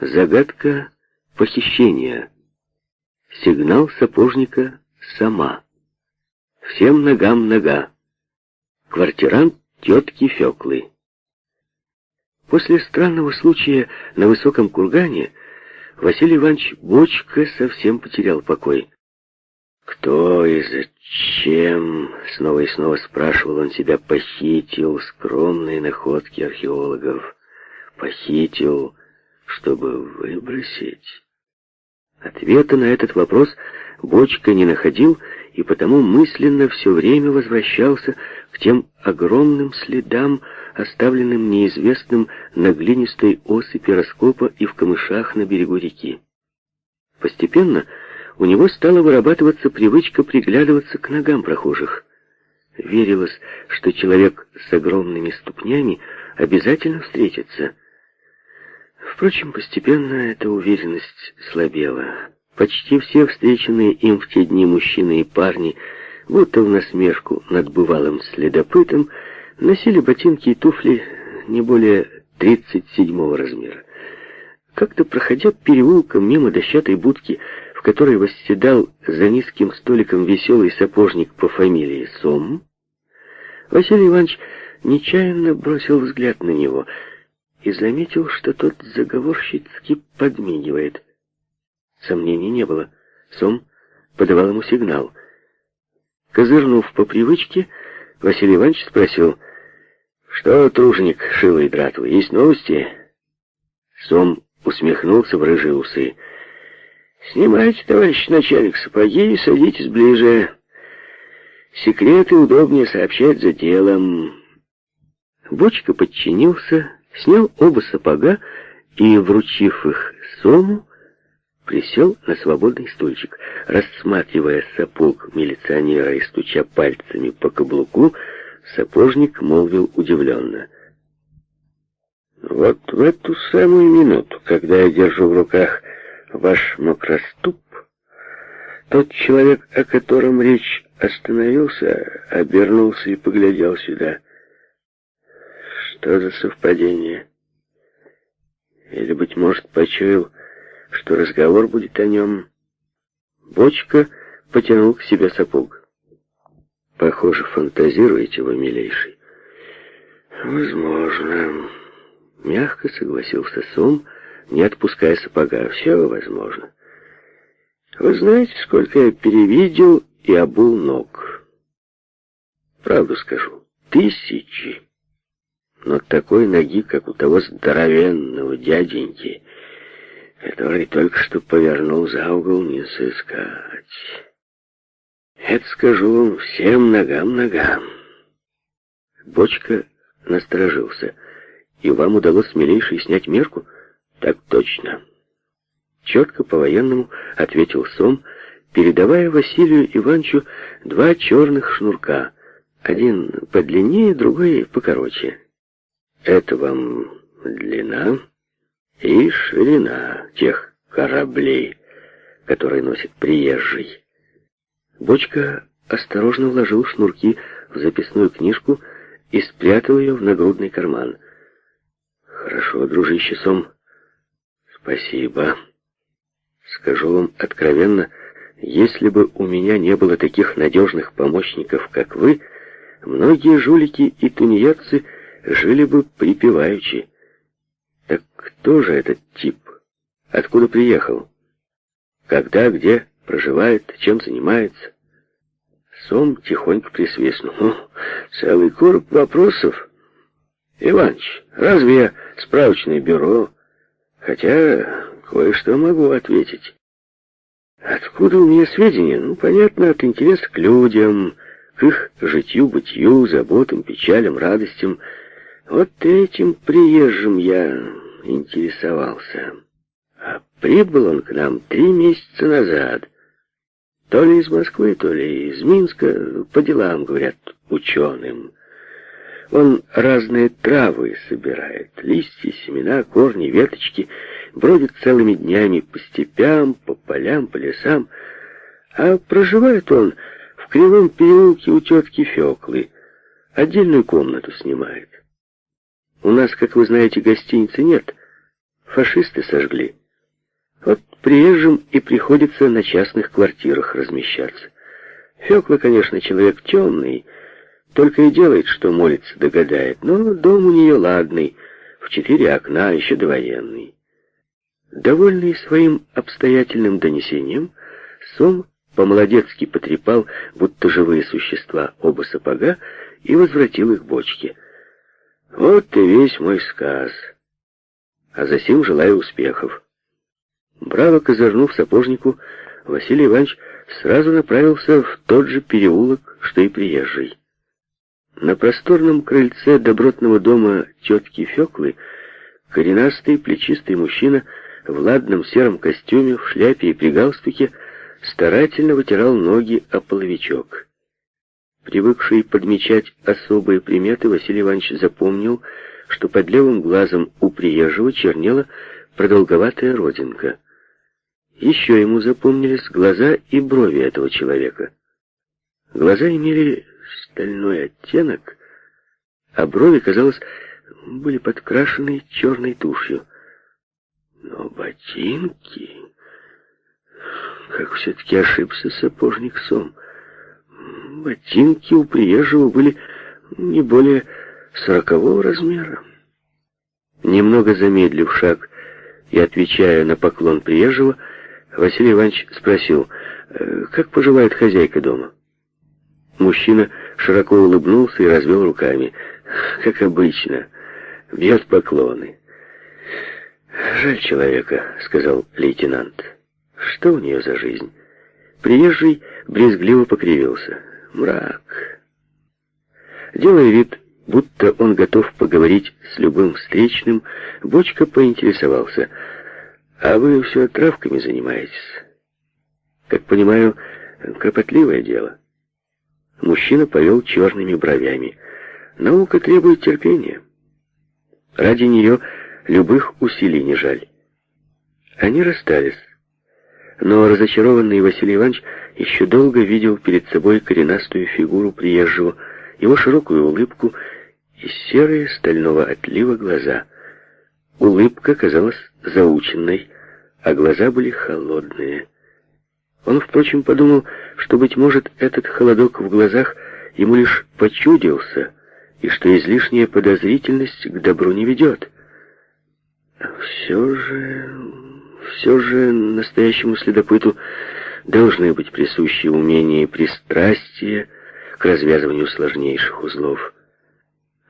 Загадка похищения. Сигнал сапожника «Сама». Всем ногам нога. Квартирант тетки Феклы. После странного случая на высоком кургане Василий Иванович Бочка совсем потерял покой. Кто и зачем, снова и снова спрашивал он себя, похитил скромные находки археологов. Похитил, чтобы выбросить. Ответа на этот вопрос Бочка не находил, и потому мысленно все время возвращался к тем огромным следам, оставленным неизвестным на глинистой осыпи раскопа и в камышах на берегу реки. Постепенно у него стала вырабатываться привычка приглядываться к ногам прохожих. Верилось, что человек с огромными ступнями обязательно встретится. Впрочем, постепенно эта уверенность слабела. Почти все встреченные им в те дни мужчины и парни, будто в насмешку над бывалым следопытом, носили ботинки и туфли не более 37 размера. Как-то проходя переулком мимо дощатой будки, в которой восседал за низким столиком веселый сапожник по фамилии Сом, Василий Иванович нечаянно бросил взгляд на него и заметил, что тот заговорщицки подмигивает. Сомнений не было. Сом подавал ему сигнал. Козырнув по привычке, Василий Иванович спросил, «Что, труженик Шилый Дратвы, есть новости?» Сом усмехнулся в рыжие усы. Снимайте, товарищ начальник, сапоги и садитесь ближе. Секреты удобнее сообщать за делом. Бочка подчинился, снял оба сапога и, вручив их Сому, присел на свободный стульчик. Рассматривая сапог милиционера и стуча пальцами по каблуку, сапожник молвил удивленно. «Вот в эту самую минуту, когда я держу в руках ваш мокроступ, тот человек, о котором речь остановился, обернулся и поглядел сюда. Что за совпадение? Или, быть может, почуял, что разговор будет о нем? Бочка потянул к себе сапог. Похоже, фантазируете вы, милейший. Возможно. Мягко согласился Сом, — не отпуская сапога. Все возможно. Вы знаете, сколько я перевидел и обул ног? Правду скажу, тысячи. Но такой ноги, как у того здоровенного дяденьки, который только что повернул за угол, не сыскать. Это скажу вам всем ногам-ногам. Бочка насторожился. И вам удалось, милейший, снять мерку — «Так точно». Четко по-военному ответил Сом, передавая Василию Ивановичу два черных шнурка. Один подлиннее, другой покороче. Это вам длина и ширина тех кораблей, которые носит приезжий. Бочка осторожно вложил шнурки в записную книжку и спрятал ее в нагрудный карман. «Хорошо, дружище Сом», Спасибо. Скажу вам откровенно, если бы у меня не было таких надежных помощников, как вы, многие жулики и тунеядцы жили бы припеваючи. Так кто же этот тип? Откуда приехал? Когда, где проживает, чем занимается? Сом тихонько присвистнул. Целый короб вопросов. Иваныч, разве я справочное бюро... Хотя кое-что могу ответить. Откуда у меня сведения? Ну, понятно, от интереса к людям, к их житью-бытию, заботам, печалям, радостям. Вот этим приезжим я интересовался. А прибыл он к нам три месяца назад. То ли из Москвы, то ли из Минска, по делам, говорят, ученым. Он разные травы собирает, листья, семена, корни, веточки, бродит целыми днями по степям, по полям, по лесам, а проживает он в кривом переулке у тетки Феклы, отдельную комнату снимает. У нас, как вы знаете, гостиницы нет, фашисты сожгли. Вот приезжим и приходится на частных квартирах размещаться. Фёкла, конечно, человек темный, только и делает, что молится догадает, но дом у нее ладный, в четыре окна, еще довоенный. Довольный своим обстоятельным донесением, Сом по-молодецки потрепал, будто живые существа, оба сапога и возвратил их бочке. Вот и весь мой сказ. А за сим желаю успехов. Браво козырнув сапожнику, Василий Иванович сразу направился в тот же переулок, что и приезжий. На просторном крыльце добротного дома тетки Феклы коренастый плечистый мужчина в ладном сером костюме, в шляпе и при галстуке старательно вытирал ноги о половичок. Привыкший подмечать особые приметы, Василий Иванович запомнил, что под левым глазом у приезжего чернела продолговатая родинка. Еще ему запомнились глаза и брови этого человека. Глаза имели стальной оттенок, а брови, казалось, были подкрашены черной тушью. Но ботинки... Как все-таки ошибся сапожник Сом. Ботинки у приезжего были не более сорокового размера. Немного замедлив шаг и отвечая на поклон приезжего, Василий Иванович спросил, «Э, как поживает хозяйка дома? Мужчина широко улыбнулся и развел руками. Как обычно, бьет поклоны. «Жаль человека», — сказал лейтенант. «Что у нее за жизнь?» Приезжий брезгливо покривился. «Мрак». Делая вид, будто он готов поговорить с любым встречным, Бочка поинтересовался. «А вы все травками занимаетесь?» «Как понимаю, кропотливое дело». Мужчина повел черными бровями. Наука требует терпения. Ради нее любых усилий не жаль. Они расстались. Но разочарованный Василий Иванович еще долго видел перед собой коренастую фигуру приезжего, его широкую улыбку и серые стального отлива глаза. Улыбка казалась заученной, а глаза были холодные. Он, впрочем, подумал, что, быть может, этот холодок в глазах ему лишь почудился, и что излишняя подозрительность к добру не ведет. все же... все же настоящему следопыту должны быть присущи умения и пристрастие к развязыванию сложнейших узлов.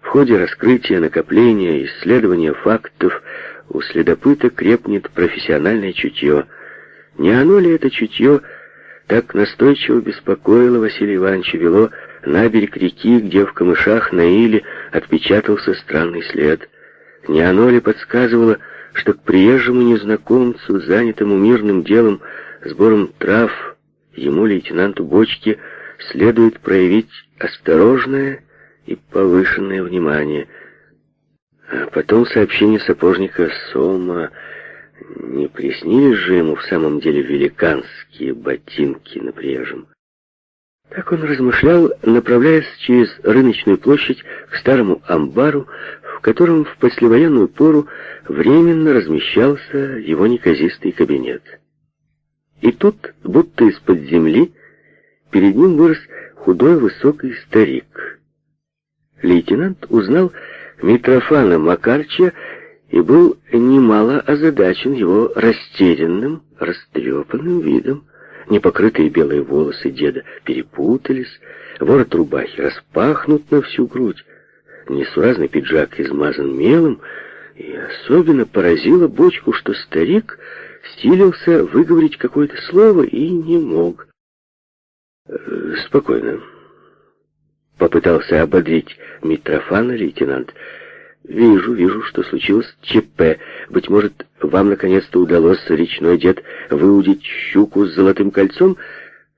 В ходе раскрытия, накопления, исследования фактов у следопыта крепнет профессиональное чутье — не оно ли это чутье так настойчиво беспокоило Василия Ивановича, вело на берег реки, где в камышах на иле отпечатался странный след? Не оно ли подсказывало, что к приезжему незнакомцу, занятому мирным делом, сбором трав, ему, лейтенанту Бочке, следует проявить осторожное и повышенное внимание. А потом сообщение сапожника Сома не приснились же ему в самом деле великанские ботинки на приезжем? Так он размышлял, направляясь через рыночную площадь к старому амбару, в котором в послевоенную пору временно размещался его неказистый кабинет. И тут, будто из-под земли, перед ним вырос худой высокий старик. Лейтенант узнал Митрофана Макарча и был немало озадачен его растерянным, растрепанным видом. Непокрытые белые волосы деда перепутались, ворот рубахи распахнут на всю грудь, несуразный пиджак измазан мелом, и особенно поразило бочку, что старик стилился выговорить какое-то слово и не мог. «Э, «Спокойно», — попытался ободрить Митрофана лейтенант, — Вижу, вижу, что случилось ЧП. Быть может, вам наконец-то удалось, речной дед, выудить щуку с золотым кольцом?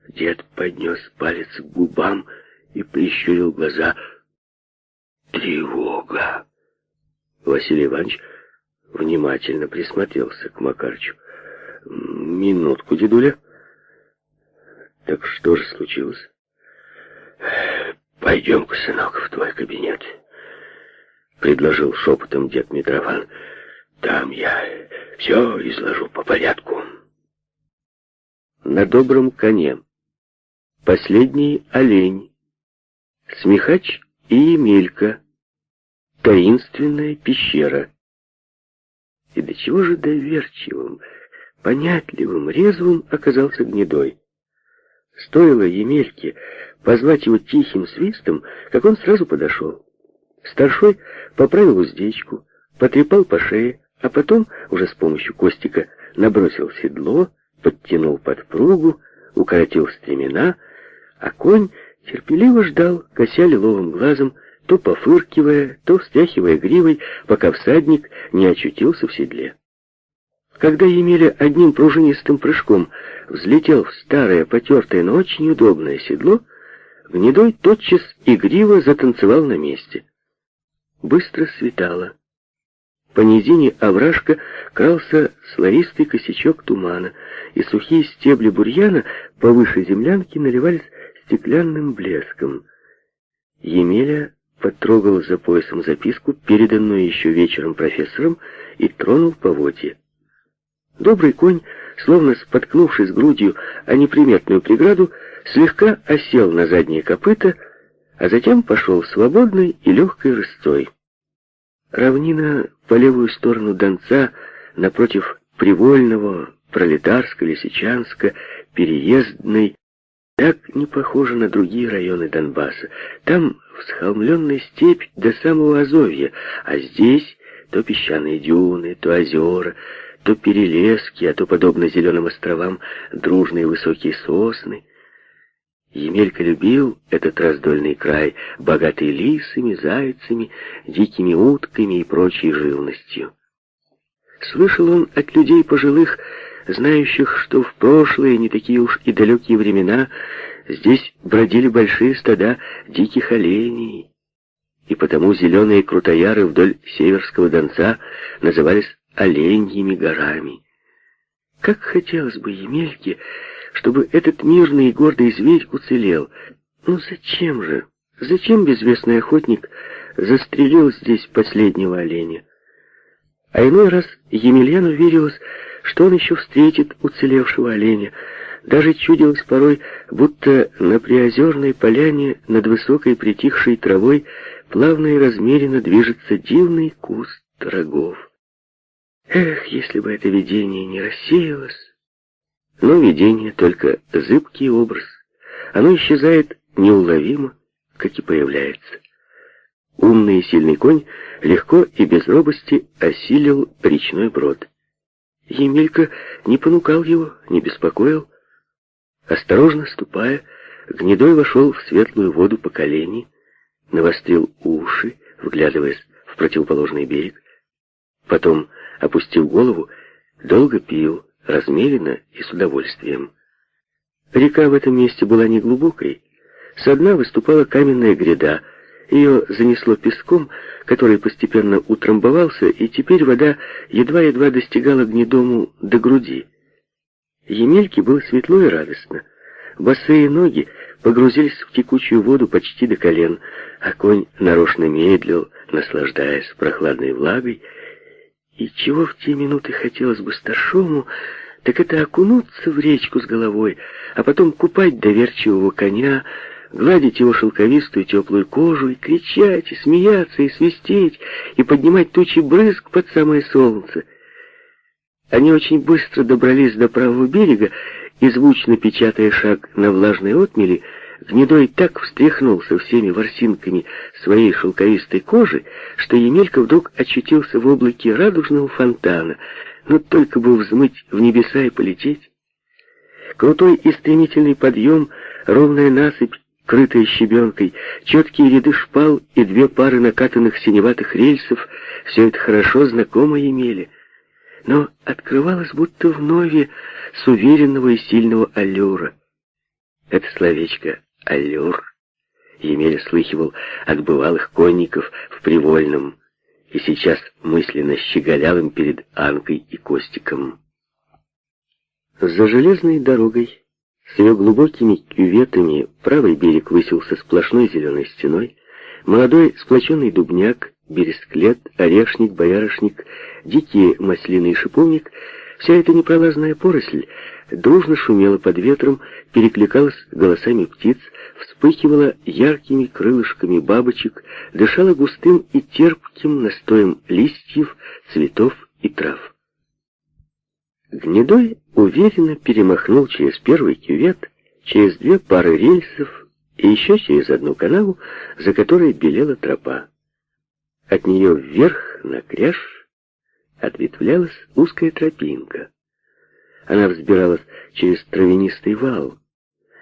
Дед поднес палец к губам и прищурил глаза. Тревога! Василий Иванович внимательно присмотрелся к Макарчу. Минутку, дедуля. Так что же случилось? Пойдем-ка, сынок, в твой кабинет предложил шепотом дед Митрофан. Там я все изложу по порядку. На добром коне. Последний олень. Смехач и Емелька. Таинственная пещера. И до чего же доверчивым, понятливым, резвым оказался гнедой. Стоило Емельке позвать его тихим свистом, как он сразу подошел. Старшой поправил уздечку, потрепал по шее, а потом, уже с помощью Костика, набросил седло, подтянул подпругу, укоротил стремена, а конь терпеливо ждал, кося лиловым глазом, то пофыркивая, то встряхивая гривой, пока всадник не очутился в седле. Когда Емеля одним пружинистым прыжком взлетел в старое, потертое, но очень удобное седло, Гнедой тотчас игриво затанцевал на месте. Быстро светало. По низине овражка крался слоистый косячок тумана, и сухие стебли бурьяна повыше землянки наливались стеклянным блеском. Емеля потрогал за поясом записку, переданную еще вечером профессором, и тронул поводье. Добрый конь, словно споткнувшись грудью о неприметную преграду, слегка осел на задние копыта, а затем пошел свободной и легкой рысцой. Равнина по левую сторону Донца, напротив Привольного, Пролетарска, Лисичанска, Переездной, так не похожа на другие районы Донбасса. Там всхолмленная степь до самого Азовья, а здесь то песчаные дюны, то озера, то перелески, а то, подобно зеленым островам, дружные высокие сосны. Емелька любил этот раздольный край, богатый лисами, зайцами, дикими утками и прочей живностью. Слышал он от людей пожилых, знающих, что в прошлые, не такие уж и далекие времена, здесь бродили большие стада диких оленей, и потому зеленые крутояры вдоль Северского Донца назывались оленьими горами. Как хотелось бы Емельке чтобы этот мирный и гордый зверь уцелел. Ну зачем же? Зачем безвестный охотник застрелил здесь последнего оленя? А иной раз Емельяну верилось, что он еще встретит уцелевшего оленя. Даже чудилось порой, будто на приозерной поляне над высокой притихшей травой плавно и размеренно движется дивный куст рогов. Эх, если бы это видение не рассеялось! Но видение только зыбкий образ. Оно исчезает неуловимо, как и появляется. Умный и сильный конь легко и без робости осилил речной брод. Емелька не понукал его, не беспокоил. Осторожно ступая, Гнедой вошел в светлую воду по колени, навострил уши, вглядываясь в противоположный берег. Потом, опустив голову, долго пил, размеренно и с удовольствием. Река в этом месте была неглубокой. Со дна выступала каменная гряда. Ее занесло песком, который постепенно утрамбовался, и теперь вода едва-едва достигала гнедому до груди. Емельке было светло и радостно. Босые ноги погрузились в текучую воду почти до колен, а конь нарочно медлил, наслаждаясь прохладной влагой, и чего в те минуты хотелось бы старшому, так это окунуться в речку с головой, а потом купать доверчивого коня, гладить его шелковистую теплую кожу и кричать, и смеяться, и свистеть, и поднимать тучи брызг под самое солнце. Они очень быстро добрались до правого берега, и, звучно печатая шаг на влажной отмели, Гнедой так встряхнулся всеми ворсинками своей шелковистой кожи, что Емелька вдруг очутился в облаке радужного фонтана, но только бы взмыть в небеса и полететь. Крутой и стремительный подъем, ровная насыпь, крытая щебенкой, четкие ряды шпал и две пары накатанных синеватых рельсов — все это хорошо знакомо Емеле. Но открывалось будто вновь с уверенного и сильного аллюра. Это словечко аллюр Емеля слыхивал от бывалых конников в Привольном и сейчас мысленно щеголял им перед Анкой и Костиком. За железной дорогой с ее глубокими кюветами правый берег высился сплошной зеленой стеной, молодой сплоченный дубняк, бересклет, орешник, боярышник дикие маслины и шиповник, вся эта непролазная поросль дружно шумела под ветром, перекликалась голосами птиц, вспыхивала яркими крылышками бабочек, дышала густым и терпким настоем листьев, цветов и трав. Гнедой уверенно перемахнул через первый кювет, через две пары рельсов и еще через одну канаву, за которой белела тропа. От нее вверх на кряж ответвлялась узкая тропинка. Она взбиралась через травянистый вал,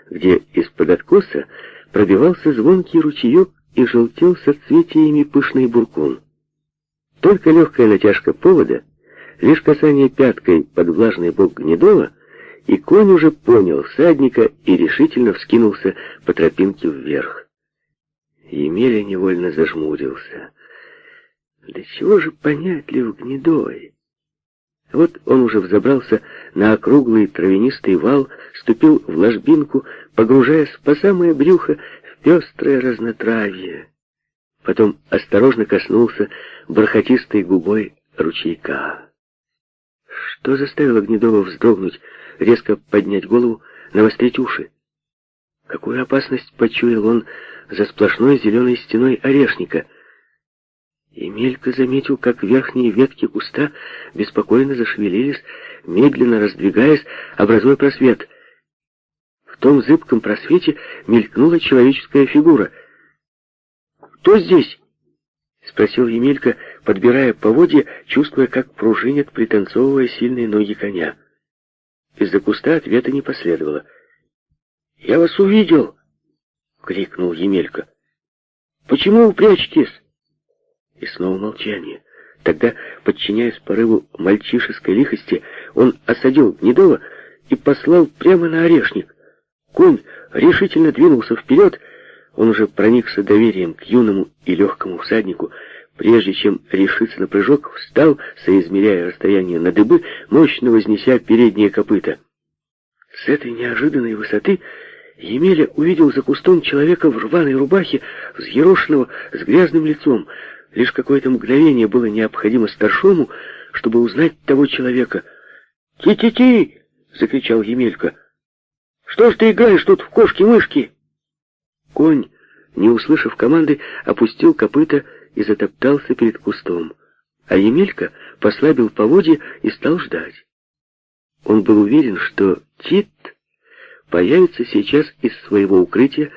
где из-под откоса пробивался звонкий ручеек и желтел соцветиями пышный буркун. Только легкая натяжка повода, лишь касание пяткой под влажный бок гнедова, и конь уже понял всадника и решительно вскинулся по тропинке вверх. Емеля невольно зажмурился. Да чего же понятлив гнедой? Вот он уже взобрался на округлый травянистый вал, ступил в ложбинку, погружаясь по самое брюхо в пестрое разнотравье. Потом осторожно коснулся бархатистой губой ручейка. Что заставило Гнедова вздрогнуть, резко поднять голову, навострить уши? Какую опасность почуял он за сплошной зеленой стеной орешника — Емелька заметил, как верхние ветки куста беспокойно зашевелились, медленно раздвигаясь, образуя просвет. В том зыбком просвете мелькнула человеческая фигура. «Кто здесь?» — спросил Емелька, подбирая поводья, чувствуя, как пружинят, пританцовывая сильные ноги коня. Из-за куста ответа не последовало. «Я вас увидел!» — крикнул Емелька. «Почему вы прячетесь?» И снова молчание. Тогда, подчиняясь порыву мальчишеской лихости, он осадил Гнедова и послал прямо на орешник. Конь решительно двинулся вперед, он уже проникся доверием к юному и легкому всаднику, прежде чем решиться на прыжок, встал, соизмеряя расстояние на дыбы, мощно вознеся передние копыта. С этой неожиданной высоты Емеля увидел за кустом человека в рваной рубахе, взъерошенного, с грязным лицом. Лишь какое-то мгновение было необходимо старшому, чтобы узнать того человека. «Ти-ти-ти!» — закричал Емелька. «Что ж ты играешь тут в кошки-мышки?» Конь, не услышав команды, опустил копыта и затоптался перед кустом, а Емелька послабил поводья и стал ждать. Он был уверен, что Тит появится сейчас из своего укрытия,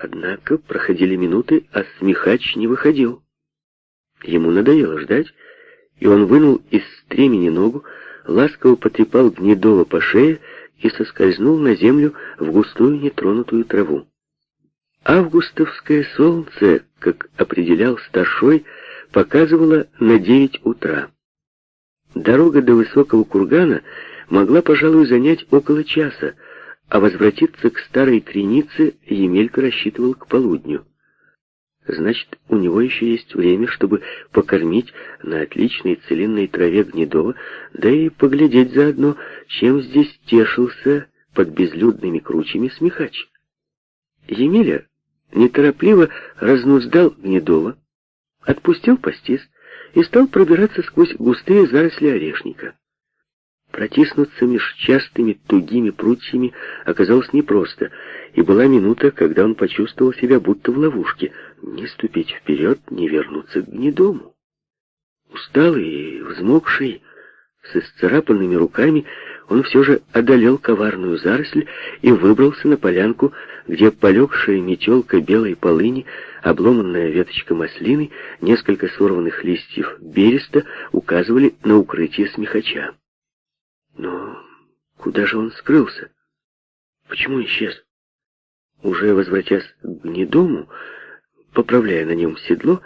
однако проходили минуты, а смехач не выходил. Ему надоело ждать, и он вынул из стремени ногу, ласково потрепал Гнедова по шее и соскользнул на землю в густую нетронутую траву. Августовское солнце, как определял старшой, показывало на девять утра. Дорога до высокого кургана могла, пожалуй, занять около часа, а возвратиться к старой кренице Емелька рассчитывал к полудню. Значит, у него еще есть время, чтобы покормить на отличной целинной траве Гнедова, да и поглядеть заодно, чем здесь тешился под безлюдными кручами смехач. Емеля неторопливо разнуздал Гнедова, отпустил пастис и стал пробираться сквозь густые заросли орешника. Протиснуться меж частыми тугими прутьями оказалось непросто, и была минута, когда он почувствовал себя будто в ловушке. Не ступить вперед, не вернуться к гнедому. Усталый и взмокший, с исцарапанными руками, он все же одолел коварную заросль и выбрался на полянку, где полегшая метелка белой полыни, обломанная веточка маслины, несколько сорванных листьев береста указывали на укрытие смехача. Но куда же он скрылся? Почему исчез? Уже возвратясь к гнедому, поправляя на нем седло,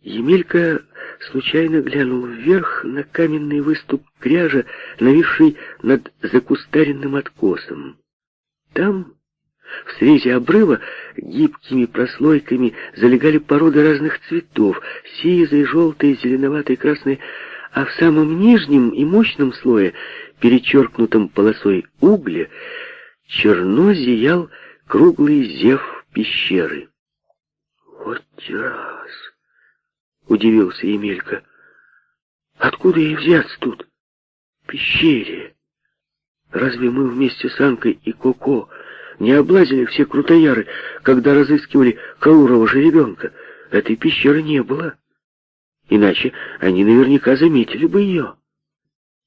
Емелька случайно глянул вверх на каменный выступ кряжа, нависший над закустаренным откосом. Там, в срезе обрыва, гибкими прослойками залегали породы разных цветов, сизой, желтой, зеленоватой, красной, а в самом нижнем и мощном слое, перечеркнутом полосой угля, черно зиял круглый зев пещеры. «Вот раз!» — удивился Емелька. Откуда ей взяться тут? Пещере. Разве мы вместе с Анкой и Коко не облазили все крутояры, когда разыскивали Каурова жеребенка? Этой пещеры не было. Иначе они наверняка заметили бы ее.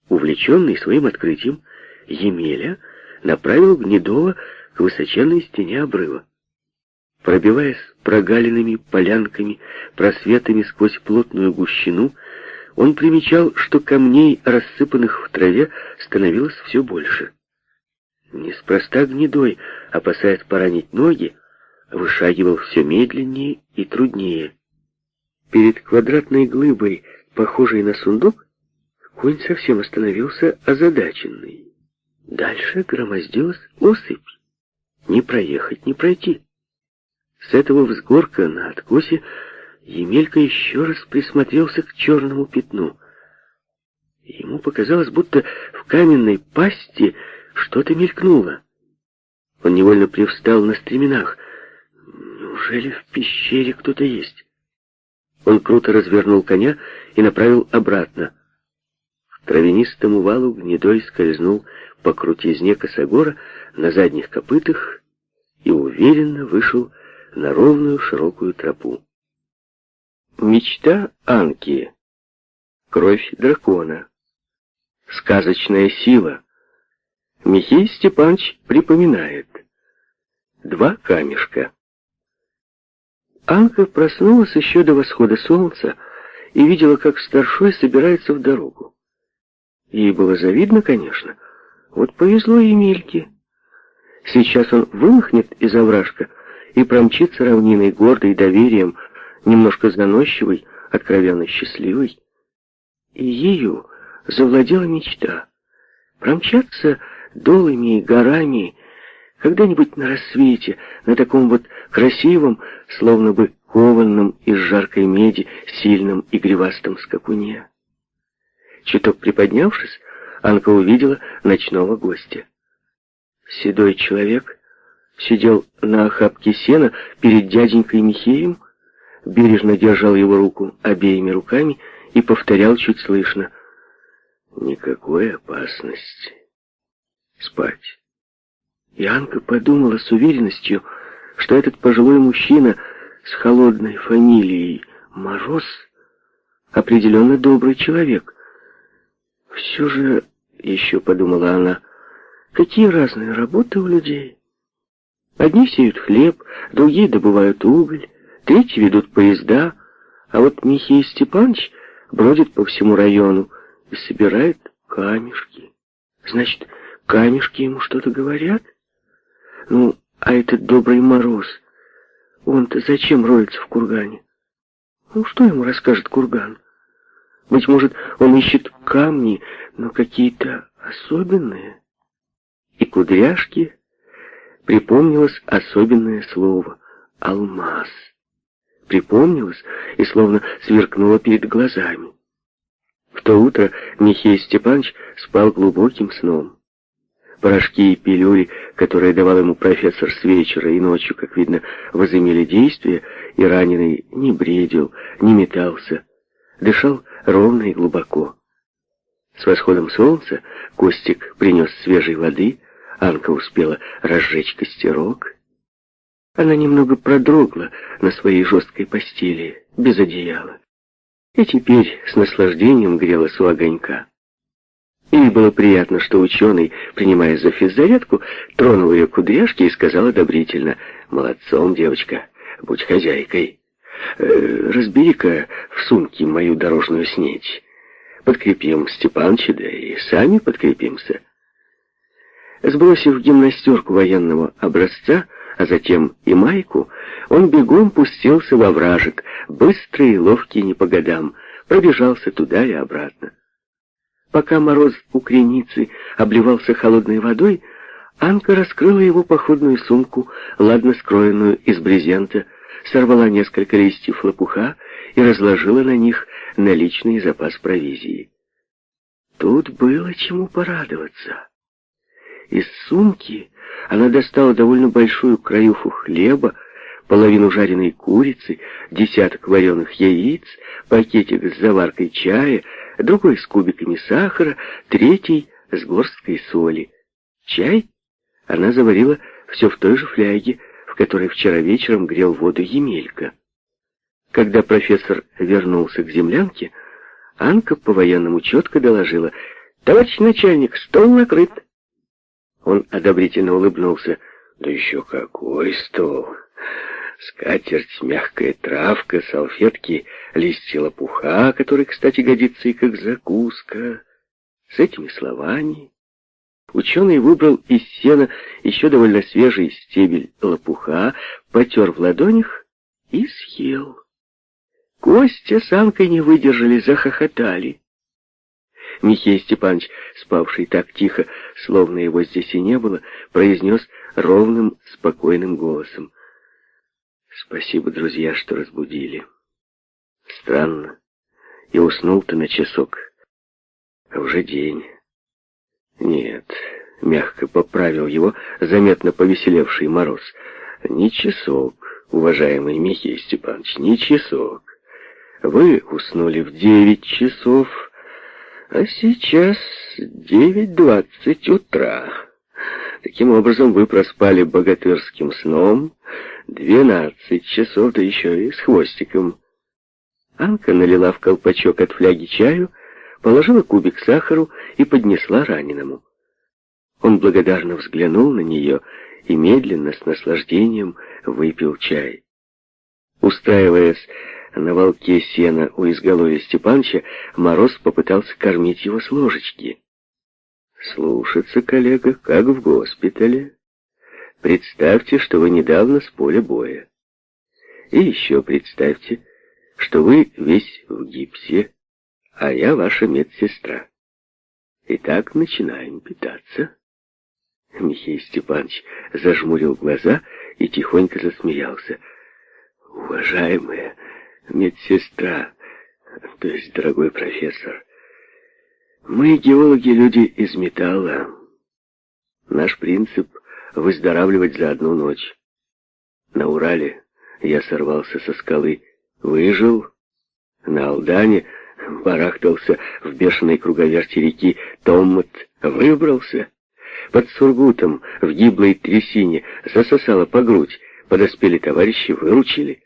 Увлеченный своим открытием, Емеля направил Гнедова к высоченной стене обрыва. Пробиваясь прогалинами, полянками, просветами сквозь плотную гущину, он примечал, что камней, рассыпанных в траве, становилось все больше. Неспроста гнедой, опасаясь поранить ноги, вышагивал все медленнее и труднее. Перед квадратной глыбой, похожей на сундук, конь совсем остановился озадаченный. Дальше громоздилась осыпь. Не проехать, не пройти. С этого взгорка на откосе Емелька еще раз присмотрелся к черному пятну. Ему показалось, будто в каменной пасти что-то мелькнуло. Он невольно привстал на стременах. Неужели в пещере кто-то есть? Он круто развернул коня и направил обратно. К травянистому валу гнедой скользнул по крутизне косогора на задних копытах и уверенно вышел на ровную широкую тропу. Мечта Анки. Кровь дракона. Сказочная сила. Михей Степанович припоминает. Два камешка. Анка проснулась еще до восхода солнца и видела, как старшой собирается в дорогу. Ей было завидно, конечно. Вот повезло Емельке. Сейчас он вымахнет из овражка и промчится равниной гордой доверием, немножко заносчивой, откровенно счастливой. И ею завладела мечта. Промчаться долами и горами, когда-нибудь на рассвете, на таком вот красивом, словно бы кованном из жаркой меди, сильном и гривастом скакуне. Чуток приподнявшись, Анка увидела ночного гостя. Седой человек сидел на охапке сена перед дяденькой Михеем, бережно держал его руку обеими руками и повторял чуть слышно «Никакой опасности. Спать». Янка подумала с уверенностью, что этот пожилой мужчина с холодной фамилией Мороз определенно добрый человек. Все же, еще подумала она, какие разные работы у людей. Одни сеют хлеб, другие добывают уголь, третьи ведут поезда, а вот Михей Степанович бродит по всему району и собирает камешки. Значит, камешки ему что-то говорят? Ну, а этот добрый мороз, он-то зачем роется в кургане? Ну, что ему расскажет курган? Быть может, он ищет камни, но какие-то особенные. И кудряшки припомнилось особенное слово — алмаз. Припомнилось и словно сверкнуло перед глазами. В то утро Михей Степанович спал глубоким сном. Порошки и пилюли, которые давал ему профессор с вечера и ночью, как видно, возымели действие, и раненый не бредил, не метался, дышал ровно и глубоко. С восходом солнца Костик принес свежей воды, Анка успела разжечь костерок. Она немного продрогла на своей жесткой постели, без одеяла, и теперь с наслаждением грелась у огонька. Ей было приятно, что ученый, принимая за физзарядку, тронул ее кудряшки и сказал одобрительно, «Молодцом, девочка, будь хозяйкой. Э, Разбери-ка в сумке мою дорожную снедь. Подкрепим Степанча, да и сами подкрепимся». Сбросив гимнастерку военного образца, а затем и майку, он бегом пустился во вражек, быстрый и ловкий не по годам, пробежался туда и обратно. Пока мороз у креницы обливался холодной водой, Анка раскрыла его походную сумку, ладно скроенную из брезента, сорвала несколько листьев лопуха и разложила на них наличный запас провизии. Тут было чему порадоваться. Из сумки она достала довольно большую краюху хлеба, половину жареной курицы, десяток вареных яиц, пакетик с заваркой чая, другой с кубиками сахара, третий с горсткой соли. Чай она заварила все в той же фляге, в которой вчера вечером грел воду Емелька. Когда профессор вернулся к землянке, Анка по-военному четко доложила, «Товарищ начальник, стол накрыт». Он одобрительно улыбнулся, «Да еще какой стол! Скатерть, мягкая травка, салфетки, листья лопуха, который, кстати, годится и как закуска». С этими словами ученый выбрал из сена еще довольно свежий стебель лопуха, потер в ладонях и съел. Костя с Анкой не выдержали, захохотали. Михей Степанович, спавший так тихо, словно его здесь и не было, произнес ровным, спокойным голосом. «Спасибо, друзья, что разбудили. Странно. И уснул-то на часок. А уже день. Нет, мягко поправил его заметно повеселевший мороз. Не часок, уважаемый Михей Степанович, не часок. Вы уснули в девять часов, а сейчас девять двадцать утра. Таким образом, вы проспали богатырским сном двенадцать часов, да еще и с хвостиком. Анка налила в колпачок от фляги чаю, положила кубик сахару и поднесла раненому. Он благодарно взглянул на нее и медленно, с наслаждением, выпил чай. Устраиваясь на волке сена у изголовья Степанча, Мороз попытался кормить его с ложечки. «Слушаться, коллега, как в госпитале. Представьте, что вы недавно с поля боя. И еще представьте, что вы весь в гипсе, а я ваша медсестра. Итак, начинаем питаться». Михей Степанович зажмурил глаза и тихонько засмеялся. «Уважаемая медсестра, то есть дорогой профессор, мы, геологи, люди из металла. Наш принцип — выздоравливать за одну ночь. На Урале я сорвался со скалы, выжил. На Алдане барахтался в бешеной круговерти реки Томмот, выбрался. Под Сургутом в гиблой трясине засосало по грудь, подоспели товарищи, выручили.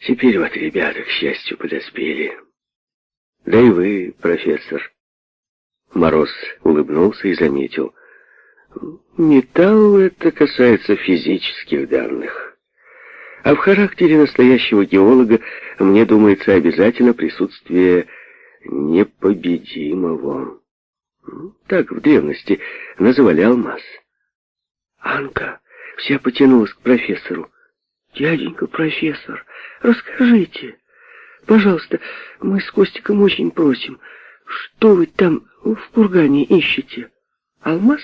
Теперь вот ребята, к счастью, подоспели. Да и вы, профессор. Мороз улыбнулся и заметил. Металл это касается физических данных. А в характере настоящего геолога, мне думается, обязательно присутствие непобедимого. Так в древности называли алмаз. Анка вся потянулась к профессору. «Дяденька профессор, расскажите, пожалуйста, мы с Костиком очень просим, что вы там в кургане ищете? Алмаз?»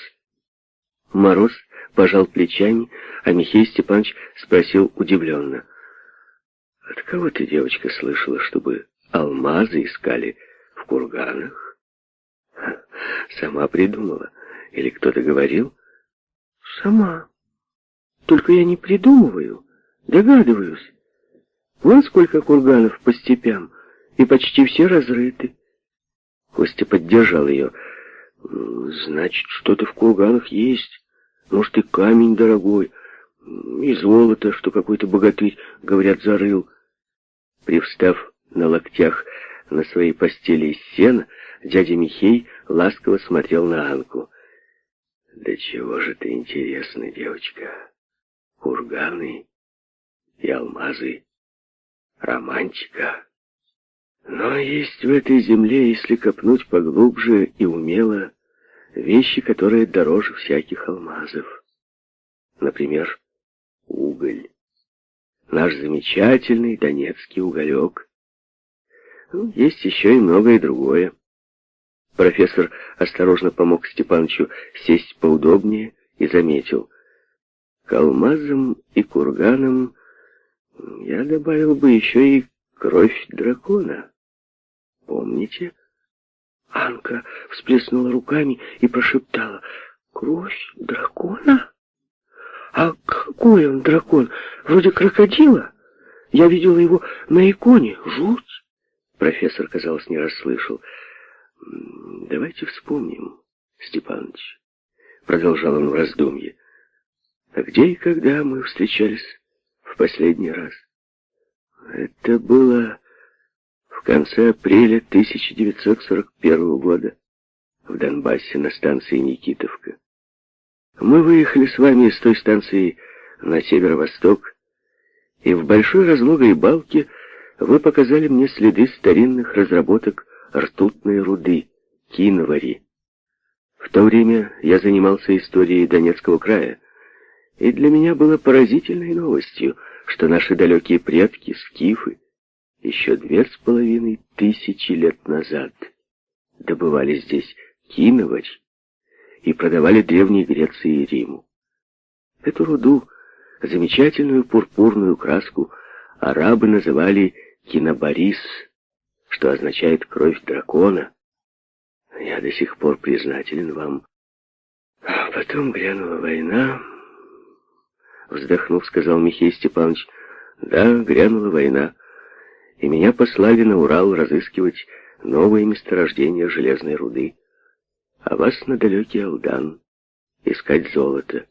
Мороз пожал плечами, а Михей Степанович спросил удивленно. «От кого ты, девочка, слышала, чтобы алмазы искали в курганах?» «Сама придумала? Или кто-то говорил?» «Сама. Только я не придумываю». Догадываюсь. Вон сколько курганов по степям, и почти все разрыты. Костя поддержал ее. Значит, что-то в курганах есть. Может, и камень дорогой, и золото, что какой-то богатырь, говорят, зарыл. Привстав на локтях на своей постели из сена, дядя Михей ласково смотрел на Анку. «Да чего же ты интересна, девочка? Курганы и алмазы. Романтика. Но есть в этой земле, если копнуть поглубже и умело, вещи, которые дороже всяких алмазов. Например, уголь. Наш замечательный донецкий уголек. Ну, есть еще и многое другое. Профессор осторожно помог Степановичу сесть поудобнее и заметил. К алмазам и курганам я добавил бы еще и кровь дракона. Помните? Анка всплеснула руками и прошептала. Кровь дракона? А какой он дракон? Вроде крокодила? Я видела его на иконе. Жуть! Профессор, казалось, не расслышал. Давайте вспомним, Степаныч, продолжал он в раздумье. А где и когда мы встречались последний раз? Это было в конце апреля 1941 года в Донбассе на станции Никитовка. Мы выехали с вами из той станции на северо-восток, и в большой разлогой балке вы показали мне следы старинных разработок ртутной руды, киновари. В то время я занимался историей Донецкого края, и для меня было поразительной новостью, что наши далекие предки, скифы, еще две с половиной тысячи лет назад добывали здесь киноварь и продавали Древней Греции и Риму. Эту руду, замечательную пурпурную краску, арабы называли кинобарис, что означает «кровь дракона». Я до сих пор признателен вам. А потом грянула война, вздохнув, сказал Михей Степанович. Да, грянула война, и меня послали на Урал разыскивать новые месторождения железной руды, а вас на далекий Алдан искать золото.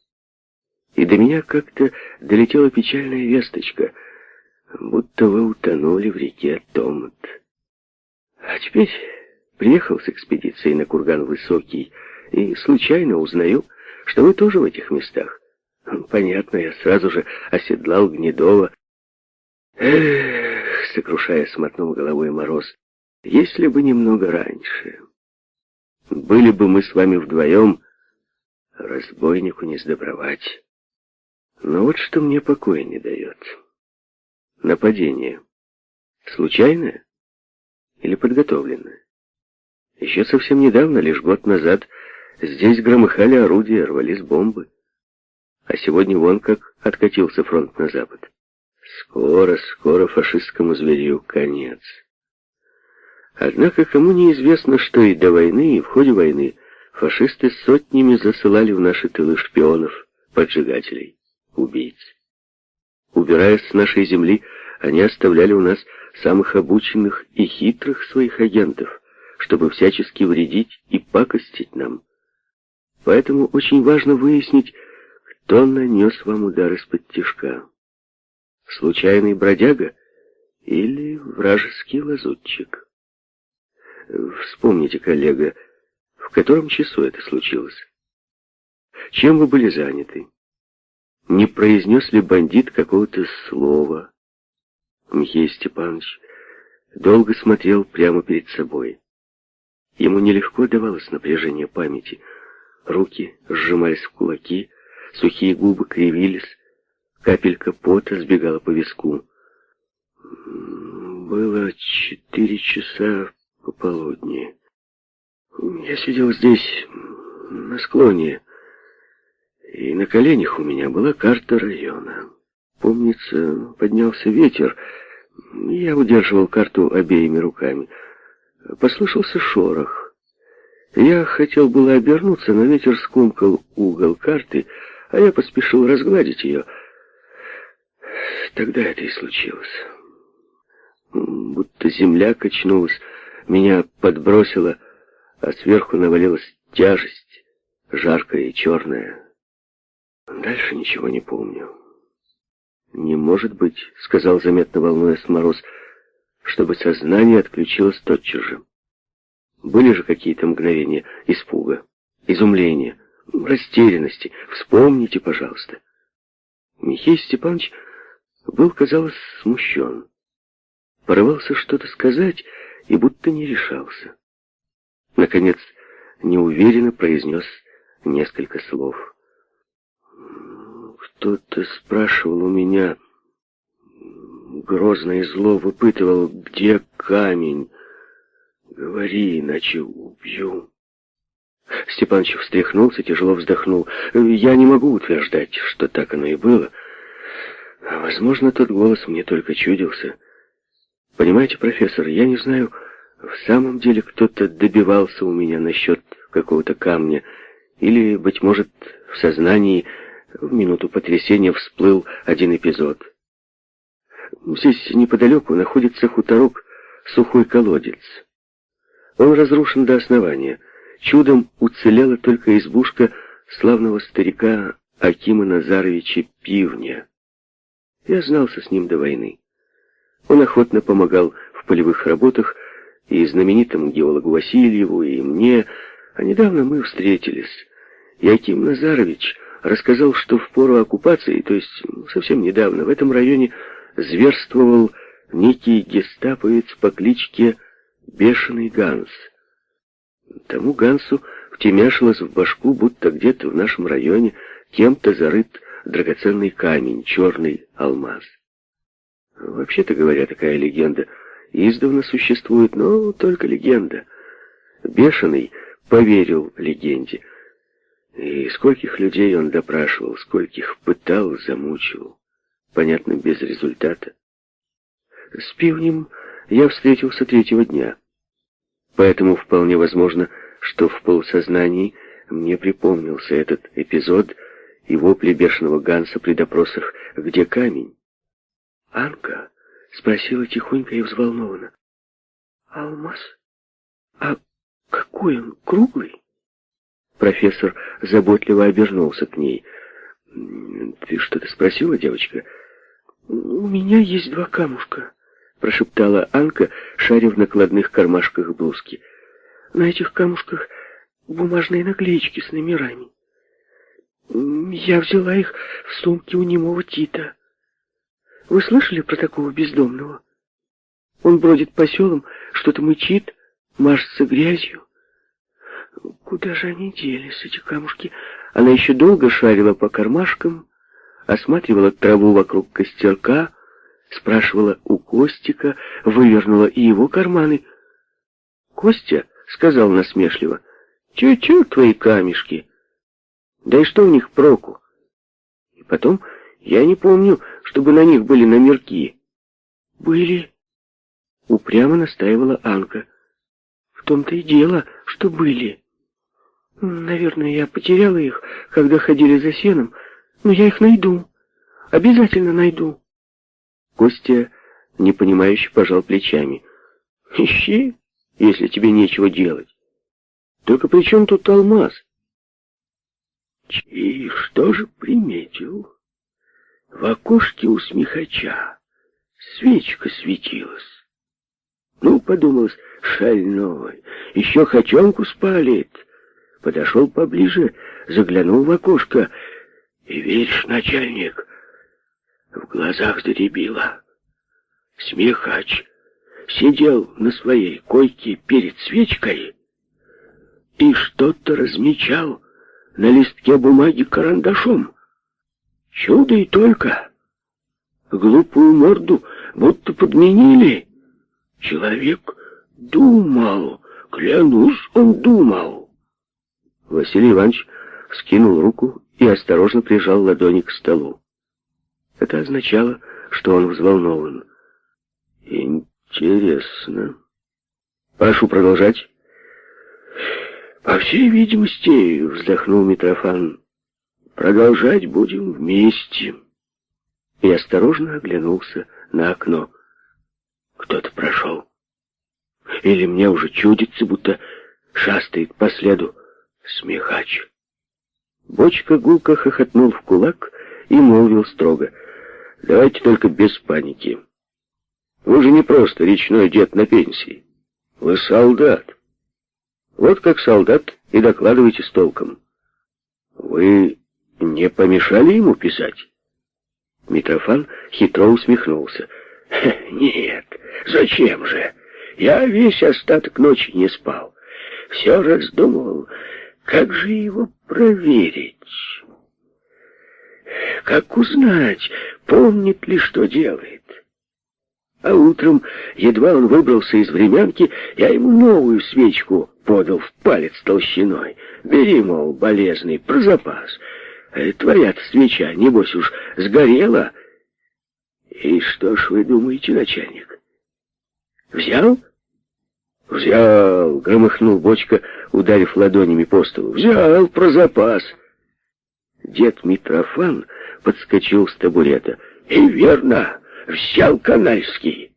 И до меня как-то долетела печальная весточка, будто вы утонули в реке Томат. А теперь приехал с экспедицией на курган Высокий и случайно узнаю, что вы тоже в этих местах. Понятно, я сразу же оседлал Гнедова. Эх, сокрушая, смотнул головой Мороз, если бы немного раньше. Были бы мы с вами вдвоем, разбойнику не сдобровать. Но вот что мне покоя не дает. Нападение. Случайное или подготовленное? Еще совсем недавно, лишь год назад, здесь громыхали орудия, рвались бомбы. А сегодня вон как откатился фронт на запад. Скоро, скоро фашистскому зверю конец. Однако кому неизвестно, что и до войны, и в ходе войны фашисты сотнями засылали в наши тылы шпионов, поджигателей, убийц. Убираясь с нашей земли, они оставляли у нас самых обученных и хитрых своих агентов, чтобы всячески вредить и пакостить нам. Поэтому очень важно выяснить, кто нанес вам удар из-под тишка. Случайный бродяга или вражеский лазутчик? Вспомните, коллега, в котором часу это случилось? Чем вы были заняты? Не произнес ли бандит какого-то слова? Михей Степанович долго смотрел прямо перед собой. Ему нелегко давалось напряжение памяти. Руки сжимались в кулаки, сухие губы кривились, капелька пота сбегала по виску. Было четыре часа пополудни. Я сидел здесь, на склоне, и на коленях у меня была карта района. Помнится, поднялся ветер, я удерживал карту обеими руками. Послышался шорох. Я хотел было обернуться, но ветер скомкал угол карты, а я поспешил разгладить ее. Тогда это и случилось. Будто земля качнулась, меня подбросило, а сверху навалилась тяжесть, жаркая и черная. Дальше ничего не помню. «Не может быть», — сказал заметно волнуясь Мороз, чтобы сознание отключилось тотчас же. Были же какие-то мгновения испуга, изумления, растерянности. Вспомните, пожалуйста. Михей Степанович был, казалось, смущен. Порывался что-то сказать и будто не решался. Наконец, неуверенно произнес несколько слов. Кто-то спрашивал у меня, грозно и зло выпытывал, где камень. Говори, иначе убью. Степанович встряхнулся, тяжело вздохнул. Я не могу утверждать, что так оно и было. Возможно, тот голос мне только чудился. Понимаете, профессор, я не знаю, в самом деле кто-то добивался у меня насчет какого-то камня, или, быть может, в сознании в минуту потрясения всплыл один эпизод. Здесь неподалеку находится хуторок Сухой колодец. Он разрушен до основания. Чудом уцелела только избушка славного старика Акима Назаровича Пивня. Я знался с ним до войны. Он охотно помогал в полевых работах и знаменитому геологу Васильеву, и мне, а недавно мы встретились. И Аким Назарович рассказал, что в пору оккупации, то есть совсем недавно, в этом районе зверствовал некий гестаповец по кличке Бешеный Ганс. Тому Гансу втемяшилось в башку, будто где-то в нашем районе кем-то зарыт драгоценный камень, черный алмаз. Вообще-то говоря, такая легенда издавна существует, но только легенда. Бешеный поверил легенде. И скольких людей он допрашивал, скольких пытал, замучил. Понятно, без результата. С пивнем я встретился третьего дня. Поэтому вполне возможно, что в полусознании мне припомнился этот эпизод и вопли бешеного Ганса при допросах «Где камень?». «Анка?» — спросила тихонько и взволнованно. «Алмаз? А какой он, круглый?» Профессор заботливо обернулся к ней. «Ты что-то спросила, девочка?» «У меня есть два камушка», — прошептала Анка, шаря в накладных кармашках блузки. «На этих камушках бумажные наклеечки с номерами. Я взяла их в сумке у немого Тита. Вы слышали про такого бездомного? Он бродит по селам, что-то мычит, мажется грязью. Куда же они делись, эти камушки? Она еще долго шарила по кармашкам, осматривала траву вокруг костерка, спрашивала у Костика, вывернула и его карманы. «Костя», — сказал насмешливо, — «чё-чё твои камешки? Да и что в них проку?» И потом, я не помню, чтобы на них были номерки. «Были», — упрямо настаивала Анка. «В том-то и дело, что были». Наверное, я потеряла их, когда ходили за сеном, но я их найду. Обязательно найду. Костя, непонимающе, пожал плечами. Ищи, если тебе нечего делать. Только при чем тут алмаз? И что же приметил? В окошке у смехача свечка светилась. Ну, подумалось, шальной, еще хочонку спалит подошел поближе, заглянул в окошко. И веришь, начальник, в глазах заребило. Смехач сидел на своей койке перед свечкой и что-то размечал на листке бумаги карандашом. Чудо и только. Глупую морду будто подменили. Человек думал, клянусь, он думал. Василий Иванович скинул руку и осторожно прижал ладони к столу. Это означало, что он взволнован. Интересно. Прошу продолжать. По всей видимости, вздохнул Митрофан, продолжать будем вместе. И осторожно оглянулся на окно. Кто-то прошел. Или мне уже чудится, будто шастает по следу смехач. Бочка гулко хохотнул в кулак и молвил строго. «Давайте только без паники. Вы же не просто речной дед на пенсии. Вы солдат. Вот как солдат и докладывайте с толком. Вы не помешали ему писать?» Митрофан хитро усмехнулся. «Нет, зачем же? Я весь остаток ночи не спал. Все раздумывал, как же его проверить? Как узнать, помнит ли, что делает? А утром, едва он выбрался из времянки, я ему новую свечку подал в палец толщиной. Бери, мол, болезный, про запас. Э, твоя-то свеча, небось уж, сгорела. И что ж вы думаете, начальник? Взял? «Взял!» — громыхнул бочка, ударив ладонями по столу. «Взял про запас!» Дед Митрофан подскочил с табурета. «И верно! Взял канальский!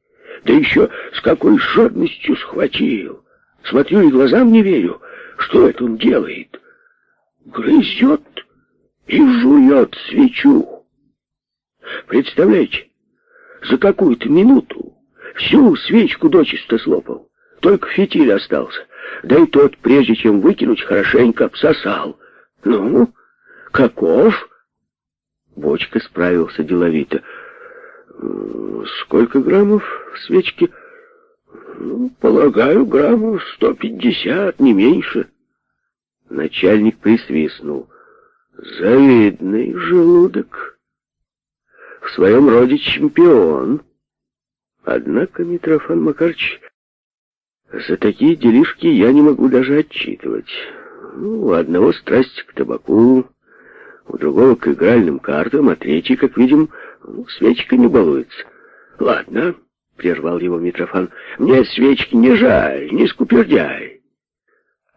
Да еще с какой жадностью схватил! Смотрю и глазам не верю. Что это он делает? Грызет и жует свечу. Представляете, за какую-то минуту всю свечку дочисто слопал. Только фитиль остался. Да и тот, прежде чем выкинуть, хорошенько обсосал. Ну, каков? Бочка справился деловито. Сколько граммов в свечке? Ну, полагаю, граммов сто пятьдесят, не меньше. Начальник присвистнул. Завидный желудок. В своем роде чемпион. Однако, Митрофан Макарч, за такие делишки я не могу даже отчитывать. Ну, у одного страсть к табаку, у другого к игральным картам, а третий, как видим, ну, свечкой не балуется. Ладно, прервал его Митрофан, мне свечки не жаль, не скупердяй.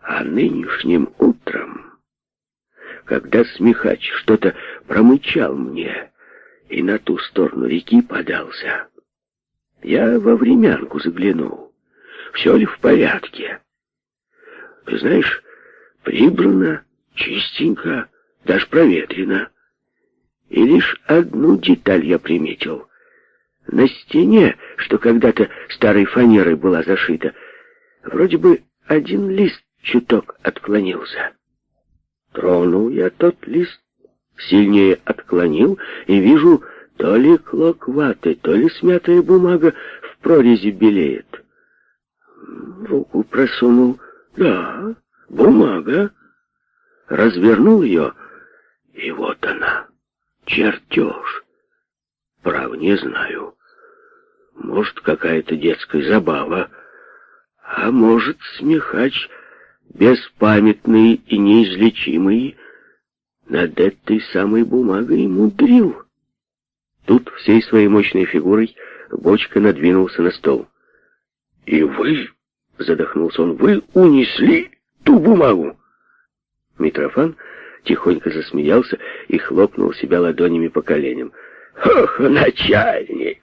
А нынешним утром, когда смехач что-то промычал мне и на ту сторону реки подался, я во времянку заглянул, все ли в порядке. Ты знаешь, прибрано, чистенько, даже проветрено. И лишь одну деталь я приметил. На стене, что когда-то старой фанерой была зашита, вроде бы один лист чуток отклонился. Тронул я тот лист, сильнее отклонил, и вижу, то ли клок ваты, то ли смятая бумага в прорези белеет. Руку просунул. Да, бумага. Развернул ее, и вот она, чертеж. Прав не знаю. Может, какая-то детская забава, а может, смехач беспамятный и неизлечимый над этой самой бумагой мудрил. Тут всей своей мощной фигурой Бочка надвинулся на стол. «И вы, — задохнулся он, — вы унесли ту бумагу?» Митрофан тихонько засмеялся и хлопнул себя ладонями по коленям. «Ох, начальник,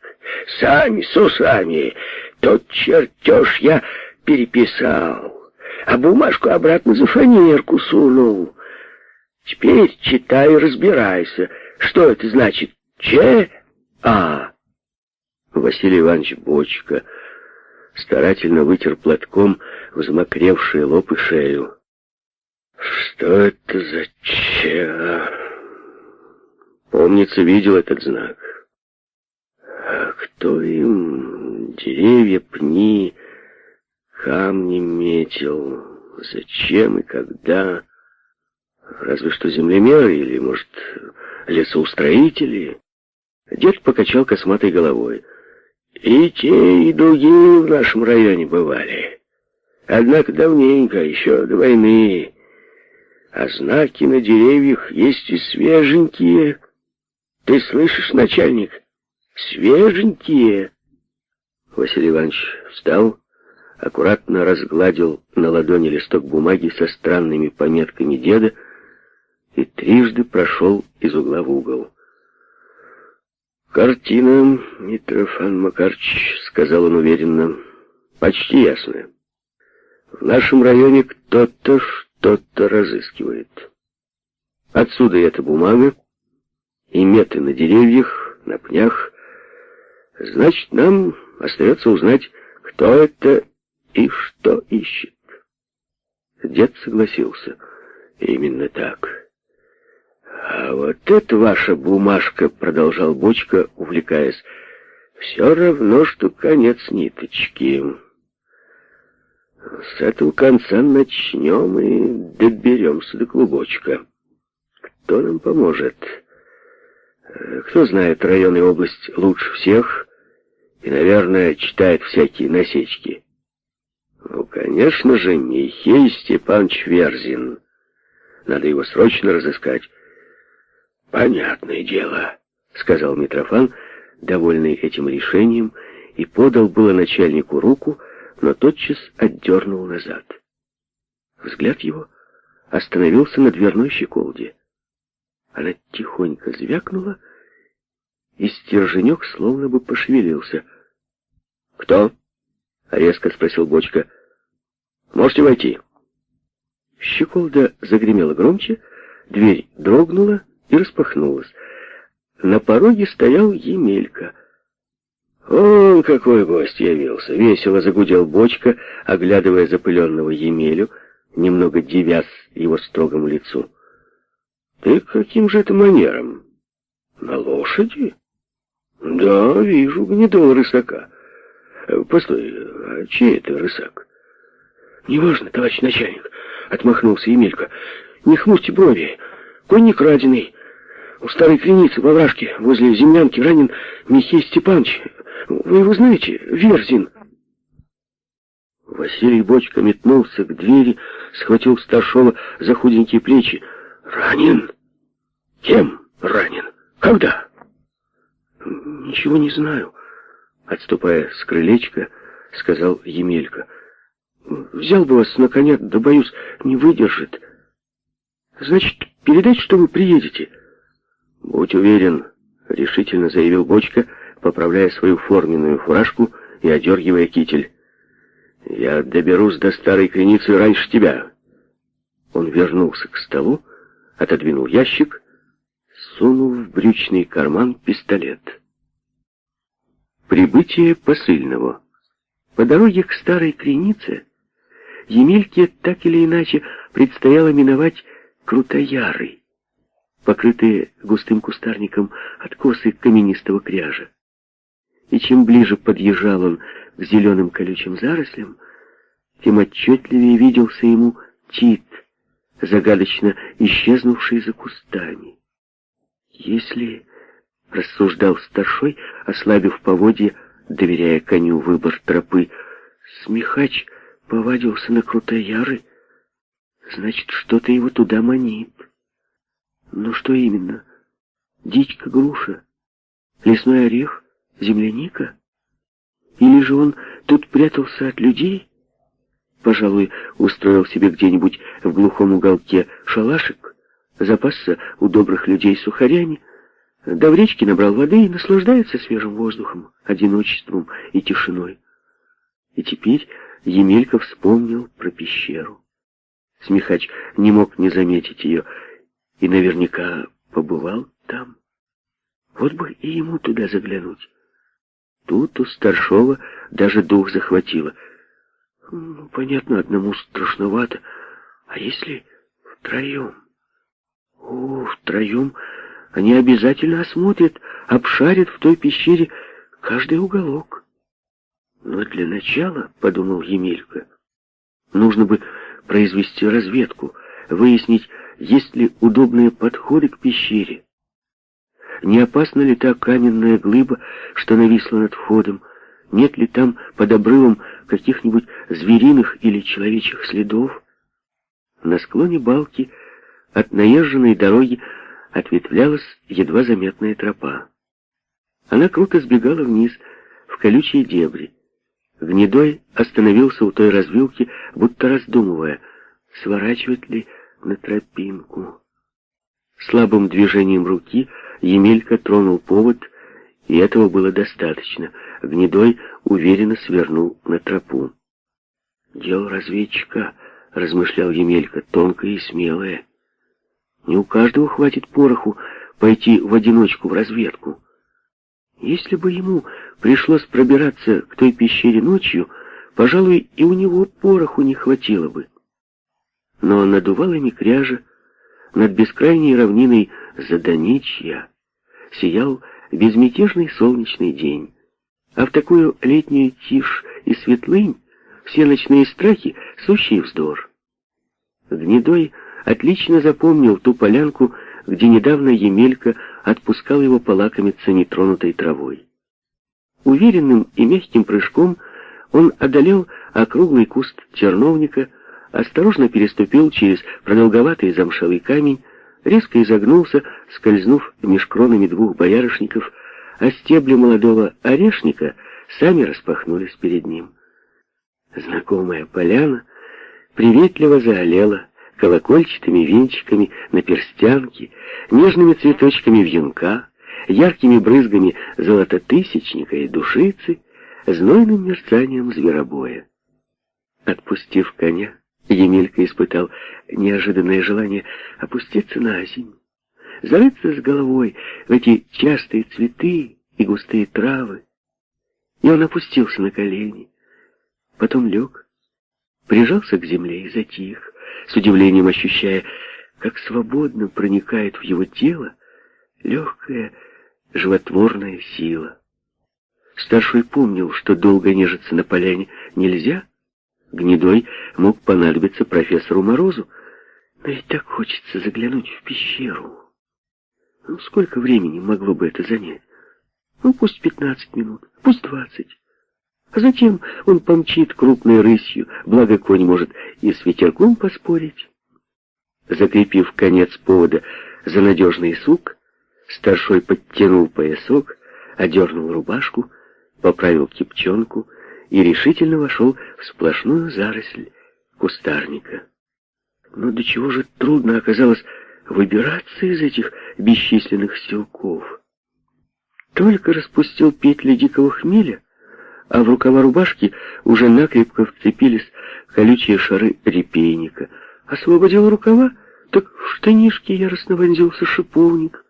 сами с усами, тот чертеж я переписал, а бумажку обратно за фанерку сунул. Теперь читай и разбирайся, что это значит Ч-А». Василий Иванович Бочка старательно вытер платком взмокревший лоб и шею. Что это за че? Помнится, видел этот знак. А кто им деревья, пни, камни метил? Зачем и когда? Разве что землемеры или, может, лесоустроители? Дед покачал косматой головой. И те, и другие в нашем районе бывали. Однако давненько, еще до войны, а знаки на деревьях есть и свеженькие. Ты слышишь, начальник? Свеженькие. Василий Иванович встал, аккуратно разгладил на ладони листок бумаги со странными пометками деда и трижды прошел из угла в угол. «Картина, Митрофан Макарч», — сказал он уверенно, — «почти ясная. В нашем районе кто-то что-то разыскивает. Отсюда эта бумага и меты на деревьях, на пнях. Значит, нам остается узнать, кто это и что ищет. Дед согласился. Именно так. А вот это ваша бумажка, продолжал Бочка, увлекаясь, все равно, что конец ниточки. С этого конца начнем и доберемся до клубочка. Кто нам поможет? Э, кто знает район и область лучше всех и, наверное, читает всякие насечки? Ну, конечно же, Михей Степанович Верзин. Надо его срочно разыскать. Понятное дело, сказал Митрофан, довольный этим решением, и подал было начальнику руку, но тотчас отдернул назад. Взгляд его остановился на дверной щеколде. Она тихонько звякнула, и стерженек словно бы пошевелился. «Кто?» — резко спросил Бочка. Можете войти». Щеколда загремела громче, дверь дрогнула и распахнулась. На пороге стоял Емелька. «Он какой гость явился!» — весело загудел бочка, оглядывая запыленного Емелю, немного дивясь его строгому лицу. «Ты каким же это манером? На лошади?» «Да, вижу, гнедого рысака. Постой, а чей это рысак?» «Неважно, товарищ начальник», — отмахнулся Емелька. «Не хмурьте брови. Конь не краденый. У старой клиницы во вражке возле землянки ранен Михей Степанович. Вы его знаете? Верзин». Василий Бочка метнулся к двери, схватил старшего за худенькие плечи. «Ранен? Кем ранен? Когда?» «Ничего не знаю», — отступая с крылечка, сказал Емелька. «Взял бы вас на коня, да, боюсь, не выдержит. Значит, передать, что вы приедете?» «Будь уверен», — решительно заявил Бочка, поправляя свою форменную фуражку и одергивая китель. «Я доберусь до старой клиницы раньше тебя». Он вернулся к столу, отодвинул ящик, сунул в брючный карман пистолет. Прибытие посыльного. По дороге к старой клинице Емельке так или иначе предстояло миновать Крутояры, покрытые густым кустарником откосы каменистого кряжа. И чем ближе подъезжал он к зеленым колючим зарослям, тем отчетливее виделся ему Тит, загадочно исчезнувший за кустами. Если, — рассуждал старшой, ослабив поводья, доверяя коню выбор тропы, — смехач повадился на Крутояры, значит, что-то его туда манит. Но что именно? Дичка-груша? Лесной орех? Земляника? Или же он тут прятался от людей? Пожалуй, устроил себе где-нибудь в глухом уголке шалашик, запасся у добрых людей сухарями, до в речке набрал воды и наслаждается свежим воздухом, одиночеством и тишиной. И теперь Емелька вспомнил про пещеру. Смехач не мог не заметить ее и наверняка побывал там. Вот бы и ему туда заглянуть. Тут у старшова даже дух захватило. Ну, понятно, одному страшновато. А если втроем? О, втроем они обязательно осмотрят, обшарят в той пещере каждый уголок. Но для начала, — подумал Емелька, — нужно бы произвести разведку, выяснить, есть ли удобные подходы к пещере. Не опасна ли та каменная глыба, что нависла над входом? Нет ли там под обрывом каких-нибудь звериных или человечьих следов? На склоне балки от наезженной дороги ответвлялась едва заметная тропа. Она круто сбегала вниз, в колючие дебри. Гнедой остановился у той развилки, будто раздумывая, сворачивать ли на тропинку. Слабым движением руки Емелька тронул повод, и этого было достаточно. Гнедой уверенно свернул на тропу. «Дело разведчика», — размышлял Емелька, — «тонкое и смелое. Не у каждого хватит пороху пойти в одиночку в разведку». Если бы ему пришлось пробираться к той пещере ночью, пожалуй, и у него пороху не хватило бы. Но над увалами кряжа, над бескрайней равниной Заданичья, сиял безмятежный солнечный день. А в такую летнюю тишь и светлынь все ночные страхи — сущий вздор. Гнедой отлично запомнил ту полянку, где недавно Емелька отпускал его полакомиться нетронутой травой. Уверенным и мягким прыжком он одолел округлый куст терновника, осторожно переступил через продолговатый замшелый камень, резко изогнулся, скользнув меж кронами двух боярышников, а стебли молодого орешника сами распахнулись перед ним. Знакомая поляна приветливо заолела колокольчатыми венчиками на перстянке, нежными цветочками вьюнка, яркими брызгами золототысячника и душицы, знойным мерцанием зверобоя. Отпустив коня, Емелька испытал неожиданное желание опуститься на землю, зарыться с головой в эти частые цветы и густые травы. И он опустился на колени, потом лег, прижался к земле и затих, с удивлением ощущая, как свободно проникает в его тело легкая животворная сила. Старший помнил, что долго нежиться на поляне нельзя. Гнедой мог понадобиться профессору Морозу, но ведь так хочется заглянуть в пещеру. Ну, сколько времени могло бы это занять? Ну, пусть пятнадцать минут, пусть двадцать. А затем он помчит крупной рысью, благо конь может и с ветерком поспорить. Закрепив конец повода за надежный сук, старшой подтянул поясок, одернул рубашку, поправил кипчонку и решительно вошел в сплошную заросль кустарника. Но до чего же трудно оказалось выбираться из этих бесчисленных селков. Только распустил петли дикого хмеля, а в рукава рубашки уже накрепко вцепились колючие шары репейника. Освободил рукава, так в штанишке яростно вонзился шиповник.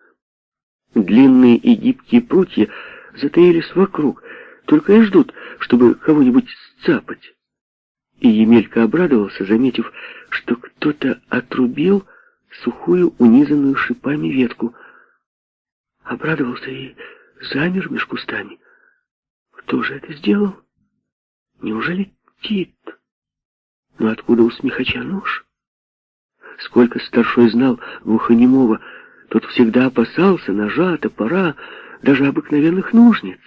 Длинные и гибкие прутья затаились вокруг, только и ждут, чтобы кого-нибудь сцапать. И Емелька обрадовался, заметив, что кто-то отрубил сухую, унизанную шипами ветку. Обрадовался и замер меж кустами. Кто же это сделал? Неужели Тит? Но откуда у смехача нож? Сколько старшой знал глухонемого, тот всегда опасался ножа, топора, даже обыкновенных ножниц.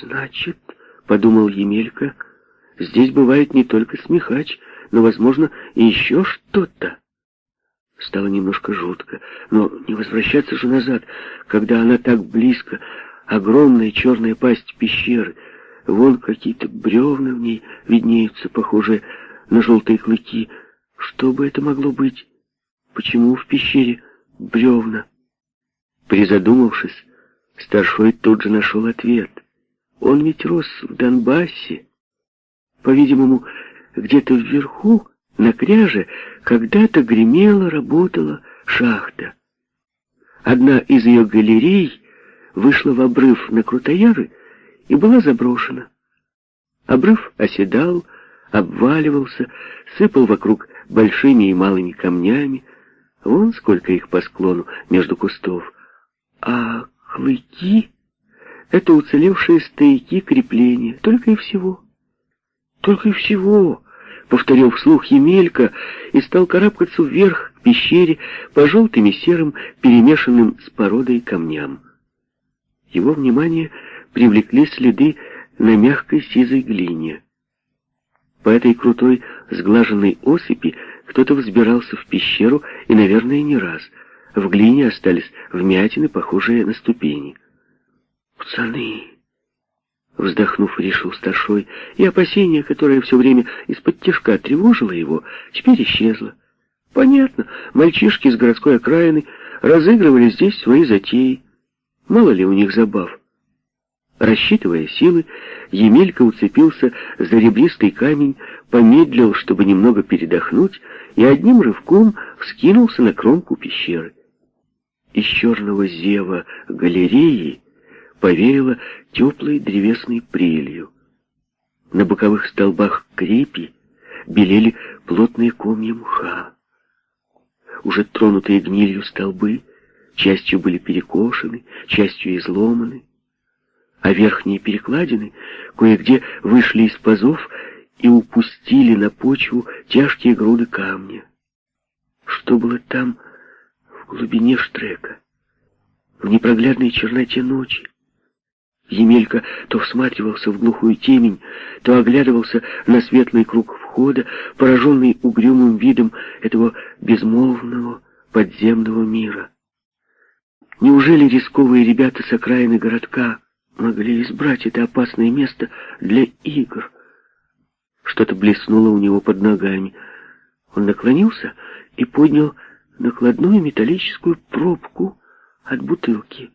Значит, подумал Емелька, здесь бывает не только смехач, но, возможно, и еще что-то. Стало немножко жутко, но не возвращаться же назад, когда она так близко, огромная черная пасть пещеры, вон какие-то бревна в ней виднеются, похожие на желтые клыки. Что бы это могло быть? Почему в пещере бревна? Призадумавшись, старшой тут же нашел ответ. Он ведь рос в Донбассе. По-видимому, где-то вверху на кряже когда-то гремела, работала шахта. Одна из ее галерей вышла в обрыв на Крутояры и была заброшена. Обрыв оседал, обваливался, сыпал вокруг большими и малыми камнями. Вон сколько их по склону между кустов. А клыки — это уцелевшие стояки крепления, только и всего. Только и всего. — повторил вслух Емелька и стал карабкаться вверх к пещере по желтым и серым, перемешанным с породой камням. Его внимание привлекли следы на мягкой сизой глине. По этой крутой, сглаженной осыпи кто-то взбирался в пещеру и, наверное, не раз. В глине остались вмятины, похожие на ступени. «Пацаны!» Вздохнув, решил старшой, и опасение, которое все время из-под тяжка тревожило его, теперь исчезло. Понятно, мальчишки с городской окраины разыгрывали здесь свои затеи. Мало ли у них забав. Рассчитывая силы, Емелька уцепился за ребристый камень, помедлил, чтобы немного передохнуть, и одним рывком вскинулся на кромку пещеры. Из черного зева галереи повеяло теплой древесной прелью. На боковых столбах крепи белели плотные комья мха. Уже тронутые гнилью столбы частью были перекошены, частью изломаны, а верхние перекладины кое-где вышли из пазов и упустили на почву тяжкие груды камня. Что было там в глубине штрека, в непроглядной черноте ночи? Емелька то всматривался в глухую темень, то оглядывался на светлый круг входа, пораженный угрюмым видом этого безмолвного подземного мира. Неужели рисковые ребята с окраины городка могли избрать это опасное место для игр? Что-то блеснуло у него под ногами. Он наклонился и поднял накладную металлическую пробку от бутылки.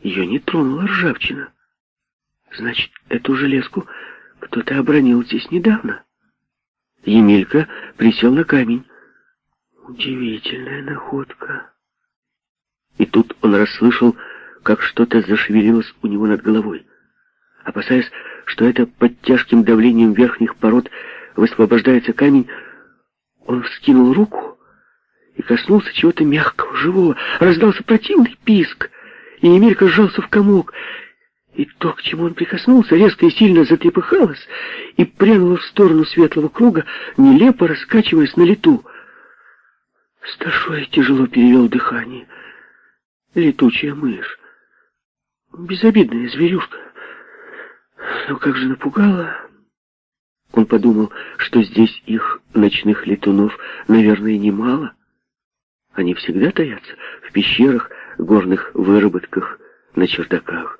Ее не тронула ржавчина. Значит, эту железку Кто-то обронил здесь недавно. Емелька присел на камень. Удивительная находка. И тут он расслышал, как что-то зашевелилось у него над головой. Опасаясь, что это под тяжким давлением верхних пород высвобождается камень, он вскинул руку и коснулся чего-то мягкого, живого. Раздался противный писк, и Емелька сжался в комок. И то, к чему он прикоснулся, резко и сильно затрепыхалось и прянуло в сторону светлого круга, нелепо раскачиваясь на лету. Сташой тяжело перевел дыхание. Летучая мышь. Безобидная зверюшка. Но как же напугала... Он подумал, что здесь их, ночных летунов, наверное, немало. Они всегда таятся в пещерах, горных выработках, на чердаках.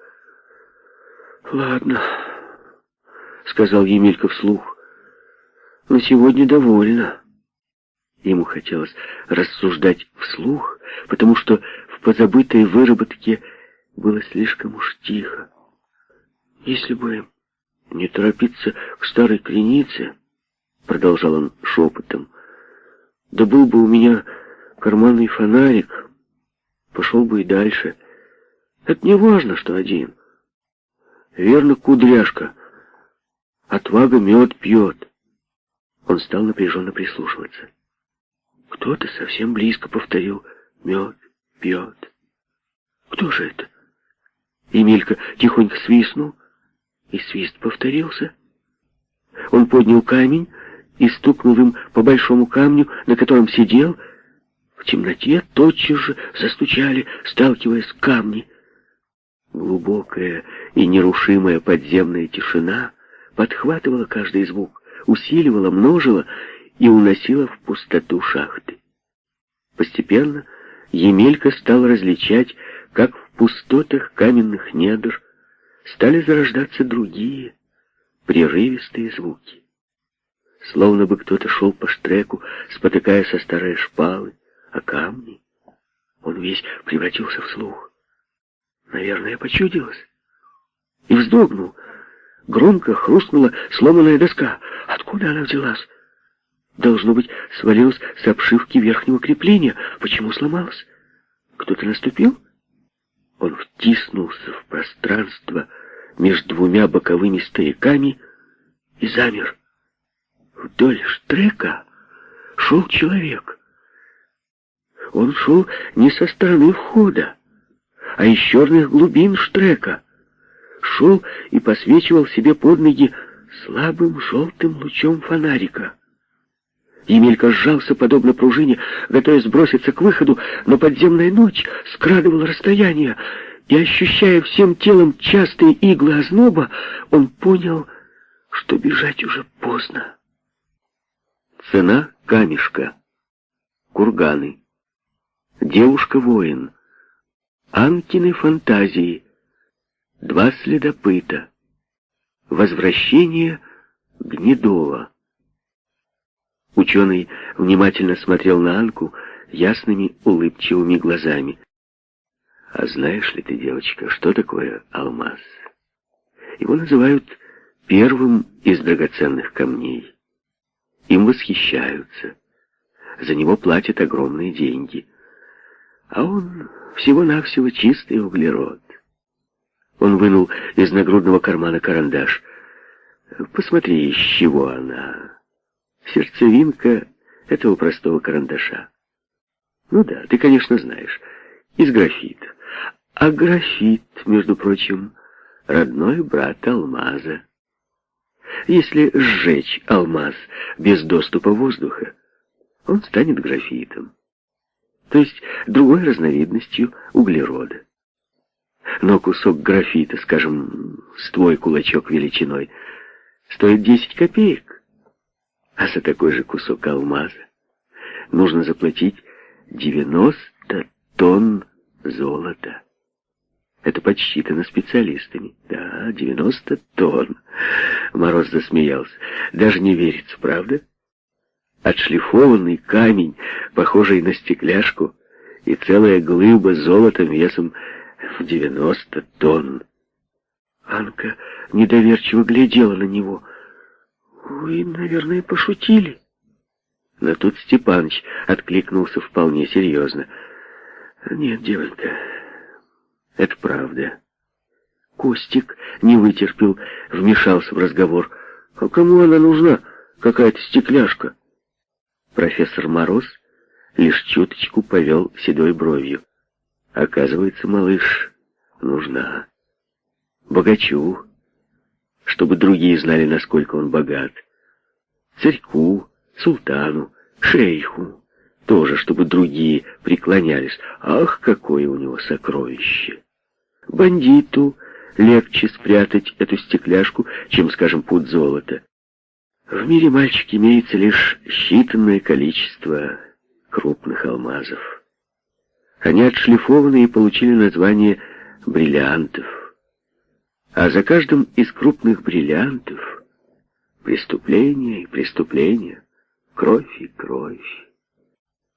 «Ладно», — сказал Емелька вслух, — «на сегодня довольно». Ему хотелось рассуждать вслух, потому что в позабытой выработке было слишком уж тихо. Если бы не торопиться к старой кренице, продолжал он шепотом, да был бы у меня карманный фонарик, пошел бы и дальше. Это не важно, что один. Верно, кудряшка. Отвага мед пьет. Он стал напряженно прислушиваться. Кто-то совсем близко повторил «мед пьет». Кто же это? Емелька тихонько свистнул, и свист повторился. Он поднял камень и стукнул им по большому камню, на котором сидел. Темноте тотчас же застучали, сталкиваясь камни. Глубокая и нерушимая подземная тишина подхватывала каждый звук, усиливала, множила и уносила в пустоту шахты. Постепенно Емелька стал различать, как в пустотах каменных недр стали зарождаться другие, прерывистые звуки. Словно бы кто-то шел по штреку, спотыкая со старой шпалы, а камни. Он весь превратился в слух. Наверное, почудилось. И вздрогнул. Громко хрустнула сломанная доска. Откуда она взялась? Должно быть, свалилась с обшивки верхнего крепления. Почему сломалась? Кто-то наступил? Он втиснулся в пространство между двумя боковыми стояками и замер. Вдоль штрека шел человек. Он шел не со стороны входа, а из черных глубин штрека. Шел и посвечивал себе под ноги слабым желтым лучом фонарика. Емелька сжался, подобно пружине, готовясь сброситься к выходу, но подземная ночь скрадывала расстояние, и, ощущая всем телом частые иглы озноба, он понял, что бежать уже поздно. Цена камешка. Курганы. Девушка-воин. Анкины фантазии. Два следопыта. Возвращение Гнедова. Ученый внимательно смотрел на Анку ясными улыбчивыми глазами. «А знаешь ли ты, девочка, что такое алмаз? Его называют первым из драгоценных камней. Им восхищаются. За него платят огромные деньги. А он всего-навсего чистый углерод. Он вынул из нагрудного кармана карандаш. Посмотри, из чего она сердцевинка этого простого карандаша. Ну да, ты, конечно, знаешь, из графита. А графит, между прочим, родной брат алмаза. Если сжечь алмаз без доступа воздуха, он станет графитом, то есть другой разновидностью углерода. Но кусок графита, скажем, с твой кулачок величиной, стоит 10 копеек. А за такой же кусок алмаза нужно заплатить 90 тонн золота. Это подсчитано специалистами. Да, 90 тонн. Мороз засмеялся. Даже не верится, правда? Отшлифованный камень, похожий на стекляшку, и целая глыба золота весом в 90 тонн. Анка недоверчиво глядела на него. «Вы, наверное, пошутили?» Но тут Степаныч откликнулся вполне серьезно. «Нет, девонька, это правда». Костик не вытерпел, вмешался в разговор. «А кому она нужна? Какая-то стекляшка?» Профессор Мороз лишь чуточку повел седой бровью. Оказывается, малыш нужна. Богачу, чтобы другие знали, насколько он богат. Царьку, султану, шейху, тоже, чтобы другие преклонялись. Ах, какое у него сокровище! Бандиту легче спрятать эту стекляшку, чем, скажем, пуд золота. В мире, мальчик, имеется лишь считанное количество крупных алмазов. Они отшлифованы и получили название бриллиантов. А за каждым из крупных бриллиантов преступление и преступление, кровь и кровь.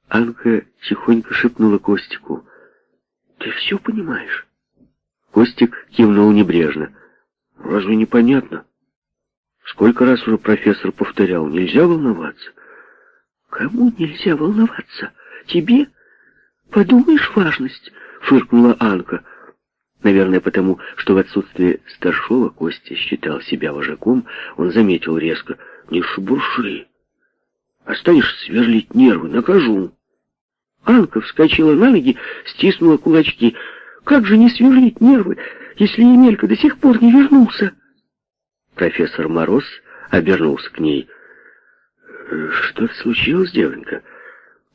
Анка тихонько шепнула Костику. «Ты все понимаешь?» Костик кивнул небрежно. «Разве непонятно?» Сколько раз уже профессор повторял, нельзя волноваться. Кому нельзя волноваться? Тебе? Подумаешь, важность, фыркнула Анка. Наверное, потому, что в отсутствие старшего Костя считал себя вожаком, он заметил резко, не шебурши. Останешь сверлить нервы, накажу. Анка вскочила на ноги, стиснула кулачки. Как же не сверлить нервы, если Емелька до сих пор не вернулся? Профессор Мороз обернулся к ней. «Что-то случилось, девонька?»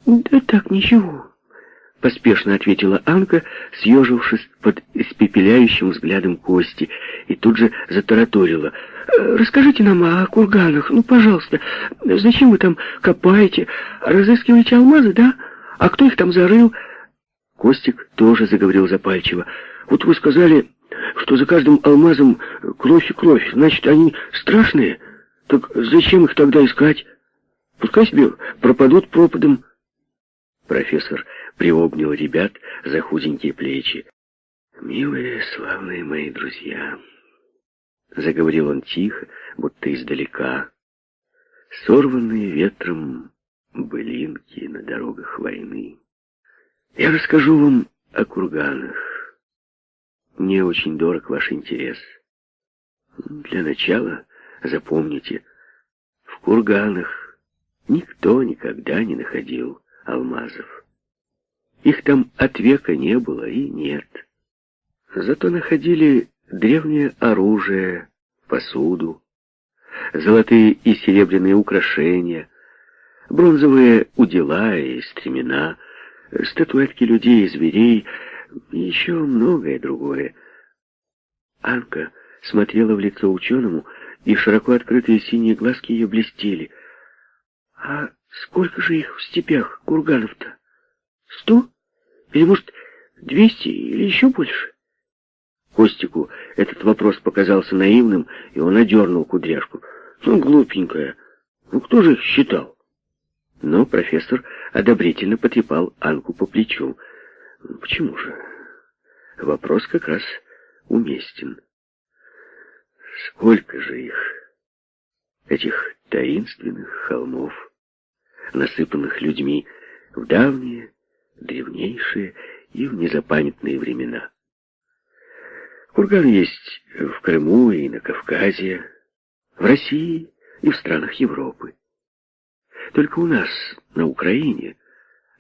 «Да так, ничего», — поспешно ответила Анка, съежившись под испепеляющим взглядом Кости, и тут же затараторила. «Расскажите нам о курганах, ну, пожалуйста. Зачем вы там копаете? Разыскиваете алмазы, да? А кто их там зарыл?» Костик тоже заговорил запальчиво. «Вот вы сказали, что за каждым алмазом кровь и кровь. Значит, они страшные? Так зачем их тогда искать? Пускай себе пропадут пропадом. Профессор приобнял ребят за худенькие плечи. «Милые, славные мои друзья», — заговорил он тихо, будто издалека, сорванные ветром былинки на дорогах войны. «Я расскажу вам о курганах, мне очень дорог ваш интерес. Для начала запомните, в курганах никто никогда не находил алмазов. Их там от века не было и нет. Зато находили древнее оружие, посуду, золотые и серебряные украшения, бронзовые удила и стремена, статуэтки людей и зверей — и еще многое другое. Анка смотрела в лицо ученому, и широко открытые синие глазки ее блестели. «А сколько же их в степях, курганов-то? Сто? Или, может, двести или еще больше?» Костику этот вопрос показался наивным, и он одернул кудряшку. «Ну, глупенькая, ну кто же их считал?» Но профессор одобрительно потрепал Анку по плечу. Почему же? Вопрос как раз уместен. Сколько же их, этих таинственных холмов, насыпанных людьми в давние, древнейшие и в незапамятные времена. Курган есть в Крыму и на Кавказе, в России и в странах Европы. Только у нас, на Украине,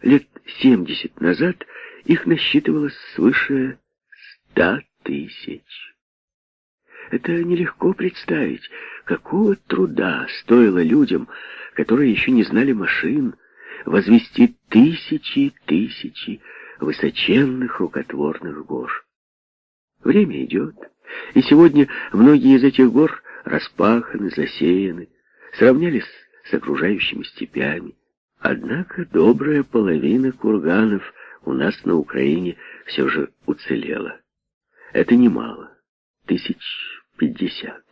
лет семьдесят назад их насчитывалось свыше ста тысяч. Это нелегко представить, какого труда стоило людям, которые еще не знали машин, возвести тысячи и тысячи высоченных рукотворных гор. Время идет, и сегодня многие из этих гор распаханы, засеяны, сравнялись с окружающими степями. Однако добрая половина курганов у нас на Украине все же уцелела. Это немало. Тысяч пятьдесят.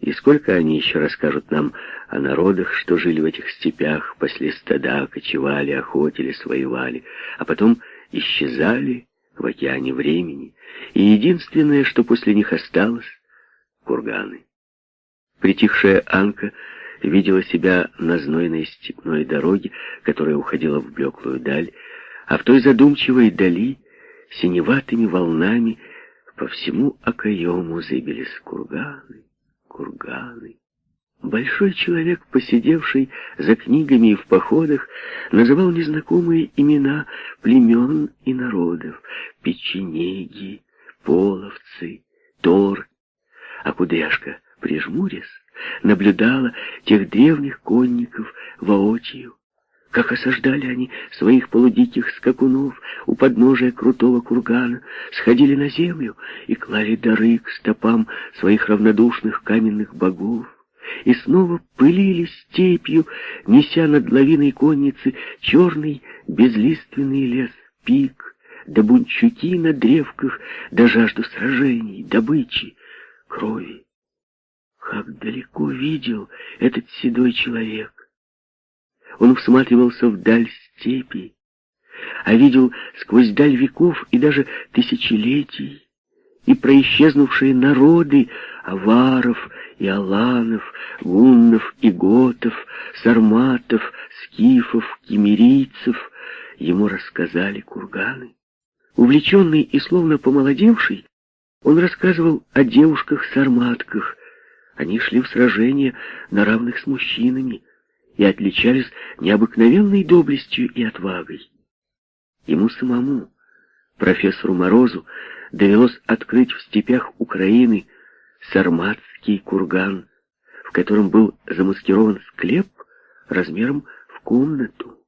И сколько они еще расскажут нам о народах, что жили в этих степях, после стада, кочевали, охотились, воевали, а потом исчезали в океане времени, и единственное, что после них осталось, курганы. Притихшая Анка видела себя на знойной степной дороге, которая уходила в блеклую даль, а в той задумчивой дали синеватыми волнами по всему окоему зыбились курганы, курганы. Большой человек, посидевший за книгами и в походах, называл незнакомые имена племен и народов — печенеги, половцы, тор. А кудряшка, прижмурясь, наблюдала тех древних конников воочию, как осаждали они своих полудиких скакунов у подножия крутого кургана, сходили на землю и клали дары к стопам своих равнодушных каменных богов и снова пылили степью, неся над лавиной конницы черный безлиственный лес пик, да бунчуки на древках, да жажду сражений, добычи, крови. Как далеко видел этот седой человек. Он всматривался вдаль степи, а видел сквозь даль веков и даже тысячелетий и происчезнувшие народы аваров и аланов, гуннов и готов, сарматов, скифов, кемерийцев, ему рассказали курганы. Увлеченный и словно помолодевший, он рассказывал о девушках-сарматках. Они шли в сражения на равных с мужчинами и отличались необыкновенной доблестью и отвагой. Ему самому, профессору Морозу, довелось открыть в степях Украины сарматский курган, в котором был замаскирован склеп размером в комнату.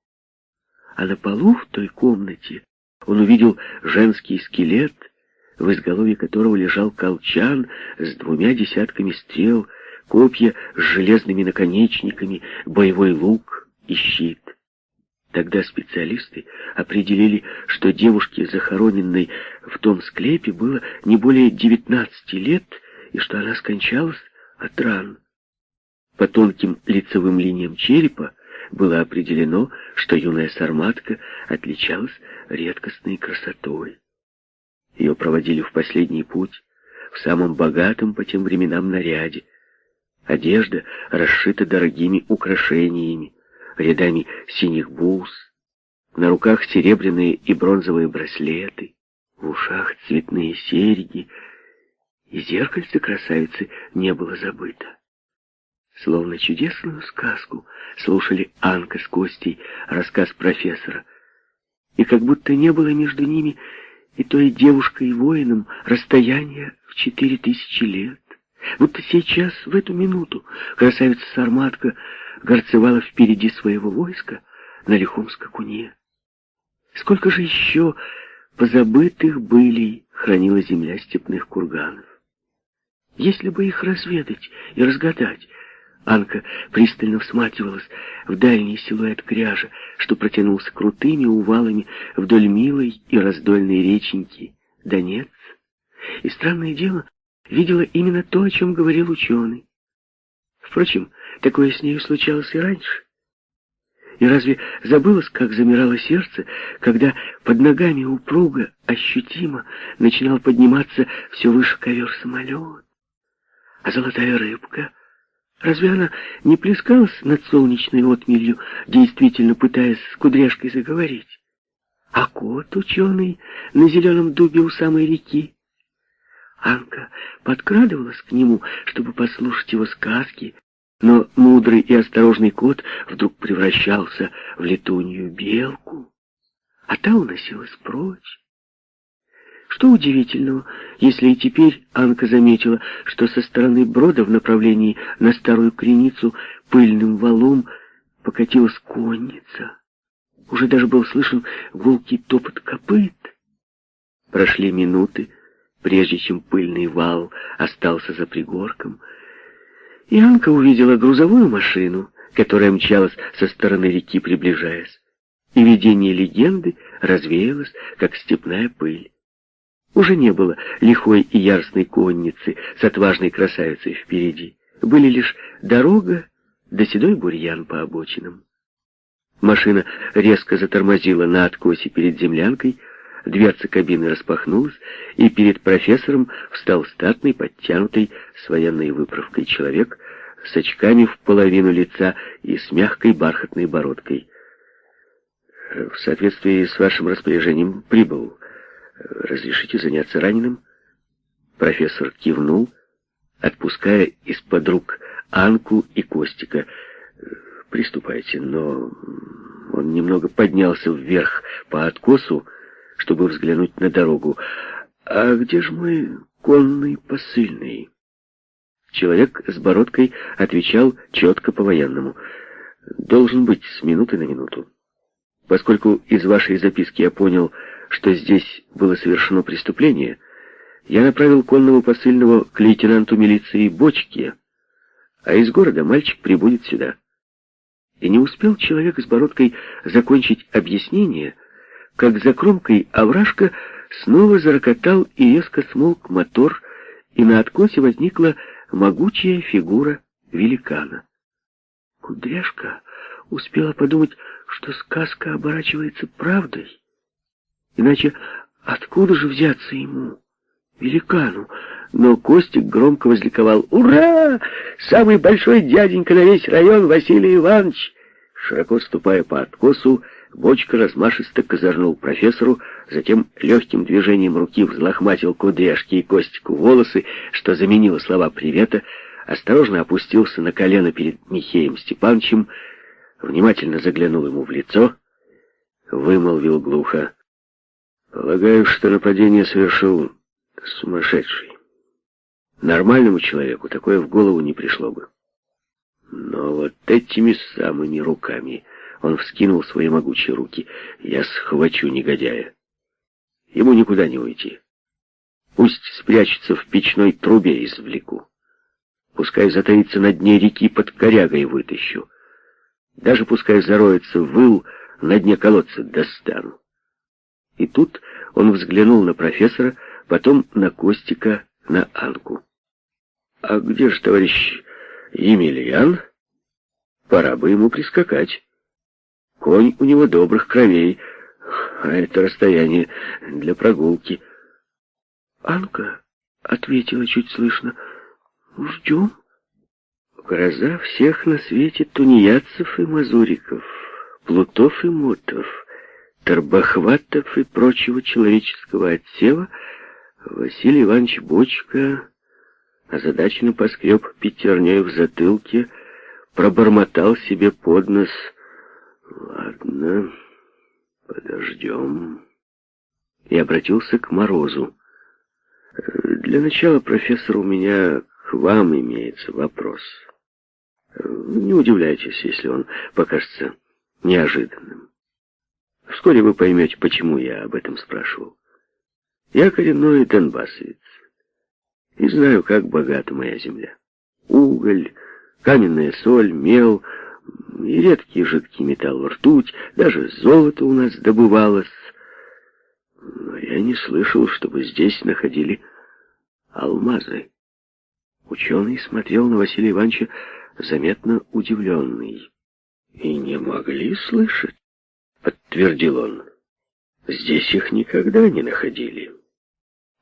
А на полу в той комнате он увидел женский скелет, в изголовье которого лежал колчан с двумя десятками стрел, копья с железными наконечниками, боевой лук и щит. Тогда специалисты определили, что девушке, захороненной в том склепе, было не более 19 лет, и что она скончалась от ран. По тонким лицевым линиям черепа было определено, что юная сарматка отличалась редкостной красотой. Ее проводили в последний путь, в самом богатом по тем временам наряде. Одежда расшита дорогими украшениями, рядами синих бус, на руках серебряные и бронзовые браслеты, в ушах цветные серьги, и зеркальце красавицы не было забыто. Словно чудесную сказку слушали Анка с Костей рассказ профессора, и как будто не было между ними и той девушкой и воином расстояния в четыре тысячи лет. Будто сейчас, в эту минуту, красавица-сарматка горцевала впереди своего войска на лихом скакуне. Сколько же еще позабытых былей хранила земля степных курганов. Если бы их разведать и разгадать, Анка пристально всматривалась в дальний силуэт кряжа, что протянулся крутыми увалами вдоль милой и раздольной реченьки Донец. И, странное дело, видела именно то, о чем говорил ученый. Впрочем, такое с нею случалось и раньше. И разве забылось, как замирало сердце, когда под ногами упруга ощутимо начинал подниматься все выше ковер-самолет? А золотая рыбка, разве она не плескалась над солнечной отмелью, действительно пытаясь с кудряшкой заговорить? А кот ученый на зеленом дубе у самой реки? Анка подкрадывалась к нему, чтобы послушать его сказки, но мудрый и осторожный кот вдруг превращался в летунью белку, а та уносилась прочь. Что удивительного, если и теперь Анка заметила, что со стороны брода в направлении на старую креницу пыльным валом покатилась конница. Уже даже был слышен гулкий топот копыт. Прошли минуты, прежде чем пыльный вал остался за пригорком, и Анка увидела грузовую машину, которая мчалась со стороны реки, приближаясь. И видение легенды развеялось, как степная пыль. Уже не было лихой и яростной конницы с отважной красавицей впереди. Были лишь дорога да седой бурьян по обочинам. Машина резко затормозила на откосе перед землянкой, Дверца кабины распахнулась, и перед профессором встал статный, подтянутый, с военной выправкой человек, с очками в половину лица и с мягкой бархатной бородкой. «В соответствии с вашим распоряжением прибыл. Разрешите заняться раненым?» Профессор кивнул, отпуская из-под рук Анку и Костика. «Приступайте», но он немного поднялся вверх по откосу, чтобы взглянуть на дорогу. «А где же мой конный посыльный?» Человек с бородкой отвечал четко по-военному. «Должен быть с минуты на минуту. Поскольку из вашей записки я понял, что здесь было совершено преступление, я направил конного посыльного к лейтенанту милиции Бочке, а из города мальчик прибудет сюда». И не успел человек с бородкой закончить объяснение, как за кромкой овражка снова зарокотал и резко смолк мотор, и на откосе возникла могучая фигура великана. Кудряшка успела подумать, что сказка оборачивается правдой. Иначе откуда же взяться ему, великану? Но Костик громко возликовал. «Ура! Самый большой дяденька на весь район Василий Иванович!» Широко ступая по откосу, Бочка размашисто козырнул профессору, затем легким движением руки взлохматил кудряшки и Костику волосы, что заменило слова привета, осторожно опустился на колено перед Михеем Степановичем, внимательно заглянул ему в лицо, вымолвил глухо. «Полагаю, что нападение совершил сумасшедший. Нормальному человеку такое в голову не пришло бы. Но вот этими самыми руками он вскинул свои могучие руки. Я схвачу негодяя. Ему никуда не уйти. Пусть спрячется в печной трубе извлеку. Пускай затаится на дне реки под корягой вытащу. Даже пускай зароется в выл, на дне колодца достану. И тут он взглянул на профессора, потом на Костика, на Анку. «А где же товарищ Емельян? Пора бы ему прискакать. Конь у него добрых кровей, а это расстояние для прогулки». «Анка», — ответила чуть слышно, — «ждем». Гроза всех на свете тунеядцев и мазуриков, плутов и мотов, торбохватов и прочего человеческого отсева, Василий Иванович Бочка озадаченно поскреб пятерней в затылке, пробормотал себе под нос. «Ладно, подождем». И обратился к Морозу. «Для начала, профессор, у меня к вам имеется вопрос. Не удивляйтесь, если он покажется неожиданным. Вскоре вы поймете, почему я об этом спрашивал. Я коренной донбассовец и знаю, как богата моя земля. Уголь, каменная соль, мел и редкий жидкий металл, ртуть, даже золото у нас добывалось. Но я не слышал, чтобы здесь находили алмазы. Ученый смотрел на Василия Ивановича заметно удивленный. «И не могли слышать?» — подтвердил он. «Здесь их никогда не находили».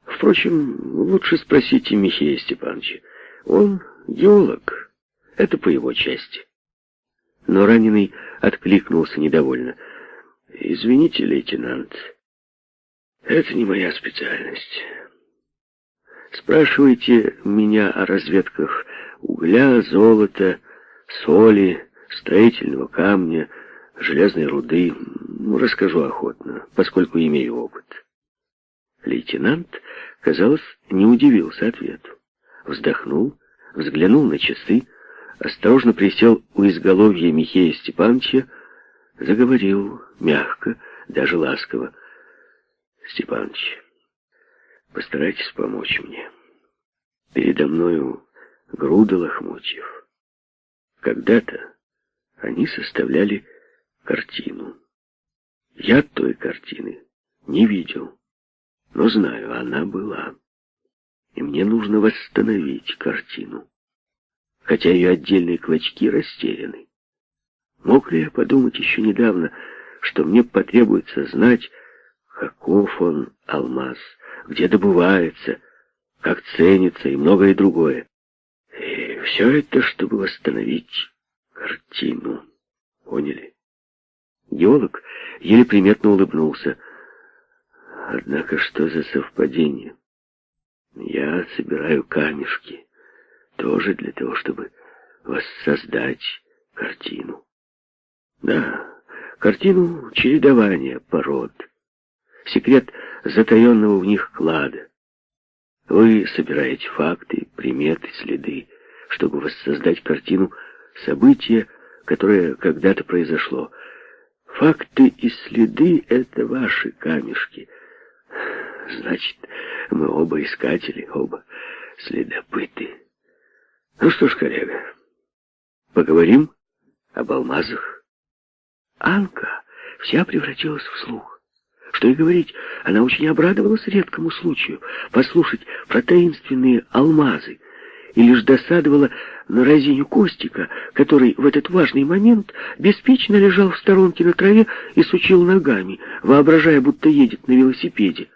Впрочем, лучше спросите Михея Степановича. Он геолог. Это по его части. Но раненый откликнулся недовольно. «Извините, лейтенант, это не моя специальность. Спрашивайте меня о разведках угля, золота, соли, строительного камня, железной руды. Ну, расскажу охотно, поскольку имею опыт». Лейтенант, казалось, не удивился ответу. Вздохнул, взглянул на часы, осторожно присел у изголовья Михея Степановича, заговорил мягко, даже ласково. «Степанович, постарайтесь помочь мне. Передо мною груда лохмотьев. Когда-то они составляли картину. Я той картины не видел но знаю, она была. И мне нужно восстановить картину. Хотя ее отдельные клочки растеряны. Мог ли я подумать еще недавно, что мне потребуется знать, каков он, алмаз, где добывается, как ценится и многое другое. И все это, чтобы восстановить картину. Поняли? Геолог еле приметно улыбнулся. Однако что за совпадение? Я собираю камешки, тоже для того, чтобы воссоздать картину. Да, картину чередования пород. Секрет затаенного в них клада. Вы собираете факты, приметы, следы, чтобы воссоздать картину события, которое когда-то произошло. Факты и следы — это ваши камешки. Значит, мы оба искатели, оба следопыты. Ну что ж, коллега, поговорим об алмазах. Анка вся превратилась в слух. Что и говорить, она очень обрадовалась редкому случаю послушать про таинственные алмазы и лишь досадовала на разиню Костика, который в этот важный момент беспечно лежал в сторонке на траве и сучил ногами, воображая, будто едет на велосипеде.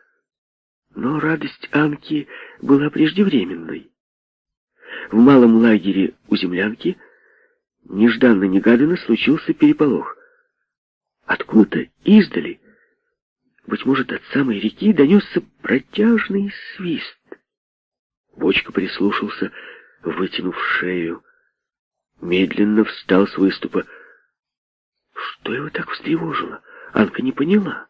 Но радость Анки была преждевременной. В малом лагере у землянки нежданно-негаданно случился переполох. Откуда-то издали, быть может, от самой реки донесся протяжный свист. Бочка прислушался, вытянув шею. Медленно встал с выступа. Что его так встревожило? Анка не поняла.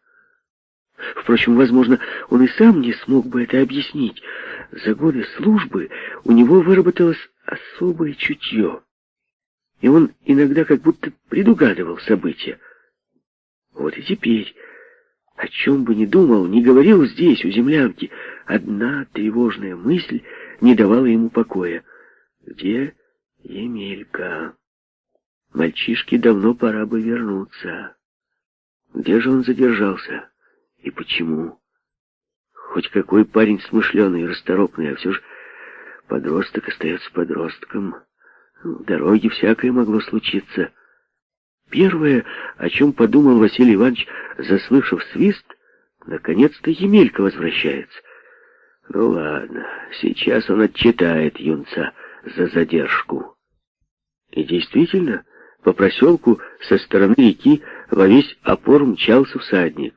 Впрочем, возможно, он и сам не смог бы это объяснить. За годы службы у него выработалось особое чутье. И он иногда как будто предугадывал события. Вот и теперь, о чем бы ни думал, не говорил здесь, у землянки, одна тревожная мысль не давала ему покоя. Где Емелька? Мальчишке давно пора бы вернуться. Где же он задержался? И почему? Хоть какой парень смышленый расторопный, а все же подросток остается подростком. В дороге всякое могло случиться. Первое, о чем подумал Василий Иванович, заслышав свист, наконец-то Емелька возвращается. Ну ладно, сейчас он отчитает юнца за задержку. И действительно, по проселку со стороны реки во весь опор мчался всадник.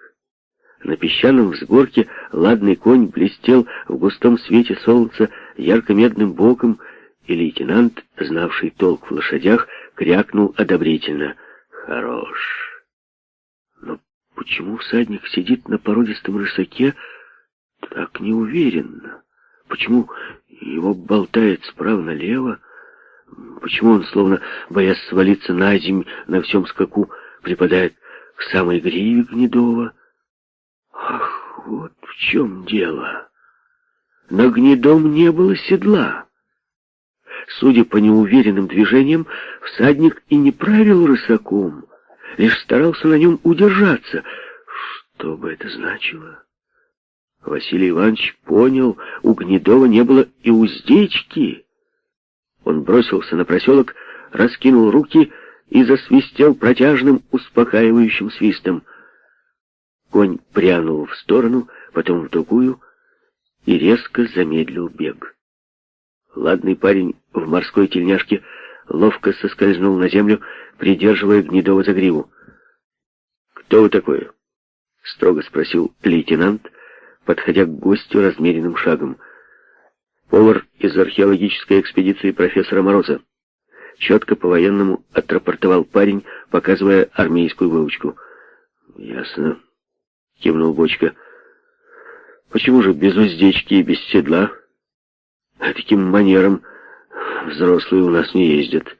На песчаном взгорке ладный конь блестел в густом свете солнца ярко-медным боком, и лейтенант, знавший толк в лошадях, крякнул одобрительно. «Хорош!» Но почему всадник сидит на породистом рысаке так неуверенно? Почему его болтает справа налево? Почему он, словно боясь свалиться на земь на всем скаку, припадает к самой гриве Гнедова? Ах, вот в чем дело. На Гнедом не было седла. Судя по неуверенным движениям, всадник и не правил рысаком, лишь старался на нем удержаться. Что бы это значило? Василий Иванович понял, у Гнедова не было и уздечки. Он бросился на проселок, раскинул руки и засвистел протяжным, успокаивающим свистом. Конь прянул в сторону, потом в другую и резко замедлил бег. Ладный парень в морской тельняшке ловко соскользнул на землю, придерживая Гнедова за гриву. «Кто вы такой?» — строго спросил лейтенант, подходя к гостю размеренным шагом. «Повар из археологической экспедиции профессора Мороза». Четко по-военному отрапортовал парень, показывая армейскую выучку. «Ясно», — кивнул Бочка. «Почему же без уздечки и без седла?» А таким манером взрослые у нас не ездят.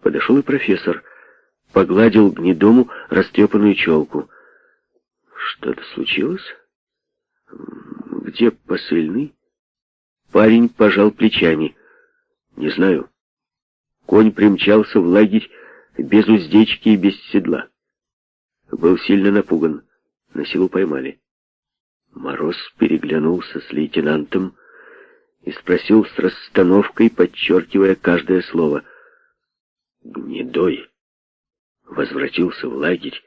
Подошел и профессор, погладил гнедому растрепанную челку. Что-то случилось? Где посыльный? Парень пожал плечами. Не знаю. Конь примчался в лагерь без уздечки и без седла. Был сильно напуган. На силу поймали. Мороз переглянулся с лейтенантом, и спросил с расстановкой, подчеркивая каждое слово. «Гнедой возвратился в лагерь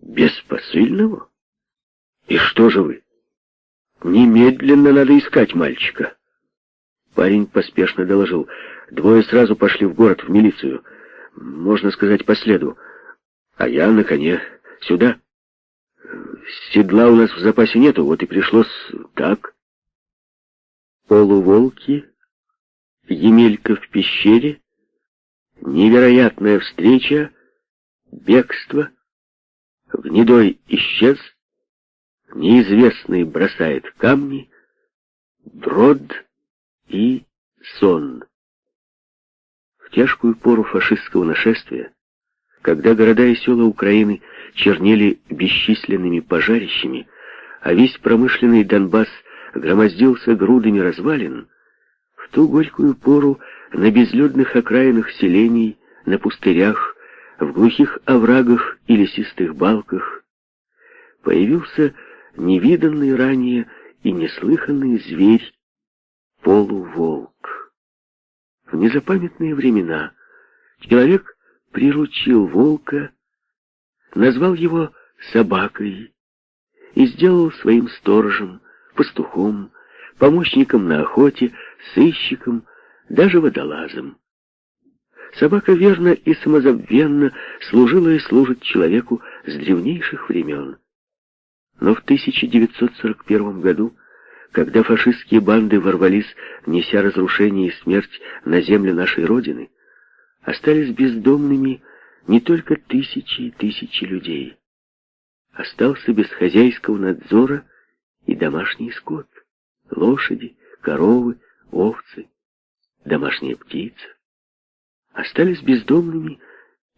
без посыльного?» И что же вы? Немедленно надо искать мальчика. Парень поспешно доложил. Двое сразу пошли в город, в милицию. Можно сказать, по следу. А я на коне. Сюда. Седла у нас в запасе нету, вот и пришлось так. Полуволки, Емелька в пещере, невероятная встреча, бегство, гнедой исчез, неизвестный бросает камни, брод и сон. В тяжкую пору фашистского нашествия, когда города и села Украины чернели бесчисленными пожарищами, а весь промышленный Донбасс громоздился грудами развалин, в ту горькую пору на безлюдных окраинах селений, на пустырях, в глухих оврагах и лесистых балках появился невиданный ранее и неслыханный зверь полуволк. В незапамятные времена человек приручил волка, назвал его собакой и сделал своим сторожем, пастухом, помощником на охоте, сыщиком, даже водолазом. Собака верно и самозабвенно служила и служит человеку с древнейших времен. Но в 1941 году, когда фашистские банды ворвались, неся разрушение и смерть на землю нашей Родины, остались бездомными не только тысячи и тысячи людей. Остался без хозяйского надзора и домашний скот, лошади, коровы, овцы, домашняя птица. Остались бездомными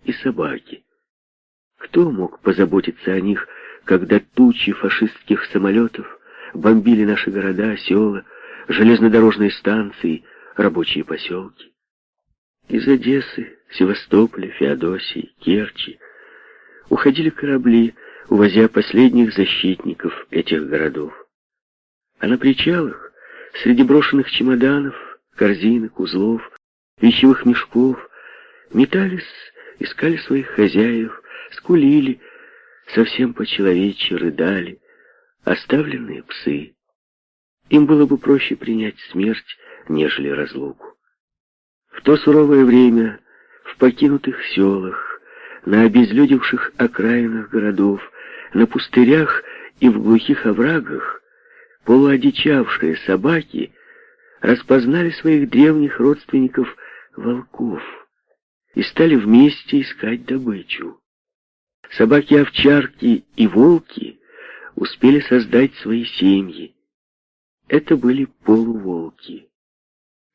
и собаки. Кто мог позаботиться о них, когда тучи фашистских самолетов бомбили наши города, села, железнодорожные станции, рабочие поселки? Из Одессы, Севастополя, Феодосии, Керчи уходили корабли, увозя последних защитников этих городов. А на причалах, среди брошенных чемоданов, корзинок, узлов, вещевых мешков, метались, искали своих хозяев, скулили, совсем по-человечьи рыдали, оставленные псы. Им было бы проще принять смерть, нежели разлуку. В то суровое время в покинутых селах, на обезлюдевших окраинах городов, на пустырях и в глухих оврагах полуодичавшие собаки распознали своих древних родственников волков и стали вместе искать добычу. Собаки-овчарки и волки успели создать свои семьи. Это были полуволки.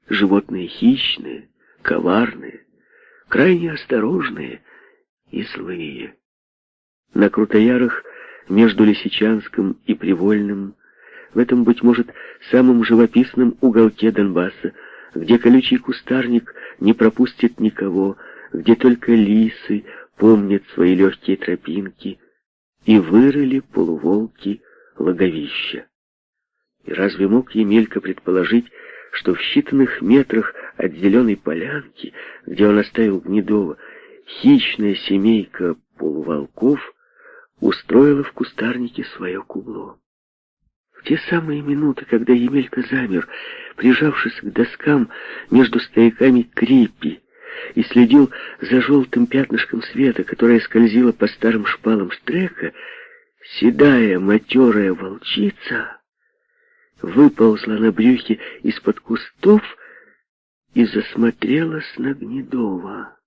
Животные хищные, коварные, крайне осторожные и злые. На Крутоярах между Лисичанском и Привольным, в этом, быть может, самом живописном уголке Донбасса, где колючий кустарник не пропустит никого, где только лисы помнят свои легкие тропинки, и вырыли полуволки логовища. И разве мог Емелька предположить, что в считанных метрах от зеленой полянки, где он оставил Гнедова, хищная семейка полуволков устроила в кустарнике свое кубло? В те самые минуты, когда Емелька замер, прижавшись к доскам между стояками крепи, и следил за желтым пятнышком света, которое скользило по старым шпалам штрека, седая матерая волчица выползла на брюхе из-под кустов и засмотрелась на Гнедова.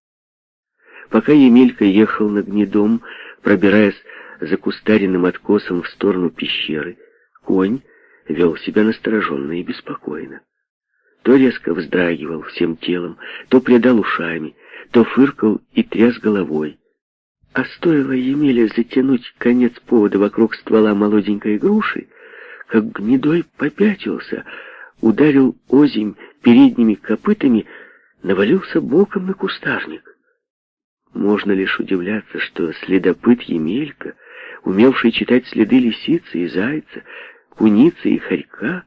Пока Емелька ехал на Гнедом, пробираясь за кустаренным откосом в сторону пещеры, конь вел себя настороженно и беспокойно то резко вздрагивал всем телом, то придал ушами, то фыркал и тряс головой. А стоило Емеле затянуть конец повода вокруг ствола молоденькой груши, как гнедой попятился, ударил озимь передними копытами, навалился боком на кустарник. Можно лишь удивляться, что следопыт Емелька, умевший читать следы лисицы и зайца, куницы и хорька,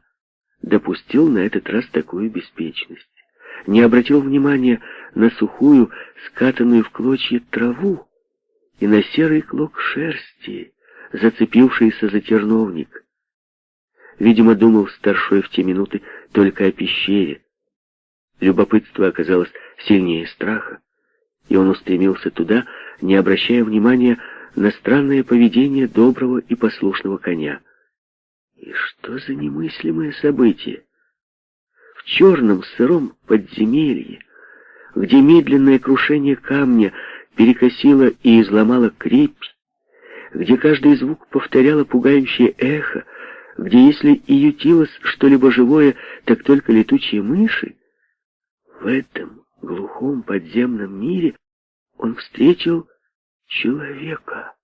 допустил на этот раз такую беспечность. Не обратил внимания на сухую, скатанную в клочья траву и на серый клок шерсти, зацепившийся за терновник. Видимо, думал старшой в те минуты только о пещере. Любопытство оказалось сильнее страха, и он устремился туда, не обращая внимания на странное поведение доброго и послушного коня. И что за немыслимое событие? В черном сыром подземелье, где медленное крушение камня перекосило и изломало крепь, где каждый звук повторяло пугающее эхо, где если и ютилось что-либо живое, так только летучие мыши, в этом глухом подземном мире он встретил человека.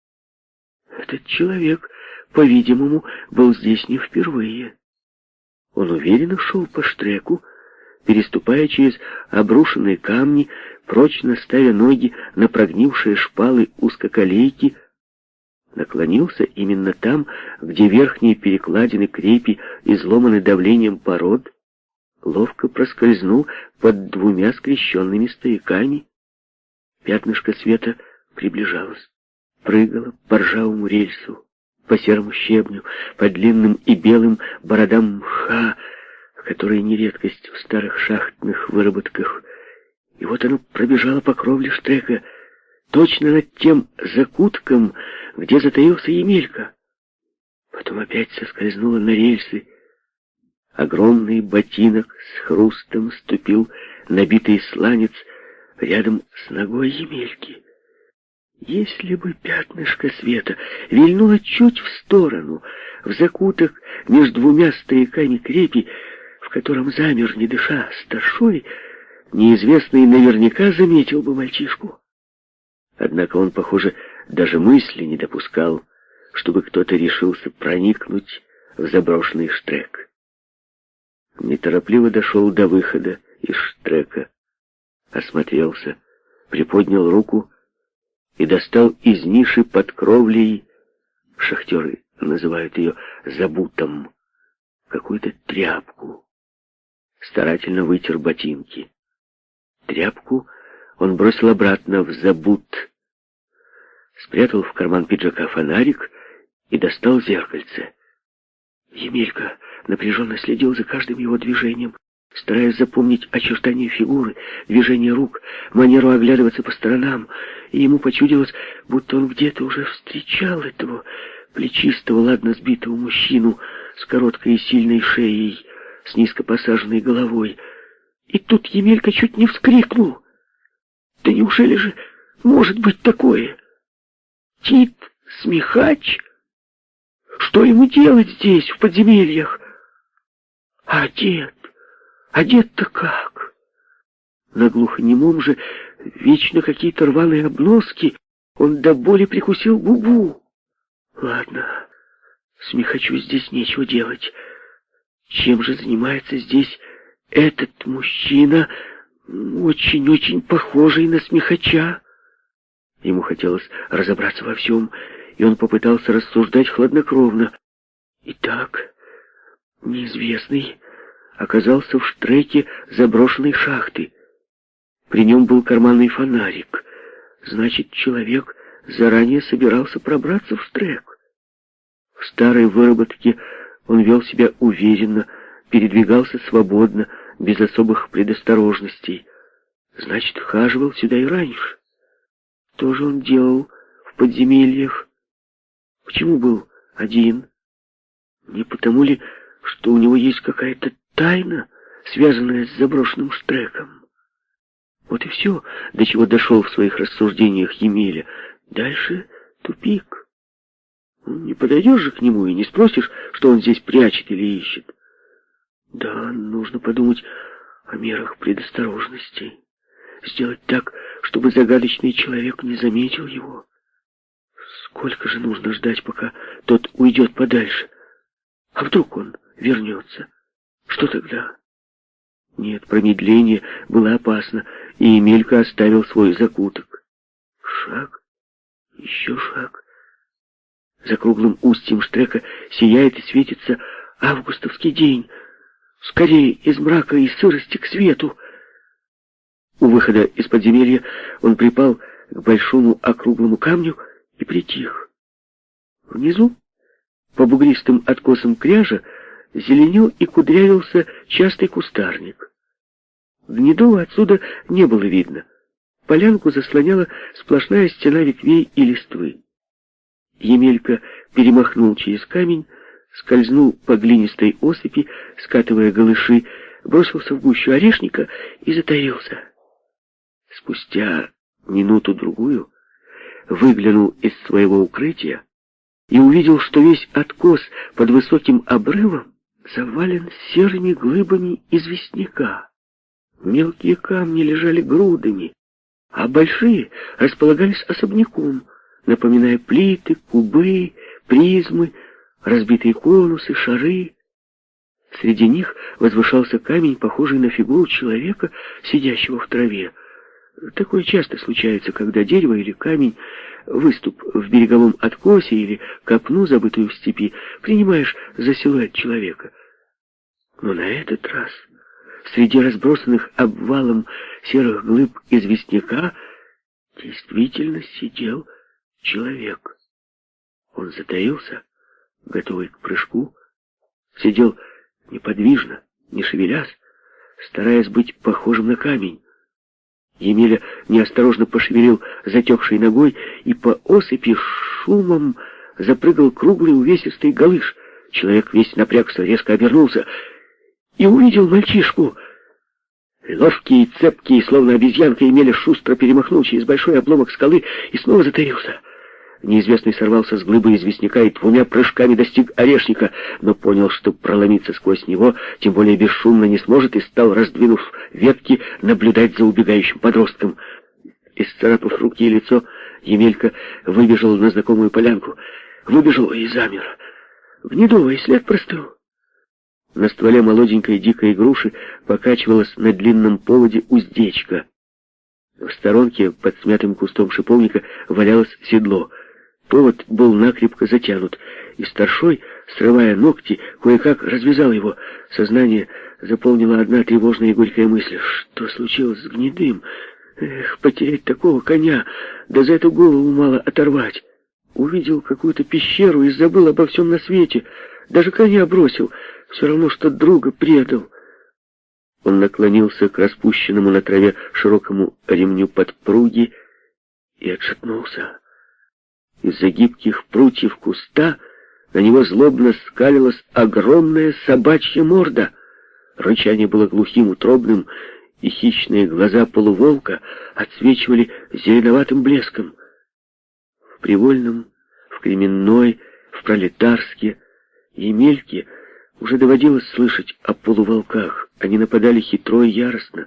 Этот человек, по-видимому, был здесь не впервые. Он уверенно шел по штреку, переступая через обрушенные камни, прочно ставя ноги на прогнившие шпалы узкоколейки, наклонился именно там, где верхние перекладины крепи изломаны давлением пород, ловко проскользнул под двумя скрещенными стояками. Пятнышко света приближалось, прыгало по ржавому рельсу, по серому щебню, по длинным и белым бородам мха, которые не редкость в старых шахтных выработках. И вот оно пробежало по кровле штрека, точно над тем закутком, где затаился Емелька. Потом опять соскользнуло на рельсы. Огромный ботинок с хрустом ступил набитый сланец рядом с ногой Емельки. Если бы пятнышко света вильнуло чуть в сторону, в закуток между двумя стояками крепи, в котором замер, не дыша, старшой, неизвестный наверняка заметил бы мальчишку. Однако он, похоже, даже мысли не допускал, чтобы кто-то решился проникнуть в заброшенный штрек. Неторопливо дошел до выхода из штрека, осмотрелся, приподнял руку и достал из ниши под кровлей, шахтеры называют ее забутом, какую-то тряпку. Старательно вытер ботинки. Тряпку он бросил обратно в забут, спрятал в карман пиджака фонарик и достал зеркальце. Емелька напряженно следил за каждым его движением, стараясь запомнить очертания фигуры, движение рук, манеру оглядываться по сторонам, и ему почудилось, будто он где-то уже встречал этого плечистого, ладно сбитого мужчину с короткой и сильной шеей, с низко посаженной головой. И тут Емелька чуть не вскрикнул. Да неужели же может быть такое? Тит Смехач? Что ему делать здесь, в подземельях? А дед? А дед-то как? На глухонемом же вечно какие-то рваные обноски. Он до боли прикусил губу. Ладно, смехачу здесь нечего делать. Чем же занимается здесь этот мужчина, очень-очень похожий на смехача? Ему хотелось разобраться во всем, и он попытался рассуждать хладнокровно. Итак, неизвестный оказался в штреке заброшенной шахты. При нем был карманный фонарик. Значит, человек заранее собирался пробраться в штрек. В старой выработке он вел себя уверенно, передвигался свободно, без особых предосторожностей. Значит, хаживал сюда и раньше. Что же он делал в подземельях? Почему был один? Не потому ли, что у него есть какая-то тайна, связанная с заброшенным штреком? Вот и все, до чего дошел в своих рассуждениях Емеля. Дальше тупик. Не подойдешь же к нему и не спросишь, что он здесь прячет или ищет. Да, нужно подумать о мерах предосторожности. Сделать так, чтобы загадочный человек не заметил его. Сколько же нужно ждать, пока тот уйдет подальше? А вдруг он вернется? Что тогда? Нет, промедление было опасно, и Емелька оставил свой закуток. Шаг, еще шаг. За круглым устьем штрека сияет и светится августовский день. Скорее из мрака и сырости к свету. У выхода из подземелья он припал к большому округлому камню и притих. Внизу, по бугристым откосам кряжа, зеленел и кудрявился частый кустарник. Гнедова отсюда не было видно. Полянку заслоняла сплошная стена ветвей и листвы. Емелька перемахнул через камень, скользнул по глинистой осыпи, скатывая голыши, бросился в гущу орешника и затаился. Спустя минуту-другую выглянул из своего укрытия и увидел, что весь откос под высоким обрывом завален серыми глыбами известняка. Мелкие камни лежали грудами, а большие располагались особняком, напоминая плиты, кубы, призмы, разбитые конусы, шары. Среди них возвышался камень, похожий на фигуру человека, сидящего в траве. Такое часто случается, когда дерево или камень, выступ в береговом откосе или копну, забытую в степи, принимаешь за силуэт человека. Но на этот раз среди разбросанных обвалом серых глыб известняка действительно сидел человек. Он затаился, готовый к прыжку, сидел неподвижно, не шевелясь, стараясь быть похожим на камень. Емеля неосторожно пошевелил затекшей ногой, и по осыпи шумом запрыгал круглый увесистый галыш. Человек весь напрягся, резко обернулся и увидел мальчишку. Ловкие, цепкие, словно обезьянка, Емеля шустро перемахнул через большой обломок скалы и снова затаился. Неизвестный сорвался с глыбы известняка и двумя прыжками достиг орешника, но понял, что проломиться сквозь него, тем более бесшумно, не сможет, и стал, раздвинув ветки, наблюдать за убегающим подростком. Исцарапав руки и лицо, Емелька выбежал на знакомую полянку. Выбежал и замер. Гнедовый след простыл. На стволе молоденькой дикой груши покачивалась на длинном поводе уздечка. В сторонке под смятым кустом шиповника валялось седло — Повод был накрепко затянут, и старшой, срывая ногти, кое-как развязал его. Сознание заполнила одна тревожная и горькая мысль. Что случилось с гнедым? Эх, потерять такого коня, да за эту голову мало оторвать. Увидел какую-то пещеру и забыл обо всем на свете. Даже коня бросил, все равно, что друга предал. Он наклонился к распущенному на траве широкому ремню подпруги и отшатнулся. Из-за гибких прутьев куста на него злобно скалилась огромная собачья морда. Рычание было глухим, утробным, и хищные глаза полуволка отсвечивали зеленоватым блеском. В Привольном, в Кременной, в Пролетарске, Емельке уже доводилось слышать о полуволках. Они нападали хитро и яростно.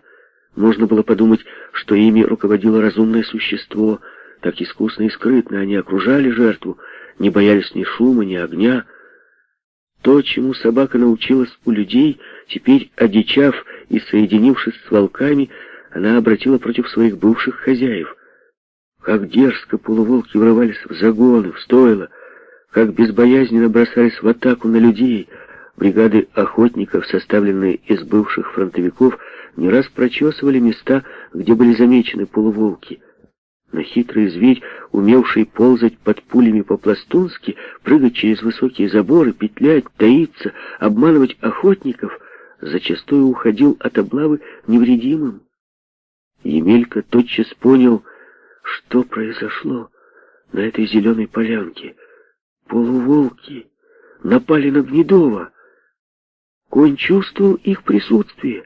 Можно было подумать, что ими руководило разумное существо — так искусно и скрытно они окружали жертву, не боялись ни шума, ни огня. То, чему собака научилась у людей, теперь, одичав и соединившись с волками, она обратила против своих бывших хозяев. Как дерзко полуволки врывались в загоны, в стойла, как безбоязненно бросались в атаку на людей. Бригады охотников, составленные из бывших фронтовиков, не раз прочесывали места, где были замечены полуволки — но хитрый зверь, умевший ползать под пулями по-пластунски, прыгать через высокие заборы, петлять, таиться, обманывать охотников, зачастую уходил от облавы невредимым. Емелька тотчас понял, что произошло на этой зеленой полянке. Полуволки напали на Гнедова. Конь чувствовал их присутствие.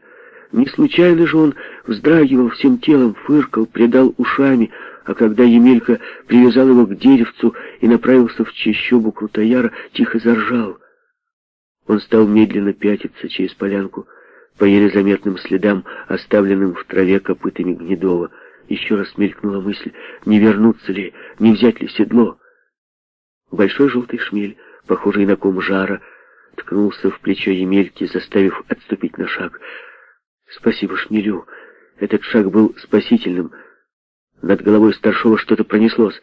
Не случайно же он вздрагивал всем телом, фыркал, придал ушами, а когда Емелька привязал его к деревцу и направился в чащобу Крутояра, тихо заржал. Он стал медленно пятиться через полянку по еле заметным следам, оставленным в траве копытами Гнедова. Еще раз мелькнула мысль, не вернуться ли, не взять ли седло. Большой желтый шмель, похожий на ком жара, ткнулся в плечо Емельки, заставив отступить на шаг. Спасибо шмелю. Этот шаг был спасительным — над головой старшего что-то пронеслось.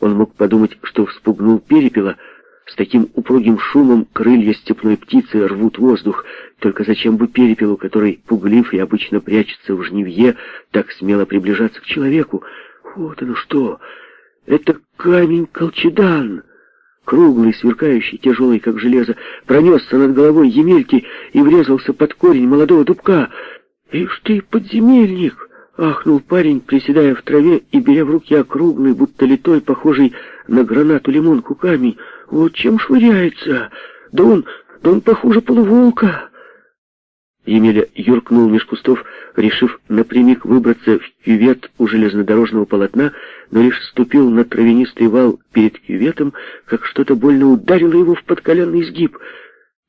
Он мог подумать, что вспугнул перепела. С таким упругим шумом крылья степной птицы рвут воздух. Только зачем бы перепелу, который пуглив и обычно прячется в жнивье, так смело приближаться к человеку? Вот оно что! Это камень-колчедан! круглый, сверкающий, тяжелый, как железо, пронесся над головой Емельки и врезался под корень молодого дубка. «Ишь ты, подземельник!» — ахнул парень, приседая в траве и беря в руки округлый, будто литой, похожий на гранату лимонку камень. «Вот чем швыряется! Да он, да он похуже полуволка!» Емеля юркнул меж кустов, решив напрямик выбраться в кювет у железнодорожного полотна, но лишь ступил на травянистый вал перед кюветом, как что-то больно ударило его в подколенный сгиб.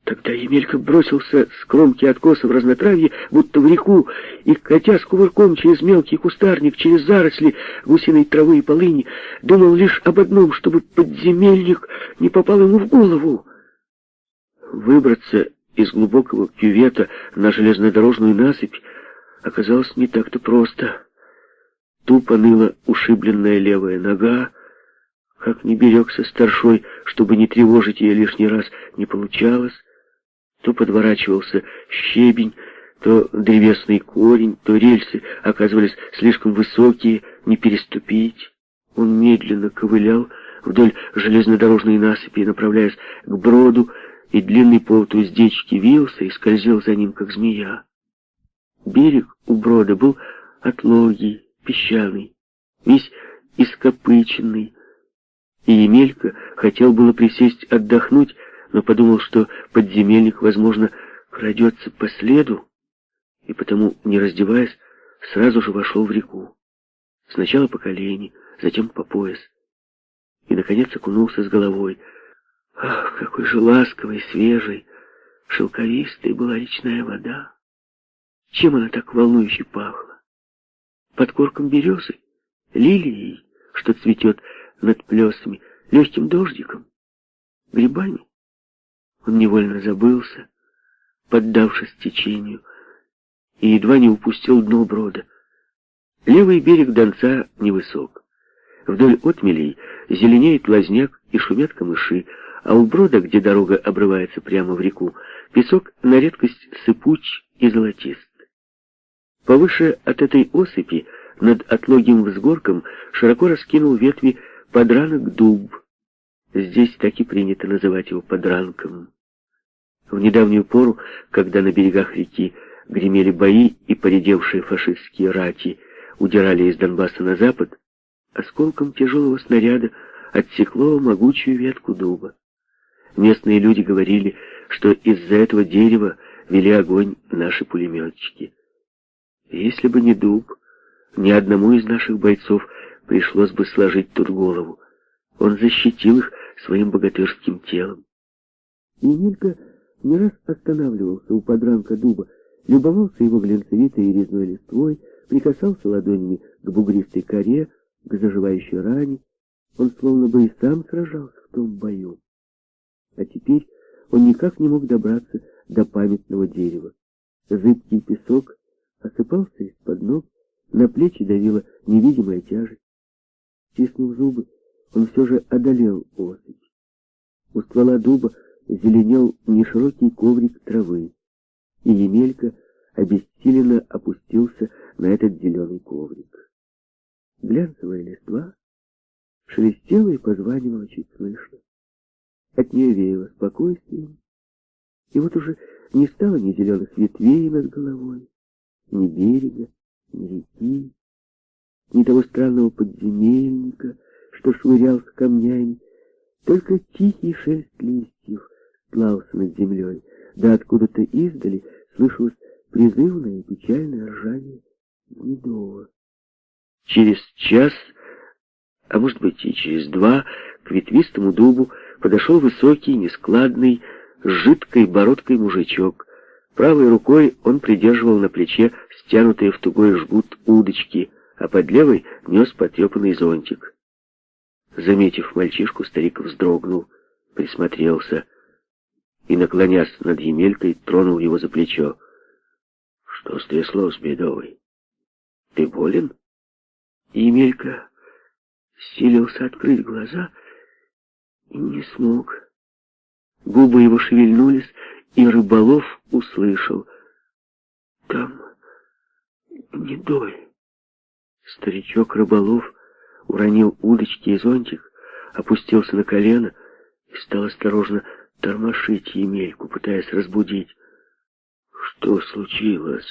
Тогда Емелька бросился с кромки откоса в разнотравье, будто в реку, и, катя с кувырком через мелкий кустарник, через заросли гусиной травы и полыни, думал лишь об одном, чтобы подземельник не попал ему в голову. Выбраться из глубокого кювета на железнодорожную насыпь оказалось не так-то просто. Тупо ныла ушибленная левая нога, как не берегся старшой, чтобы не тревожить ее лишний раз, не получалось. То подворачивался щебень, то древесный корень, то рельсы оказывались слишком высокие, не переступить. Он медленно ковылял вдоль железнодорожной насыпи, направляясь к броду, и длинный повод уздечки вился и скользил за ним, как змея. Берег у брода был отлогий, песчаный, весь ископыченный, и Емелька хотел было присесть отдохнуть, но подумал, что подземельник, возможно, крадется по следу, и потому, не раздеваясь, сразу же вошел в реку. Сначала по колени, затем по пояс, и, наконец, окунулся с головой — Ах, какой же ласковой, свежей, шелковистой была речная вода. Чем она так волнующе пахла? Под корком березы, лилией, что цветет над плесами, легким дождиком, грибами. Он невольно забылся, поддавшись течению, и едва не упустил дно брода. Левый берег Донца невысок. Вдоль отмелей зеленеет лазняк и шумят камыши, а у брода, где дорога обрывается прямо в реку, песок на редкость сыпуч и золотист. Повыше от этой осыпи, над отлогим взгорком, широко раскинул ветви подранок дуб. Здесь так и принято называть его подранком. В недавнюю пору, когда на берегах реки гремели бои и поредевшие фашистские рати удирали из Донбасса на запад, осколком тяжелого снаряда отсекло могучую ветку дуба. Местные люди говорили, что из-за этого дерева вели огонь наши пулеметчики. Если бы не дуб, ни одному из наших бойцов пришлось бы сложить тут голову. Он защитил их своим богатырским телом. И не раз останавливался у подранка дуба, любовался его глинцевитой и резной листвой, прикасался ладонями к бугристой коре, к заживающей ране. Он словно бы и сам сражался в том бою. А теперь он никак не мог добраться до памятного дерева. Зыбкий песок осыпался из-под ног, на плечи давила невидимая тяжесть. Стиснув зубы, он все же одолел осыпь. У ствола дуба зеленел неширокий коврик травы, и Емелька обессиленно опустился на этот зеленый коврик. Глянцевая листва шелестела и позванивала чуть слышно. От нее веяло спокойствием. И вот уже не стало ни зеленых ветвей над головой, ни берега, ни реки, ни того странного подземельника, что швырялся камнями. Только тихий шелест листьев слался над землей, да откуда-то издали слышалось призывное и печальное ржание Гнедова. Через час, а может быть и через два, к ветвистому дубу подошел высокий, нескладный, с жидкой бородкой мужичок. Правой рукой он придерживал на плече стянутые в тугой жгут удочки, а под левой нес потрепанный зонтик. Заметив мальчишку, старик вздрогнул, присмотрелся и, наклонясь над Емелькой, тронул его за плечо. «Что стряслось, бедовый? Ты болен?» Емелька силился открыть глаза и не смог. Губы его шевельнулись, и рыболов услышал. Там не доль. Старичок рыболов уронил удочки и зонтик, опустился на колено, и стал осторожно тормошить Емельку, пытаясь разбудить. Что случилось?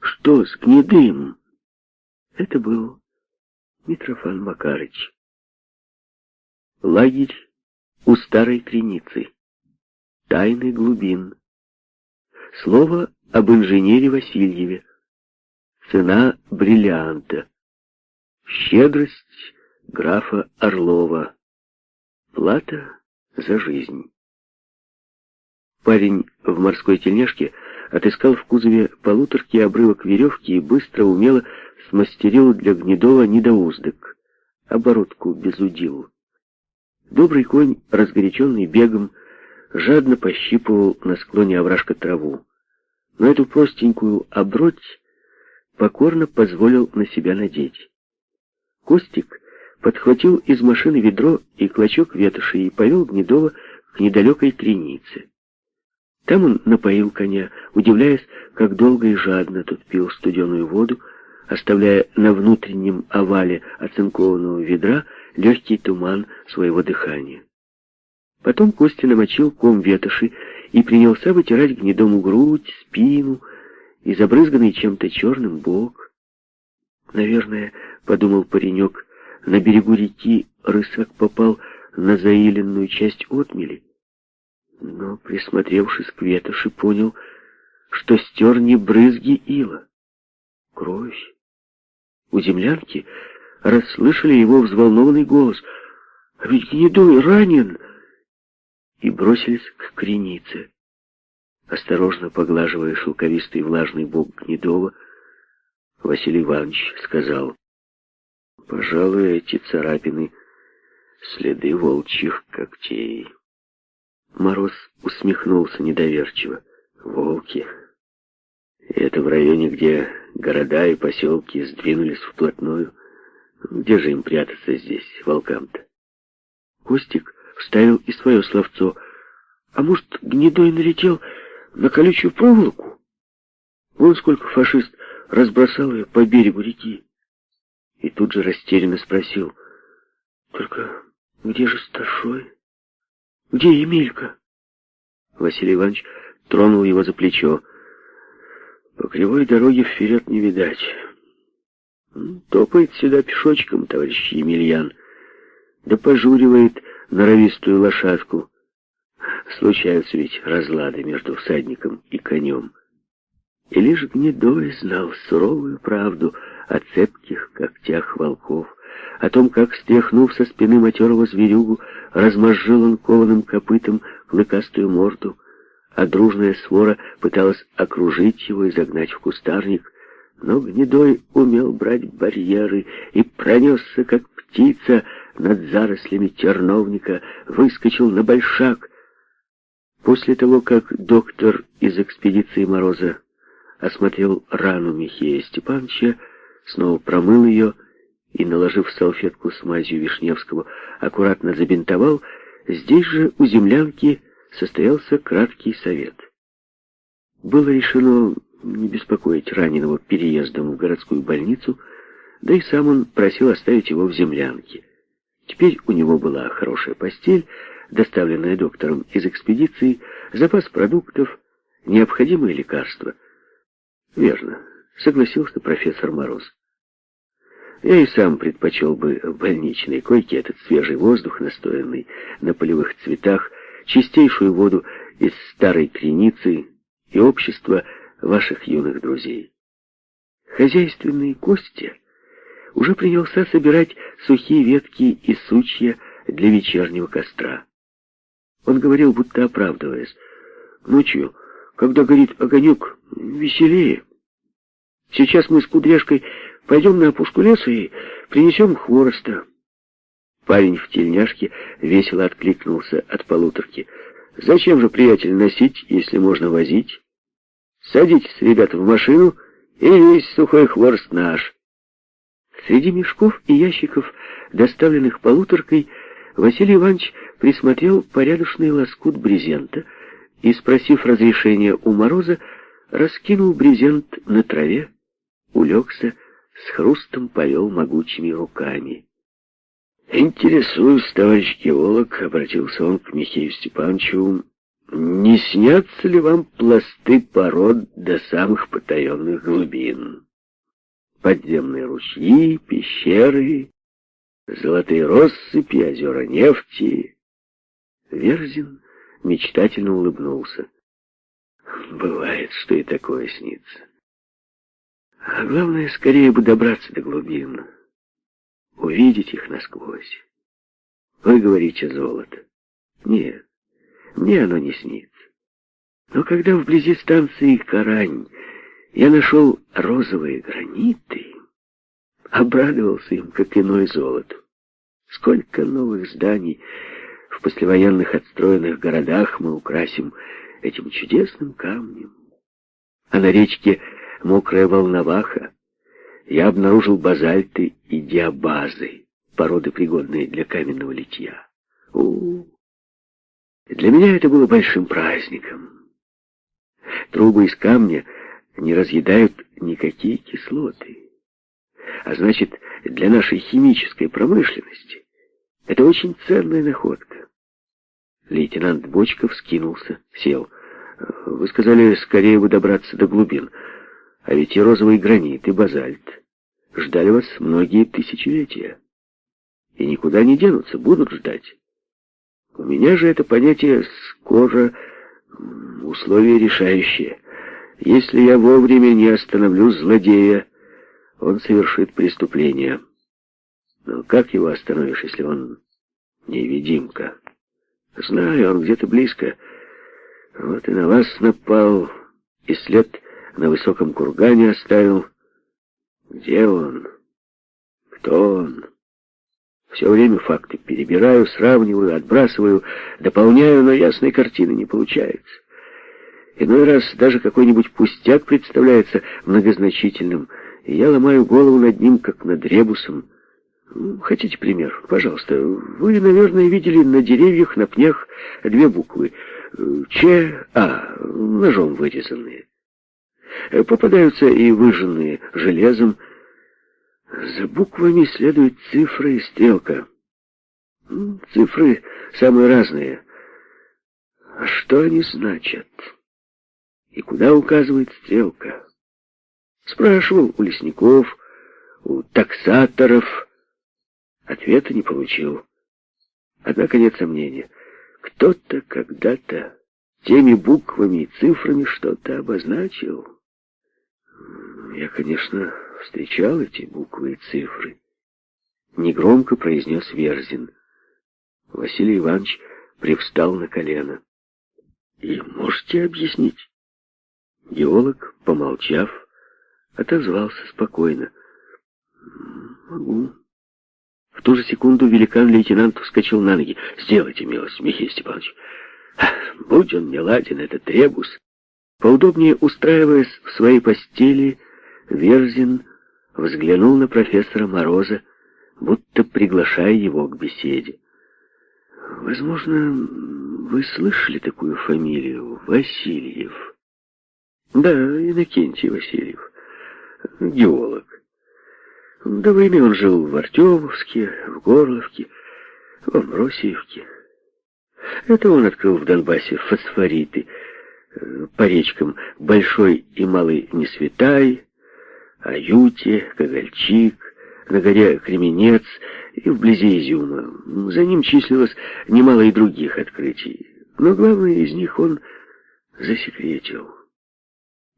Что с гнедым? Это был Митрофан Макарыч. Лагерь у старой креницы. Тайны глубин. Слово об инженере Васильеве. Цена бриллианта. Щедрость графа Орлова. Плата за жизнь. Парень в морской тельняшке отыскал в кузове полуторки обрывок веревки и быстро, умело смастерил для Гнедова недоуздок, оборотку без удил. Добрый конь, разгоряченный бегом, жадно пощипывал на склоне овражка траву, но эту простенькую оброть покорно позволил на себя надеть. Костик подхватил из машины ведро и клочок ветоши и повел Гнедова к недалекой кренице. Там он напоил коня, удивляясь, как долго и жадно тот пил студеную воду, оставляя на внутреннем овале оцинкованного ведра легкий туман своего дыхания. Потом Костя намочил ком ветоши и принялся вытирать гнедому грудь, спину и забрызганный чем-то черным бок. Наверное, подумал паренек, на берегу реки рысак попал на заиленную часть отмели. Но, присмотревшись к ветоши, понял, что стер не брызги ила, кровь. У землянки расслышали его взволнованный голос. «А ведь Гнедой ранен!» И бросились к кренице. Осторожно поглаживая шелковистый влажный бок Гнедова, Василий Иванович сказал, «Пожалуй, эти царапины — следы волчьих когтей». Мороз усмехнулся недоверчиво. «Волки. Это в районе, где города и поселки сдвинулись вплотную. Где же им прятаться здесь, волкам-то?» Костик вставил и свое словцо. «А может, гнедой налетел на колючую проволоку? Вон сколько фашист разбросал ее по берегу реки». И тут же растерянно спросил. «Только где же старшой?» Где Емелька?» Василий Иванович тронул его за плечо. «По кривой дороге вперед не видать. Топает сюда пешочком, товарищ Емельян, да пожуривает норовистую лошадку. Случаются ведь разлады между всадником и конем. И лишь Гнедой знал суровую правду о цепких когтях волков, о том, как, стряхнув со спины матерого зверюгу, размозжил он кованым копытом клыкастую морду, а дружная свора пыталась окружить его и загнать в кустарник, но Гнедой умел брать барьеры и пронесся, как птица, над зарослями терновника, выскочил на большак. После того, как доктор из экспедиции Мороза осмотрел рану Михея Степановича, снова промыл ее и, наложив салфетку с мазью Вишневского, аккуратно забинтовал, здесь же у землянки состоялся краткий совет. Было решено не беспокоить раненого переездом в городскую больницу, да и сам он просил оставить его в землянке. Теперь у него была хорошая постель, доставленная доктором из экспедиции, запас продуктов, необходимые лекарства. Верно, согласился профессор Мороз. Я и сам предпочел бы в больничной койке этот свежий воздух, настоянный на полевых цветах, чистейшую воду из старой креницы и общество ваших юных друзей. Хозяйственный Костя уже принялся собирать сухие ветки и сучья для вечернего костра. Он говорил, будто оправдываясь, «Ночью, когда горит огонек, веселее. Сейчас мы с Кудряшкой Пойдем на опушку леса и принесем хвороста». Парень в тельняшке весело откликнулся от полуторки. «Зачем же, приятель, носить, если можно возить? Садитесь, ребята, в машину, и весь сухой хворост наш». Среди мешков и ящиков, доставленных полуторкой, Василий Иванович присмотрел порядочный лоскут брезента и, спросив разрешения у Мороза, раскинул брезент на траве, улегся с хрустом повел могучими руками. «Интересуюсь, товарищ геолог», — обратился он к Михею Степановичу, «не снятся ли вам пласты пород до самых потаенных глубин? Подземные ручьи, пещеры, золотые россыпи, озера нефти?» Верзин мечтательно улыбнулся. «Бывает, что и такое снится. А главное, скорее бы добраться до глубин» увидеть их насквозь. Вы говорите золото. Нет, мне оно не снится. Но когда вблизи станции Карань я нашел розовые граниты, обрадовался им, как иной золоту. Сколько новых зданий в послевоенных отстроенных городах мы украсим этим чудесным камнем. А на речке мокрая волноваха я обнаружил базальты и диабазы, породы, пригодные для каменного литья. У, -у, -у. Для меня это было большим праздником. Трубы из камня не разъедают никакие кислоты. А значит, для нашей химической промышленности это очень ценная находка. Лейтенант Бочков скинулся, сел. Вы сказали, скорее бы добраться до глубин. А ведь и розовый гранит, и базальт ждали вас многие тысячелетия. И никуда не денутся, будут ждать. У меня же это понятие скоро условие решающее. Если я вовремя не остановлю злодея, он совершит преступление. Но как его остановишь, если он невидимка? Знаю, он где-то близко. Вот и на вас напал, и след на высоком кургане оставил. Где он? Кто он? Все время факты перебираю, сравниваю, отбрасываю, дополняю, но ясной картины не получается. Иной раз даже какой-нибудь пустяк представляется многозначительным, и я ломаю голову над ним, как над ребусом. Хотите пример? Пожалуйста. Вы, наверное, видели на деревьях, на пнях две буквы. Ч, А, ножом вырезанные. Попадаются и выжженные железом. За буквами следует цифра и стрелка. Цифры самые разные. А что они значат? И куда указывает стрелка? Спрашивал у лесников, у таксаторов. Ответа не получил. Однако нет сомнения. Кто-то когда-то теми буквами и цифрами что-то обозначил. Я, конечно, встречал эти буквы и цифры. Негромко произнес Верзин. Василий Иванович привстал на колено. И можете объяснить? Геолог, помолчав, отозвался спокойно. Могу. В ту же секунду великан-лейтенант вскочил на ноги. «Сделайте милость, Михаил Степанович. Будь он не ладен, этот ребус». Поудобнее устраиваясь в своей постели, Верзин взглянул на профессора Мороза, будто приглашая его к беседе. «Возможно, вы слышали такую фамилию? Васильев?» «Да, Иннокентий Васильев, геолог. До войны он жил в Артемовске, в Горловке, в Амбросиевке. Это он открыл в Донбассе фосфориты э, по речкам Большой и Малый Несветай, Аюте, Когольчик, на горе Кременец и вблизи Изюма. За ним числилось немало и других открытий, но главное из них он засекретил.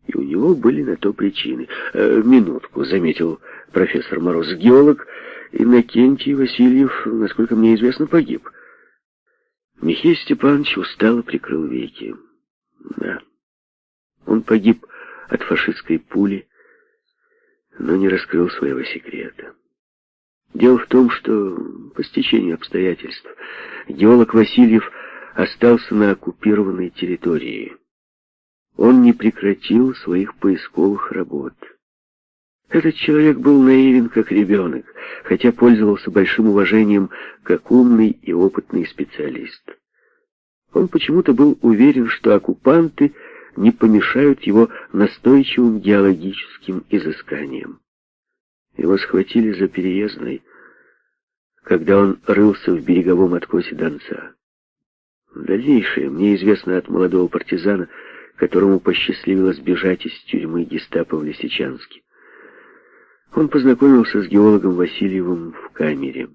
И у него были на то причины. Э, «Минутку», — заметил профессор Мороз, — «геолог Иннокентий Васильев, насколько мне известно, погиб». Михей Степанович устало прикрыл веки. Да, он погиб от фашистской пули, но не раскрыл своего секрета. Дело в том, что по стечению обстоятельств геолог Васильев остался на оккупированной территории. Он не прекратил своих поисковых работ. Этот человек был наивен, как ребенок, хотя пользовался большим уважением как умный и опытный специалист. Он почему-то был уверен, что оккупанты — не помешают его настойчивым геологическим изысканиям. Его схватили за переездной. когда он рылся в береговом откосе Донца. Дальнейшее мне известно от молодого партизана, которому посчастливилось бежать из тюрьмы гестапо в Лисичанске. Он познакомился с геологом Васильевым в камере.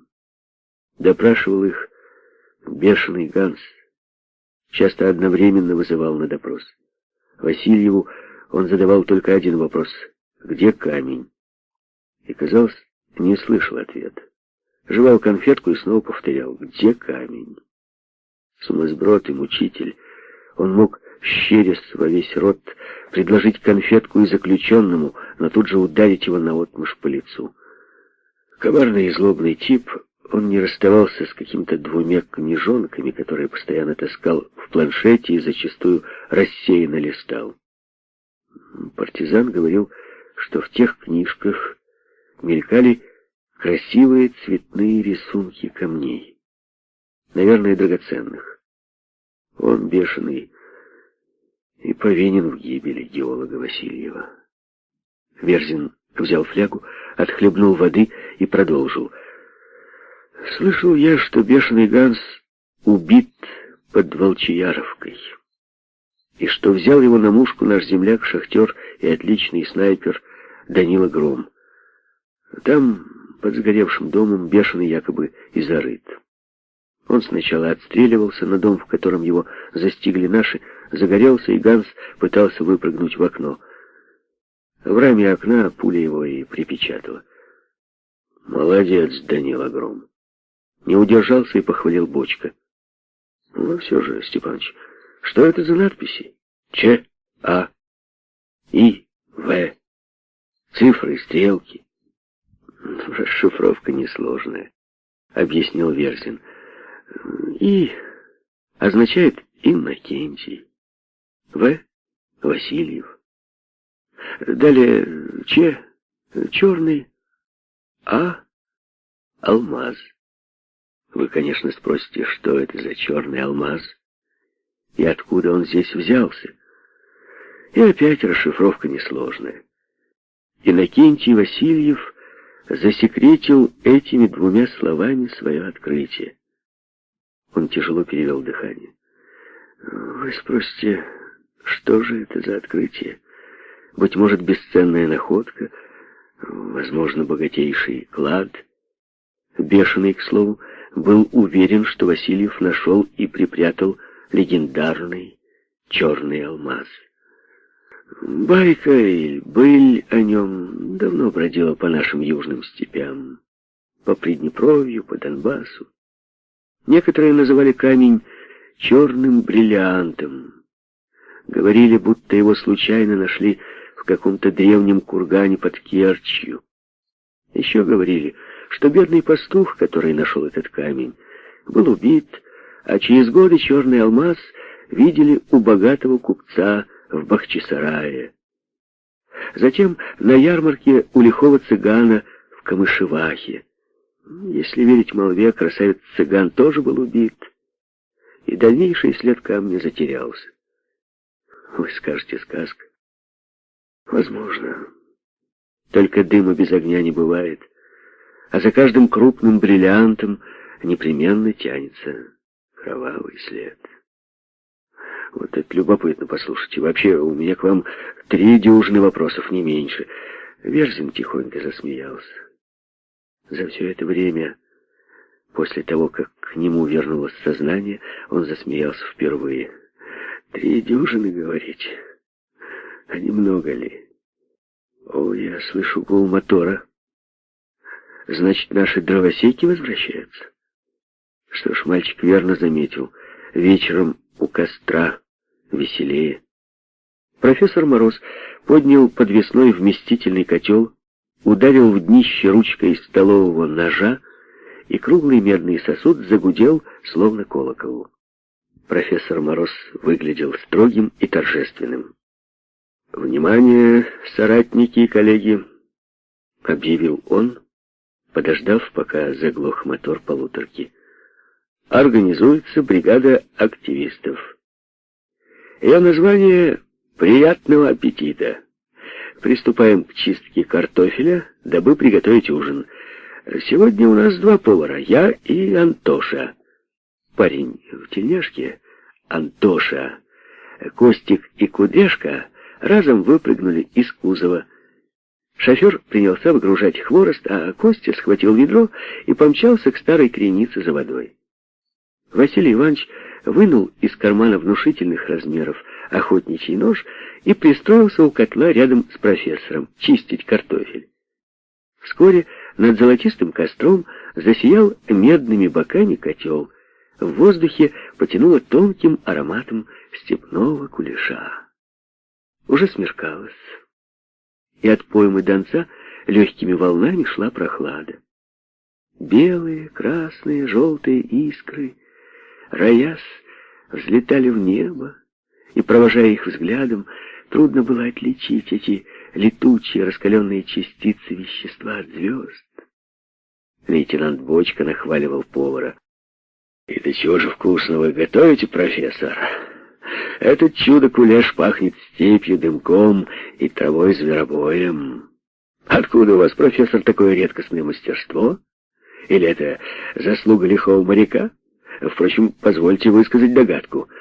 Допрашивал их бешеный Ганс. Часто одновременно вызывал на допрос. Васильеву он задавал только один вопрос — где камень? И, казалось, не слышал ответа. Жевал конфетку и снова повторял «где камень?». Сумасброд и мучитель, он мог, щерясь во весь рот, предложить конфетку и заключенному, но тут же ударить его наотмашь по лицу. Коварный и злобный тип, он не расставался с какими-то двумя книжонками, которые постоянно таскал в планшете и зачастую рассеянно листал. Партизан говорил, что в тех книжках мелькали красивые цветные рисунки камней, наверное, драгоценных. Он бешеный и повинен в гибели геолога Васильева. Верзин взял флягу, отхлебнул воды и продолжил. «Слышал я, что бешеный Ганс убит под Волчияровкой, и что взял его на мушку наш земляк-шахтер и отличный снайпер Данила Гром. Там, под сгоревшим домом, бешеный якобы и зарыт. Он сначала отстреливался на дом, в котором его застигли наши, загорелся, и Ганс пытался выпрыгнуть в окно. В раме окна пуля его и припечатала. «Молодец, Данил Огром!» Не удержался и похвалил Бочка. «Ну все же, Степаныч, что это за надписи? Ч, А, И, В. Цифры, стрелки. Расшифровка несложная, объяснил Верзин. И означает Иннокентий. В. Васильев. Далее Ч. Черный. А. Алмаз. Вы, конечно, спросите, что это за черный алмаз и откуда он здесь взялся. И опять расшифровка несложная. Иннокентий Васильев засекретил этими двумя словами свое открытие. Он тяжело перевел дыхание. Вы спросите, что же это за открытие? Быть может, бесценная находка, возможно, богатейший клад. Бешеный, к слову, был уверен, что Васильев нашел и припрятал легендарный черный алмаз. Байка или быль о нем давно бродила по нашим южным степям, по Приднепровью, по Донбассу. Некоторые называли камень черным бриллиантом. Говорили, будто его случайно нашли в каком-то древнем кургане под Керчью. Еще говорили, что бедный пастух, который нашел этот камень, был убит, а через годы черный алмаз видели у богатого купца в Бахчисарае. Затем на ярмарке у лихого цыгана в Камышевахе. Если верить молве, красавец-цыган тоже был убит, и дальнейший след камня затерялся. Вы скажете, сказка. Возможно. Только дыма без огня не бывает, а за каждым крупным бриллиантом непременно тянется кровавый след. Вот это любопытно послушайте. Вообще, у меня к вам три дюжины вопросов, не меньше. Верзин тихонько засмеялся. За все это время, после того, как к нему вернулось сознание, он засмеялся впервые. «Три дюжины, говорите? А немного ли?» «О, я слышу гул мотора. Значит, наши дровосеки возвращаются?» Что ж, мальчик верно заметил. Вечером у костра веселее. Профессор Мороз поднял подвесной вместительный котел, ударил в днище ручкой столового ножа, и круглый медный сосуд загудел, словно колокол. Профессор Мороз выглядел строгим и торжественным. «Внимание, соратники и коллеги!» — объявил он, подождав, пока заглох мотор полуторки. «Организуется бригада активистов. Ее название «Приятного аппетита». Приступаем к чистке картофеля, дабы приготовить ужин. Сегодня у нас два повара, я и Антоша. Парень в тельняшке, Антоша, Костик и Кудряшка разом выпрыгнули из кузова. Шофер принялся выгружать хворост, а Костя схватил ведро и помчался к старой кренице за водой. Василий Иванович вынул из кармана внушительных размеров охотничий нож и пристроился у котла рядом с профессором чистить картофель. Вскоре над золотистым костром засиял медными боками котел. В воздухе потянуло тонким ароматом степного кулеша. Уже смеркалось, и от поймы донца легкими волнами шла прохлада. Белые, красные, желтые искры, роясь, взлетали в небо, и, провожая их взглядом, трудно было отличить эти летучие раскаленные частицы вещества от звезд. Лейтенант Бочка нахваливал повара. «И до чего же вкусно вы готовите, профессор? Этот чудо-кулеш пахнет степью, дымком и травой зверобоем. Откуда у вас, профессор, такое редкостное мастерство? Или это заслуга лихого моряка? Впрочем, позвольте высказать догадку —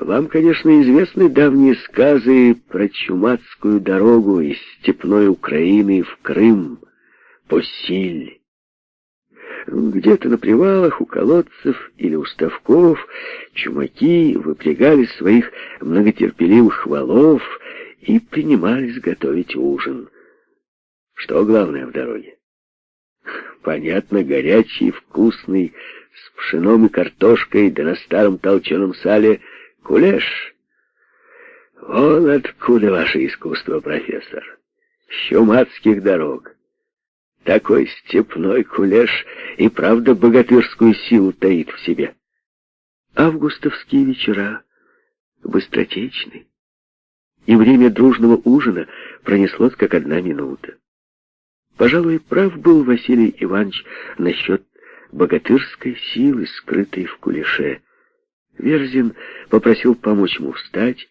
вам, конечно, известны давние сказы про чумацкую дорогу из степной Украины в Крым, по Силь. Где-то на привалах у колодцев или у ставков чумаки выпрягали своих многотерпеливых валов и принимались готовить ужин. Что главное в дороге? Понятно, горячий, вкусный, с пшеном и картошкой, да на старом толченом сале — Кулеш? Вон откуда ваше искусство, профессор. С чумацких дорог. Такой степной кулеш и правда богатырскую силу таит в себе. Августовские вечера быстротечны, и время дружного ужина пронеслось как одна минута. Пожалуй, прав был Василий Иванович насчет богатырской силы, скрытой в кулеше. Верзин попросил помочь ему встать,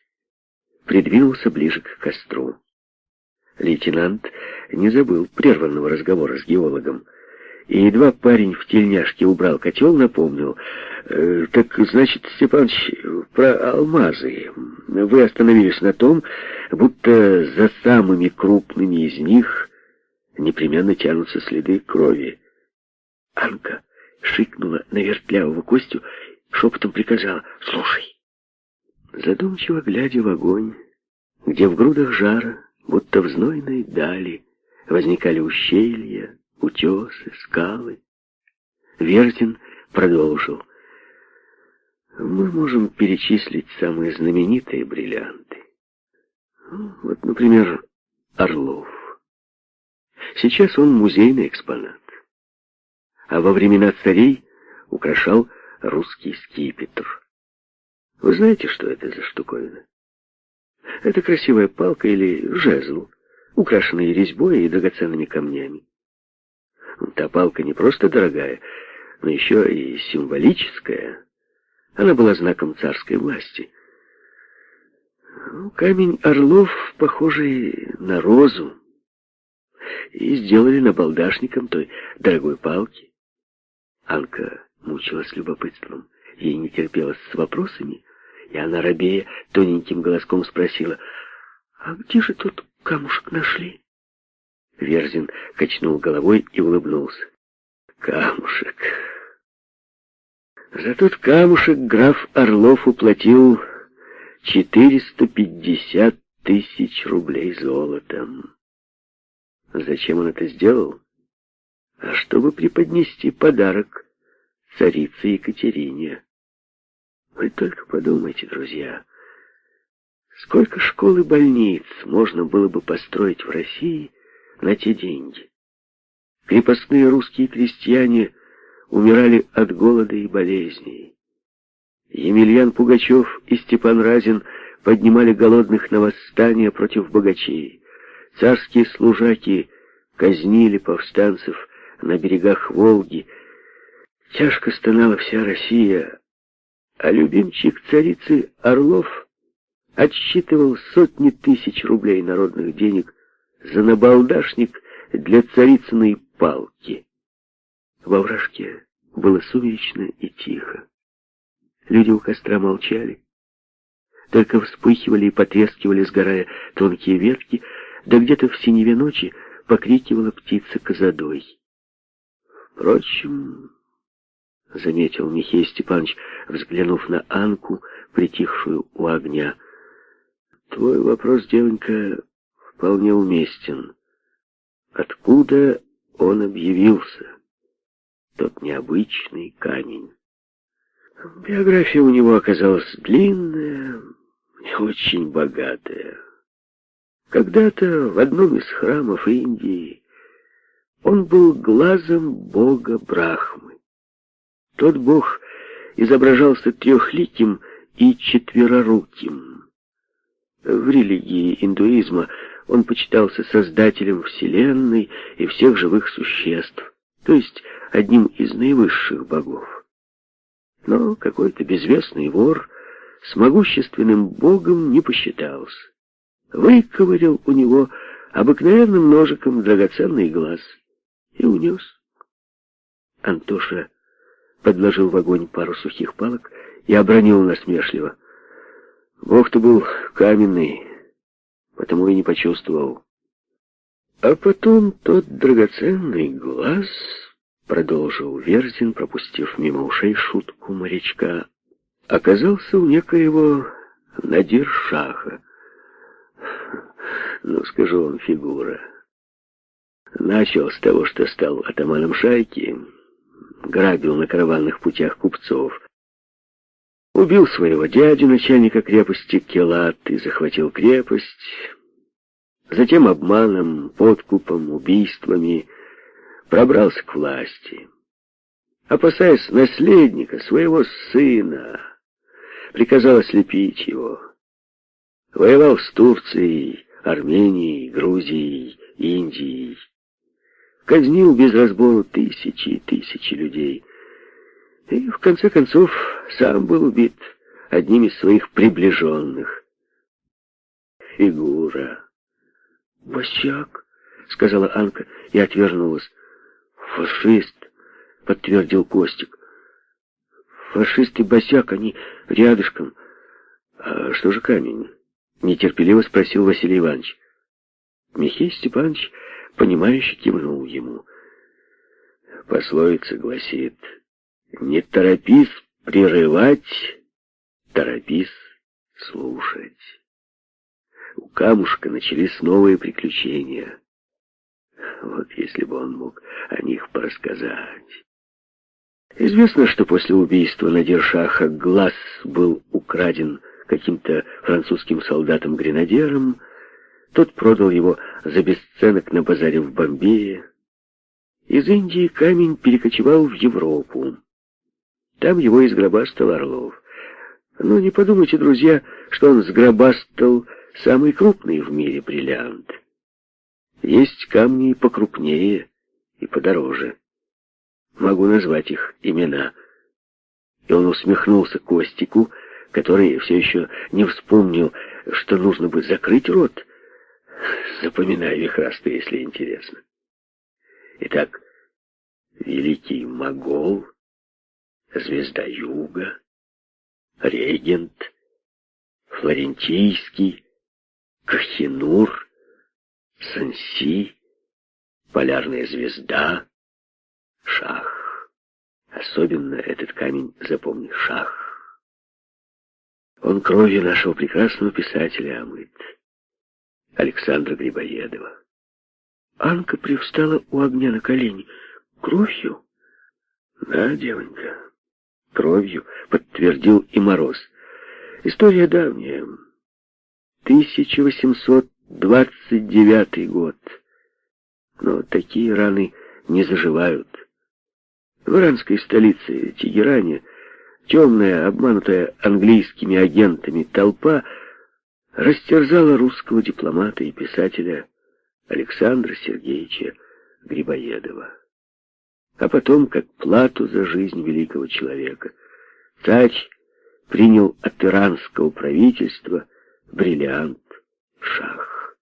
придвинулся ближе к костру. Лейтенант не забыл прерванного разговора с геологом, и едва парень в тельняшке убрал котел, напомнил. «Э, «Так, значит, Степанович, про алмазы. Вы остановились на том, будто за самыми крупными из них непременно тянутся следы крови». Анка шикнула на вертлявого Костю шепотом приказала «Слушай». Задумчиво глядя в огонь, где в грудах жара, будто в знойной дали, возникали ущелья, утесы, скалы, Вертин продолжил. Мы можем перечислить самые знаменитые бриллианты. Ну, вот, например, Орлов. Сейчас он музейный экспонат. А во времена царей украшал русский скипетр. Вы знаете, что это за штуковина? Это красивая палка или жезл, украшенный резьбой и драгоценными камнями. Та палка не просто дорогая, но еще и символическая. Она была знаком царской власти. Ну, камень орлов, похожий на розу, и сделали набалдашником той дорогой палки. Анка мучилась любопытством. Ей не терпелось с вопросами, и она, рабея, тоненьким голоском спросила, «А где же тот камушек нашли?» Верзин качнул головой и улыбнулся. «Камушек!» За тот камушек граф Орлов уплатил 450 тысяч рублей золотом. Зачем он это сделал? А чтобы преподнести подарок царице Екатерине. Вы только подумайте, друзья, сколько школ и больниц можно было бы построить в России на те деньги. Крепостные русские крестьяне умирали от голода и болезней. Емельян Пугачев и Степан Разин поднимали голодных на восстание против богачей. Царские служаки казнили повстанцев на берегах Волги, Тяжко стонала вся Россия, а любимчик царицы Орлов отсчитывал сотни тысяч рублей народных денег за набалдашник для царицыной палки. Во вражке было сумеречно и тихо. Люди у костра молчали. Только вспыхивали и потрескивали, сгорая тонкие ветки, да где-то в синеве ночи покрикивала птица козадой. Впрочем, — заметил Михей Степанович, взглянув на Анку, притихшую у огня, — твой вопрос, девонька, вполне уместен. Откуда он объявился, тот необычный камень? Биография у него оказалась длинная и очень богатая. Когда-то в одном из храмов Индии он был глазом бога Брахмы. Тот бог изображался трехликим и четвероруким. В религии индуизма он почитался создателем Вселенной и всех живых существ, то есть одним из наивысших богов. Но какой-то безвестный вор с могущественным богом не посчитался. Выковырял у него обыкновенным ножиком драгоценный глаз и унес. Антоша подложил в огонь пару сухих палок и обронил насмешливо. Бог-то был каменный, потому и не почувствовал. А потом тот драгоценный глаз продолжил Верзин, пропустив мимо ушей шутку морячка, оказался у некоего Надиршаха. Ну, скажу вам, фигура. Начал с того, что стал атаманом шайки, грабил на караванных путях купцов, убил своего дядю, начальника крепости Келат, и захватил крепость, затем обманом, подкупом, убийствами — пробрался к власти. Опасаясь наследника, своего сына, приказал ослепить его. Воевал с Турцией, Арменией, Грузией, Индией. Казнил без разбору тысячи и тысячи людей. И, в конце концов, сам был убит одним из своих приближенных. Фигура. «Босяк», — сказала Анка и отвернулась. «Фашист», — подтвердил Костик. «Фашист и босяк, они рядышком». «А что же камень?» — нетерпеливо спросил Василий Иванович. Михей Степанович, понимающе кивнул ему. Пословица гласит, «Не торопись прерывать, торопись слушать». У камушка начались новые приключения. Вот если бы он мог о них порассказать. Известно, что после убийства Надиршаха глаз был украден каким-то французским солдатом-гренадером. Тот продал его за бесценок на базаре в Бомбее. Из Индии камень перекочевал в Европу. Там его изгробастал Орлов. Но не подумайте, друзья, что он сгробастал самый крупный в мире бриллиант. Есть камни покрупнее и подороже. Могу назвать их имена. И он усмехнулся Костику, который все еще не вспомнил, что нужно бы закрыть рот. Запоминай вихрастый, если интересно. Итак, великий Могол, звезда Юга, регент, флорентийский, Кахинур — Санси, полярная звезда, шах. Особенно этот камень запомни, шах. Он кровью нашего прекрасного писателя омыт, Александра Грибоедова. Анка привстала у огня на колени. Кровью? Да, девонька, кровью, подтвердил и Мороз. История давняя. 1800 Двадцать девятый год. Но такие раны не заживают. В иранской столице Тегеране темная, обманутая английскими агентами толпа растерзала русского дипломата и писателя Александра Сергеевича Грибоедова. А потом, как плату за жизнь великого человека, царь принял от иранского правительства бриллиант шах.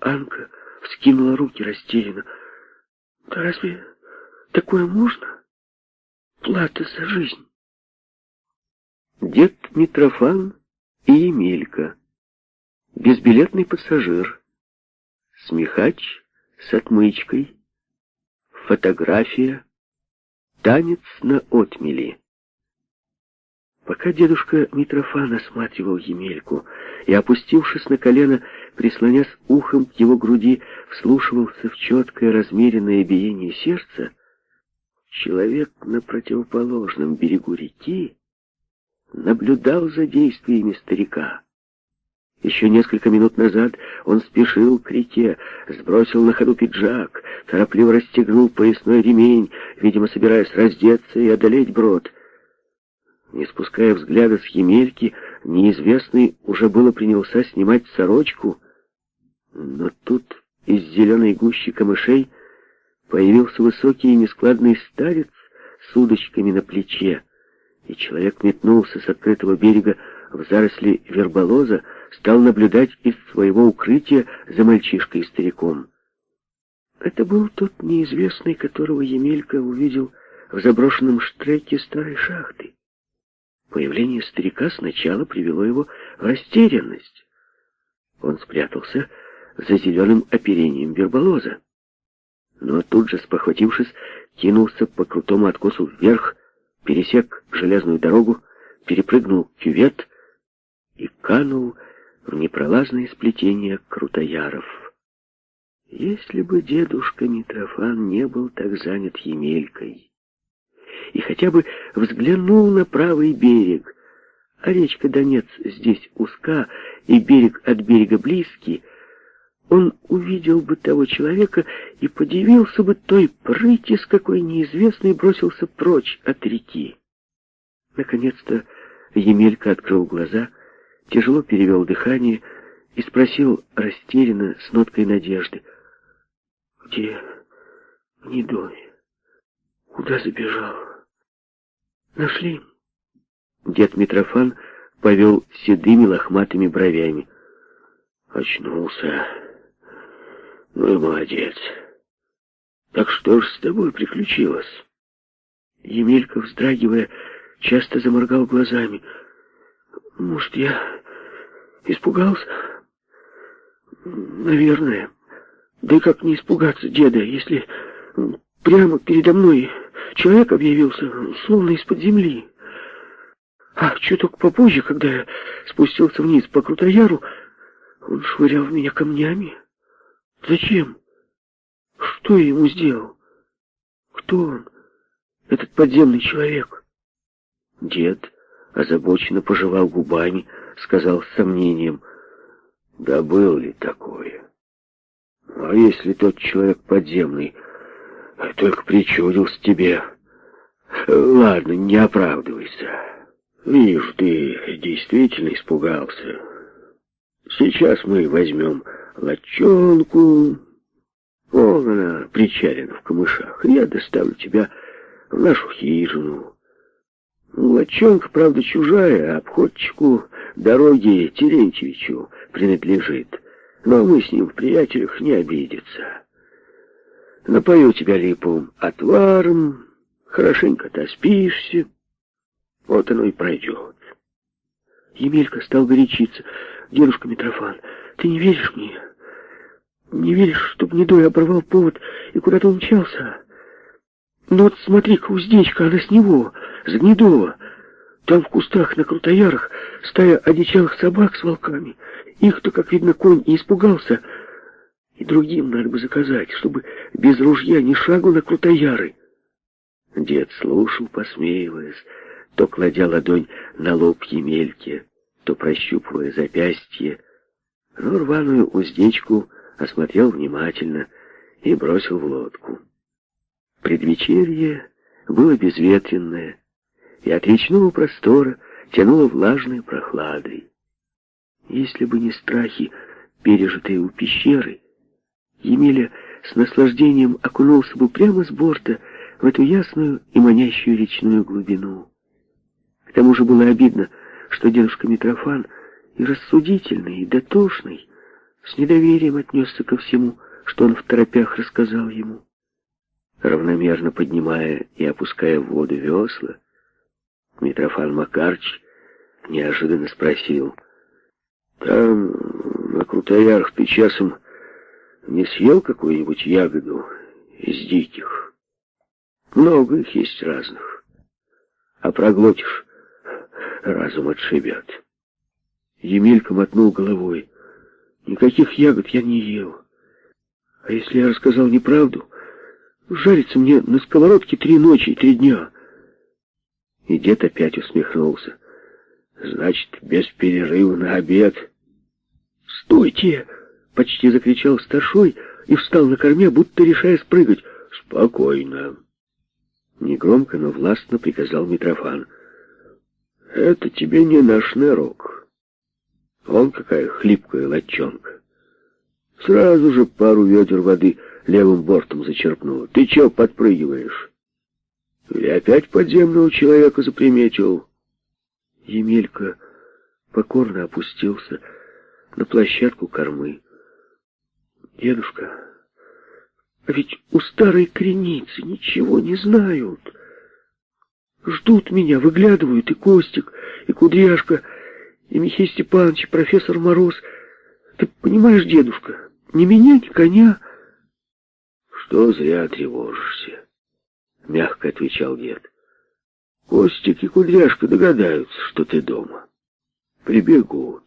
Анка вскинула руки растерянно. «Да разве... такое можно? Плата за жизнь. Дед Митрофан и Емелька. Безбилетный пассажир. Смехач с отмычкой. Фотография. Танец на отмели. Пока дедушка Митрофан осматривал Емельку и, опустившись на колено, прислонясь ухом к его груди, вслушивался в четкое размеренное биение сердца, человек на противоположном берегу реки наблюдал за действиями старика. Еще несколько минут назад он спешил к реке, сбросил на ходу пиджак, торопливо расстегнул поясной ремень, видимо, собираясь раздеться и одолеть брод — не спуская взгляда с Емельки, неизвестный уже было принялся снимать сорочку, но тут из зеленой гущи камышей появился высокий и нескладный старец с удочками на плече, и человек метнулся с открытого берега в заросли верболоза, стал наблюдать из своего укрытия за мальчишкой и стариком. Это был тот неизвестный, которого Емелька увидел в заброшенном штреке старой шахты. Появление старика сначала привело его в растерянность. Он спрятался за зеленым оперением верболоза. Но тут же, спохватившись, кинулся по крутому откосу вверх, пересек железную дорогу, перепрыгнул кювет и канул в непролазное сплетение крутояров. Если бы дедушка Митрофан не был так занят Емелькой, и хотя бы взглянул на правый берег, а речка Донец здесь узка, и берег от берега близкий, он увидел бы того человека и подивился бы той прыти, с какой неизвестный бросился прочь от реки. Наконец-то Емелька открыл глаза, тяжело перевел дыхание и спросил растерянно, с ноткой надежды, «Где Гнедой? Куда забежал?» Нашли. Дед Митрофан повел седыми лохматыми бровями. Очнулся. Ну и молодец. Так что ж с тобой приключилось? Емелька, вздрагивая, часто заморгал глазами. Может, я испугался? Наверное. Да и как не испугаться деда, если прямо передо мной Человек объявился, словно из-под земли. А чуток попозже, когда я спустился вниз по Крутояру, он швырял в меня камнями. Зачем? Что я ему сделал? Кто он, этот подземный человек? Дед озабоченно пожевал губами, сказал с сомнением, да был ли такое? А если тот человек подземный только причудился тебе. Ладно, не оправдывайся. Вижу, ты действительно испугался. Сейчас мы возьмем лочонку. Вон она причалена в камышах. Я доставлю тебя в нашу хижину. Лочонка, правда, чужая, а обходчику дороги Терентьевичу принадлежит. Но мы с ним в приятелях не обидятся. Напою тебя липовым отваром, хорошенько отоспишься. Вот оно и пройдет. Емелька стал горячиться. Дедушка Митрофан, ты не веришь мне? Не веришь, чтоб Недой оборвал повод и куда-то умчался? Ну вот смотри-ка, уздечка, она с него, с Гнедова. Там в кустах на крутоярах стая одичалых собак с волками. Их-то, как видно, конь и испугался — и другим надо бы заказать, чтобы без ружья ни шагу на крутояры. Дед слушал, посмеиваясь, то кладя ладонь на лоб Емельке, то прощупывая запястье, но рваную уздечку осмотрел внимательно и бросил в лодку. Предвечерье было безветренное, и от речного простора тянуло влажной прохладой. Если бы не страхи, пережитые у пещеры, Емеля с наслаждением окунулся бы прямо с борта в эту ясную и манящую речную глубину. К тому же было обидно, что дедушка Митрофан и рассудительный, и дотошный, с недоверием отнесся ко всему, что он в торопях рассказал ему. Равномерно поднимая и опуская в воду весла, Митрофан Макарч неожиданно спросил, «Там, на Крутоярах, ты часом не съел какую-нибудь ягоду из диких? Много их есть разных. А проглотишь, разум отшибет». Емелька мотнул головой. «Никаких ягод я не ел. А если я рассказал неправду, жарится мне на сковородке три ночи и три дня». И дед опять усмехнулся. «Значит, без перерыва на обед». «Стойте!» — почти закричал старшой и встал на корме, будто решая спрыгать. «Спокойно!» Негромко, но властно приказал Митрофан. «Это тебе не наш нырок. Он какая хлипкая лочонка. Сразу же пару ведер воды левым бортом зачерпнула. Ты чё подпрыгиваешь?» Или опять подземного человека заприметил? Емелька покорно опустился на площадку кормы. Дедушка, а ведь у старой креницы ничего не знают. Ждут меня, выглядывают и Костик, и Кудряшка, и Михей Степанович, и профессор Мороз. Ты понимаешь, дедушка, ни меня, ни коня. Что зря тревожишься мягко отвечал дед. Костик и Кудряшка догадаются, что ты дома. Прибегут.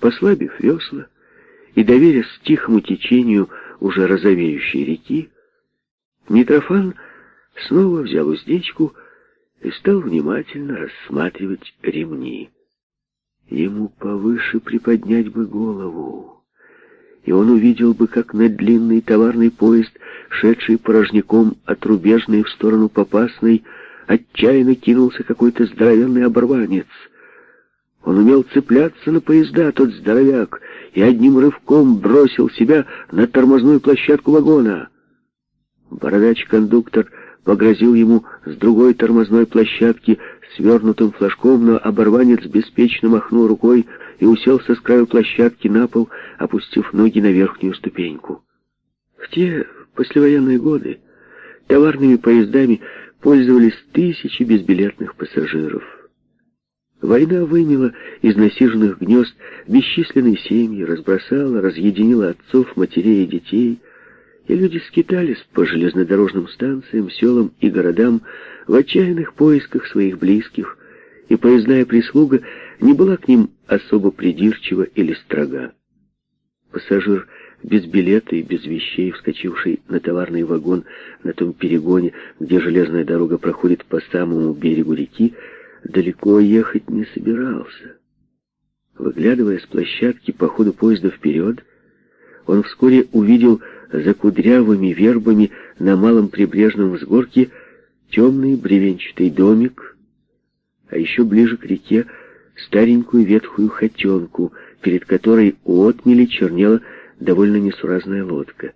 Послабив весла и доверясь тихому течению уже розовеющей реки, Митрофан снова взял уздечку и стал внимательно рассматривать ремни. Ему повыше приподнять бы голову и он увидел бы, как на длинный товарный поезд, шедший порожняком от рубежной в сторону Попасной, отчаянно кинулся какой-то здоровенный оборванец. Он умел цепляться на поезда, тот здоровяк, и одним рывком бросил себя на тормозную площадку вагона. Бородач-кондуктор погрозил ему с другой тормозной площадки свернутым флажком, но оборванец беспечно махнул рукой, и уселся с краю площадки на пол, опустив ноги на верхнюю ступеньку. В те послевоенные годы товарными поездами пользовались тысячи безбилетных пассажиров. Война вымела из насиженных гнезд бесчисленные семьи, разбросала, разъединила отцов, матерей и детей, и люди скитались по железнодорожным станциям, селам и городам в отчаянных поисках своих близких, и поездная прислуга не была к ним особо придирчива или строга. Пассажир без билета и без вещей, вскочивший на товарный вагон на том перегоне, где железная дорога проходит по самому берегу реки, далеко ехать не собирался. Выглядывая с площадки по ходу поезда вперед, он вскоре увидел за кудрявыми вербами на малом прибрежном взгорке темный бревенчатый домик, а еще ближе к реке старенькую ветхую хотенку, перед которой у отмели чернела довольно несуразная лодка.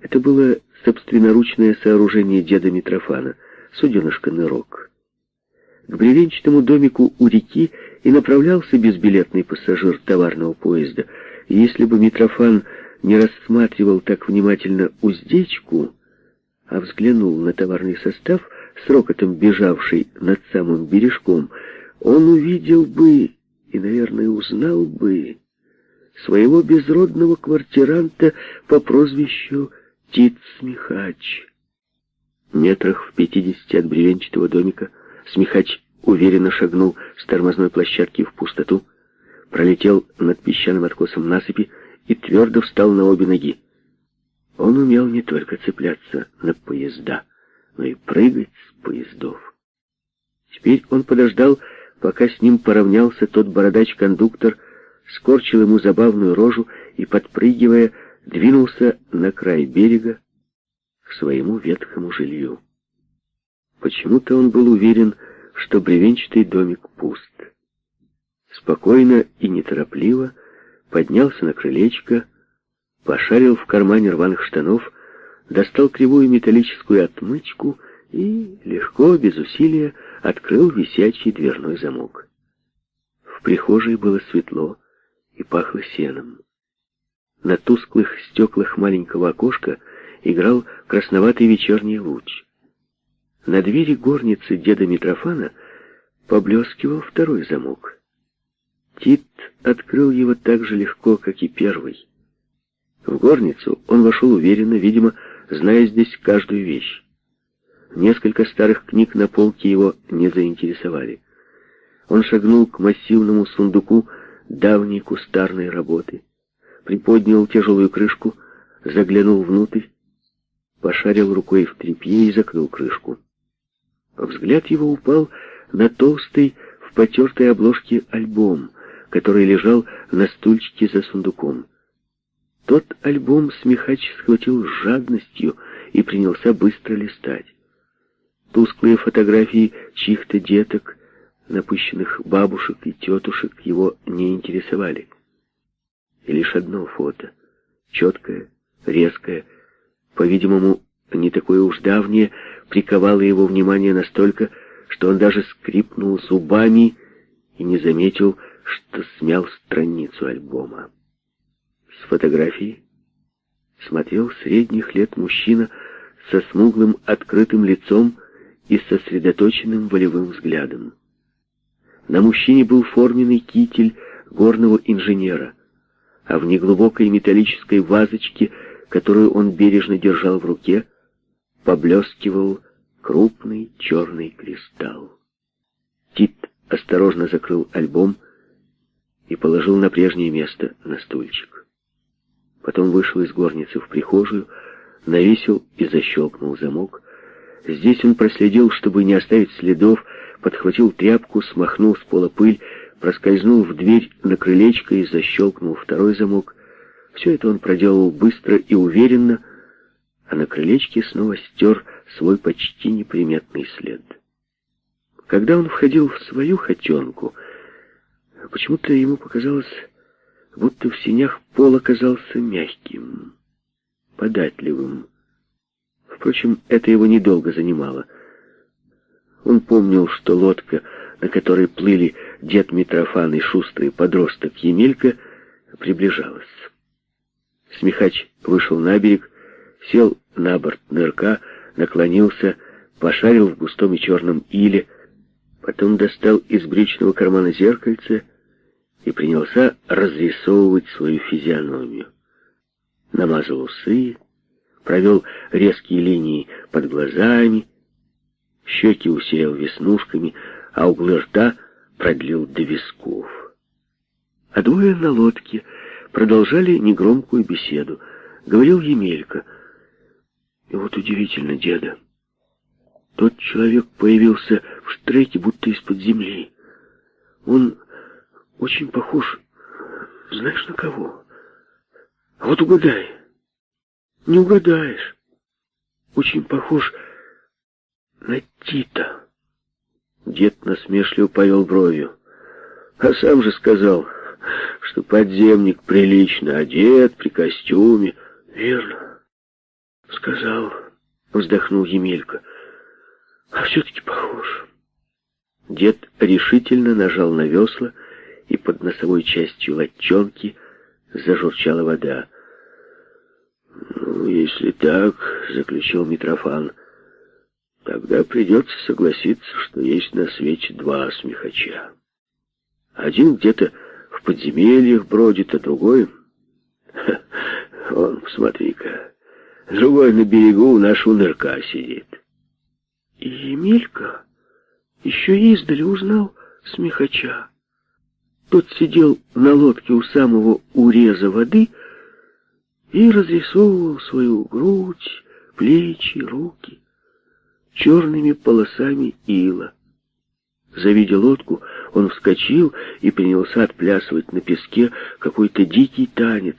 Это было собственноручное сооружение деда Митрофана, суденышко-нырок. К бревенчатому домику у реки и направлялся безбилетный пассажир товарного поезда. Если бы Митрофан не рассматривал так внимательно уздечку, а взглянул на товарный состав, с рокотом бежавший над самым бережком, он увидел бы и, наверное, узнал бы своего безродного квартиранта по прозвищу Тит Смехач. Метрах в пятидесяти от бревенчатого домика Смехач уверенно шагнул с тормозной площадки в пустоту, пролетел над песчаным откосом насыпи и твердо встал на обе ноги. Он умел не только цепляться на поезда, но и прыгать с поездов. Теперь он подождал, Пока с ним поравнялся тот бородач-кондуктор, скорчил ему забавную рожу и, подпрыгивая, двинулся на край берега к своему ветхому жилью. Почему-то он был уверен, что бревенчатый домик пуст. Спокойно и неторопливо поднялся на крылечко, пошарил в кармане рваных штанов, достал кривую металлическую отмычку и, легко, без усилия, открыл висячий дверной замок. В прихожей было светло и пахло сеном. На тусклых стеклах маленького окошка играл красноватый вечерний луч. На двери горницы деда Митрофана поблескивал второй замок. Тит открыл его так же легко, как и первый. В горницу он вошел уверенно, видимо, зная здесь каждую вещь. Несколько старых книг на полке его не заинтересовали. Он шагнул к массивному сундуку давней кустарной работы, приподнял тяжелую крышку, заглянул внутрь, пошарил рукой в тряпье и закрыл крышку. Взгляд его упал на толстый в потертой обложке альбом, который лежал на стульчике за сундуком. Тот альбом Смехач схватил с жадностью и принялся быстро листать. Тусклые фотографии чьих-то деток, напыщенных бабушек и тетушек его не интересовали. И лишь одно фото, четкое, резкое, по-видимому, не такое уж давнее, приковало его внимание настолько, что он даже скрипнул зубами и не заметил, что смял страницу альбома. С фотографии смотрел средних лет мужчина со смуглым открытым лицом и сосредоточенным волевым взглядом. На мужчине был форменный китель горного инженера, а в неглубокой металлической вазочке, которую он бережно держал в руке, поблескивал крупный черный кристалл. Тит осторожно закрыл альбом и положил на прежнее место на стульчик. Потом вышел из горницы в прихожую, навесил и защелкнул замок. Здесь он проследил, чтобы не оставить следов, подхватил тряпку, смахнул с пола пыль, проскользнул в дверь на крылечко и защелкнул второй замок. Все это он проделал быстро и уверенно, а на крылечке снова стер свой почти неприметный след. Когда он входил в свою хотенку, почему-то ему показалось, будто в синях пол оказался мягким, податливым. Впрочем, это его недолго занимало. Он помнил, что лодка, на которой плыли дед Митрофан и шустрый подросток Емелька, приближалась. Смехач вышел на берег, сел на борт нырка, наклонился, пошарил в густом и черном иле, потом достал из брючного кармана зеркальце и принялся разрисовывать свою физиономию. Намазал усы, провел резкие линии под глазами, щеки усеял веснушками, а углы рта продлил до висков. А двое на лодке продолжали негромкую беседу. Говорил Емелька — и вот удивительно, деда. Тот человек появился в штреке, будто из-под земли. Он очень похож, знаешь, на кого? А вот угадай. Не угадаешь. Очень похож на Тита. Дед насмешливо повел бровью. А сам же сказал, что подземник прилично одет, при костюме. Верно. Сказал, вздохнул Емелька. А все-таки похож. Дед решительно нажал на весла, и под носовой частью лодчонки зажурчала вода. «Ну, если так, — заключил Митрофан, — тогда придется согласиться, что есть на свете два смехача. Один где-то в подземельях бродит, а другой... Ха, вон, смотри-ка, другой на берегу у нашего нырка сидит. И Емелька еще издали узнал смехача. Тот сидел на лодке у самого уреза воды и разрисовывал свою грудь, плечи, руки черными полосами ила. Завидя лодку, он вскочил и принялся отплясывать на песке какой-то дикий танец,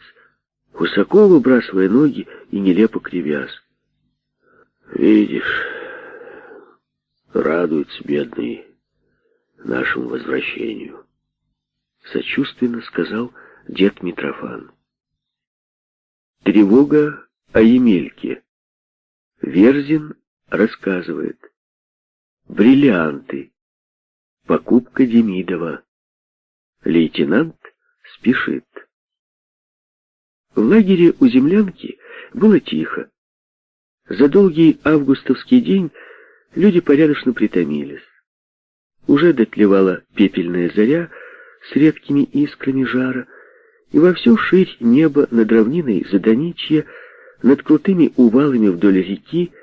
высоко выбрасывая ноги и нелепо кривясь. «Видишь, радуется бедный нашему возвращению», — сочувственно сказал дед Митрофан. Тревога о Емельке. Верзин рассказывает. Бриллианты. Покупка Демидова. Лейтенант спешит. В лагере у землянки было тихо. За долгий августовский день люди порядочно притомились. Уже дотлевала пепельная заря с редкими искрами жара, и во всю ширь неба над равниной Задоничья, над крутыми увалами вдоль реки,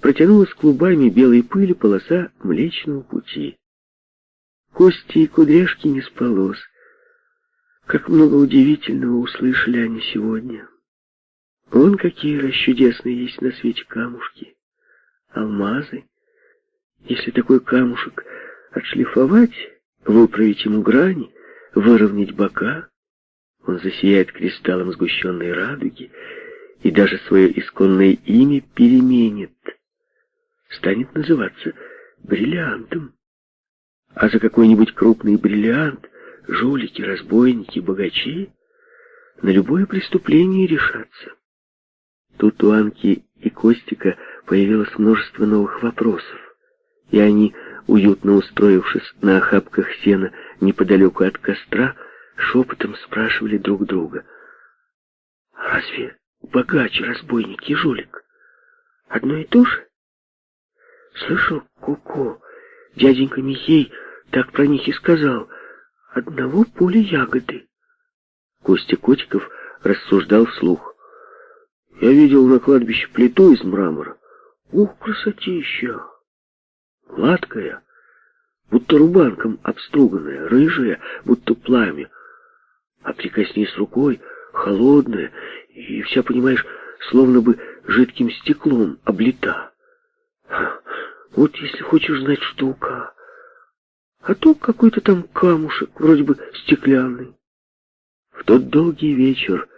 протянулась клубами белой пыли полоса Млечного Пути. Кости и кудряшки не спалось. Как много удивительного услышали они сегодня. Вон какие расчудесные есть на свете камушки, алмазы. Если такой камушек отшлифовать, выправить ему грани, выровнять бока, он засияет кристаллом сгущенной радуги и даже свое исконное имя переменит. Станет называться бриллиантом. А за какой-нибудь крупный бриллиант жулики, разбойники, богачи на любое преступление решатся. Тут у Анки и Костика появилось множество новых вопросов, и они, уютно устроившись на охапках сена неподалеку от костра, шепотом спрашивали друг друга. «Разве богач, разбойник и жулик одно и то же?» «Слышал, Коко, дяденька Михей так про них и сказал. Одного поля ягоды». Костя Котиков рассуждал вслух. «Я видел на кладбище плиту из мрамора. Ух, красотища! Гладкая, будто рубанком обструганная, рыжая, будто пламя а прикоснись рукой, холодная, и вся, понимаешь, словно бы жидким стеклом облита. Вот если хочешь знать штука, а то какой-то там камушек, вроде бы стеклянный. В тот долгий вечер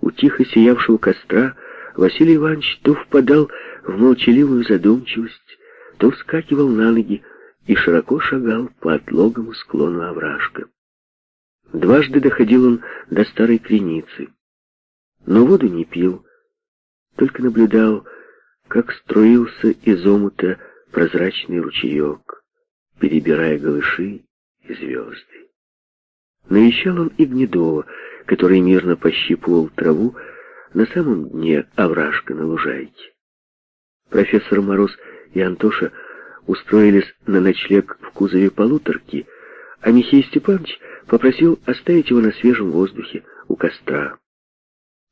у тихо сиявшего костра Василий Иванович то впадал в молчаливую задумчивость, то вскакивал на ноги и широко шагал по отлогому склону овражка. Дважды доходил он до старой креницы, но воду не пил, только наблюдал, как струился из омута прозрачный ручеек, перебирая голыши и звезды. Навещал он и Гнедова, который мирно пощипывал траву на самом дне овражка на лужайке. Профессор Мороз и Антоша устроились на ночлег в кузове полуторки, а Михей Степанович попросил оставить его на свежем воздухе у костра.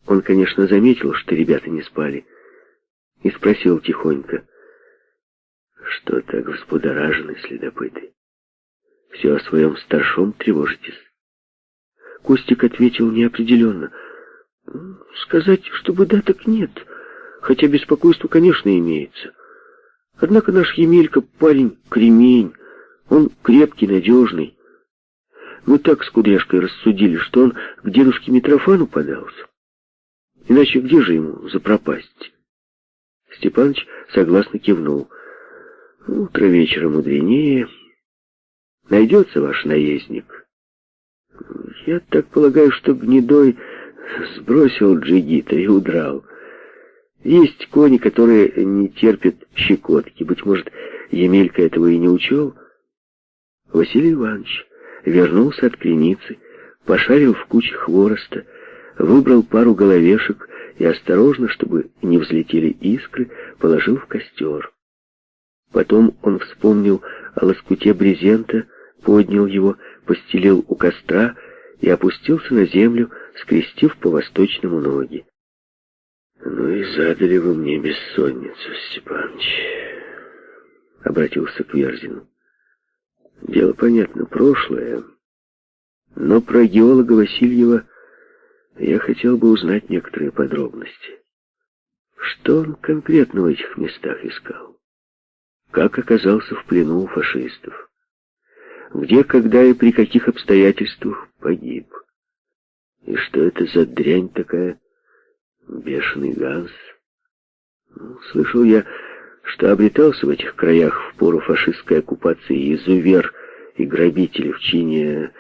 Он, конечно, заметил, что ребята не спали, и спросил тихонько, что так взбудоражены следопыты. Все о своем старшом тревожитесь? Костик ответил неопределенно. Сказать, чтобы да, так нет, хотя беспокойство, конечно, имеется. Однако наш Емелька парень кремень, он крепкий, надежный. Мы так с Кудряшкой рассудили, что он к дедушке Митрофану подался. Иначе где же ему запропасть? Степаныч согласно кивнул. Утро вечера мудренее. Найдется ваш наездник. Я так полагаю, что гнедой сбросил джигита и удрал. Есть кони, которые не терпят щекотки. Быть может, Емелька этого и не учел. Василий Иванович вернулся от креницы, пошарил в куче хвороста, выбрал пару головешек и осторожно, чтобы не взлетели искры, положил в костер. Потом он вспомнил о лоскуте брезента, поднял его, постелил у костра и опустился на землю, скрестив по-восточному ноги. «Ну и задали вы мне бессонницу, Степаныч», — обратился к Верзину. Дело, понятно, прошлое. Но про геолога Васильева я хотел бы узнать некоторые подробности. Что он конкретно в этих местах искал? Как оказался в плену у фашистов? Где, когда и при каких обстоятельствах погиб? И что это за дрянь такая? Бешеный Ганс? Ну, слышал я, что обретался в этих краях в пору фашистской оккупации изувер и грабители в чине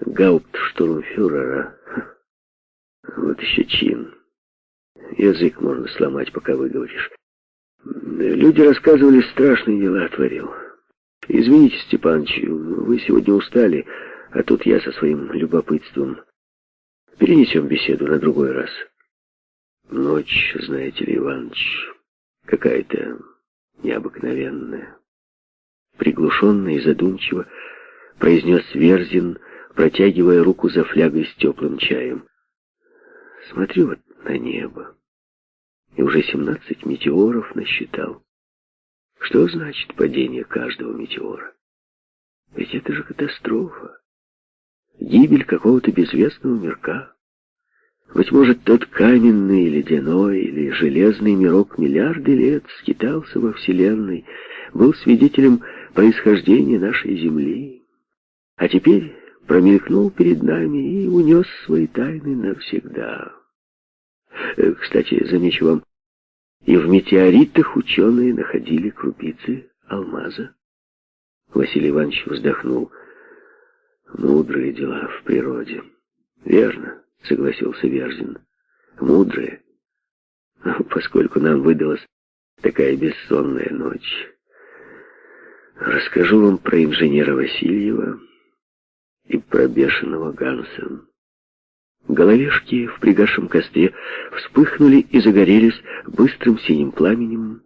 гауптштурмфюрера. Вот еще чин. Язык можно сломать, пока выговоришь. Люди рассказывали, страшные дела творил. Извините, Степаныч, вы сегодня устали, а тут я со своим любопытством. Перенесем беседу на другой раз. Ночь, знаете ли, Иваныч, какая-то необыкновенная. Приглушенно и задумчиво произнес Верзин, протягивая руку за флягой с теплым чаем. Смотрю вот на небо. И уже семнадцать метеоров насчитал. Что значит падение каждого метеора? Ведь это же катастрофа. Гибель какого-то безвестного мирка. Быть может, тот каменный, ледяной или железный мирок миллиарды лет скитался во Вселенной, был свидетелем происхождения нашей Земли, а теперь промелькнул перед нами и унес свои тайны навсегда. Э, кстати, замечу вам, и в метеоритах ученые находили крупицы алмаза. Василий Иванович вздохнул. Мудрые дела в природе. Верно. — согласился Верзин. «Мудрые, поскольку нам выдалась такая бессонная ночь. Расскажу вам про инженера Васильева и про бешеного Ганса». Головешки в пригашем костре вспыхнули и загорелись быстрым синим пламенем,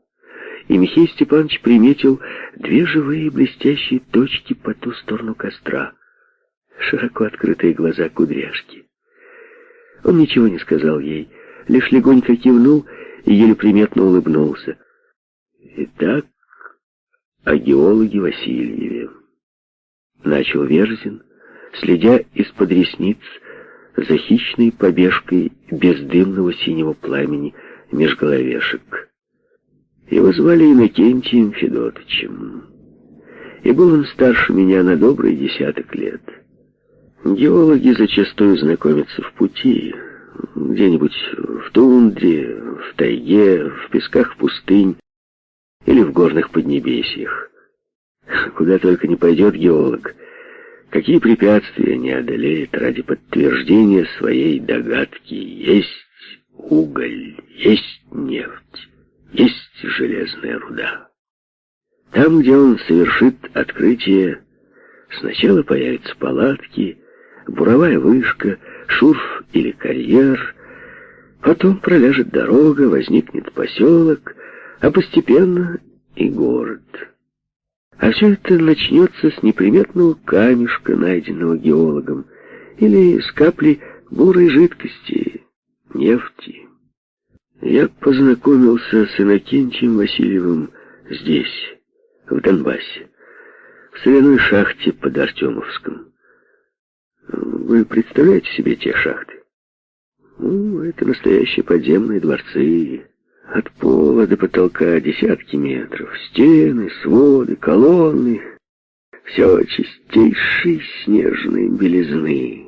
и Михей Степанович приметил две живые блестящие точки по ту сторону костра, широко открытые глаза кудряшки. Он ничего не сказал ей, лишь легонько кивнул и еле приметно улыбнулся. «Итак, о геологе Васильеве», — начал Верзин, следя из-под ресниц за хищной побежкой бездымного синего пламени меж головешек. Его звали Иннокентием Федотовичем, и был он старше меня на добрый десяток лет. Геологи зачастую знакомятся в пути, где-нибудь в тундре, в тайге, в песках пустынь или в горных поднебесьях. Куда только не пойдет геолог, какие препятствия не одолеет ради подтверждения своей догадки. Есть уголь, есть нефть, есть железная руда. Там, где он совершит открытие, сначала появятся палатки, буровая вышка, шурф или карьер. Потом проляжет дорога, возникнет поселок, а постепенно и город. А все это начнется с неприметного камешка, найденного геологом, или с капли бурой жидкости, нефти. Я познакомился с Иннокентием Васильевым здесь, в Донбассе, в соляной шахте под Артемовском. Вы представляете себе те шахты? Ну, это настоящие подземные дворцы. От пола до потолка десятки метров. Стены, своды, колонны. Все чистейшей снежной белизны.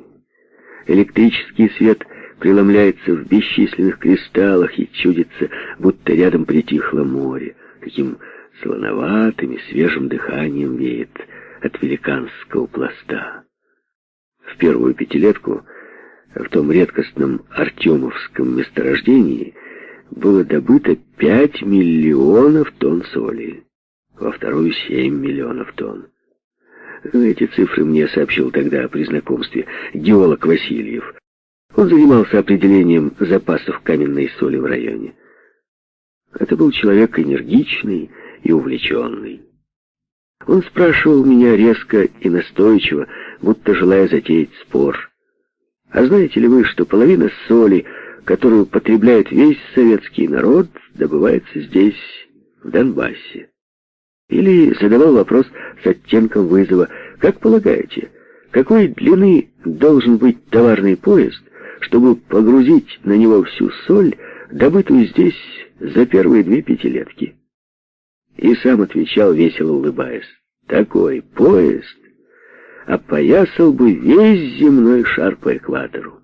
Электрический свет преломляется в бесчисленных кристаллах и чудится, будто рядом притихло море. Таким слоноватым и свежим дыханием веет от великанского пласта. В первую пятилетку в том редкостном Артемовском месторождении было добыто 5 миллионов тонн соли, во вторую 7 миллионов тонн. Эти цифры мне сообщил тогда при знакомстве геолог Васильев. Он занимался определением запасов каменной соли в районе. Это был человек энергичный и увлеченный. Он спрашивал меня резко и настойчиво, будто желая затеять спор. А знаете ли вы, что половина соли, которую потребляет весь советский народ, добывается здесь, в Донбассе? Или задавал вопрос с оттенком вызова, как полагаете, какой длины должен быть товарный поезд, чтобы погрузить на него всю соль, добытую здесь за первые две пятилетки? И сам отвечал, весело улыбаясь. Такой поезд опоясал бы весь земной шар по экватору.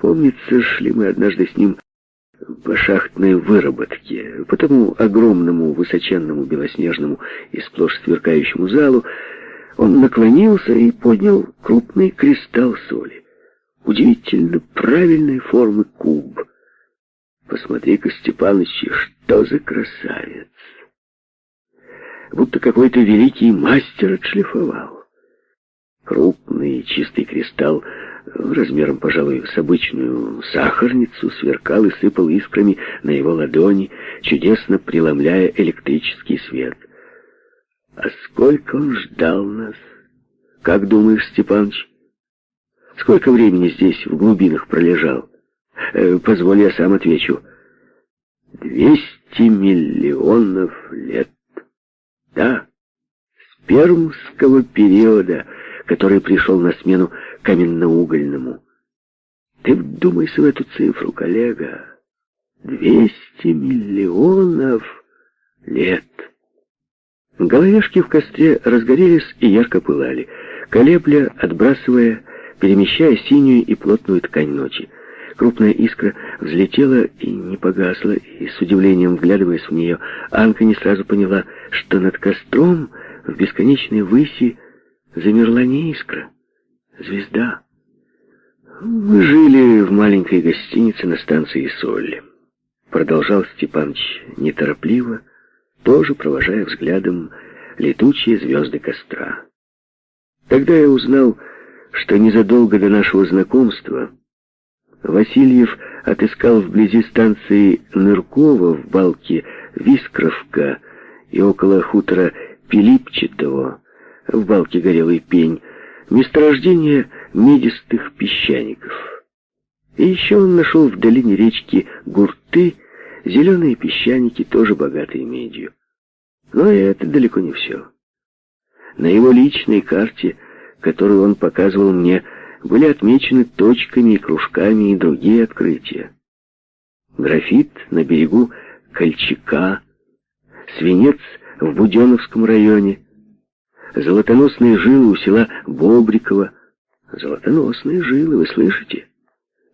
Помнится, шли мы однажды с ним по шахтной выработке, по тому огромному, высоченному, белоснежному и сплошь сверкающему залу, он наклонился и поднял крупный кристалл соли. Удивительно правильной формы куб. Посмотри-ка, Степаныч, что за красавец! будто какой-то великий мастер отшлифовал. Крупный чистый кристалл размером, пожалуй, с обычную сахарницу, сверкал и сыпал искрами на его ладони, чудесно преломляя электрический свет. А сколько он ждал нас? Как думаешь, Степаныч? Сколько времени здесь в глубинах пролежал? Э, позволь, я сам отвечу. Двести миллионов лет. Да, с пермского периода, который пришел на смену каменноугольному. Ты вдумайся в эту цифру, коллега. Двести миллионов лет. Головешки в костре разгорелись и ярко пылали, колебля, отбрасывая, перемещая синюю и плотную ткань ночи. Крупная искра взлетела и не погасла, и с удивлением вглядываясь в нее, Анка не сразу поняла, что над костром в бесконечной выси замерла не искра, звезда. Мы жили в маленькой гостинице на станции Соль. Продолжал Степаныч неторопливо, тоже провожая взглядом летучие звезды костра. Тогда я узнал, что незадолго до нашего знакомства Васильев отыскал вблизи станции Ныркова в балке Вискровка и около хутора Пилипчатого в балке Горелый пень месторождение медистых песчаников. И еще он нашел в долине речки Гурты зеленые песчаники, тоже богатые медью. Но и это далеко не все. На его личной карте, которую он показывал мне, были отмечены точками и кружками и другие открытия. Графит на берегу Кольчака, свинец в Буденовском районе, золотоносные жилы у села Бобрикова. Золотоносные жилы, вы слышите?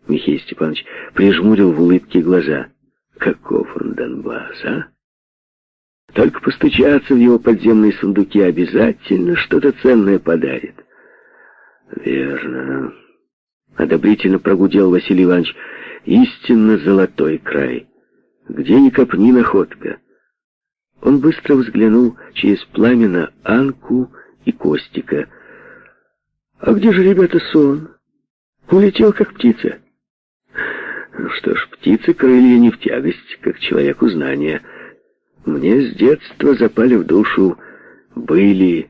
Михей Степанович прижмурил в улыбке глаза. Каков он Донбасс, а? Только постучаться в его подземные сундуки обязательно что-то ценное подарит. «Верно», — одобрительно прогудел Василий Иванович, — «истинно золотой край. Где ни копни находка». Он быстро взглянул через пламя на Анку и Костика. «А где же, ребята, сон? Улетел, как птица». «Ну что ж, птицы крылья не в тягость, как человеку знания. Мне с детства запали в душу были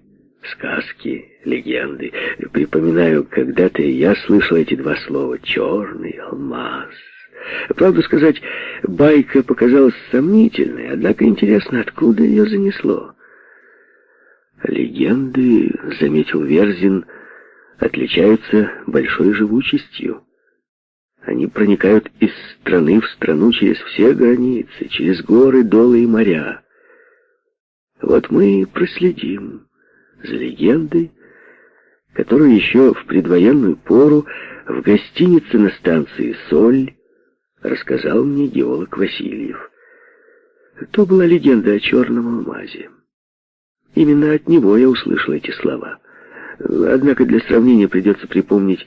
сказки, легенды. Припоминаю, когда-то я слышал эти два слова «черный алмаз». Правду сказать, байка показалась сомнительной, однако интересно, откуда ее занесло. Легенды, заметил Верзин, отличаются большой живучестью. Они проникают из страны в страну через все границы, через горы, долы и моря. Вот мы и проследим за легендой, которую еще в предвоенную пору в гостинице на станции «Соль» рассказал мне геолог Васильев. То была легенда о черном алмазе. Именно от него я услышал эти слова. Однако для сравнения придется припомнить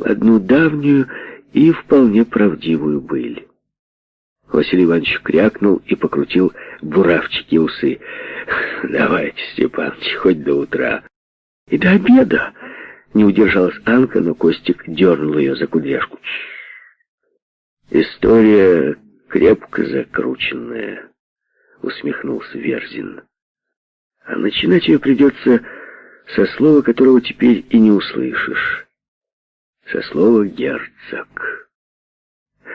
одну давнюю и вполне правдивую быль. Василий Иванович крякнул и покрутил буравчики усы. «Давайте, Степаныч, хоть до утра». «И до обеда!» Не удержалась Анка, но Костик дернул ее за кудряшку. «История крепко закрученная», — усмехнулся Верзин. «А начинать ее придется со слова, которого теперь и не услышишь. Со слова «герцог».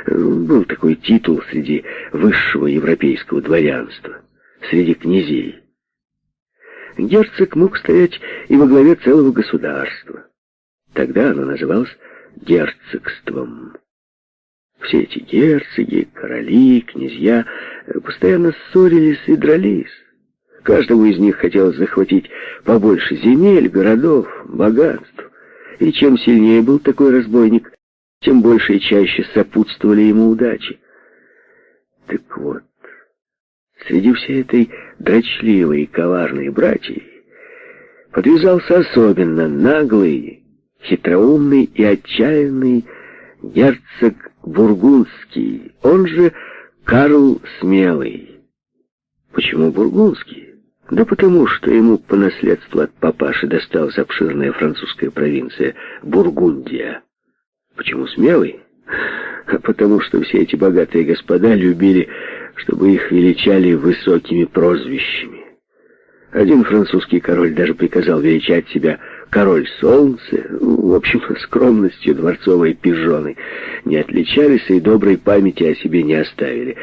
Был такой титул среди высшего европейского дворянства, среди князей. Герцог мог стоять и во главе целого государства. Тогда оно называлось герцогством. Все эти герцоги, короли, князья постоянно ссорились и дрались. Каждому из них хотелось захватить побольше земель, городов, богатств. И чем сильнее был такой разбойник, тем больше и чаще сопутствовали ему удачи. Так вот, среди всей этой дрочливой и коварной братьи подвязался особенно наглый, хитроумный и отчаянный герцог Бургундский, он же Карл Смелый. Почему Бургундский? Да потому, что ему по наследству от папаши досталась обширная французская провинция Бургундия. Почему смелый? А потому что все эти богатые господа любили, чтобы их величали высокими прозвищами. Один французский король даже приказал величать себя король солнца. Ну, в общем, скромностью дворцовой пижоны не отличались и доброй памяти о себе не оставили.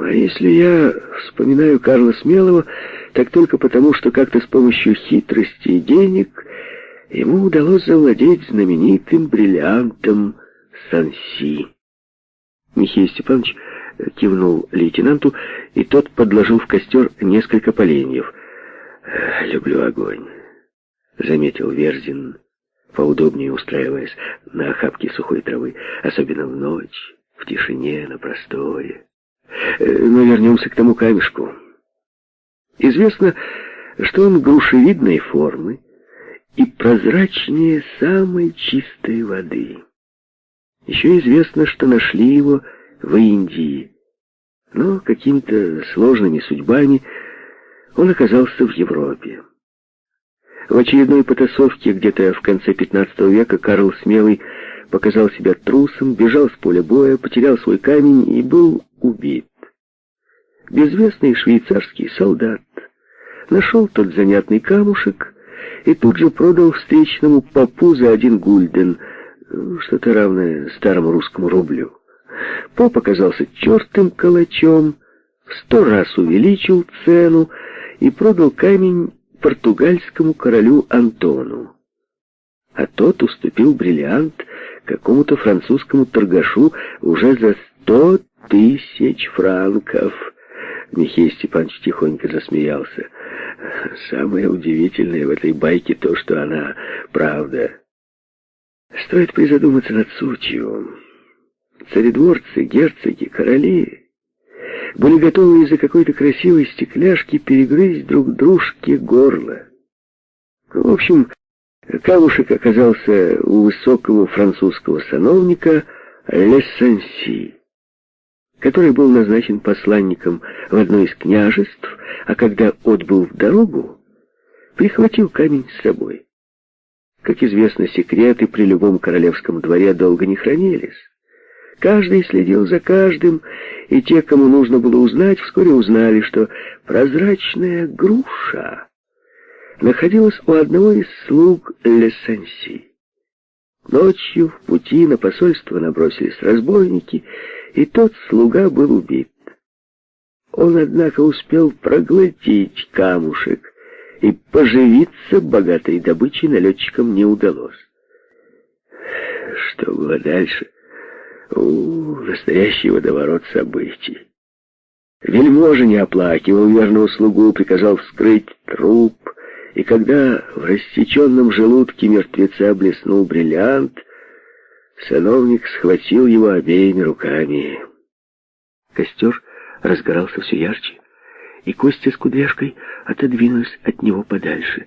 А если я вспоминаю Карла Смелого, так только потому, что как-то с помощью хитрости и денег ему удалось завладеть знаменитым бриллиантом Санси. Михаил Степанович кивнул лейтенанту, и тот подложил в костер несколько поленьев. «Люблю огонь», — заметил Верзин, поудобнее устраиваясь на охапке сухой травы, особенно в ночь, в тишине, на просторе. Э, но вернемся к тому камешку. Известно, что он грушевидной формы и прозрачнее самой чистой воды. Еще известно, что нашли его в Индии, но какими-то сложными судьбами он оказался в Европе. В очередной потасовке где-то в конце 15 века Карл Смелый показал себя трусом, бежал с поля боя, потерял свой камень и был убит. Безвестный швейцарский солдат нашел тот занятный камушек и тут же продал встречному попу за один гульден, что-то равное старому русскому рублю. Поп оказался чертым калачом, в сто раз увеличил цену и продал камень португальскому королю Антону. А тот уступил бриллиант какому-то французскому торгашу уже за сто тысяч франков. Михей Степанович тихонько засмеялся. Самое удивительное в этой байке то, что она правда. Стоит призадуматься над сутью. Царедворцы, герцоги, короли были готовы из-за какой-то красивой стекляшки перегрызть друг дружке горло. В общем, камушек оказался у высокого французского сановника Лессанси, который был назначен посланником в одно из княжеств, а когда отбыл в дорогу, прихватил камень с собой. Как известно, секреты при любом королевском дворе долго не хранились. Каждый следил за каждым, и те, кому нужно было узнать, вскоре узнали, что прозрачная груша находилась у одного из слуг Лесанси. Ночью в пути на посольство набросились разбойники, и тот слуга был убит. Он, однако, успел проглотить камушек, и поживиться богатой добычей налетчикам не удалось. Что было дальше? У, настоящий водоворот событий. Вельможа не оплакивал верного слугу, приказал вскрыть труп, и когда в рассеченном желудке мертвеца блеснул бриллиант, сановник схватил его обеими руками. Костер разгорался все ярче, и Костя с кудряшкой отодвинулись от него подальше.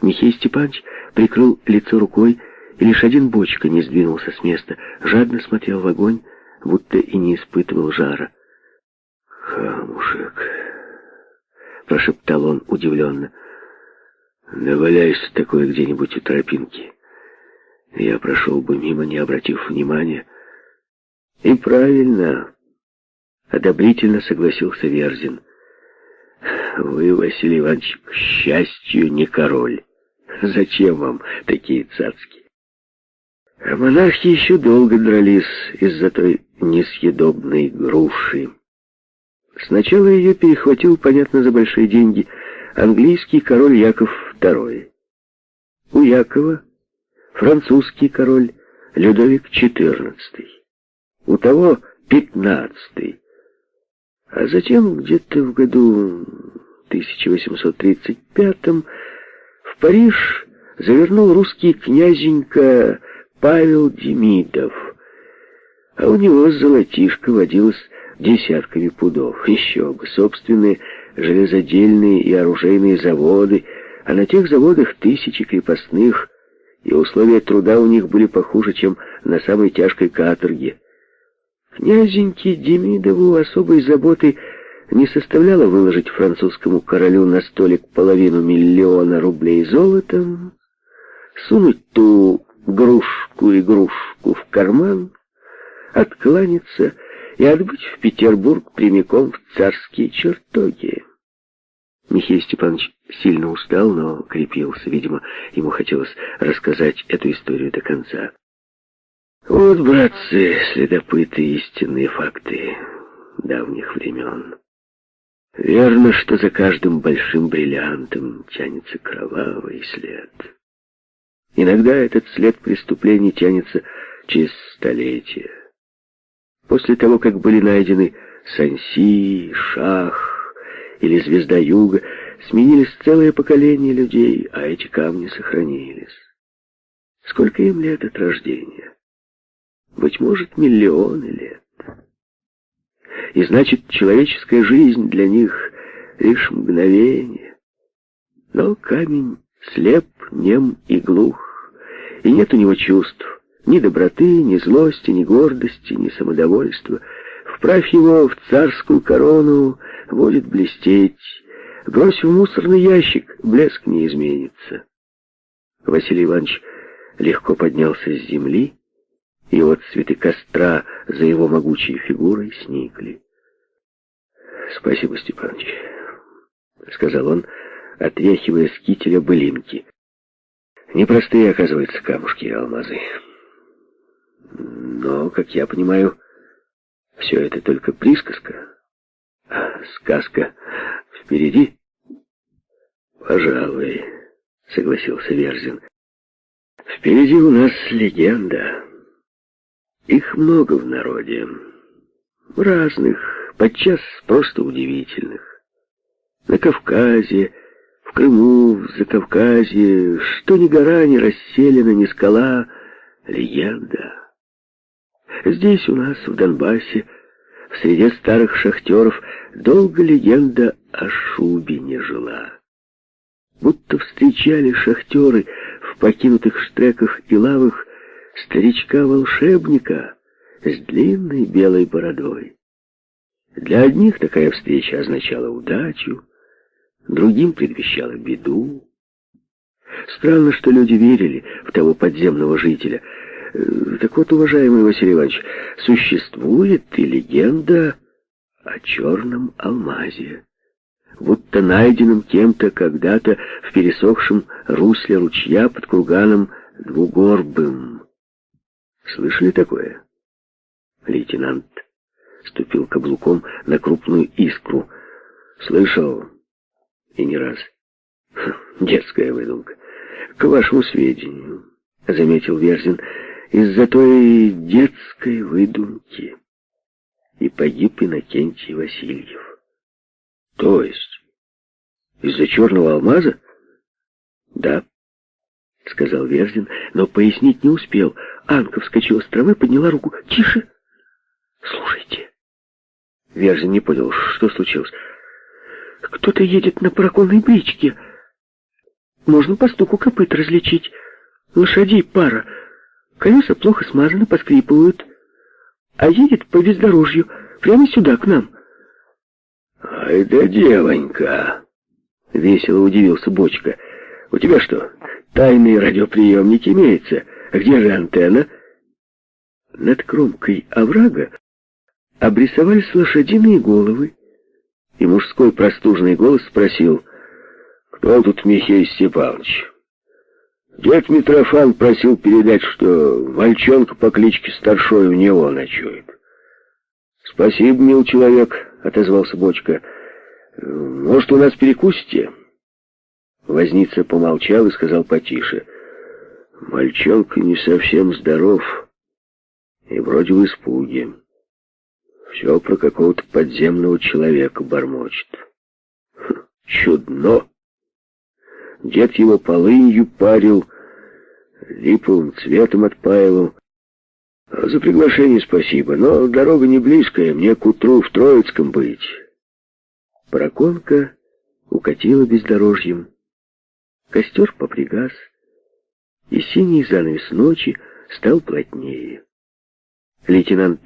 Михей Степанович прикрыл лицо рукой лишь один бочка не сдвинулся с места, жадно смотрел в огонь, будто и не испытывал жара. «Хамушек!» — прошептал он удивленно. «Наваляйся такое где-нибудь у тропинки. Я прошел бы мимо, не обратив внимания». «И правильно!» — одобрительно согласился Верзин. «Вы, Василий Иванович, к счастью, не король. Зачем вам такие цацки?» А монархи еще долго дрались из-за той несъедобной груши. Сначала ее перехватил, понятно, за большие деньги, английский король Яков II. У Якова французский король Людовик XIV. У того XV. А затем, где-то в году 1835 в Париж завернул русский князенька Павел Демидов. А у него золотишко водилось десятками пудов. Еще бы, собственные железодельные и оружейные заводы, а на тех заводах тысячи крепостных, и условия труда у них были похуже, чем на самой тяжкой каторге. Князеньке Демидову особой заботы не составляло выложить французскому королю на столик половину миллиона рублей золотом, сунуть ту грушку-игрушку в карман, откланяться и отбыть в Петербург прямиком в царские чертоги. Михаил Степанович сильно устал, но крепился. Видимо, ему хотелось рассказать эту историю до конца. Вот, братцы, следопыты, истинные факты давних времен. Верно, что за каждым большим бриллиантом тянется кровавый след. Иногда этот след преступлений тянется через столетия. После того, как были найдены Санси, Шах или Звезда Юга, сменились целые поколения людей, а эти камни сохранились. Сколько им лет от рождения? Быть может, миллионы лет. И значит, человеческая жизнь для них лишь мгновение. Но камень слеп, нем и глух, и нет у него чувств, ни доброты, ни злости, ни гордости, ни самодовольства. Вправь его в царскую корону, будет блестеть. Брось в мусорный ящик, блеск не изменится. Василий Иванович легко поднялся с земли, и вот цветы костра за его могучей фигурой сникли. «Спасибо, Степанович», — сказал он, отряхивая с кителя былинки. «Непростые, оказывается, камушки и алмазы. Но, как я понимаю, все это только присказка. А сказка впереди?» «Пожалуй», — согласился Верзин. «Впереди у нас легенда». Их много в народе. Разных, подчас просто удивительных. На Кавказе, в Крыму, в Закавказье, что ни гора, ни расселена, ни скала, легенда. Здесь у нас, в Донбассе, в среде старых шахтеров, долго легенда о Шубе не жила. Будто встречали шахтеры в покинутых штреках и лавах старичка-волшебника с длинной белой бородой. Для одних такая встреча означала удачу, другим предвещала беду. Странно, что люди верили в того подземного жителя. Э, так вот, уважаемый Василий Иванович, существует и легенда о черном алмазе, будто найденном кем-то когда-то в пересохшем русле ручья под курганом двугорбым. Слышали такое? Лейтенант ступил каблуком на крупную искру. Слышал. И не раз. Детская выдумка. К вашему сведению, заметил Верзин, из-за той детской выдумки и погиб Иннокентий Васильев. То есть, из-за черного алмаза? Да, сказал Верзин, но пояснить не успел. Анка вскочила с травы, подняла руку. «Тише! Слушайте!» Верзин не понял, что случилось. «Кто-то едет на параконной бричке. Можно по стуку копыт различить. Лошадей пара. Колеса плохо смазаны, поскрипывают. А едет по бездорожью, прямо сюда, к нам». «Ай да девонька!» — весело удивился Бочка. «У тебя что, тайный радиоприемник имеется?» Где же антенна? Над кромкой оврага обрисовались лошадиные головы, и мужской простужный голос спросил, «Кто тут Михей Степанович?» Дед Митрофан просил передать, что мальчонка по кличке Старшой у него ночует. «Спасибо, мил человек», — отозвался Бочка. «Может, у нас перекусите?» Возница помолчал и сказал потише — Мальчонка не совсем здоров и вроде в испуге. Все про какого-то подземного человека бормочет. Хм, чудно! Дед его полынью парил, липовым цветом отпаивал. За приглашение спасибо, но дорога не близкая, мне к утру в Троицком быть. Параконка укатила бездорожьем. Костер попригас и синий занавес ночи стал плотнее. Лейтенант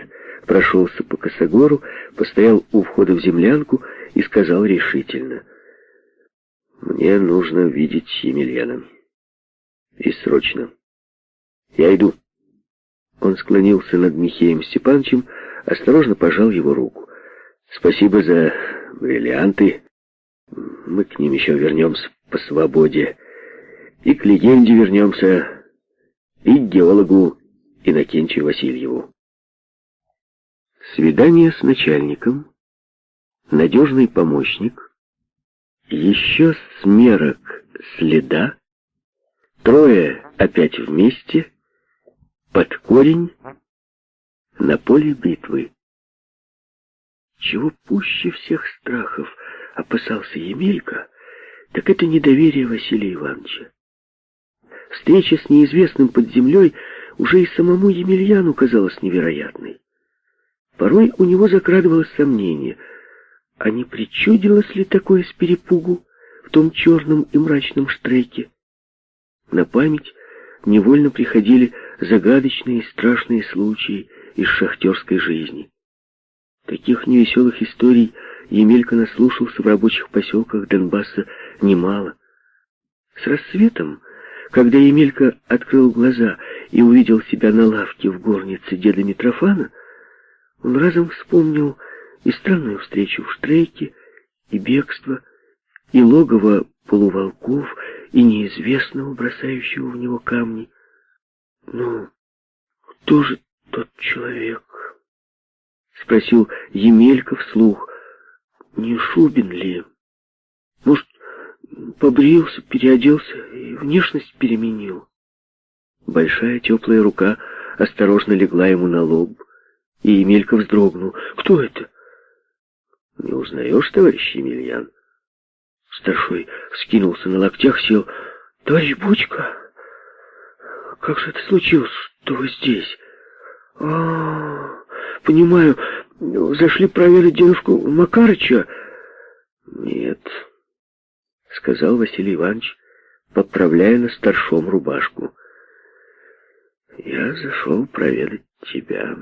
прошелся по косогору, постоял у входа в землянку и сказал решительно, «Мне нужно видеть Емельяна. И срочно. Я иду. Он склонился над Михеем Степановичем, осторожно пожал его руку. Спасибо за бриллианты. Мы к ним еще вернемся по свободе. И к легенде вернемся, и к геологу Иннокентию Васильеву. Свидание с начальником, надежный помощник, еще смерок следа, трое опять вместе, под корень, на поле битвы. Чего пуще всех страхов опасался Емелька, так это недоверие Василия Ивановича. Встреча с неизвестным под землей уже и самому Емельяну казалась невероятной. Порой у него закрадывалось сомнение, а не причудилось ли такое с перепугу в том черном и мрачном штреке. На память невольно приходили загадочные и страшные случаи из шахтерской жизни. Таких невеселых историй Емелька наслушался в рабочих поселках Донбасса немало. С рассветом, когда Емелька открыл глаза и увидел себя на лавке в горнице деда Митрофана, он разом вспомнил и странную встречу в Штрейке, и бегство, и логово полуволков, и неизвестного, бросающего в него камни. Ну, кто же тот человек? Спросил Емелька вслух. Не Шубин ли? Может, побрился, переоделся и внешность переменил? Большая теплая рука осторожно легла ему на лоб, и Емелька вздрогнул. «Кто это?» «Не узнаешь, товарищ Емельян?» Старшой скинулся на локтях, сел. «Товарищ Бочка, как же это случилось, что вы здесь?» -а понимаю, зашли проверить дедушку Макарыча?» «Нет», — сказал Василий Иванович, поправляя на старшом рубашку. «Я зашел проведать тебя».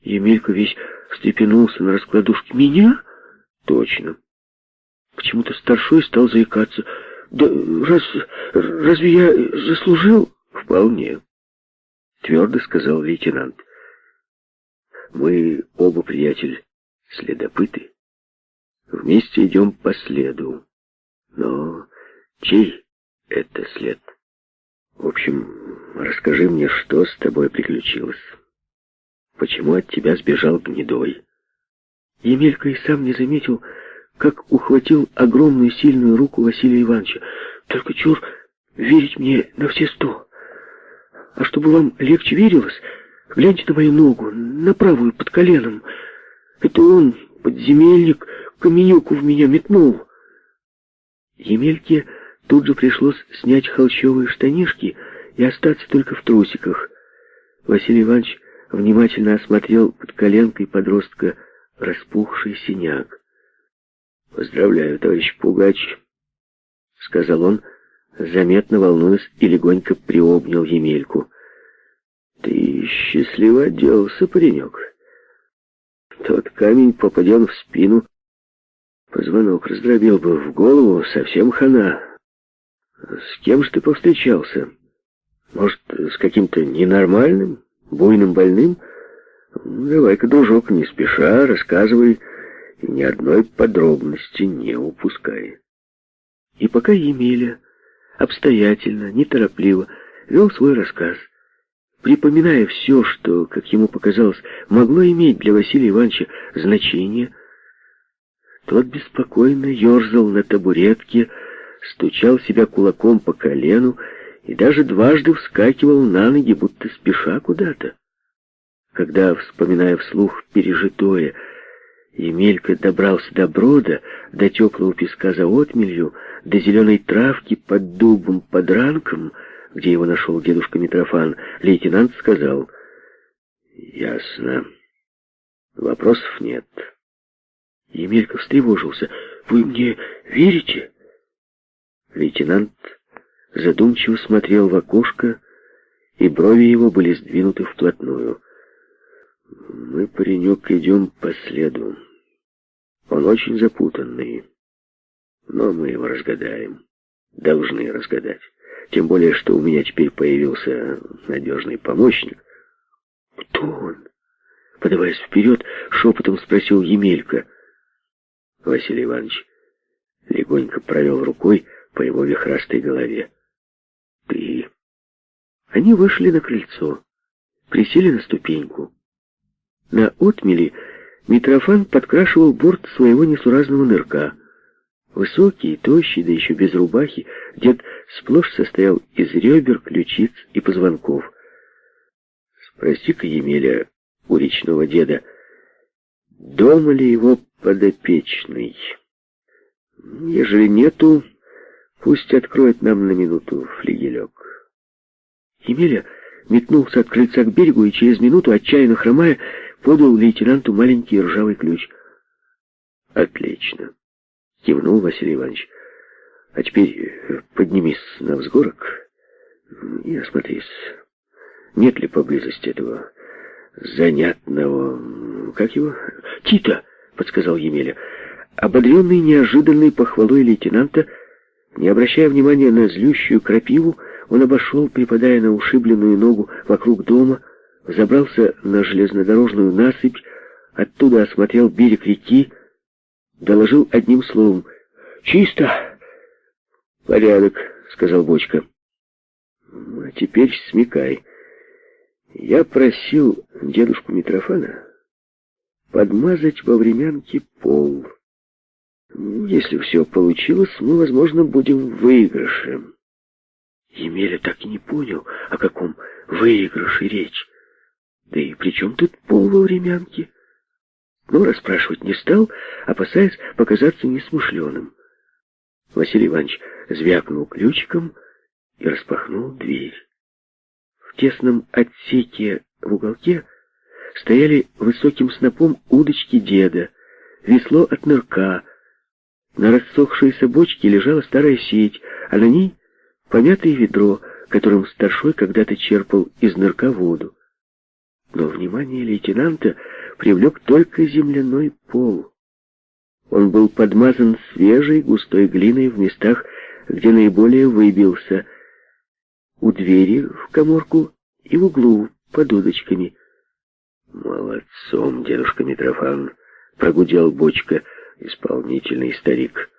Емелька весь встрепенулся на раскладушке. «Меня?» «Точно». Почему-то старшой стал заикаться. «Да раз, разве я заслужил?» «Вполне», — твердо сказал лейтенант. «Мы оба, приятель, следопыты. Вместе идем по следу. Но чей это след? В общем, расскажи мне, что с тобой приключилось». Почему от тебя сбежал гнедой? Емелька и сам не заметил, как ухватил огромную сильную руку Василия Ивановича. Только чур верить мне на все сто. А чтобы вам легче верилось, гляньте на мою ногу, на правую под коленом. Это он, подземельник, каменюку в меня метнул. Емельке тут же пришлось снять холщовые штанишки и остаться только в трусиках. Василий Иванович внимательно осмотрел под коленкой подростка распухший синяк. «Поздравляю, товарищ Пугач», — сказал он, заметно волнуясь и легонько приобнял Емельку. «Ты счастливо отделался, паренек. Тот камень, попаден в спину, позвонок раздробил бы в голову, совсем хана. С кем же ты повстречался? Может, с каким-то ненормальным?» Буйным больным? Давай-ка, дружок, не спеша, рассказывай, и ни одной подробности не упускай. И пока Емеля обстоятельно, неторопливо вел свой рассказ, припоминая все, что, как ему показалось, могло иметь для Василия Ивановича значение, тот беспокойно ерзал на табуретке, стучал себя кулаком по колену и даже дважды вскакивал на ноги, будто спеша куда-то. Когда, вспоминая вслух пережитое, Емелька добрался до брода, до теплого песка за отмелью, до зеленой травки под дубом, под ранком, где его нашел дедушка Митрофан, лейтенант сказал, «Ясно. Вопросов нет». Емелька встревожился. «Вы мне верите?» Лейтенант задумчиво смотрел в окошко, и брови его были сдвинуты вплотную. «Мы, паренек, идем по следу. Он очень запутанный, но мы его разгадаем. Должны разгадать. Тем более, что у меня теперь появился надежный помощник. Кто он? Подаваясь вперед, шепотом спросил Емелька. Василий Иванович легонько провел рукой по его вихрастой голове. Ты. Они вышли на крыльцо, присели на ступеньку. На отмели Митрофан подкрашивал борт своего несуразного нырка. Высокий тощий, да еще без рубахи, дед сплошь состоял из ребер, ключиц и позвонков. Спроси-ка Емеля у речного деда, дома ли его подопечный? Ежели нету, пусть откроет нам на минуту флигелек. Емеля метнулся от крыльца к берегу и через минуту, отчаянно хромая, подал лейтенанту маленький ржавый ключ. «Отлично!» — кивнул Василий Иванович. «А теперь э, поднимись на взгорок и осмотрись, нет ли поблизости этого занятного... Как его? Тита!» — подсказал Емеля. Ободренный неожиданной похвалой лейтенанта, не обращая внимания на злющую крапиву, он обошел, припадая на ушибленную ногу вокруг дома, забрался на железнодорожную насыпь, оттуда осмотрел берег реки, доложил одним словом «Чисто!» «Порядок», — сказал Бочка. «А теперь смекай. Я просил дедушку Митрофана подмазать во времянке пол. Если все получилось, мы, возможно, будем в выигрыше». Емеля так и не понял, о каком выигрыше речь. Да и при чем тут пол во времянке? Но расспрашивать не стал, опасаясь показаться несмышленым. Василий Иванович звякнул ключиком и распахнул дверь. В тесном отсеке в уголке стояли высоким снопом удочки деда, весло от нырка. На рассохшейся бочке лежала старая сеть, а на ней помятое ведро, которым старшой когда-то черпал из нырка воду. Но внимание лейтенанта привлек только земляной пол. Он был подмазан свежей густой глиной в местах, где наиболее выбился. У двери в коморку и в углу под удочками. «Молодцом, дедушка Митрофан!» — прогудел бочка, исполнительный старик.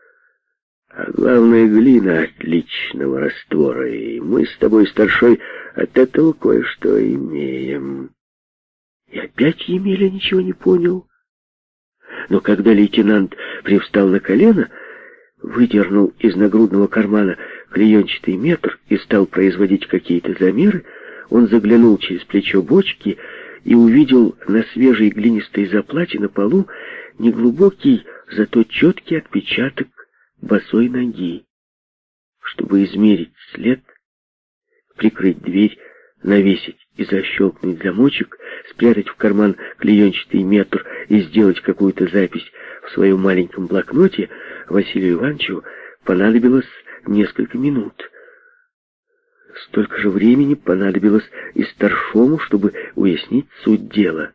«А главное, глина отличного раствора, и мы с тобой, старшой, от этого кое-что имеем». И опять Емеля ничего не понял. Но когда лейтенант привстал на колено, выдернул из нагрудного кармана клеенчатый метр и стал производить какие-то замеры, он заглянул через плечо бочки и увидел на свежей глинистой заплате на полу неглубокий, зато четкий отпечаток босой ноги. Чтобы измерить след, прикрыть дверь, навесить и защелкнуть замочек, спрятать в карман клеенчатый метр и сделать какую-то запись в своем маленьком блокноте, Василию Ивановичу понадобилось несколько минут. Столько же времени понадобилось и старшому, чтобы уяснить суть дела.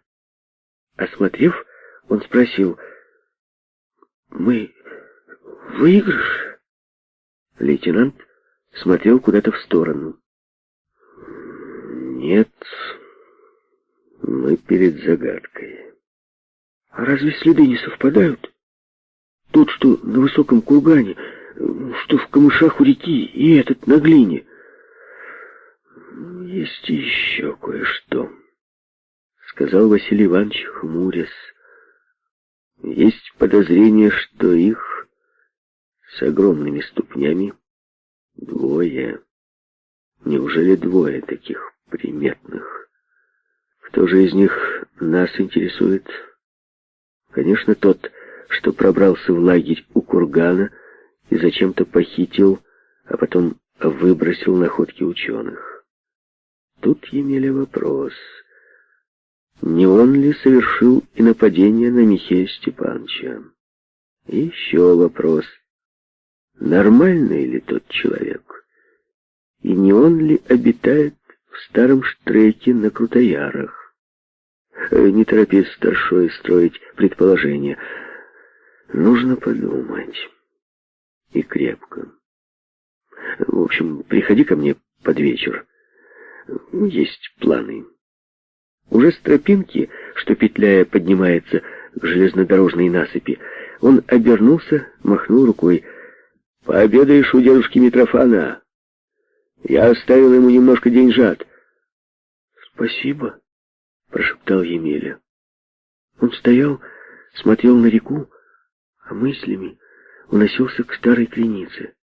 Осмотрев, он спросил, «Мы выигрыш?» Лейтенант смотрел куда-то в сторону. Нет, мы перед загадкой. А разве следы не совпадают? Тот, что на высоком кургане, что в камышах у реки, и этот на глине. Есть еще кое-что, сказал Василий Иванович, хмурясь. Есть подозрение, что их с огромными ступнями двое. Неужели двое таких приметных? Кто же из них нас интересует? Конечно, тот, что пробрался в лагерь у кургана и зачем-то похитил, а потом выбросил находки ученых. Тут Емеля вопрос. Не он ли совершил и нападение на Михея Степановича? Еще вопрос. Нормальный ли тот человек? И не он ли обитает в старом штреке на Крутоярах? Э, не торопись, старшой, строить предположения. Нужно подумать. И крепко. В общем, приходи ко мне под вечер. Есть планы. Уже с тропинки, что петляя поднимается к железнодорожной насыпи, он обернулся, махнул рукой. «Пообедаешь у дедушки Митрофана. Я оставил ему немножко деньжат». «Спасибо», — прошептал Емеля. Он стоял, смотрел на реку, а мыслями уносился к старой клинице.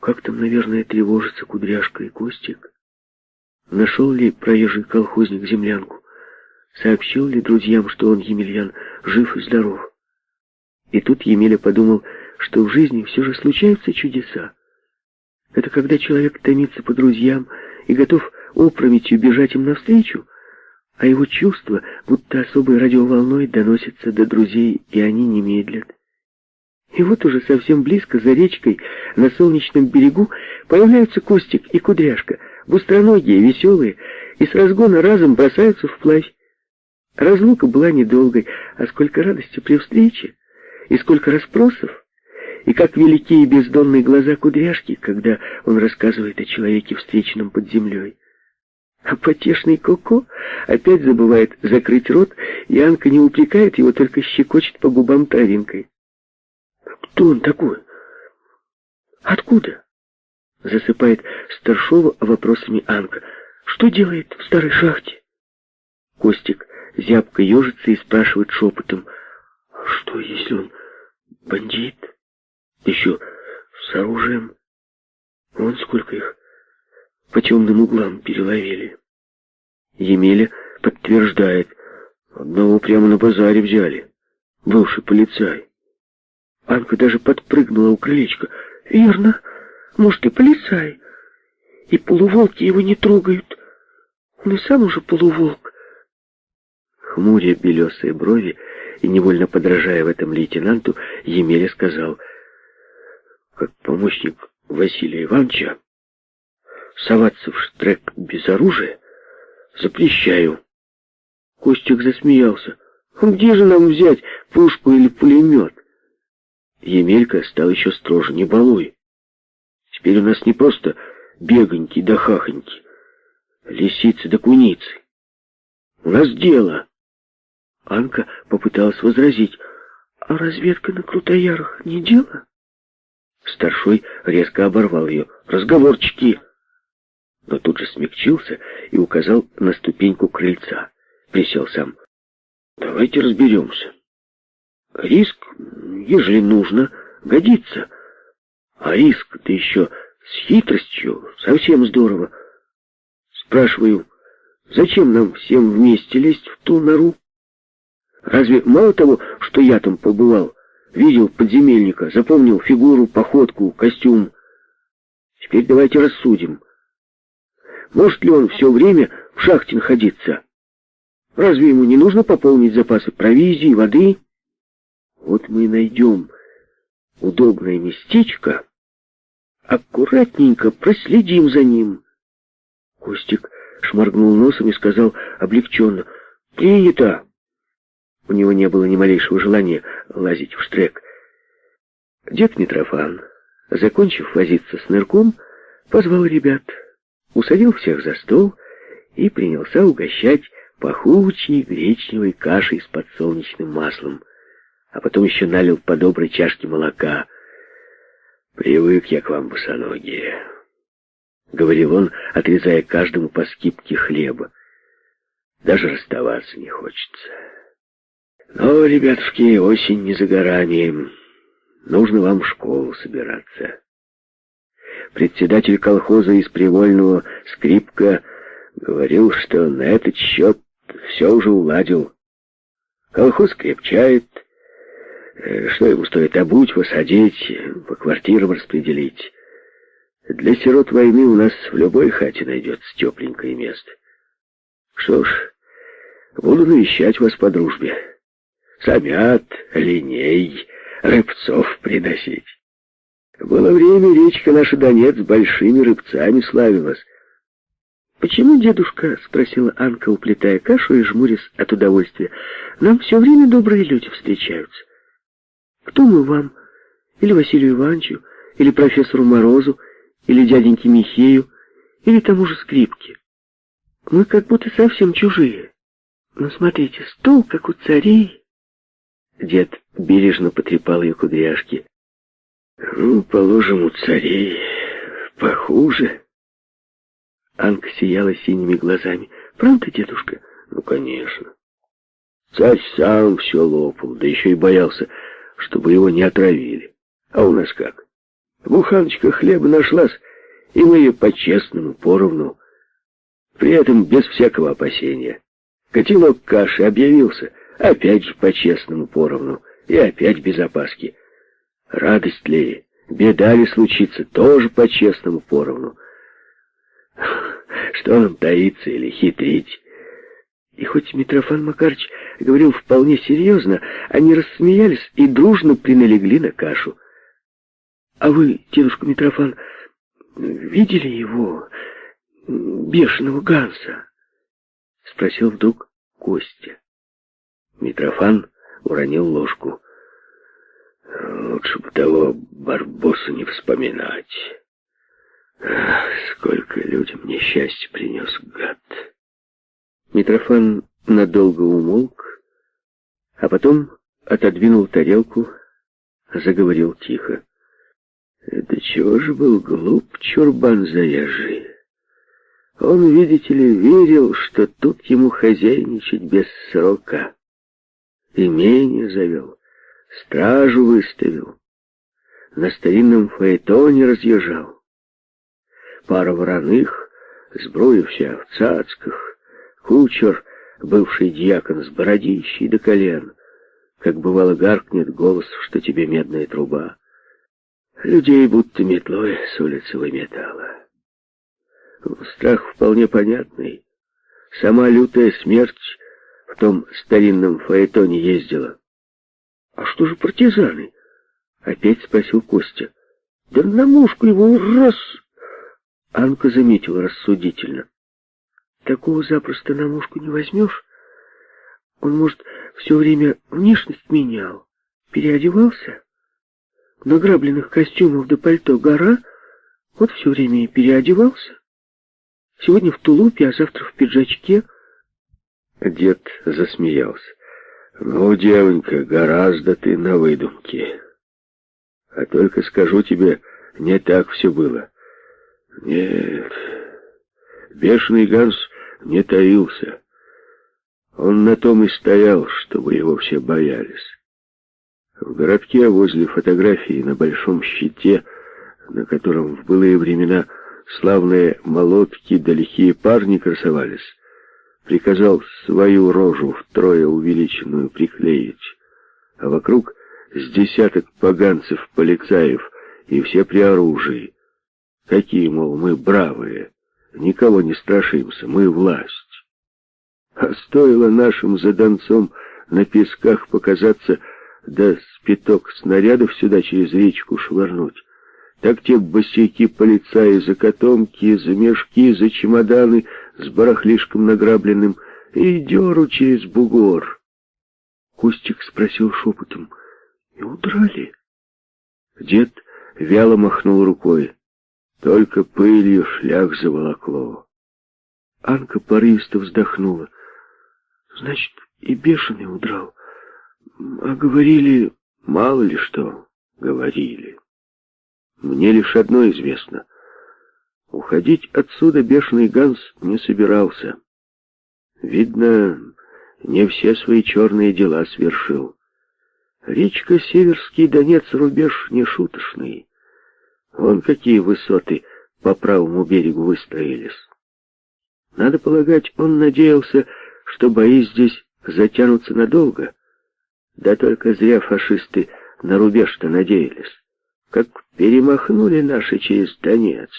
Как там, наверное, тревожится кудряшка и Костик? Нашел ли проезжий колхозник землянку? Сообщил ли друзьям, что он, Емельян, жив и здоров? И тут Емеля подумал, что в жизни все же случаются чудеса. Это когда человек томится по друзьям и готов опрометью бежать им навстречу, а его чувства, будто особой радиоволной, доносятся до друзей, и они не медлят. И вот уже совсем близко, за речкой, на солнечном берегу, появляются Костик и Кудряшка, быстроногие, веселые, и с разгона разом бросаются вплавь. Разлука была недолгой, а сколько радости при встрече, и сколько расспросов, и как великие бездонные глаза Кудряшки, когда он рассказывает о человеке, встреченном под землей. А потешный Коко опять забывает закрыть рот, и Анка не упрекает его, только щекочет по губам травинкой. Кто он такой? Откуда? Засыпает Старшова вопросами Анка. Что делает в старой шахте? Костик зябко ежится и спрашивает шепотом. Что, если он бандит? Еще с оружием? Вон сколько их по темным углам переловили. Емеля подтверждает. Одного прямо на базаре взяли. Бывший полицай. Анка даже подпрыгнула у крылечка. «Верно, может, и полицай. И полуволки его не трогают. Он и сам уже полуволк». Хмуря белесые брови и невольно подражая в этом лейтенанту, Емеля сказал, как помощник Василия Ивановича, соваться в штрек без оружия запрещаю. Костик засмеялся. «Где же нам взять пушку или пулемет?» Емелька стал еще строже, не балуй. Теперь у нас не просто бегоньки да хахоньки, лисицы да куницы. У нас дело. Анка попыталась возразить. А разведка на Крутоярах не дело? Старшой резко оборвал ее. Разговорчики. Но тут же смягчился и указал на ступеньку крыльца. Присел сам. Давайте разберемся. Риск, ежели нужно, годится. А риск, да еще с хитростью, совсем здорово. Спрашиваю, зачем нам всем вместе лезть в ту нору? Разве мало того, что я там побывал, видел подземельника, запомнил фигуру, походку, костюм? Теперь давайте рассудим. Может ли он все время в шахте находиться? Разве ему не нужно пополнить запасы провизии, воды? Вот мы и найдем удобное местечко, аккуратненько проследим за ним. Костик шморгнул носом и сказал облегченно, «Принято!» У него не было ни малейшего желания лазить в штрек. Дед Митрофан, закончив возиться с нырком, позвал ребят, усадил всех за стол и принялся угощать пахучей гречневой кашей с подсолнечным маслом а потом еще налил по доброй чашке молока. «Привык я к вам, босоногие», — говорил он, отрезая каждому по скипке хлеба. «Даже расставаться не хочется. Но, ребятушки, осень не за горами. Нужно вам в школу собираться». Председатель колхоза из Привольного Скрипка говорил, что на этот счет все уже уладил. Колхоз крепчает, что ему стоит обуть, посадить, по квартирам распределить? Для сирот войны у нас в любой хате найдется тепленькое место. Что ж, буду навещать вас по дружбе. Самят, линей, рыбцов приносить. Было время, речка наша Донец большими рыбцами славилась. «Почему, дедушка?» — спросила Анка, уплетая кашу и жмурясь от удовольствия. «Нам все время добрые люди встречаются». Кто мы вам? Или Василию Ивановичу, или профессору Морозу, или дяденьке Михею, или тому же скрипке. Мы как будто совсем чужие. Но смотрите, стол, как у царей. Дед бережно потрепал ее кудряшки. Ну, положим, у царей похуже. Анка сияла синими глазами. Правда, дедушка? Ну, конечно. Царь сам все лопал, да еще и боялся, чтобы его не отравили. А у нас как? Буханочка хлеба нашлась, и мы ее по-честному, поровну. При этом без всякого опасения. Котелок каши объявился, опять же по-честному, поровну, и опять без опаски. Радость ли, беда ли случится, тоже по-честному, поровну. Что нам таиться или хитрить? И хоть Митрофан Макарыч говорил вполне серьезно, они рассмеялись и дружно приналегли на кашу. «А вы, дедушка Митрофан, видели его, бешеного Ганса?» — спросил вдруг Костя. Митрофан уронил ложку. «Лучше бы того Барбоса не вспоминать. Ах, сколько людям несчастья принес гад!» Митрофан надолго умолк, а потом отодвинул тарелку, заговорил тихо. «Да чего же был глуп чурбан заезжий? Он, видите ли, верил, что тут ему хозяйничать без срока. Имение завел, стражу выставил, на старинном фаэтоне разъезжал. Пара вороных, сбруя вся в цацках, Кучер, бывший дьякон с бородищей до колен, как бывало гаркнет голос, что тебе медная труба. Людей будто метлой с улицы выметала. Страх вполне понятный. Сама лютая смерть в том старинном фаэтоне ездила. — А что же партизаны? — опять спросил Костя. — Да на мушку его раз... Анка заметила рассудительно. Такого запросто на мушку не возьмешь. Он, может, все время внешность менял, переодевался. Награбленных костюмов до пальто гора, вот все время и переодевался. Сегодня в тулупе, а завтра в пиджачке. Дед засмеялся. Ну, девонька, гораздо ты на выдумке. А только скажу тебе, не так все было. Нет, бешеный Ганс не таился. Он на том и стоял, чтобы его все боялись. В городке возле фотографии на большом щите, на котором в былые времена славные молотки да лихие парни красовались, приказал свою рожу втрое увеличенную приклеить, а вокруг с десяток поганцев-полицаев и все при оружии. Какие, мол, мы бравые. Никого не страшимся, мы власть. А стоило нашим задонцом на песках показаться, да спиток снарядов сюда через речку швырнуть, так те босяки полицаи за котомки, за мешки, за чемоданы с барахлишком награбленным и деру через бугор. Костик спросил шепотом, и удрали? Дед вяло махнул рукой. Только пылью шлях заволокло. Анка порывисто вздохнула. Значит, и бешеный удрал. А говорили, мало ли что говорили. Мне лишь одно известно. Уходить отсюда бешеный Ганс не собирался. Видно, не все свои черные дела свершил. Речка Северский Донец рубеж не шуточный. Вон какие высоты по правому берегу выстроились. Надо полагать, он надеялся, что бои здесь затянутся надолго. Да только зря фашисты на рубеж-то надеялись. Как перемахнули наши через Донец,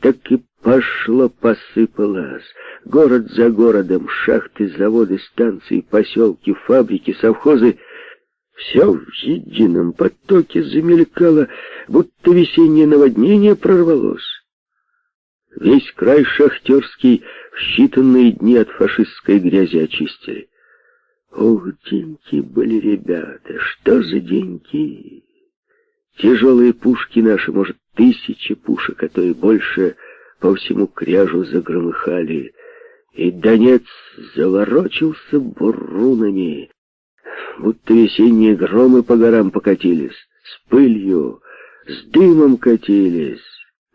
так и пошло посыпалось. Город за городом, шахты, заводы, станции, поселки, фабрики, совхозы — все в едином потоке замелькало, будто весеннее наводнение прорвалось. Весь край шахтерский в считанные дни от фашистской грязи очистили. Ох, деньги были, ребята, что за деньги? Тяжелые пушки наши, может, тысячи пушек, а то и больше, по всему кряжу загромыхали, и Донец заворочился бурунами, будто весенние громы по горам покатились, с пылью, с дымом катились,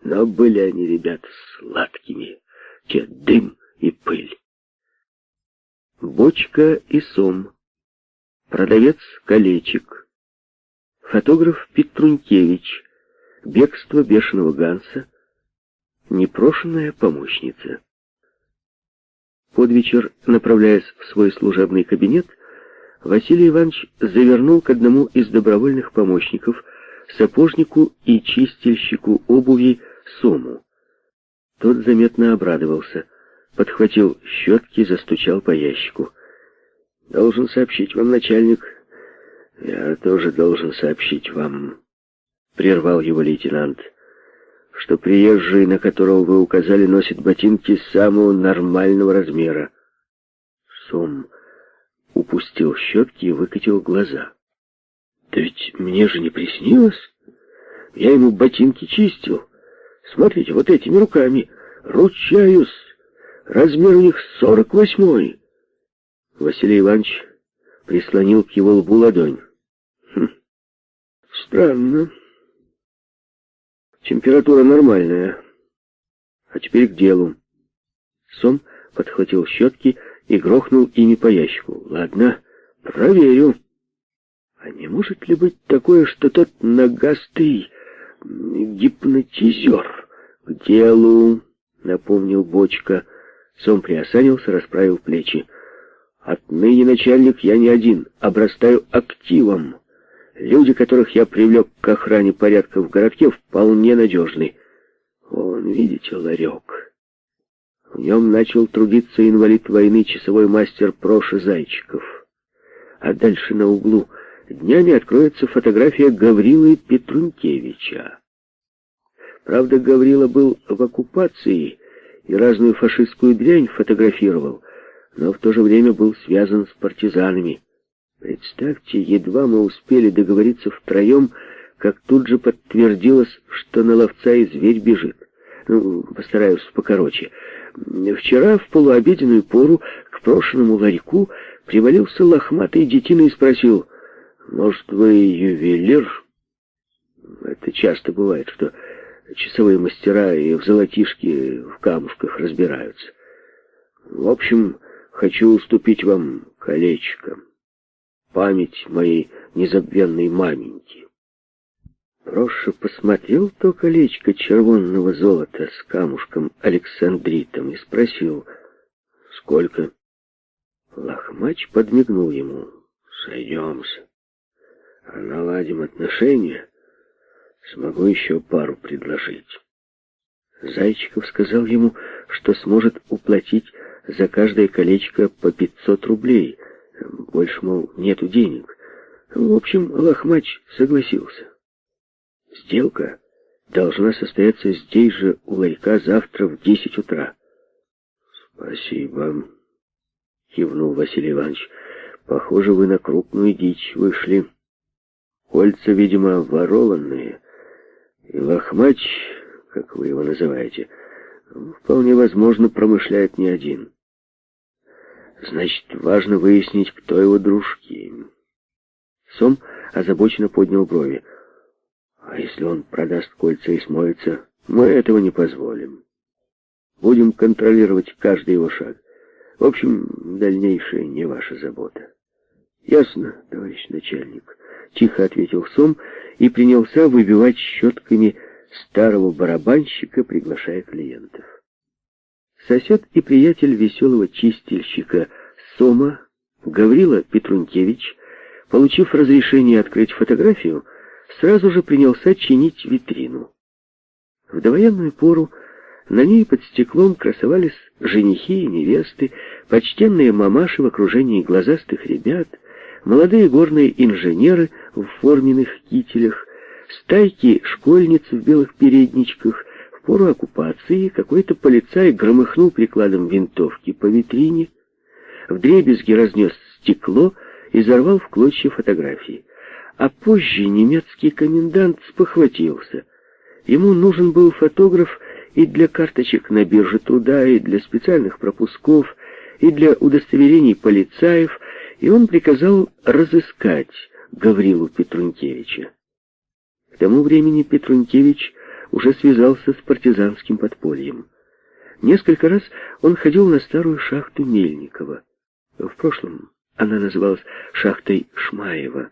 но были они, ребята, сладкими, те дым и пыль. Бочка и сом, продавец колечек, фотограф Петрункевич, бегство бешеного Ганса, непрошенная помощница. Под вечер, направляясь в свой служебный кабинет, Василий Иванович завернул к одному из добровольных помощников, сапожнику и чистильщику обуви Сому. Тот заметно обрадовался, подхватил щетки, застучал по ящику. «Должен сообщить вам, начальник». «Я тоже должен сообщить вам», — прервал его лейтенант, «что приезжий, на которого вы указали, носит ботинки самого нормального размера». Сом упустил щетки и выкатил глаза. «Да ведь мне же не приснилось. Я ему ботинки чистил. Смотрите, вот этими руками. Ручаюсь. Размер у них сорок восьмой». Василий Иванович прислонил к его лбу ладонь. Хм, странно. Температура нормальная. А теперь к делу. Сом подхватил щетки и грохнул ими по ящику. Ладно, проверю. А не может ли быть такое, что тот нагастый гипнотизер к делу, напомнил Бочка. Сом приосанился, расправил плечи. Отныне, начальник, я не один, обрастаю активом. Люди, которых я привлек к охране порядка в городке, вполне надежны. Вон, видите, ларек. В нем начал трудиться инвалид войны, часовой мастер Проша Зайчиков. А дальше на углу днями откроется фотография Гаврилы Петрункевича. Правда, Гаврила был в оккупации и разную фашистскую дрянь фотографировал, но в то же время был связан с партизанами. Представьте, едва мы успели договориться втроем, как тут же подтвердилось, что на ловца и зверь бежит. Ну, постараюсь покороче. Вчера в полуобеденную пору к брошенному ларьку привалился лохматый детина и спросил, «Может, вы ювелир?» Это часто бывает, что часовые мастера и в золотишке в камушках разбираются. В общем, хочу уступить вам колечко. Память моей незабвенной маменьки. Роша посмотрел то колечко червонного золота с камушком Александритом и спросил, сколько? Лохмач подмигнул ему. Сойдемся. А наладим отношения. Смогу еще пару предложить. Зайчиков сказал ему, что сможет уплатить за каждое колечко по 500 рублей. Больше, мол, нету денег. В общем, Лохмач согласился. Сделка должна состояться здесь же, у ларька, завтра в десять утра. Спасибо, кивнул Василий Иванович. Похоже, вы на крупную дичь вышли. Кольца, видимо, ворованные. И лохмач, как вы его называете, вполне возможно, промышляет не один. Значит, важно выяснить, кто его дружки. Сом озабоченно поднял брови. А если он продаст кольца и смоется, мы этого не позволим. Будем контролировать каждый его шаг. В общем, дальнейшее не ваша забота. Ясно, товарищ начальник, тихо ответил Сом и принялся выбивать щетками старого барабанщика, приглашая клиентов. Сосед и приятель веселого чистильщика Сома, Гаврила Петрункевич, получив разрешение открыть фотографию, сразу же принялся чинить витрину. В довоенную пору на ней под стеклом красовались женихи и невесты, почтенные мамаши в окружении глазастых ребят, молодые горные инженеры в форменных кителях, стайки школьниц в белых передничках. В пору оккупации какой-то полицай громыхнул прикладом винтовки по витрине, вдребезги разнес стекло и взорвал в клочья фотографии. А позже немецкий комендант спохватился Ему нужен был фотограф и для карточек на бирже труда, и для специальных пропусков, и для удостоверений полицаев, и он приказал разыскать Гаврилу Петрункевича. К тому времени Петрункевич уже связался с партизанским подпольем. Несколько раз он ходил на старую шахту Мельникова. В прошлом она называлась шахтой Шмаева.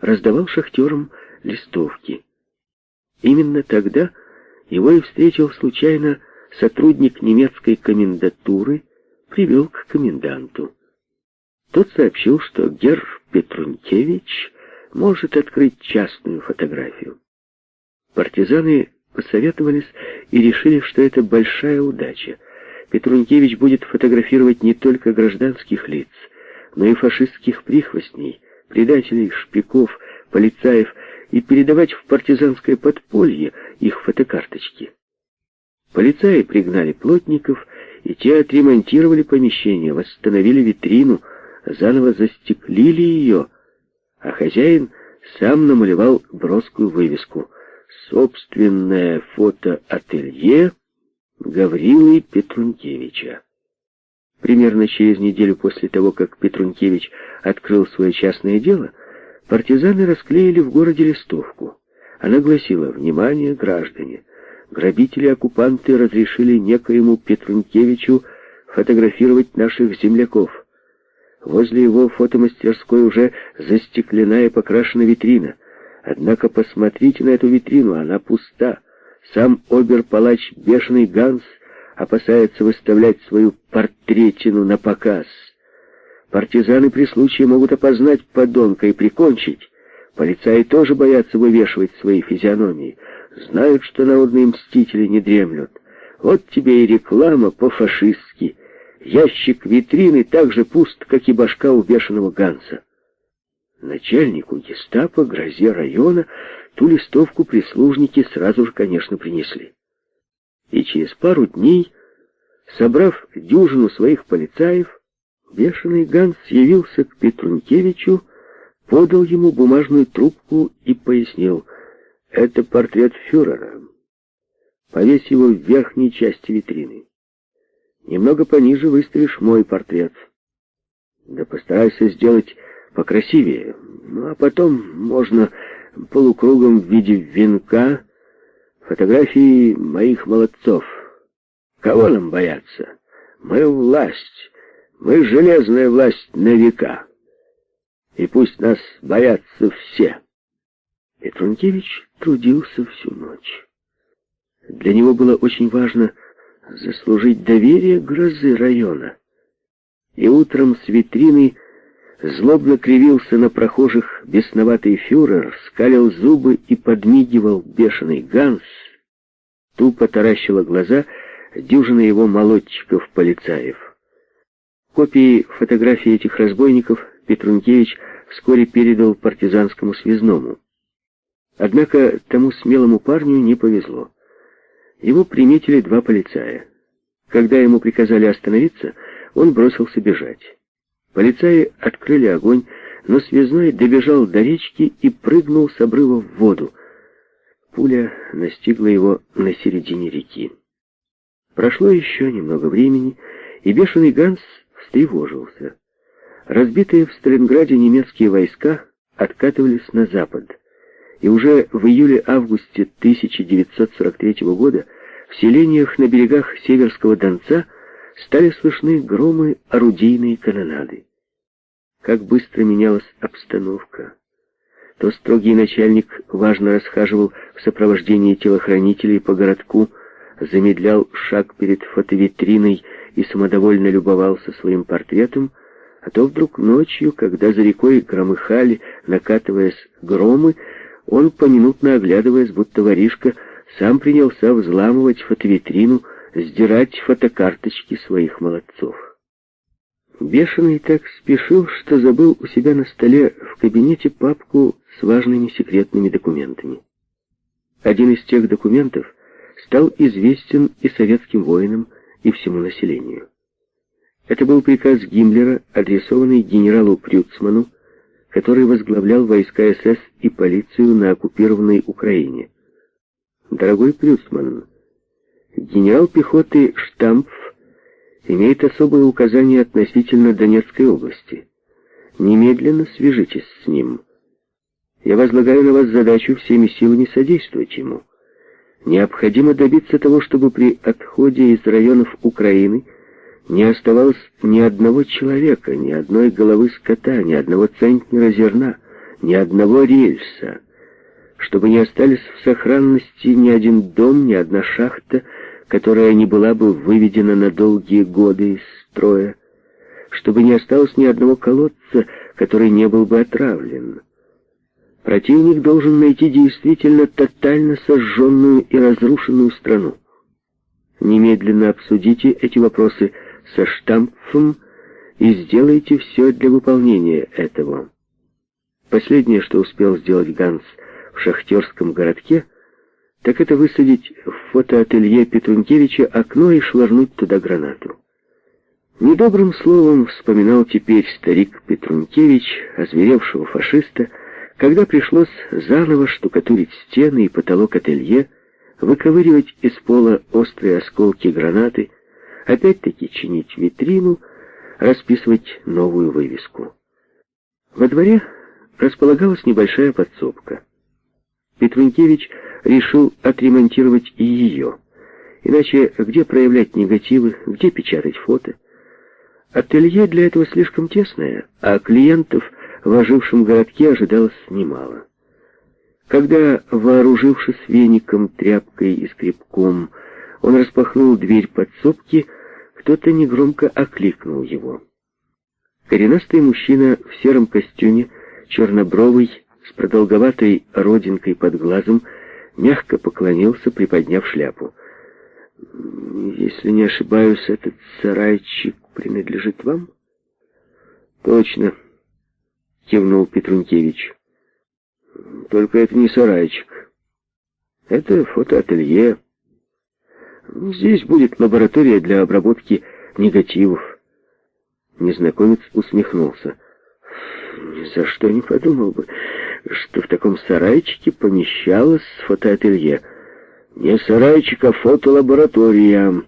Раздавал шахтерам листовки. Именно тогда его и встретил случайно сотрудник немецкой комендатуры, привел к коменданту. Тот сообщил, что Герр Петрункевич может открыть частную фотографию. Партизаны посоветовались и решили, что это большая удача. Петрункевич будет фотографировать не только гражданских лиц, но и фашистских прихвостней, предателей, шпиков, полицаев и передавать в партизанское подполье их фотокарточки. Полицаи пригнали плотников, и те отремонтировали помещение, восстановили витрину, заново застеклили ее, а хозяин сам намалевал броскую вывеску «Собственное фотоателье Гаврилы Петрункевича». Примерно через неделю после того, как Петрункевич открыл свое частное дело, партизаны расклеили в городе листовку. Она гласила «Внимание, граждане! Грабители-оккупанты разрешили некоему Петрункевичу фотографировать наших земляков». Возле его фотомастерской уже застеклена и покрашена витрина. Однако посмотрите на эту витрину, она пуста. Сам обер-палач Бешеный Ганс опасается выставлять свою портретину на показ. Партизаны при случае могут опознать подонка и прикончить. Полицаи тоже боятся вывешивать свои физиономии. Знают, что народные мстители не дремлют. Вот тебе и реклама по-фашистски — Ящик витрины так же пуст, как и башка у бешеного Ганса. Начальнику гестапо, грозе района, ту листовку прислужники сразу же, конечно, принесли. И через пару дней, собрав дюжину своих полицаев, бешеный Ганс явился к Петрункевичу, подал ему бумажную трубку и пояснил, «Это портрет фюрера. Повесь его в верхней части витрины. Немного пониже выставишь мой портрет. Да постарайся сделать покрасивее. Ну, а потом можно полукругом в виде венка фотографии моих молодцов. Кого нам бояться? Мы власть. Мы железная власть на века. И пусть нас боятся все. Петрункевич трудился всю ночь. Для него было очень важно заслужить доверие грозы района. И утром с витрины злобно кривился на прохожих бесноватый фюрер, скалил зубы и подмигивал бешеный Ганс. Тупо таращила глаза дюжина его молодчиков-полицаев. Копии фотографий этих разбойников Петрункевич вскоре передал партизанскому связному. Однако тому смелому парню не повезло. Его приметили два полицая. Когда ему приказали остановиться, он бросился бежать. Полицаи открыли огонь, но связной добежал до речки и прыгнул с обрыва в воду. Пуля настигла его на середине реки. Прошло еще немного времени, и бешеный Ганс встревожился. Разбитые в Сталинграде немецкие войска откатывались на запад и уже в июле-августе 1943 года в селениях на берегах Северского Донца стали слышны громы орудийной канонады. Как быстро менялась обстановка. То строгий начальник важно расхаживал в сопровождении телохранителей по городку, замедлял шаг перед фотовитриной и самодовольно любовался своим портретом, а то вдруг ночью, когда за рекой громыхали, накатываясь громы, он, поминутно оглядываясь, будто воришка, сам принялся взламывать фотовитрину, сдирать фотокарточки своих молодцов. Бешеный так спешил, что забыл у себя на столе в кабинете папку с важными секретными документами. Один из тех документов стал известен и советским воинам, и всему населению. Это был приказ Гиммлера, адресованный генералу Прюцману, который возглавлял войска СС и полицию на оккупированной Украине. Дорогой Плюсман, генерал пехоты Штампф имеет особое указание относительно Донецкой области. Немедленно свяжитесь с ним. Я возлагаю на вас задачу всеми силами содействовать ему. Необходимо добиться того, чтобы при отходе из районов Украины не оставалось ни одного человека, ни одной головы скота, ни одного центнера зерна, ни одного рельса, чтобы не остались в сохранности ни один дом, ни одна шахта, которая не была бы выведена на долгие годы из строя, чтобы не осталось ни одного колодца, который не был бы отравлен. Противник должен найти действительно тотально сожженную и разрушенную страну. Немедленно обсудите эти вопросы со штампфом и сделайте все для выполнения этого. Последнее, что успел сделать Ганс в шахтерском городке, так это высадить в фотоателье Петрункевича окно и швырнуть туда гранату. Недобрым словом вспоминал теперь старик Петрункевич, озверевшего фашиста, когда пришлось заново штукатурить стены и потолок ателье, выковыривать из пола острые осколки гранаты, опять-таки чинить витрину, расписывать новую вывеску. Во дворе располагалась небольшая подсобка. Петрункевич решил отремонтировать и ее. Иначе где проявлять негативы, где печатать фото? Ателье для этого слишком тесное, а клиентов в ожившем городке ожидалось немало. Когда, вооружившись веником, тряпкой и скребком, он распахнул дверь подсобки, кто-то негромко окликнул его. Коренастый мужчина в сером костюме, чернобровый, с продолговатой родинкой под глазом, мягко поклонился, приподняв шляпу. «Если не ошибаюсь, этот сарайчик принадлежит вам?» «Точно», — кивнул Петрункевич. «Только это не сарайчик. Это фотоателье. Здесь будет лаборатория для обработки негативов». Незнакомец усмехнулся. «Ни за что не подумал бы, что в таком сарайчике помещалось фотоателье. Не сарайчик, а фотолаборатория,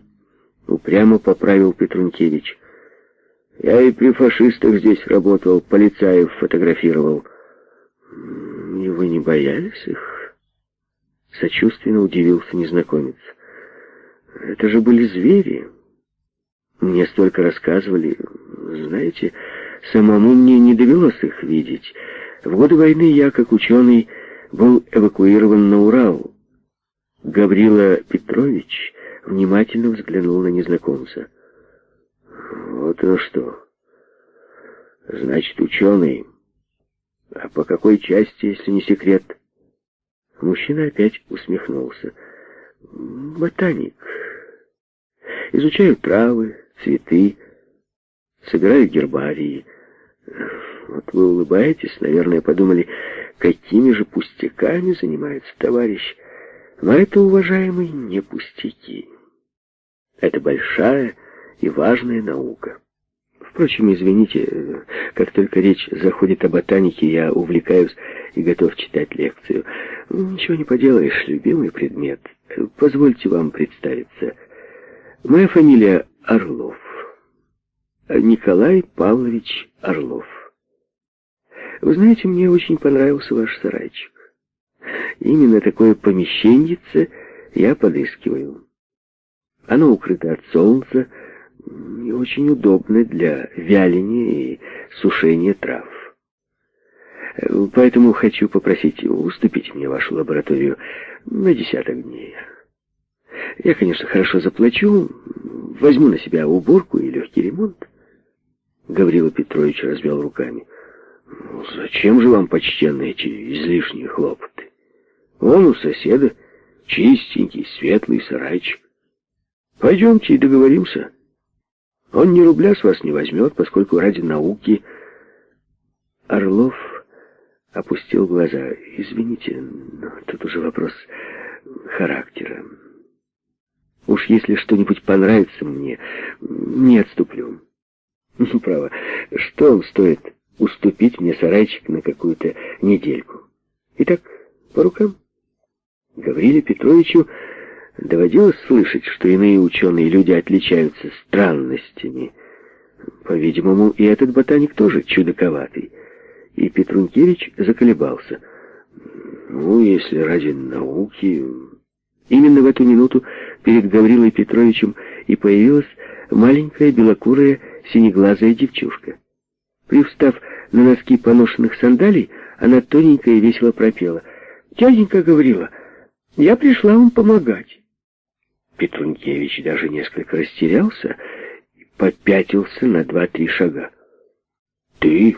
упрямо поправил Петрункевич. Я и при фашистах здесь работал, полицаев фотографировал. И вы не боялись их? Сочувственно удивился незнакомец. Это же были звери. Мне столько рассказывали. Знаете, самому мне не довелось их видеть. В годы войны я, как ученый, был эвакуирован на Урал. Гаврила Петрович внимательно взглянул на незнакомца. Вот оно что. Значит, ученый. А по какой части, если не секрет? Мужчина опять усмехнулся. Ботаник. Изучаю травы, цветы, собираю гербарии. Вот вы улыбаетесь, наверное, подумали, какими же пустяками занимается товарищ. Но это, уважаемый, не пустяки. Это большая и важная наука. Впрочем, извините, как только речь заходит о ботанике, я увлекаюсь и готов читать лекцию. Ничего не поделаешь, любимый предмет. Позвольте вам представиться. Моя фамилия Орлов. Николай Павлович Орлов. Вы знаете, мне очень понравился ваш сарайчик. Именно такое помещеньице я подыскиваю. Оно укрыто от солнца и очень удобно для вяления и сушения трав. Поэтому хочу попросить уступить мне вашу лабораторию на десяток дней. Я, конечно, хорошо заплачу, возьму на себя уборку и легкий ремонт. Гаврила Петрович развел руками. Зачем же вам, почтенные, эти излишние хлопоты? Вон у соседа чистенький, светлый сарайчик. Пойдемте и договоримся. Он ни рубля с вас не возьмет, поскольку ради науки... Орлов опустил глаза. Извините, но тут уже вопрос характера. Уж если что-нибудь понравится мне, не отступлю. Ну, право, что вам стоит уступить мне сарайчик на какую-то недельку. Итак, по рукам. Гавриле Петровичу доводилось слышать, что иные ученые люди отличаются странностями. По-видимому, и этот ботаник тоже чудаковатый. И Петрункевич заколебался. Ну, если ради науки... Именно в эту минуту перед Гаврилой Петровичем и появилась маленькая белокурая синеглазая девчушка. Привстав на носки поношенных сандалий, она тоненько и весело пропела. «Дяденька Гаврила, я пришла вам помогать». Петрункевич даже несколько растерялся и попятился на два-три шага. «Ты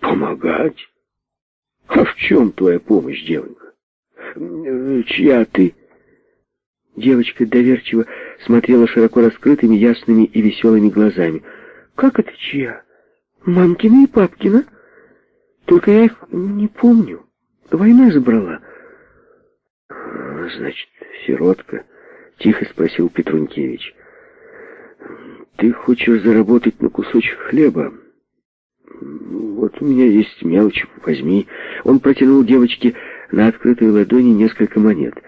помогать? А в чем твоя помощь, девонька? Чья ты?» Девочка доверчиво смотрела широко раскрытыми, ясными и веселыми глазами. «Как это чья? Мамкина и папкина? Только я их не помню. Война забрала». «А, «Значит, сиротка?» — тихо спросил Петрункевич. «Ты хочешь заработать на кусочек хлеба?» «Вот у меня есть мелочь, возьми». Он протянул девочке на открытой ладони несколько монет —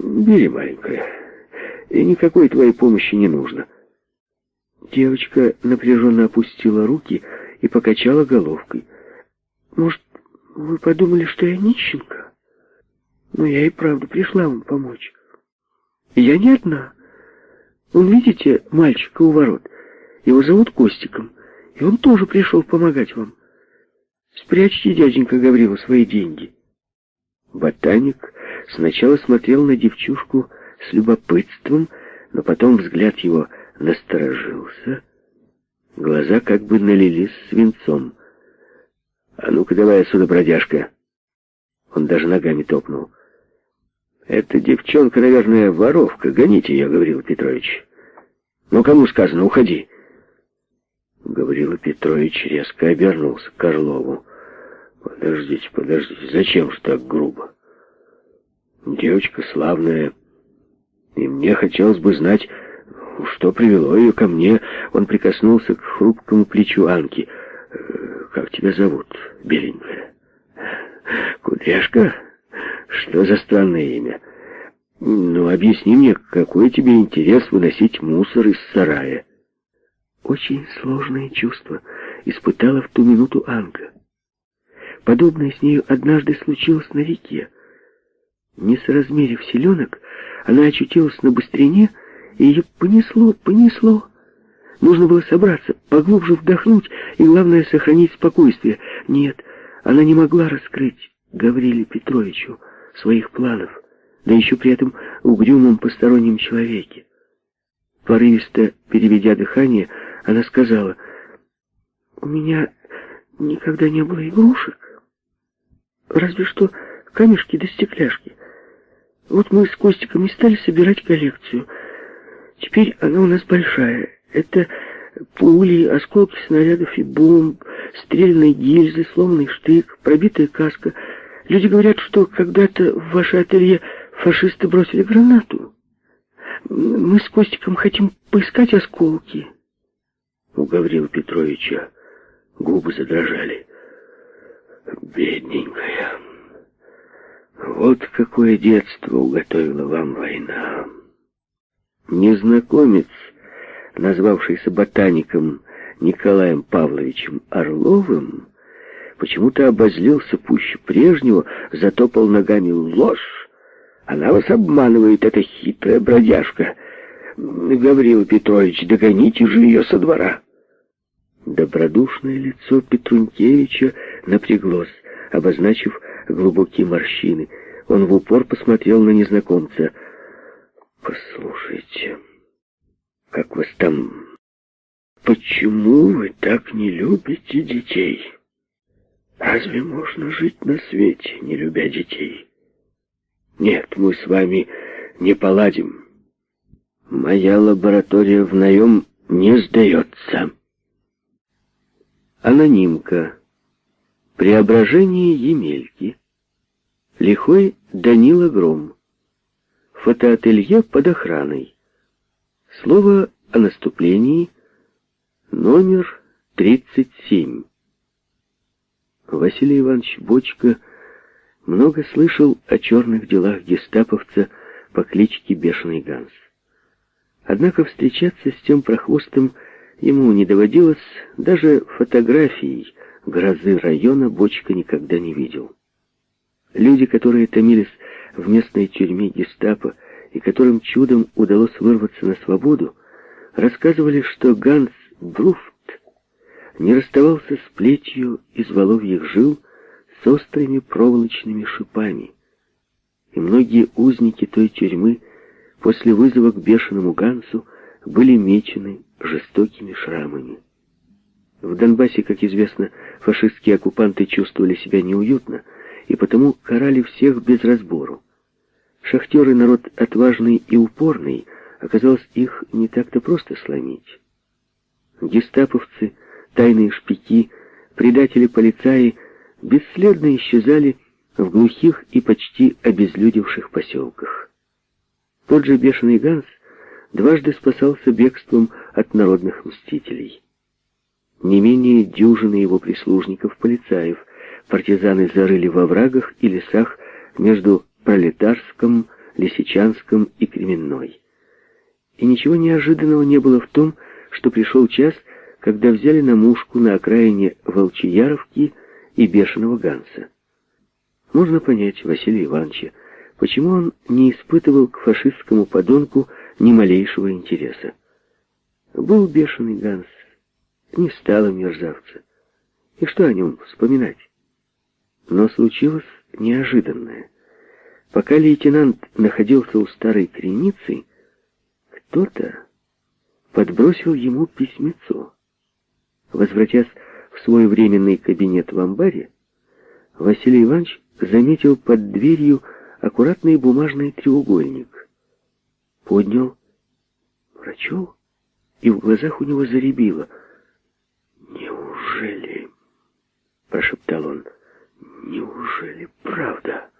Бери, маленькая, и никакой твоей помощи не нужно. Девочка напряженно опустила руки и покачала головкой. Может, вы подумали, что я нищенка? Но я и правда пришла вам помочь. Я не одна. Вон, видите, мальчика у ворот. Его зовут Костиком, и он тоже пришел помогать вам. Спрячьте, дяденька Гаврила, свои деньги. Ботаник сначала смотрел на девчушку с любопытством, но потом взгляд его насторожился. Глаза как бы налились свинцом. «А ну-ка давай отсюда, бродяжка!» Он даже ногами топнул. «Эта девчонка, наверное, воровка. Гоните ее, Гаврила Петрович. Ну, кому сказано, уходи!» Гаврила Петрович резко обернулся к Орлову. «Подождите, подождите, зачем же так грубо?» Девочка славная. И мне хотелось бы знать, что привело ее ко мне. Он прикоснулся к хрупкому плечу Анки. «Э, «Как тебя зовут, беленькая?» «Кудряшка? Что за странное имя?» «Ну, объясни мне, какой тебе интерес выносить мусор из сарая?» Очень сложное чувство испытала в ту минуту Анка. Подобное с нею однажды случилось на реке. Не соразмерив селенок, она очутилась на быстрине, и ее понесло, понесло. Нужно было собраться, поглубже вдохнуть и, главное, сохранить спокойствие. Нет, она не могла раскрыть Гавриле Петровичу своих планов, да еще при этом угрюмом постороннем человеке. Порывисто переведя дыхание, она сказала, «У меня никогда не было игрушек, разве что камешки да стекляшки. Вот мы с Костиком и стали собирать коллекцию. Теперь она у нас большая. Это пули, осколки снарядов и бомб, стрельные гильзы, сломанный штык, пробитая каска. Люди говорят, что когда-то в ваше ателье фашисты бросили гранату. Мы с Костиком хотим поискать осколки. У Гаврила Петровича губы задрожали. Бедненькая. Вот какое детство уготовила вам война. Незнакомец, назвавшийся ботаником Николаем Павловичем Орловым, почему-то обозлился пуще прежнего, затопал ногами ложь. Она вас обманывает, эта хитрая бродяжка. Гаврил Петрович, догоните же ее со двора. Добродушное лицо Петрункевича напряглось, обозначив глубокие морщины. Он в упор посмотрел на незнакомца. «Послушайте, как вас там... Почему вы так не любите детей? Разве можно жить на свете, не любя детей? Нет, мы с вами не поладим. Моя лаборатория в наем не сдается». Анонимка. Преображение Емельки. Лихой Данила Гром. Фотоателье под охраной. Слово о наступлении. Номер 37. Василий Иванович Бочка много слышал о черных делах гестаповца по кличке Бешеный Ганс. Однако встречаться с тем прохвостом ему не доводилось, даже фотографией грозы района Бочка никогда не видел. Люди, которые томились в местной тюрьме гестапо и которым чудом удалось вырваться на свободу, рассказывали, что Ганс Бруфт не расставался с плетью из воловьих жил с острыми проволочными шипами. И многие узники той тюрьмы после вызова к бешеному Гансу были мечены жестокими шрамами. В Донбассе, как известно, фашистские оккупанты чувствовали себя неуютно и потому карали всех без разбору. Шахтеры народ отважный и упорный, оказалось, их не так-то просто сломить. Гестаповцы, тайные шпики, предатели-полицаи бесследно исчезали в глухих и почти обезлюдевших поселках. Тот же бешеный Ганс дважды спасался бегством от народных мстителей. Не менее дюжины его прислужников-полицаев партизаны зарыли во врагах и лесах между Пролетарском, Лисичанском и Кременной. И ничего неожиданного не было в том, что пришел час, когда взяли на мушку на окраине Волчияровки и Бешеного Ганса. Можно понять Василия Ивановича, почему он не испытывал к фашистскому подонку ни малейшего интереса. Был бешеный Ганс, не стало мерзавца. И что о нем вспоминать? Но случилось неожиданное. Пока лейтенант находился у старой креницы, кто-то подбросил ему письмецо. Возвратясь в свой временный кабинет в амбаре, Василий Иванович заметил под дверью аккуратный бумажный треугольник. Поднял, прочел, и в глазах у него заребило. «Неужели?» — прошептал он. «Неужели правда?»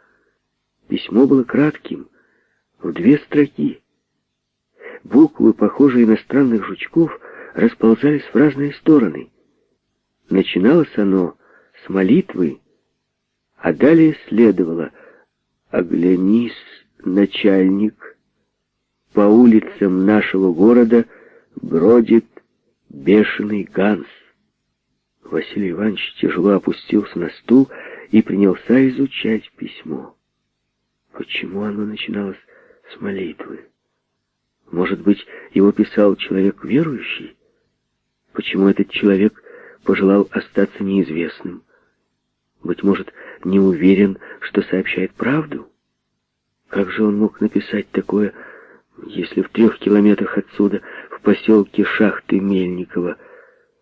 Письмо было кратким, в две строки. Буквы, похожие на странных жучков, расползались в разные стороны. Начиналось оно с молитвы, а далее следовало «Оглянись, начальник, по улицам нашего города бродит бешеный Ганс». Василий Иванович тяжело опустился на стул и принялся изучать письмо. Почему оно начиналось с молитвы? Может быть, его писал человек верующий? Почему этот человек пожелал остаться неизвестным? Быть может, не уверен, что сообщает правду? Как же он мог написать такое, если в трех километрах отсюда, в поселке Шахты Мельникова,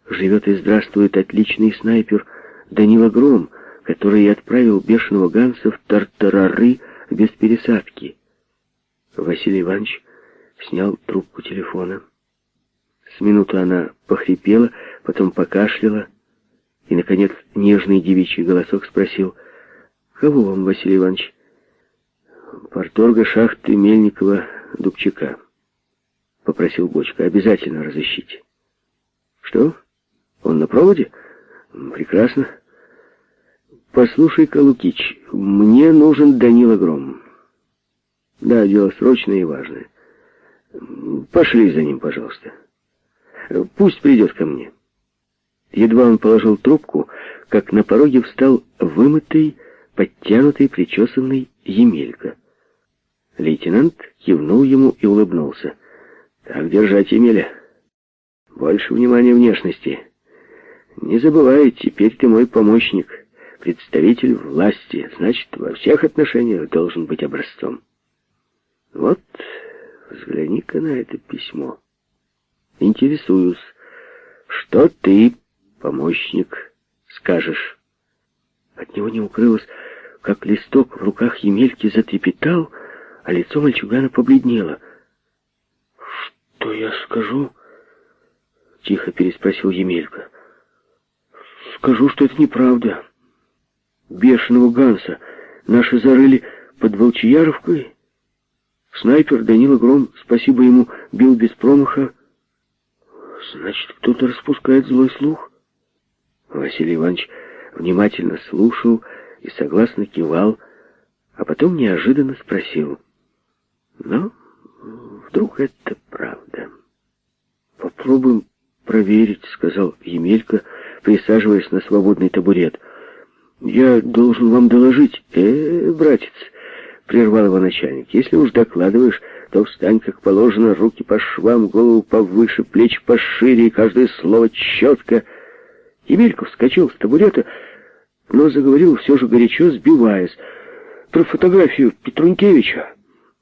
живет и здравствует отличный снайпер Данила Гром, который отправил бешеного Ганса в Тартарары без пересадки. Василий Иванович снял трубку телефона. С минуту она похрипела, потом покашляла, и, наконец, нежный девичий голосок спросил, «Кого вам, Василий Иванович?» «Порторга шахты Мельникова Дубчака», — попросил Бочка, «обязательно разыщите». «Что? Он на проводе? Прекрасно. «Послушай-ка, Лукич, мне нужен Данила Гром». «Да, дело срочное и важное. Пошли за ним, пожалуйста. Пусть придет ко мне». Едва он положил трубку, как на пороге встал вымытый, подтянутый, причесанный Емелька. Лейтенант кивнул ему и улыбнулся. «Так держать, Емеля. Больше внимания внешности. Не забывай, теперь ты мой помощник» представитель власти, значит, во всех отношениях должен быть образцом. Вот, взгляни-ка на это письмо. Интересуюсь, что ты, помощник, скажешь? От него не укрылось, как листок в руках Емельки затрепетал, а лицо мальчугана побледнело. «Что я скажу?» — тихо переспросил Емелька. «Скажу, что это неправда» бешеного Ганса наши зарыли под Волчияровкой. Снайпер Данила Гром, спасибо ему, бил без промаха. Значит, кто-то распускает злой слух. Василий Иванович внимательно слушал и согласно кивал, а потом неожиданно спросил. «Ну, вдруг это правда?» «Попробуем проверить», — сказал Емелька, присаживаясь на свободный табурет. «Я должен вам доложить». «Э, братец», — прервал его начальник, — «если уж докладываешь, то встань, как положено, руки по швам, голову повыше, плечи пошире, и каждое слово четко». Емелька вскочил с табурета, но заговорил все же горячо, сбиваясь. «Про фотографию Петрункевича».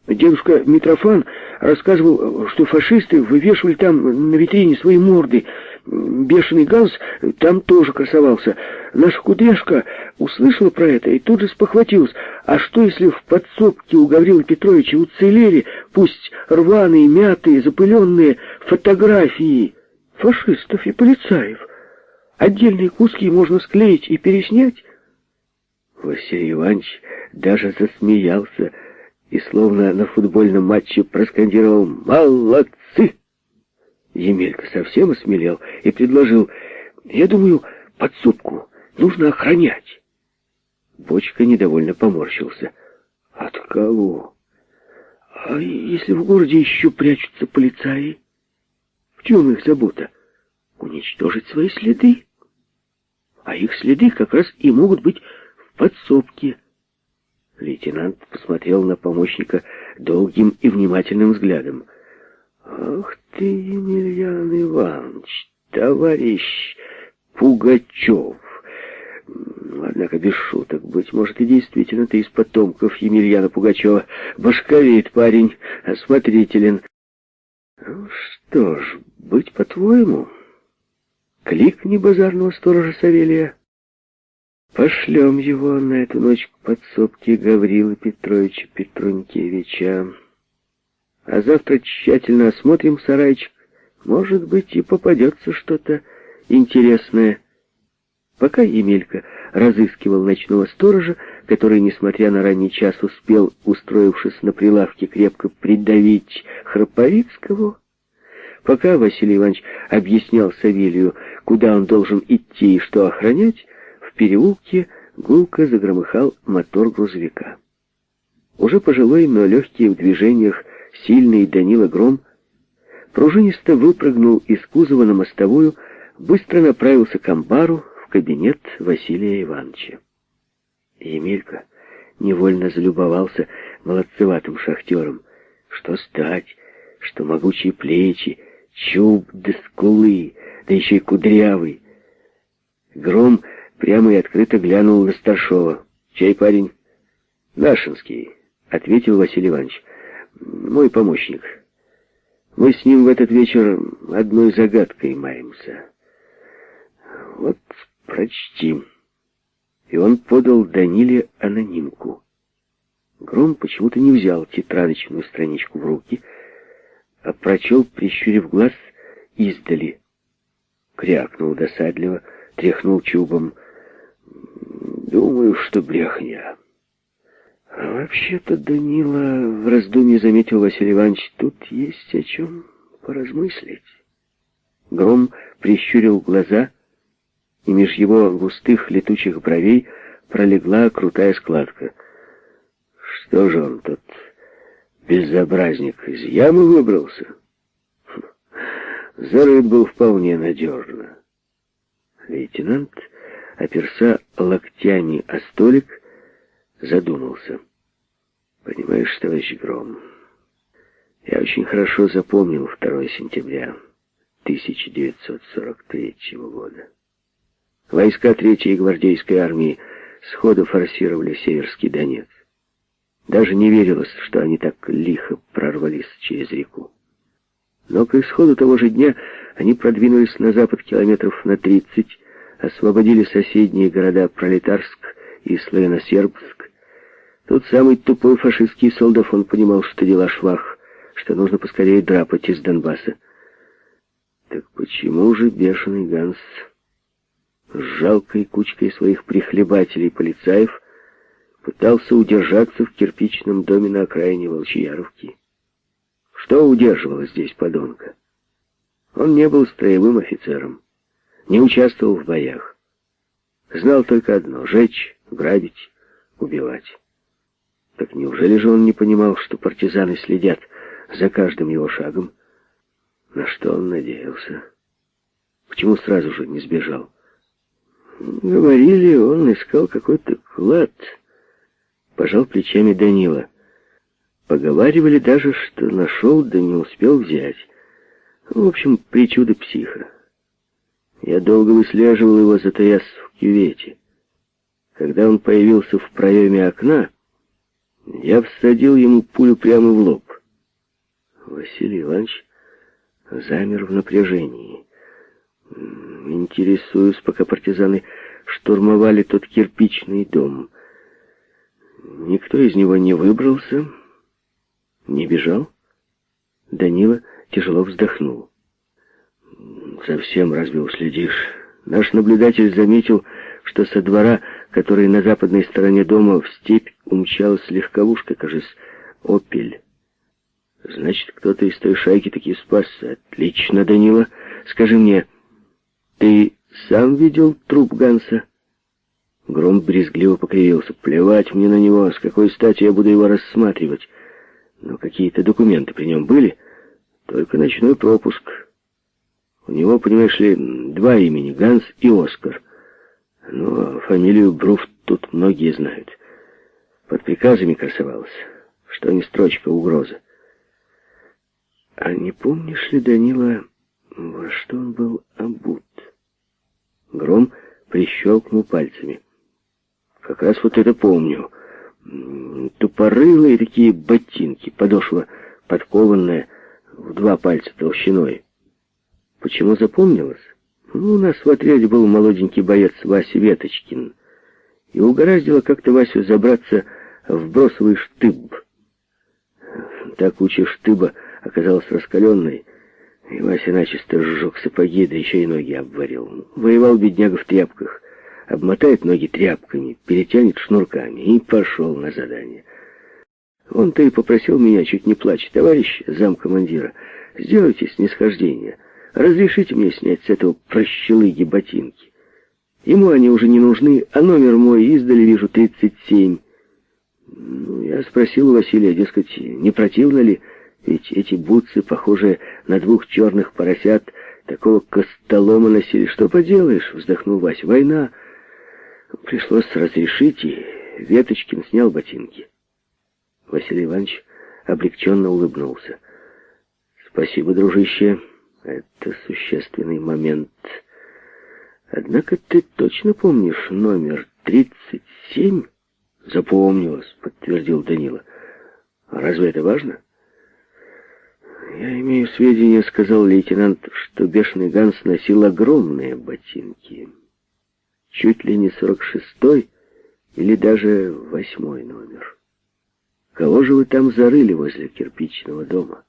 Дедушка Митрофан рассказывал, что фашисты вывешивали там на витрине свои морды. Бешеный Ганс там тоже красовался. Наша кудряшка услышала про это и тут же спохватилась. А что, если в подсобке у Гаврила Петровича уцелели, пусть рваные, мятые, запыленные фотографии фашистов и полицаев? Отдельные куски можно склеить и переснять? Василий Иванович даже засмеялся, и словно на футбольном матче проскандировал «Молодцы!». Емелька совсем осмелел и предложил «Я думаю, подсупку нужно охранять». Бочка недовольно поморщился. «От кого? А если в городе еще прячутся полицаи? В чем их забота? Уничтожить свои следы? А их следы как раз и могут быть в подсобке». Лейтенант посмотрел на помощника долгим и внимательным взглядом. «Ах ты, Емельян Иванович, товарищ Пугачев!» Однако без шуток, быть может, и действительно ты из потомков Емельяна Пугачева. Башковит парень, осмотрителен. Ну что ж, быть по-твоему? Кликни базарного сторожа Савелия. Пошлем его на эту ночь к подсобке Гаврила Петровича Петрункевича. А завтра тщательно осмотрим сарайчик. Может быть, и попадется что-то интересное. Пока Емелька разыскивал ночного сторожа, который, несмотря на ранний час, успел, устроившись на прилавке, крепко придавить Храповицкого, пока Василий Иванович объяснял Савелию, куда он должен идти и что охранять, переулке гулко загромыхал мотор грузовика. Уже пожилой, но легкий в движениях, сильный Данила Гром пружинисто выпрыгнул из кузова на мостовую, быстро направился к амбару в кабинет Василия Ивановича. Емелька невольно залюбовался молодцеватым шахтером. Что стать, что могучие плечи, чуб да скулы, да еще и кудрявый. Гром прямо и открыто глянул на старшова. «Чей парень?» «Нашинский», — ответил Василий Иванович. «Мой помощник. Мы с ним в этот вечер одной загадкой маемся. Вот прочти». И он подал Даниле анонимку. Гром почему-то не взял тетрадочную страничку в руки, а прочел, прищурив глаз, издали. Крякнул досадливо, тряхнул чубом — Думаю, что брехня. А вообще-то, Данила, в раздумье заметил Василий Иванович, тут есть о чем поразмыслить. Гром прищурил глаза, и меж его густых летучих бровей пролегла крутая складка. Что же он тут, безобразник, из ямы выбрался? Зарыт был вполне надежно. Лейтенант оперся локтями о столик, задумался. «Понимаешь, товарищ Гром, я очень хорошо запомнил 2 сентября 1943 года. Войска Третьей гвардейской армии сходу форсировали Северский Донец. Даже не верилось, что они так лихо прорвались через реку. Но к исходу того же дня они продвинулись на запад километров на 30 освободили соседние города Пролетарск и Славяносербск. Тут самый тупой фашистский солдафон понимал, что дела швах, что нужно поскорее драпать из Донбасса. Так почему же бешеный Ганс с жалкой кучкой своих прихлебателей-полицаев пытался удержаться в кирпичном доме на окраине Волчьяровки? Что удерживало здесь подонка? Он не был строевым офицером не участвовал в боях. Знал только одно — жечь, грабить, убивать. Так неужели же он не понимал, что партизаны следят за каждым его шагом? На что он надеялся? Почему сразу же не сбежал? Говорили, он искал какой-то клад. Пожал плечами Данила. Поговаривали даже, что нашел, да не успел взять. В общем, причуда психа. Я долго выслеживал его, затаясь в кювете. Когда он появился в проеме окна, я всадил ему пулю прямо в лоб. Василий Иванович замер в напряжении. Интересуюсь, пока партизаны штурмовали тот кирпичный дом. Никто из него не выбрался, не бежал. Данила тяжело вздохнул. Совсем разве уследишь? Наш наблюдатель заметил, что со двора, который на западной стороне дома, в степь умчалась легковушка, кажется, «Опель». Значит, кто-то из той шайки таки спасся. Отлично, Данила. Скажи мне, ты сам видел труп Ганса? Гром брезгливо покривился. Плевать мне на него, с какой стати я буду его рассматривать. Но какие-то документы при нем были? Только ночной пропуск. У него, понимаешь ли, два имени, Ганс и Оскар. Но фамилию Бруф тут многие знают. Под приказами красовался, что не строчка угрозы. А не помнишь ли, Данила, во что он был обут? Гром прищелкнул пальцами. Как раз вот это помню. Тупорылые такие ботинки, подошва подкованная в два пальца толщиной. Почему запомнилось? Ну, у нас в отряде был молоденький боец Вася Веточкин. И угораздило как-то Васю забраться в бросовый штыб. Так учи штыба оказалась раскаленной, и Вася начисто сжег сапоги, да еще и ноги обварил. Воевал бедняга в тряпках, обмотает ноги тряпками, перетянет шнурками и пошел на задание. Он-то и попросил меня, чуть не плачь, товарищ замкомандира, сделайте снисхождение, разрешите мне снять с этого прощелыги ботинки. Ему они уже не нужны, а номер мой издали вижу 37. Ну, я спросил у Василия, дескать, не противно ли, ведь эти бутсы, похожие на двух черных поросят, такого костолома носили. Что поделаешь, вздохнул Вася. Война. Пришлось разрешить, и Веточкин снял ботинки. Василий Иванович облегченно улыбнулся. Спасибо, дружище. Это существенный момент. Однако ты точно помнишь номер 37? Запомнилось, подтвердил Данила. А разве это важно? «Я имею сведения, — сказал лейтенант, — что бешеный Ганс носил огромные ботинки. Чуть ли не сорок шестой или даже восьмой номер. Кого же вы там зарыли возле кирпичного дома?»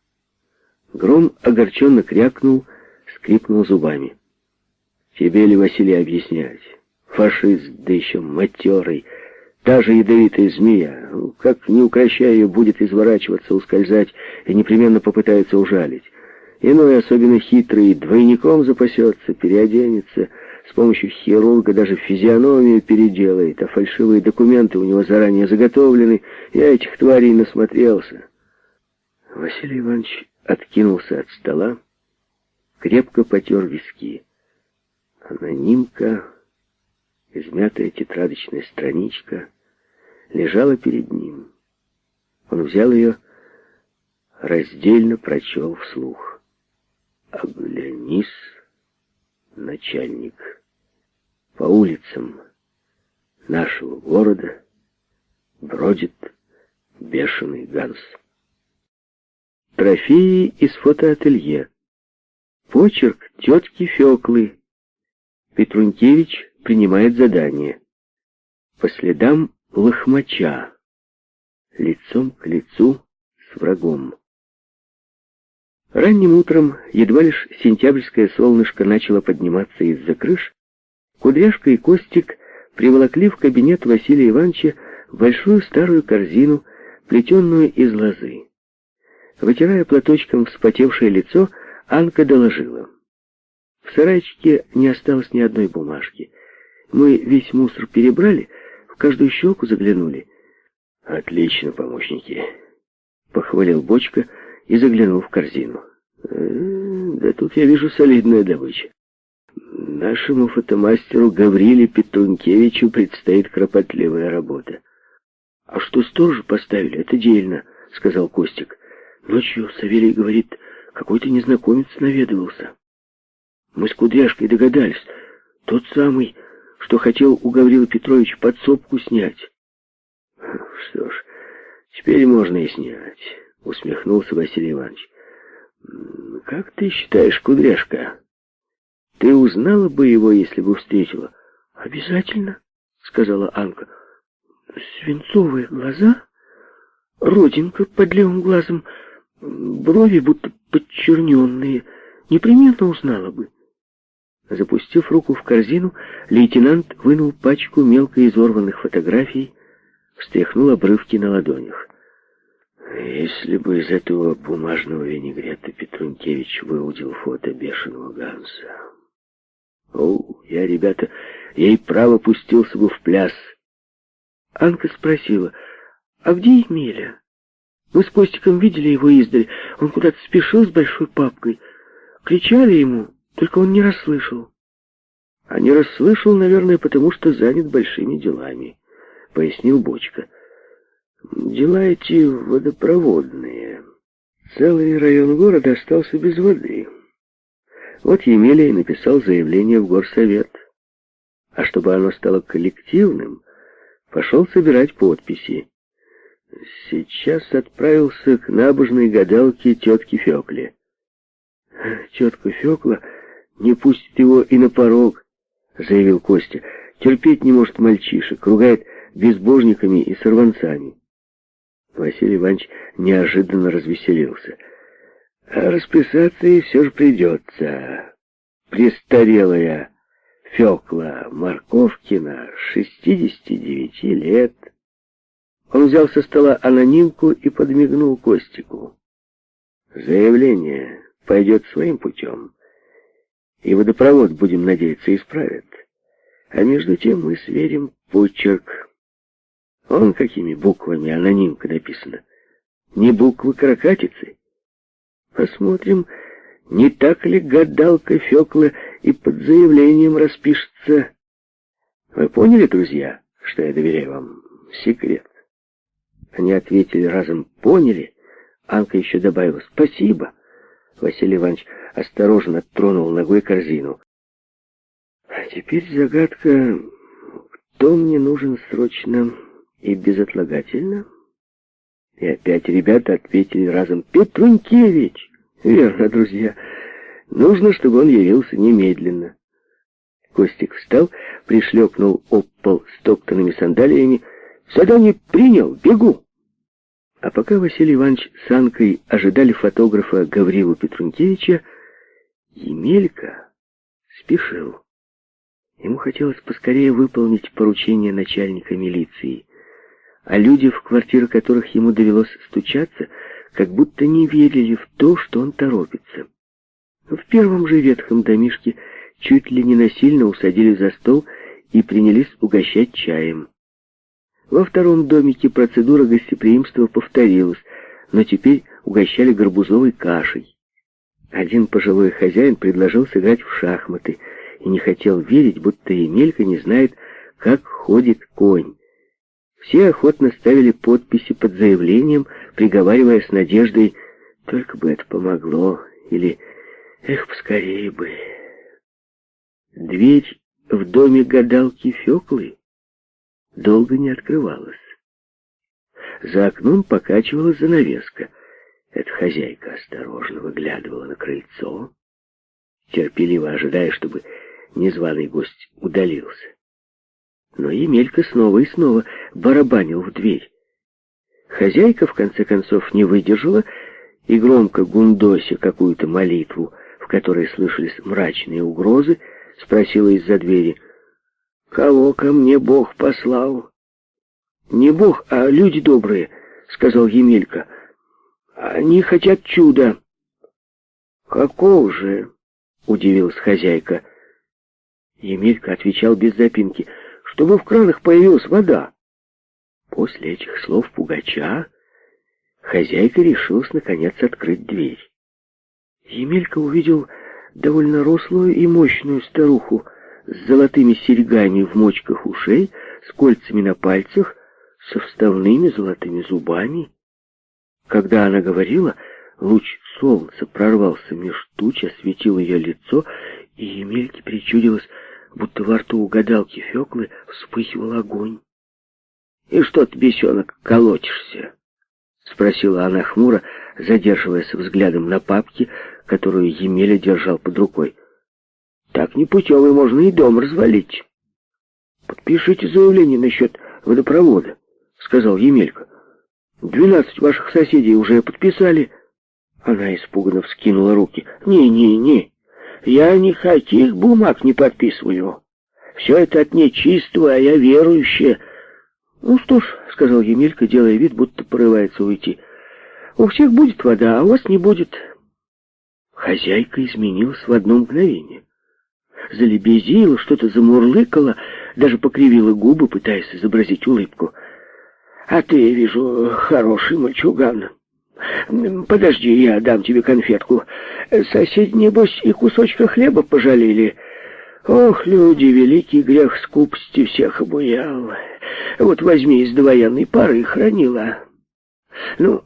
Гром огорченно крякнул, скрипнул зубами. «Тебе ли, Василий, объяснять? Фашист, да еще матерый!» Та же ядовитая змея, как не укращая ее, будет изворачиваться, ускользать и непременно попытается ужалить. Иной, особенно хитрый, двойником запасется, переоденется, с помощью хирурга даже физиономию переделает, а фальшивые документы у него заранее заготовлены. Я этих тварей насмотрелся. Василий Иванович откинулся от стола, крепко потер виски. Анонимка измятая тетрадочная страничка лежала перед ним. Он взял ее, раздельно прочел вслух. «Оглянись, начальник, по улицам нашего города бродит бешеный Ганс». Трофеи из фотоателье. Почерк тетки Феклы. Петрункевич принимает задание. По следам лохмача, лицом к лицу с врагом. Ранним утром, едва лишь сентябрьское солнышко начало подниматься из-за крыш, Кудряшка и Костик приволокли в кабинет Василия Ивановича большую старую корзину, плетенную из лозы. Вытирая платочком вспотевшее лицо, Анка доложила. В сарайчике не осталось ни одной бумажки. Мы весь мусор перебрали, в каждую щелку заглянули. Отлично, помощники. Похвалил Бочка и заглянул в корзину. Э, да тут я вижу солидная добыча. Нашему фотомастеру Гавриле Петрункевичу предстоит кропотливая работа. «А что сторожа поставили, это дельно», — сказал Костик. «Ночью, Савелий говорит, какой-то незнакомец наведывался. Мы с Кудряшкой догадались, тот самый, что хотел у Гаврила Петровича подсобку снять». «Что ж, теперь можно и снять», — усмехнулся Василий Иванович. «Как ты считаешь, Кудряшка, ты узнала бы его, если бы встретила?» «Обязательно», — сказала Анка свинцовые глаза, родинка под левым глазом, брови будто подчерненные, непременно узнала бы. Запустив руку в корзину, лейтенант вынул пачку мелко изорванных фотографий, встряхнул обрывки на ладонях. Если бы из этого бумажного винегрета Петрункевич выудил фото бешеного Ганса. О, я, ребята, ей право пустился бы в пляс — Анка спросила, а где Емеля? Мы с Костиком видели его издаль. Он куда-то спешил с большой папкой. Кричали ему, только он не расслышал. А не расслышал, наверное, потому что занят большими делами, пояснил Бочка. Дела эти водопроводные. Целый район города остался без воды. Вот Емеля и написал заявление в горсовет. А чтобы оно стало коллективным, пошел собирать подписи. Сейчас отправился к набожной гадалке тетке Фекле. Тетка Фекла не пустит его и на порог, заявил Костя. Терпеть не может мальчишек, ругает безбожниками и сорванцами. Василий Иванович неожиданно развеселился. А расписаться ей все же придется. Престарелая Фёкла Марковкина, 69 лет. Он взял со стола анонимку и подмигнул Костику. Заявление пойдет своим путем, и водопровод, будем надеяться, исправят. А между тем мы сверим почерк. Он какими буквами анонимка написана. Не буквы каракатицы. Посмотрим, не так ли гадалка Фёкла и под заявлением распишется? Вы поняли, друзья, что я доверяю вам секрет? Они ответили разом «поняли». Анка еще добавила «спасибо». Василий Иванович осторожно тронул ногой корзину. А теперь загадка, кто мне нужен срочно и безотлагательно? И опять ребята ответили разом «Петрункевич». Верно, друзья. Нужно, чтобы он явился немедленно. Костик встал, пришлепнул об пол стоптанными сандалиями. Задание принял, бегу. А пока Василий Иванович с Анкой ожидали фотографа Гаврилу Петрункевича, Емелька спешил. Ему хотелось поскорее выполнить поручение начальника милиции, а люди, в квартиры которых ему довелось стучаться, как будто не верили в то, что он торопится. В первом же ветхом домишке чуть ли не насильно усадили за стол и принялись угощать чаем. Во втором домике процедура гостеприимства повторилась, но теперь угощали горбузовой кашей. Один пожилой хозяин предложил сыграть в шахматы и не хотел верить, будто Емелька не знает, как ходит конь. Все охотно ставили подписи под заявлением, приговаривая с надеждой «только бы это помогло» или «эх, поскорее бы». Дверь в доме гадалки Феклы долго не открывалась. За окном покачивалась занавеска. Эта хозяйка осторожно выглядывала на крыльцо, терпеливо ожидая, чтобы незваный гость удалился. Но Емелька снова и снова барабанил в дверь. Хозяйка, в конце концов, не выдержала и громко гундося какую-то молитву, в которой слышались мрачные угрозы, спросила из-за двери, «Кого ко мне Бог послал?» «Не Бог, а люди добрые», — сказал Емелька. «Они хотят чуда». «Какого же?» — удивилась хозяйка. Емелька отвечал без запинки — чтобы в кранах появилась вода. После этих слов пугача хозяйка решилась наконец открыть дверь. Емелька увидел довольно рослую и мощную старуху с золотыми серьгами в мочках ушей, с кольцами на пальцах, со вставными золотыми зубами. Когда она говорила, луч солнца прорвался меж туч, осветил ее лицо, и Емельке причудилось, будто во рту у гадалки Феклы вспыхивал огонь. «И что ты, бесенок, колотишься?» — спросила она хмуро, задерживаясь взглядом на папки, которую Емеля держал под рукой. «Так непутевый можно и дом развалить». «Подпишите заявление насчет водопровода», — сказал Емелька. «Двенадцать ваших соседей уже подписали». Она испуганно вскинула руки. «Не-не-не, я никаких бумаг не подписываю. Все это от нечистого, а я верующая». «Ну что ж», — сказал Емелька, делая вид, будто порывается уйти. «У всех будет вода, а у вас не будет». Хозяйка изменилась в одно мгновение. Залебезила, что-то замурлыкала, даже покривила губы, пытаясь изобразить улыбку. «А ты, вижу, хороший мальчуган. Подожди, я дам тебе конфетку. Соседи, небось, и кусочка хлеба пожалели. Ох, люди, великий грех скупости всех обуял. Вот возьми из довоенной пары и хранила. Ну,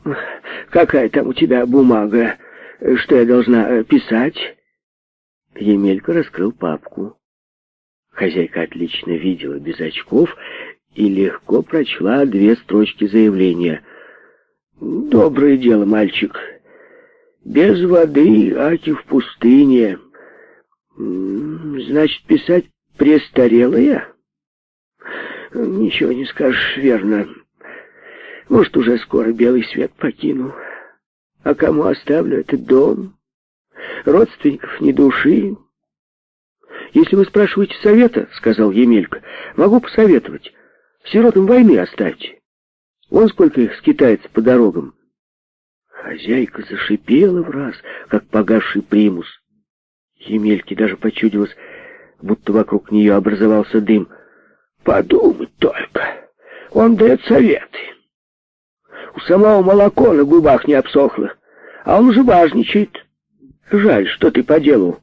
какая там у тебя бумага?» Что я должна э, писать?» Емелька раскрыл папку. Хозяйка отлично видела без очков и легко прочла две строчки заявления. «Доброе дело, мальчик. Без воды, аки в пустыне. Значит, писать престарелая?» «Ничего не скажешь, верно. Может, уже скоро белый свет покину». А кому оставлю этот дом? Родственников ни души. Если вы спрашиваете совета, — сказал Емелька, — могу посоветовать. Сиротам войны оставьте. Вон сколько их скитается по дорогам. Хозяйка зашипела в раз, как погасший примус. Емельке даже почудилось, будто вокруг нее образовался дым. Подумать только, он дает советы. У самого молоко на губах не обсохло, а он уже важничает. Жаль, что ты по делу.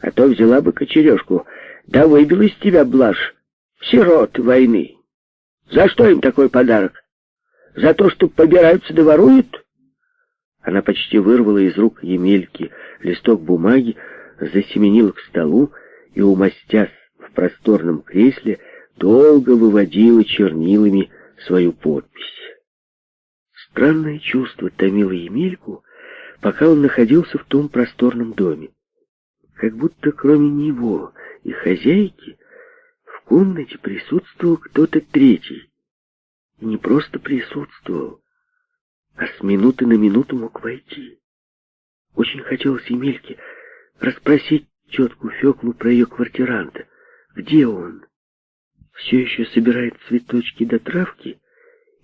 А то взяла бы кочережку, да выбил из тебя блажь. Сирот войны. За что им такой подарок? За то, что побираются да воруют? Она почти вырвала из рук Емельки листок бумаги, засеменила к столу и, умастясь в просторном кресле, долго выводила чернилами свою подпись. Странное чувство томило Емельку, пока он находился в том просторном доме. Как будто кроме него и хозяйки в комнате присутствовал кто-то третий. И не просто присутствовал, а с минуты на минуту мог войти. Очень хотелось Емельке расспросить тетку Феклу про ее квартиранта. Где он? Все еще собирает цветочки до травки?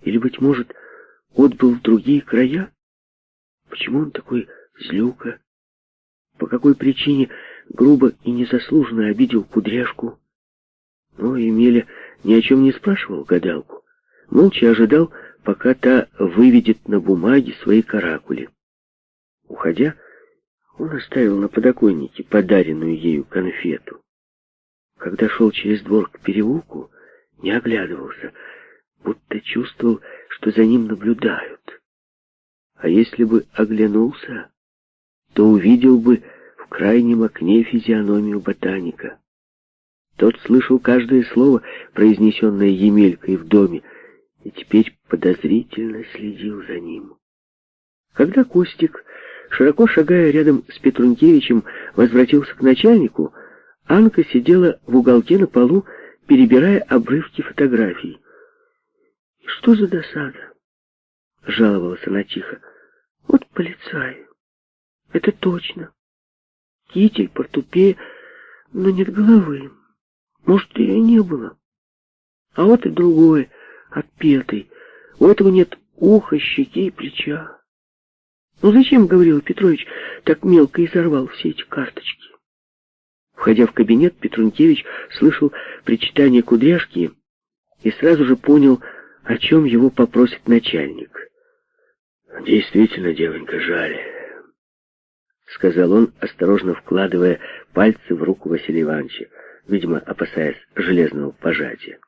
Или, быть может, отбыл в другие края? Почему он такой злюка? По какой причине грубо и незаслуженно обидел кудряшку? Но Емеля ни о чем не спрашивал гадалку. Молча ожидал, пока та выведет на бумаге свои каракули. Уходя, он оставил на подоконнике подаренную ею конфету. Когда шел через двор к переулку, не оглядывался, будто чувствовал, что за ним наблюдают. А если бы оглянулся, то увидел бы в крайнем окне физиономию ботаника. Тот слышал каждое слово, произнесенное Емелькой в доме, и теперь подозрительно следил за ним. Когда Костик, широко шагая рядом с Петрункевичем, возвратился к начальнику, Анка сидела в уголке на полу, перебирая обрывки фотографий. Что за досада? Жаловалась она тихо. Вот полицай. Это точно. Китель, портупея, но нет головы. Может, ее не было. А вот и другой, отпетый. У этого нет уха, щеки и плеча. Ну зачем, говорил Петрович, так мелко изорвал все эти карточки? Входя в кабинет, Петрункевич слышал причитание кудряшки и сразу же понял, о чем его попросит начальник. «Действительно, девонька, жаль», — сказал он, осторожно вкладывая пальцы в руку Василия Ивановича, видимо, опасаясь железного пожатия.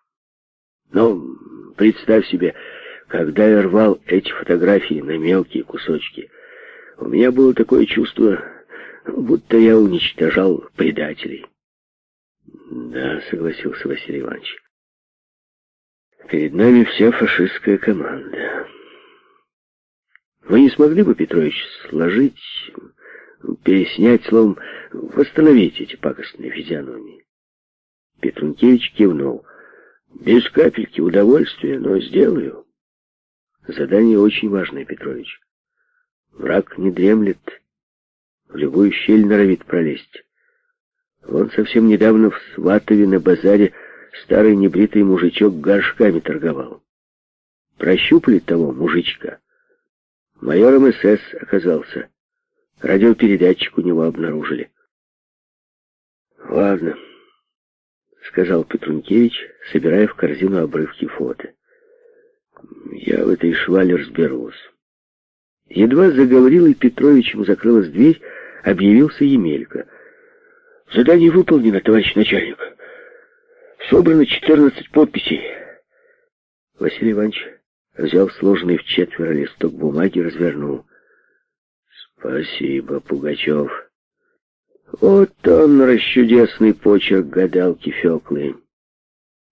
«Но представь себе, когда я рвал эти фотографии на мелкие кусочки, у меня было такое чувство, будто я уничтожал предателей». «Да», — согласился Василий Иванович. «Перед нами вся фашистская команда». Вы не смогли бы, Петрович, сложить, переснять, словом, восстановить эти пакостные физиономии? Петрункевич кивнул. Без капельки удовольствия, но сделаю. Задание очень важное, Петрович. Враг не дремлет, в любую щель норовит пролезть. Вон совсем недавно в Сватове на базаре старый небритый мужичок горшками торговал. Прощупали того мужичка. Майором СС оказался. Радиопередатчик у него обнаружили. «Ладно», — сказал Петрункевич, собирая в корзину обрывки фото. «Я в этой швале разберусь». Едва заговорил, и Петровичем закрылась дверь, объявился Емелька. «Задание выполнено, товарищ начальник. Собрано 14 подписей». Василий Иванович взял сложенный в четверо листок бумаги, развернул. «Спасибо, Пугачев. Вот он, расчудесный почерк гадалки Феклы.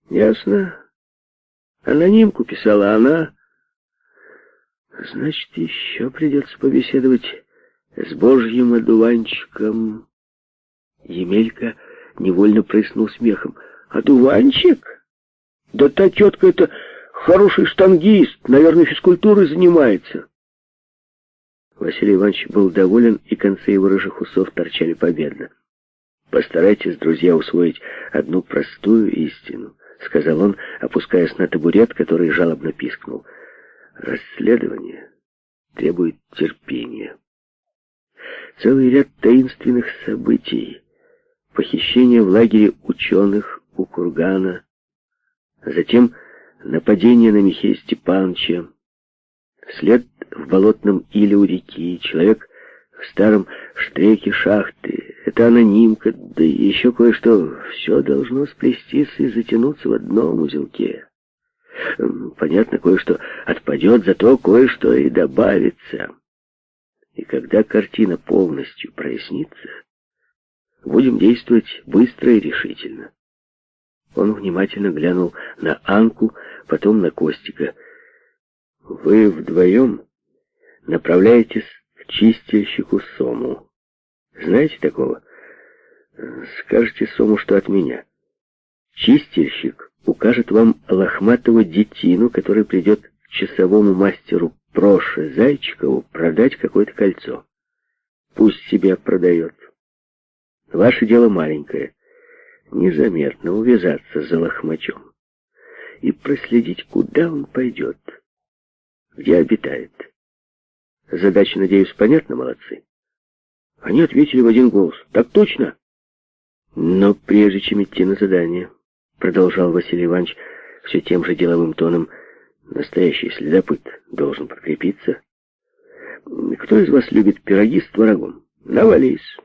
Ясно? Анонимку писала она. Значит, еще придется побеседовать с божьим одуванчиком». Емелька невольно прыснул смехом. «Одуванчик? Да та тетка это Хороший штангист, наверное, физкультурой занимается. Василий Иванович был доволен, и концы его рыжих усов торчали победно. «Постарайтесь, друзья, усвоить одну простую истину», — сказал он, опускаясь на табурет, который жалобно пискнул. «Расследование требует терпения. Целый ряд таинственных событий, похищение в лагере ученых у Кургана, затем нападение на Михея Степановича, след в болотном иле у реки, человек в старом штреке шахты, это анонимка, да еще кое-что. Все должно сплестись и затянуться в одном узелке. Понятно, кое-что отпадет, зато кое-что и добавится. И когда картина полностью прояснится, будем действовать быстро и решительно. Он внимательно глянул на Анку, потом на Костика. «Вы вдвоем направляетесь к чистильщику Сому. Знаете такого? Скажите Сому, что от меня. Чистильщик укажет вам лохматого детину, который придет к часовому мастеру Проше Зайчикову продать какое-то кольцо. Пусть себе продает. Ваше дело маленькое — незаметно увязаться за лохмачом и проследить, куда он пойдет, где обитает. Задача, надеюсь, понятна, молодцы? Они ответили в один голос. Так точно? Но прежде чем идти на задание, продолжал Василий Иванович все тем же деловым тоном, настоящий следопыт должен подкрепиться. Кто из вас любит пироги с творогом? Навались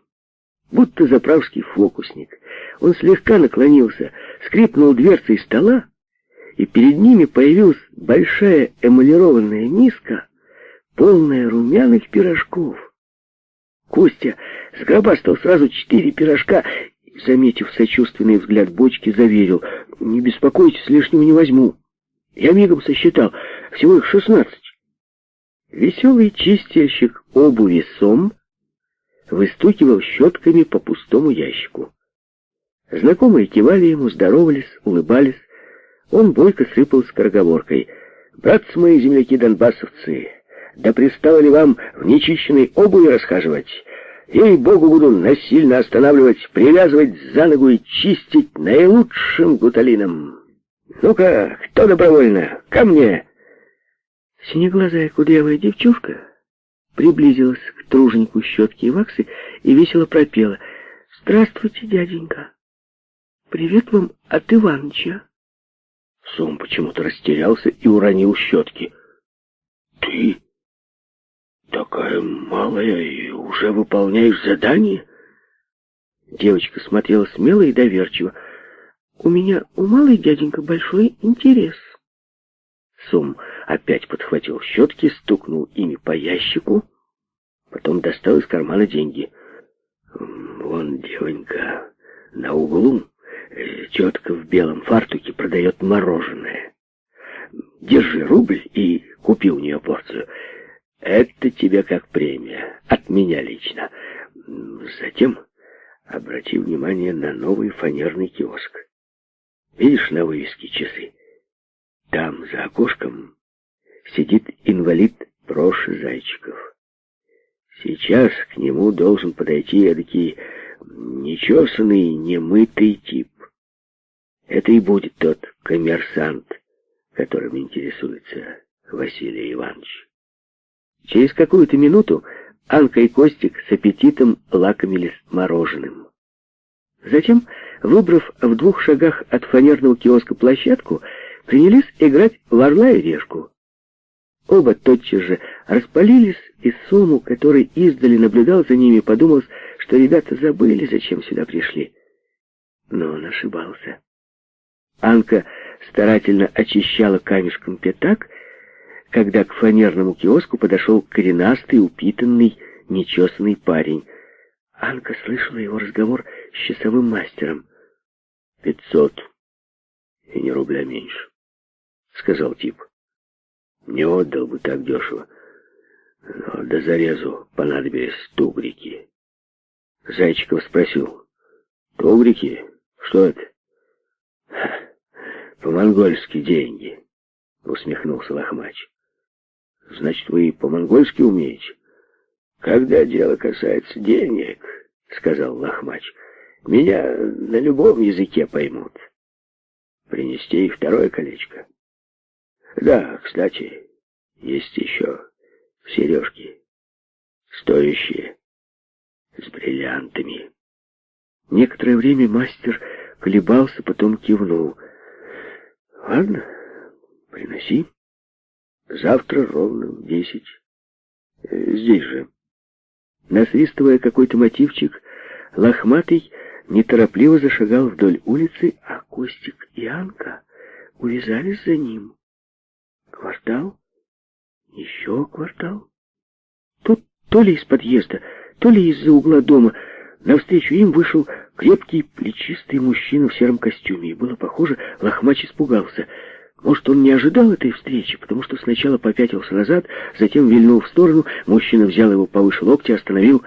будто заправский фокусник. Он слегка наклонился, скрипнул дверцей стола, и перед ними появилась большая эмалированная миска, полная румяных пирожков. Костя сгробастал сразу четыре пирожка заметив сочувственный взгляд бочки, заверил, «Не беспокойтесь, лишнего не возьму. Я мигом сосчитал, всего их шестнадцать». Веселый чистильщик обуви Сом выстукивал щетками по пустому ящику. Знакомые кивали ему, здоровались, улыбались. Он бойко сыпал скороговоркой. «Братцы мои, земляки-донбассовцы, да пристало ли вам в нечищенной обуви расхаживать? Ей-богу, буду насильно останавливать, привязывать за ногу и чистить наилучшим гуталином. Ну-ка, кто добровольно? Ко мне!» Синеглазая кудрявая девчушка приблизилась к труженику щетки и ваксы и весело пропела. «Здравствуйте, дяденька! Привет вам от Иваныча!» Сом почему-то растерялся и уронил щетки. «Ты такая малая и уже выполняешь задание?» Девочка смотрела смело и доверчиво. «У меня у малой дяденька большой интерес». Сом опять подхватил щетки, стукнул ими по ящику, потом достал из кармана деньги. «Вон девонька на углу, тетка в белом фартуке продает мороженое. Держи рубль и купи у нее порцию. Это тебе как премия, от меня лично. Затем обрати внимание на новый фанерный киоск. Видишь на вывеске часы? Там, за окошком, сидит инвалид Проши Зайчиков. Сейчас к нему должен подойти эдакий нечесанный, немытый тип. Это и будет тот коммерсант, которым интересуется Василий Иванович. Через какую-то минуту Анка и Костик с аппетитом лакомились мороженым. Затем, выбрав в двух шагах от фанерного киоска площадку, принялись играть в орла и решку. Оба тотчас же распалились, и Сому, который издали наблюдал за ними, подумал, что ребята забыли, зачем сюда пришли. Но он ошибался. Анка старательно очищала камешком пятак, когда к фанерному киоску подошел коренастый, упитанный, нечесанный парень. Анка слышала его разговор с часовым мастером. «Пятьсот, и не рубля меньше», — сказал тип. «Не отдал бы так дешево, но до зарезу понадобились тугрики». Зайчиков спросил, «Тугрики? Что это?» «По-монгольски деньги», — усмехнулся Лохмач. «Значит, вы по-монгольски умеете?» «Когда дело касается денег», — сказал Лохмач, — «меня на любом языке поймут. Принести и второе колечко?» «Да, кстати, есть еще сережки, стоящие, с бриллиантами». Некоторое время мастер колебался, потом кивнул. «Ладно, приноси. Завтра ровно в десять. Э, здесь же». Насвистывая какой-то мотивчик, лохматый неторопливо зашагал вдоль улицы, а Костик и Анка увязались за ним. Квартал, еще квартал. Тут то ли из подъезда, то ли из-за угла дома навстречу им вышел крепкий, плечистый мужчина в сером костюме, и было похоже, лохмач испугался — может, он не ожидал этой встречи, потому что сначала попятился назад, затем вильнул в сторону, мужчина взял его повыше локтя, остановил.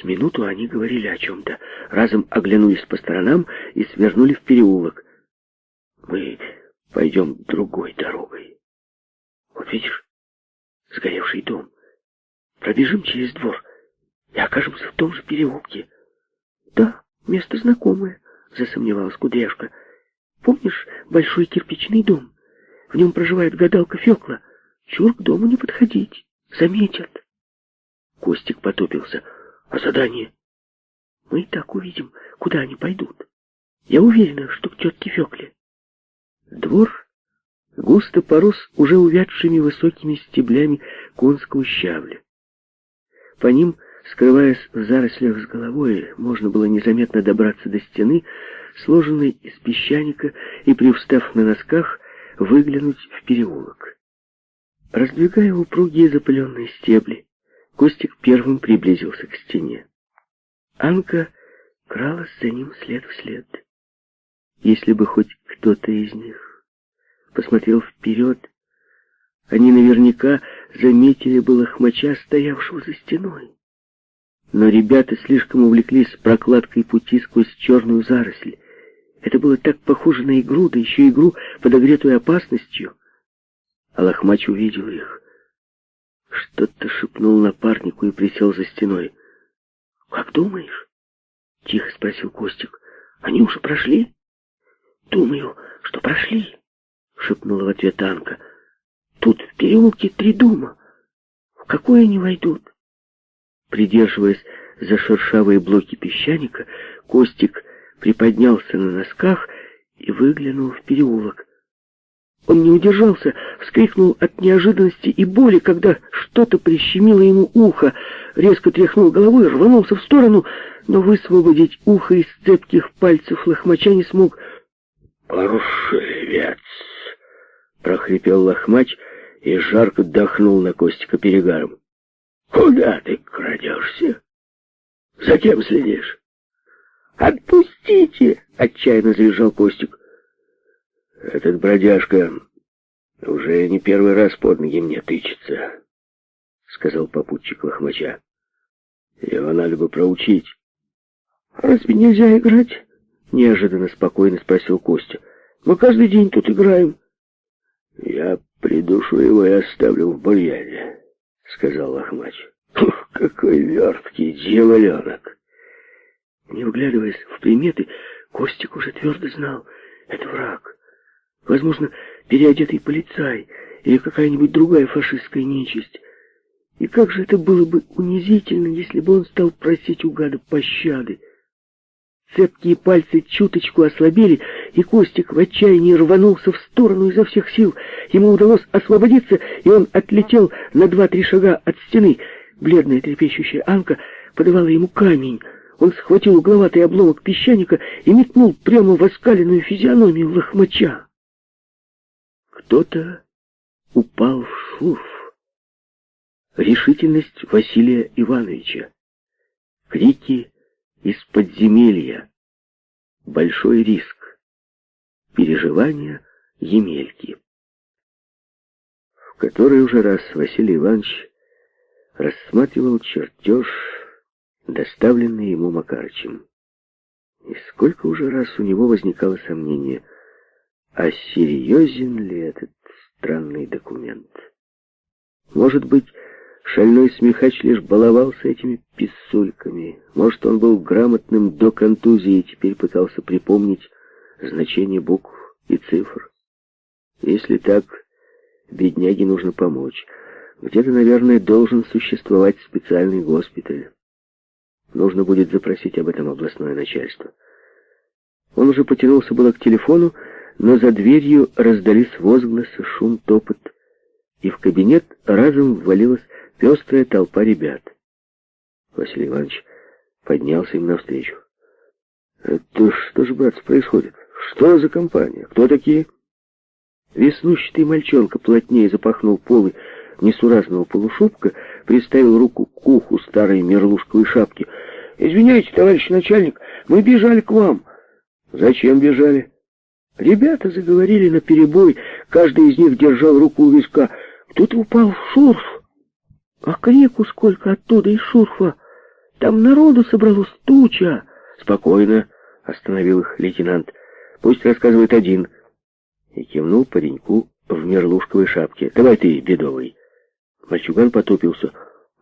С минуту они говорили о чем-то, разом оглянулись по сторонам и свернули в переулок. Мы пойдем другой дорогой. Вот видишь, сгоревший дом. Пробежим через двор и окажемся в том же переулке. Да, место знакомое, засомневалась Кудряшка. Помнишь большой кирпичный дом? В нем проживает гадалка Фекла. Чур к дому не подходить. Заметят. Костик потопился. А задание? Мы и так увидим, куда они пойдут. Я уверена, что к тетке Фекле. Двор густо порос уже увядшими высокими стеблями конского щавля. По ним, скрываясь в зарослях с головой, можно было незаметно добраться до стены, сложенный из песчаника, и, привстав на носках, выглянуть в переулок. Раздвигая упругие запыленные стебли, Костик первым приблизился к стене. Анка кралась за ним след в след. Если бы хоть кто-то из них посмотрел вперед, они наверняка заметили бы лохмача, стоявшего за стеной. Но ребята слишком увлеклись прокладкой пути сквозь черную заросль, это было так похоже на игру, да еще игру, подогретую опасностью. А Лохмач увидел их. Что-то шепнул напарнику и присел за стеной. «Как думаешь?» — тихо спросил Костик. «Они уже прошли?» «Думаю, что прошли», — шепнула в ответ Анка. «Тут в переулке три дома. В какой они войдут?» Придерживаясь за шершавые блоки песчаника, Костик приподнялся на носках и выглянул в переулок. Он не удержался, вскрикнул от неожиданности и боли, когда что-то прищемило ему ухо, резко тряхнул головой, рванулся в сторону, но высвободить ухо из цепких пальцев лохмача не смог. «Паршивец!» — прохрипел лохмач и жарко дохнул на Костика перегаром. «Куда ты крадешься? За кем следишь?» «Отпустите!» — отчаянно завизжал Костик. Этот бродяжка уже не первый раз под ноги мне тычется, сказал попутчик лохмача. Его надо бы проучить. Разве нельзя играть? Неожиданно спокойно спросил Костя. Мы каждый день тут играем. Я придушу его и оставлю в бурьяне, сказал лохмач. Ух, какой верткий дьяволенок! Не вглядываясь в приметы, Костик уже твердо знал — это враг. Возможно, переодетый полицай или какая-нибудь другая фашистская нечисть. И как же это было бы унизительно, если бы он стал просить у гада пощады. Цепкие пальцы чуточку ослабели, и Костик в отчаянии рванулся в сторону изо всех сил. Ему удалось освободиться, и он отлетел на два-три шага от стены. Бледная трепещущая Анка подавала ему камень. Он схватил угловатый обломок песчаника и метнул прямо в оскаленную физиономию лохмача. Кто-то упал в шурф. Решительность Василия Ивановича. Крики из подземелья. Большой риск. Переживания Емельки. В который уже раз Василий Иванович рассматривал чертеж, доставленный ему Макарычем. И сколько уже раз у него возникало сомнение — а серьезен ли этот странный документ? Может быть, шальной смехач лишь баловался этими писульками. Может, он был грамотным до контузии и теперь пытался припомнить значение букв и цифр. Если так, бедняге нужно помочь. Где-то, наверное, должен существовать специальный госпиталь. Нужно будет запросить об этом областное начальство. Он уже потянулся было к телефону, но за дверью раздались возгласы, шум, топот, и в кабинет разом ввалилась пестрая толпа ребят. Василий Иванович поднялся им навстречу. «Это что же, братцы, происходит? Что за компания? Кто такие?» Веснущатый мальчонка плотнее запахнул полы несуразного полушубка, приставил руку к уху старой мерлушковой шапки. «Извиняйте, товарищ начальник, мы бежали к вам». «Зачем бежали?» Ребята заговорили на перебой, каждый из них держал руку у виска. Кто-то упал в шурф. А крику сколько оттуда из шурфа. Там народу собралось туча. Спокойно, остановил их лейтенант. Пусть рассказывает один. И кивнул пареньку в мерлушковой шапке. Давай ты, бедовый. Мальчуган потупился.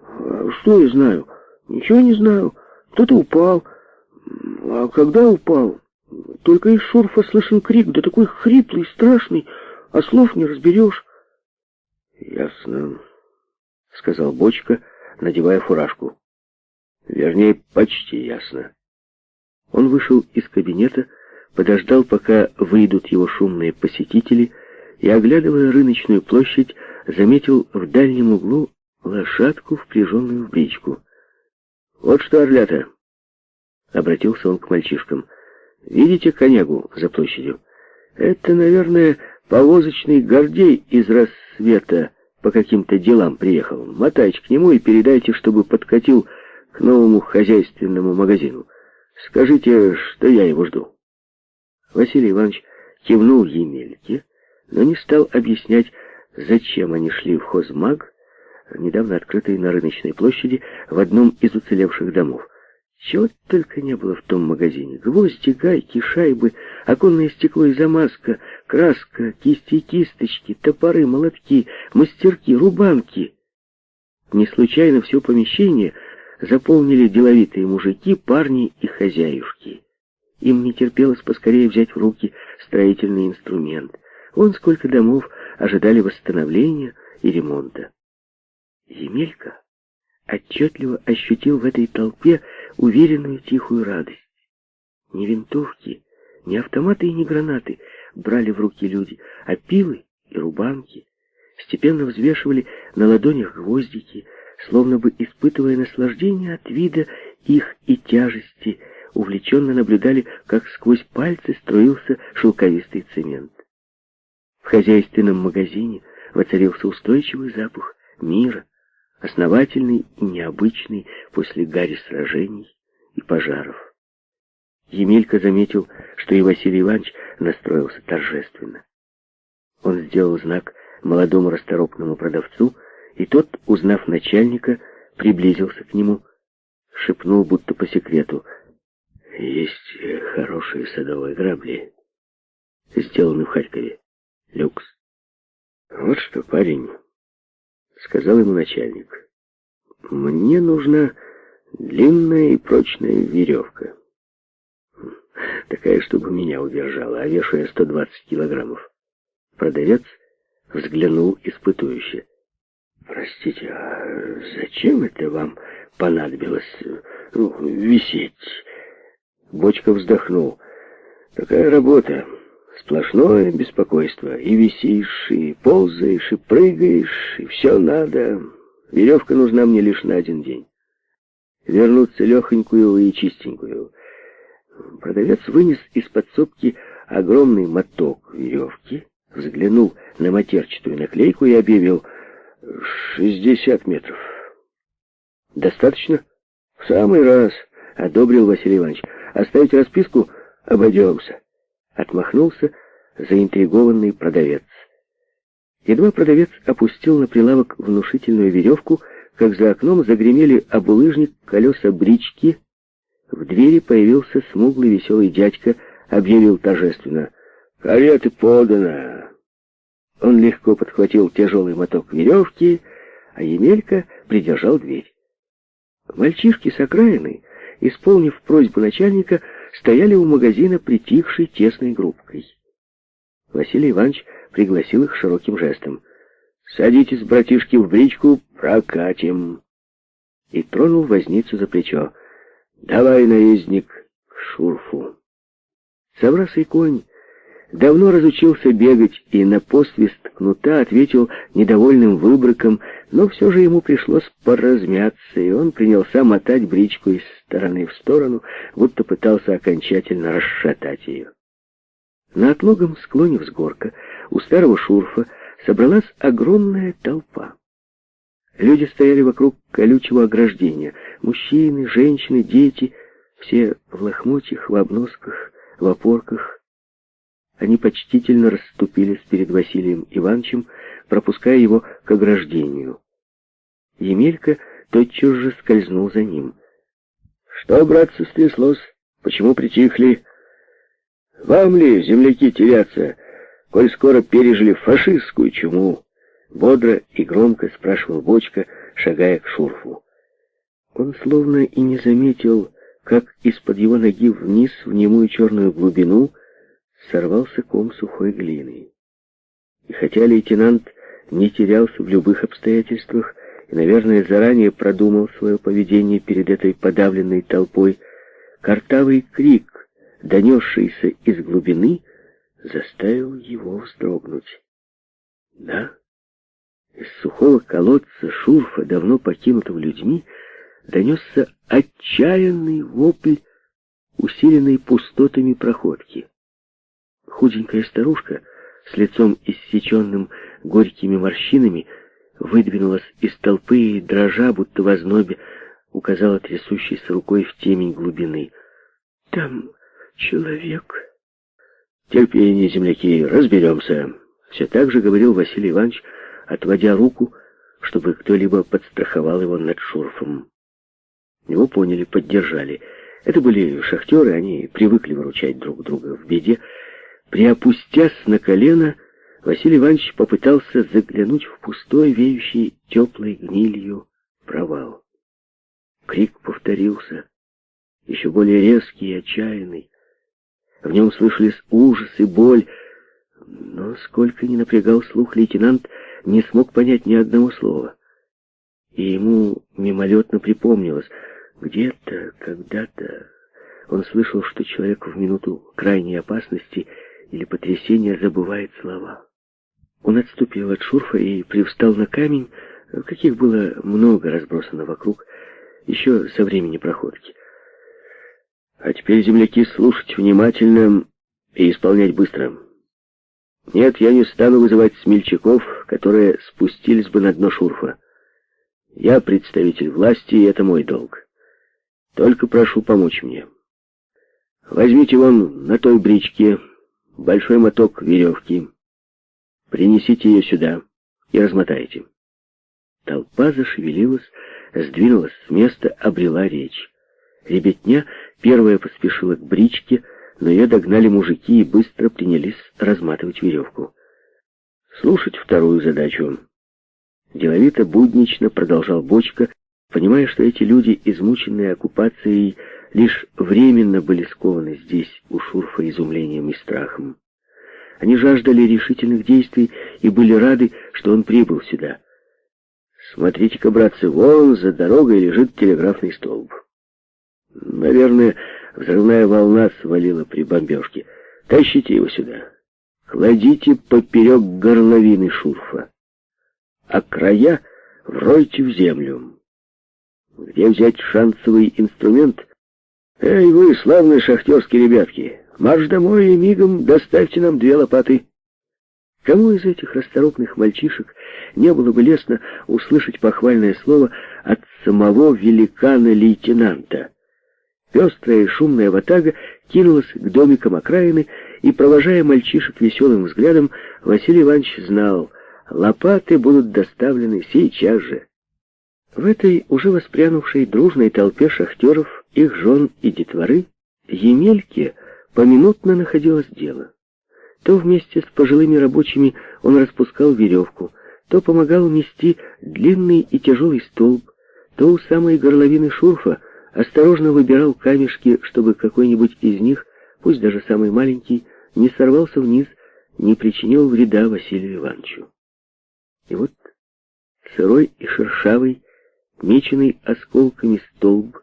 «А что я знаю? Ничего не знаю. Кто-то упал. А когда упал? Только из шурфа слышен крик, да такой хриплый, страшный, а слов не разберешь. Ясно, сказал Бочка, надевая фуражку. Вернее, почти ясно. Он вышел из кабинета, подождал, пока выйдут его шумные посетители, и, оглядывая рыночную площадь, заметил в дальнем углу лошадку, впряженную в бричку. «Вот что, орлята!» — обратился он к мальчишкам. Видите конягу за площадью? Это, наверное, повозочный гордей из рассвета по каким-то делам приехал. Мотайте к нему и передайте, чтобы подкатил к новому хозяйственному магазину. Скажите, что я его жду. Василий Иванович кивнул Емельке, но не стал объяснять, зачем они шли в хозмаг, недавно открытый на рыночной площади в одном из уцелевших домов. Чего только не было в том магазине. Гвозди, гайки, шайбы, оконное стекло и замазка, краска, кисти и кисточки, топоры, молотки, мастерки, рубанки. Не случайно все помещение заполнили деловитые мужики, парни и хозяюшки. Им не терпелось поскорее взять в руки строительный инструмент. Вон сколько домов ожидали восстановления и ремонта. Емелька отчетливо ощутил в этой толпе уверенную тихую радость. Ни винтовки, Не автоматы и не гранаты брали в руки люди, а пилы и рубанки. Степенно взвешивали на ладонях гвоздики, словно бы испытывая наслаждение от вида их и тяжести, увлеченно наблюдали, как сквозь пальцы струился шелковистый цемент. В хозяйственном магазине воцарился устойчивый запах мира, основательный и необычный после гари сражений и пожаров. Емелька заметил, что и Василий Иванович настроился торжественно. Он сделал знак молодому расторопному продавцу, и тот, узнав начальника, приблизился к нему, шепнул будто по секрету. «Есть хорошие садовые грабли, сделаны в Харькове. Люкс». «Вот что, парень», — сказал ему начальник, — «мне нужна длинная и прочная веревка» такая, чтобы меня удержала, а вешу я 120 килограммов. Продавец взглянул испытующе. «Простите, а зачем это вам понадобилось ну, висеть?» Бочка вздохнул. «Такая работа. Сплошное беспокойство. И висишь, и ползаешь, и прыгаешь, и все надо. Веревка нужна мне лишь на один день. Вернуться легонькую и чистенькую. Продавец вынес из подсобки огромный моток веревки, взглянул на матерчатую наклейку и объявил «шестьдесят метров». «Достаточно?» «В самый раз», — одобрил Василий Иванович. «Оставить расписку? Обойдемся». Отмахнулся заинтригованный продавец. Едва продавец опустил на прилавок внушительную веревку, как за окном загремели обулыжник колеса брички, в двери появился смуглый веселый дядька, объявил торжественно «Кареты подано!». Он легко подхватил тяжелый моток веревки, а Емелька придержал дверь. Мальчишки с окраины, исполнив просьбу начальника, стояли у магазина притихшей тесной группкой. Василий Иванович пригласил их широким жестом. «Садитесь, братишки, в бричку, прокатим!» И тронул возницу за плечо. Давай, наездник, к шурфу. Соврасый конь давно разучился бегать и на посвист кнута ответил недовольным выбрыком, но все же ему пришлось поразмяться, и он принялся мотать бричку из стороны в сторону, будто пытался окончательно расшатать ее. На отлогом склоне взгорка у старого шурфа собралась огромная толпа. Люди стояли вокруг колючего ограждения. Мужчины, женщины, дети, все в лохмотьях, в обносках, в опорках. Они почтительно расступились перед Василием Ивановичем, пропуская его к ограждению. Емелька тотчас же скользнул за ним. «Что, братцы, стряслось? Почему притихли? Вам ли, земляки, теряться, коль скоро пережили фашистскую чуму?» Бодро и громко спрашивал Бочка, шагая к шурфу. Он словно и не заметил, как из-под его ноги вниз в немую черную глубину сорвался ком сухой глины. И хотя лейтенант не терялся в любых обстоятельствах и, наверное, заранее продумал свое поведение перед этой подавленной толпой, картавый крик, донесшийся из глубины, заставил его вздрогнуть. Да, из сухого колодца шурфа, давно покинутого людьми, донесся отчаянный вопль, усиленный пустотами проходки. Худенькая старушка с лицом иссеченным горькими морщинами выдвинулась из толпы и, дрожа, будто в ознобе, указала трясущейся рукой в темень глубины. «Там человек...» «Терпение, земляки, разберемся!» Все так же говорил Василий Иванович, отводя руку, чтобы кто-либо подстраховал его над шурфом. Его поняли, поддержали. Это были шахтеры, они привыкли выручать друг друга в беде. Приопустясь на колено, Василий Иванович попытался заглянуть в пустой, веющий теплой гнилью провал. Крик повторился, еще более резкий и отчаянный. В нем слышались ужас и боль, но сколько ни напрягал слух лейтенант, не смог понять ни одного слова. И ему мимолетно припомнилось, где-то, когда-то Он слышал, что человек в минуту крайней опасности или потрясения забывает слова. Он отступил от шурфа и привстал на камень, каких было много разбросано вокруг, еще со времени проходки. А теперь, земляки, слушать внимательно и исполнять быстро. Нет, я не стану вызывать смельчаков, которые спустились бы на дно шурфа. Я представитель власти, и это мой долг. Только прошу помочь мне. Возьмите вон на той бричке большой моток веревки. Принесите ее сюда и размотайте. Толпа зашевелилась, сдвинулась с места, обрела речь. Ребятня первая поспешила к бричке, но ее догнали мужики и быстро принялись разматывать веревку. Слушать вторую задачу. Деловито, буднично продолжал Бочка, понимая, что эти люди, измученные оккупацией, лишь временно были скованы здесь у Шурфа изумлением и страхом. Они жаждали решительных действий и были рады, что он прибыл сюда. Смотрите-ка, братцы, вон за дорогой лежит телеграфный столб. Наверное, взрывная волна свалила при бомбежке. Тащите его сюда. Кладите поперек горловины шурфа. А края вройте в землю. Где взять шансовый инструмент? Эй, вы, славные шахтерские ребятки, марш домой и мигом доставьте нам две лопаты. Кому из этих расторопных мальчишек не было бы лестно услышать похвальное слово от самого великана-лейтенанта? Пестрая и шумная ватага кинулась к домикам окраины, и, провожая мальчишек веселым взглядом, Василий Иванович знал, лопаты будут доставлены сейчас же. В этой уже воспрянувшей дружной толпе шахтеров, их жен и детворы, Емельке поминутно находилось дело. То вместе с пожилыми рабочими он распускал веревку, то помогал нести длинный и тяжелый столб, то у самой горловины шурфа осторожно выбирал камешки, чтобы какой-нибудь из них, пусть даже самый маленький, не сорвался вниз, не причинил вреда Василию Ивановичу. И вот сырой и шершавый, меченный осколками столб,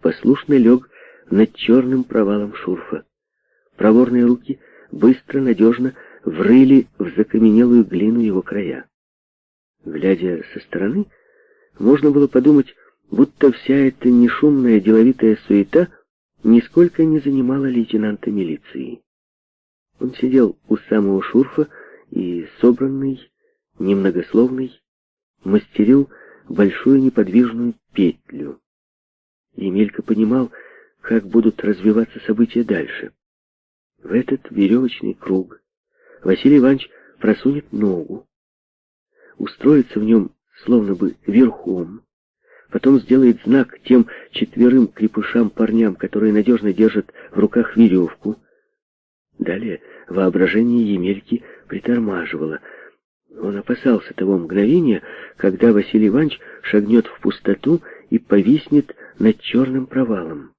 послушно лег над черным провалом шурфа. Проворные руки — быстро, надежно врыли в закаменелую глину его края. Глядя со стороны, можно было подумать, будто вся эта нешумная деловитая суета нисколько не занимала лейтенанта милиции. Он сидел у самого шурфа и, собранный, немногословный, мастерил большую неподвижную петлю. Емелька понимал, как будут развиваться события дальше. В этот веревочный круг Василий Иванович просунет ногу, устроится в нем словно бы верхом, потом сделает знак тем четверым крепышам-парням, которые надежно держат в руках веревку. Далее воображение Емельки притормаживало. Он опасался того мгновения, когда Василий Иванович шагнет в пустоту и повиснет над черным провалом.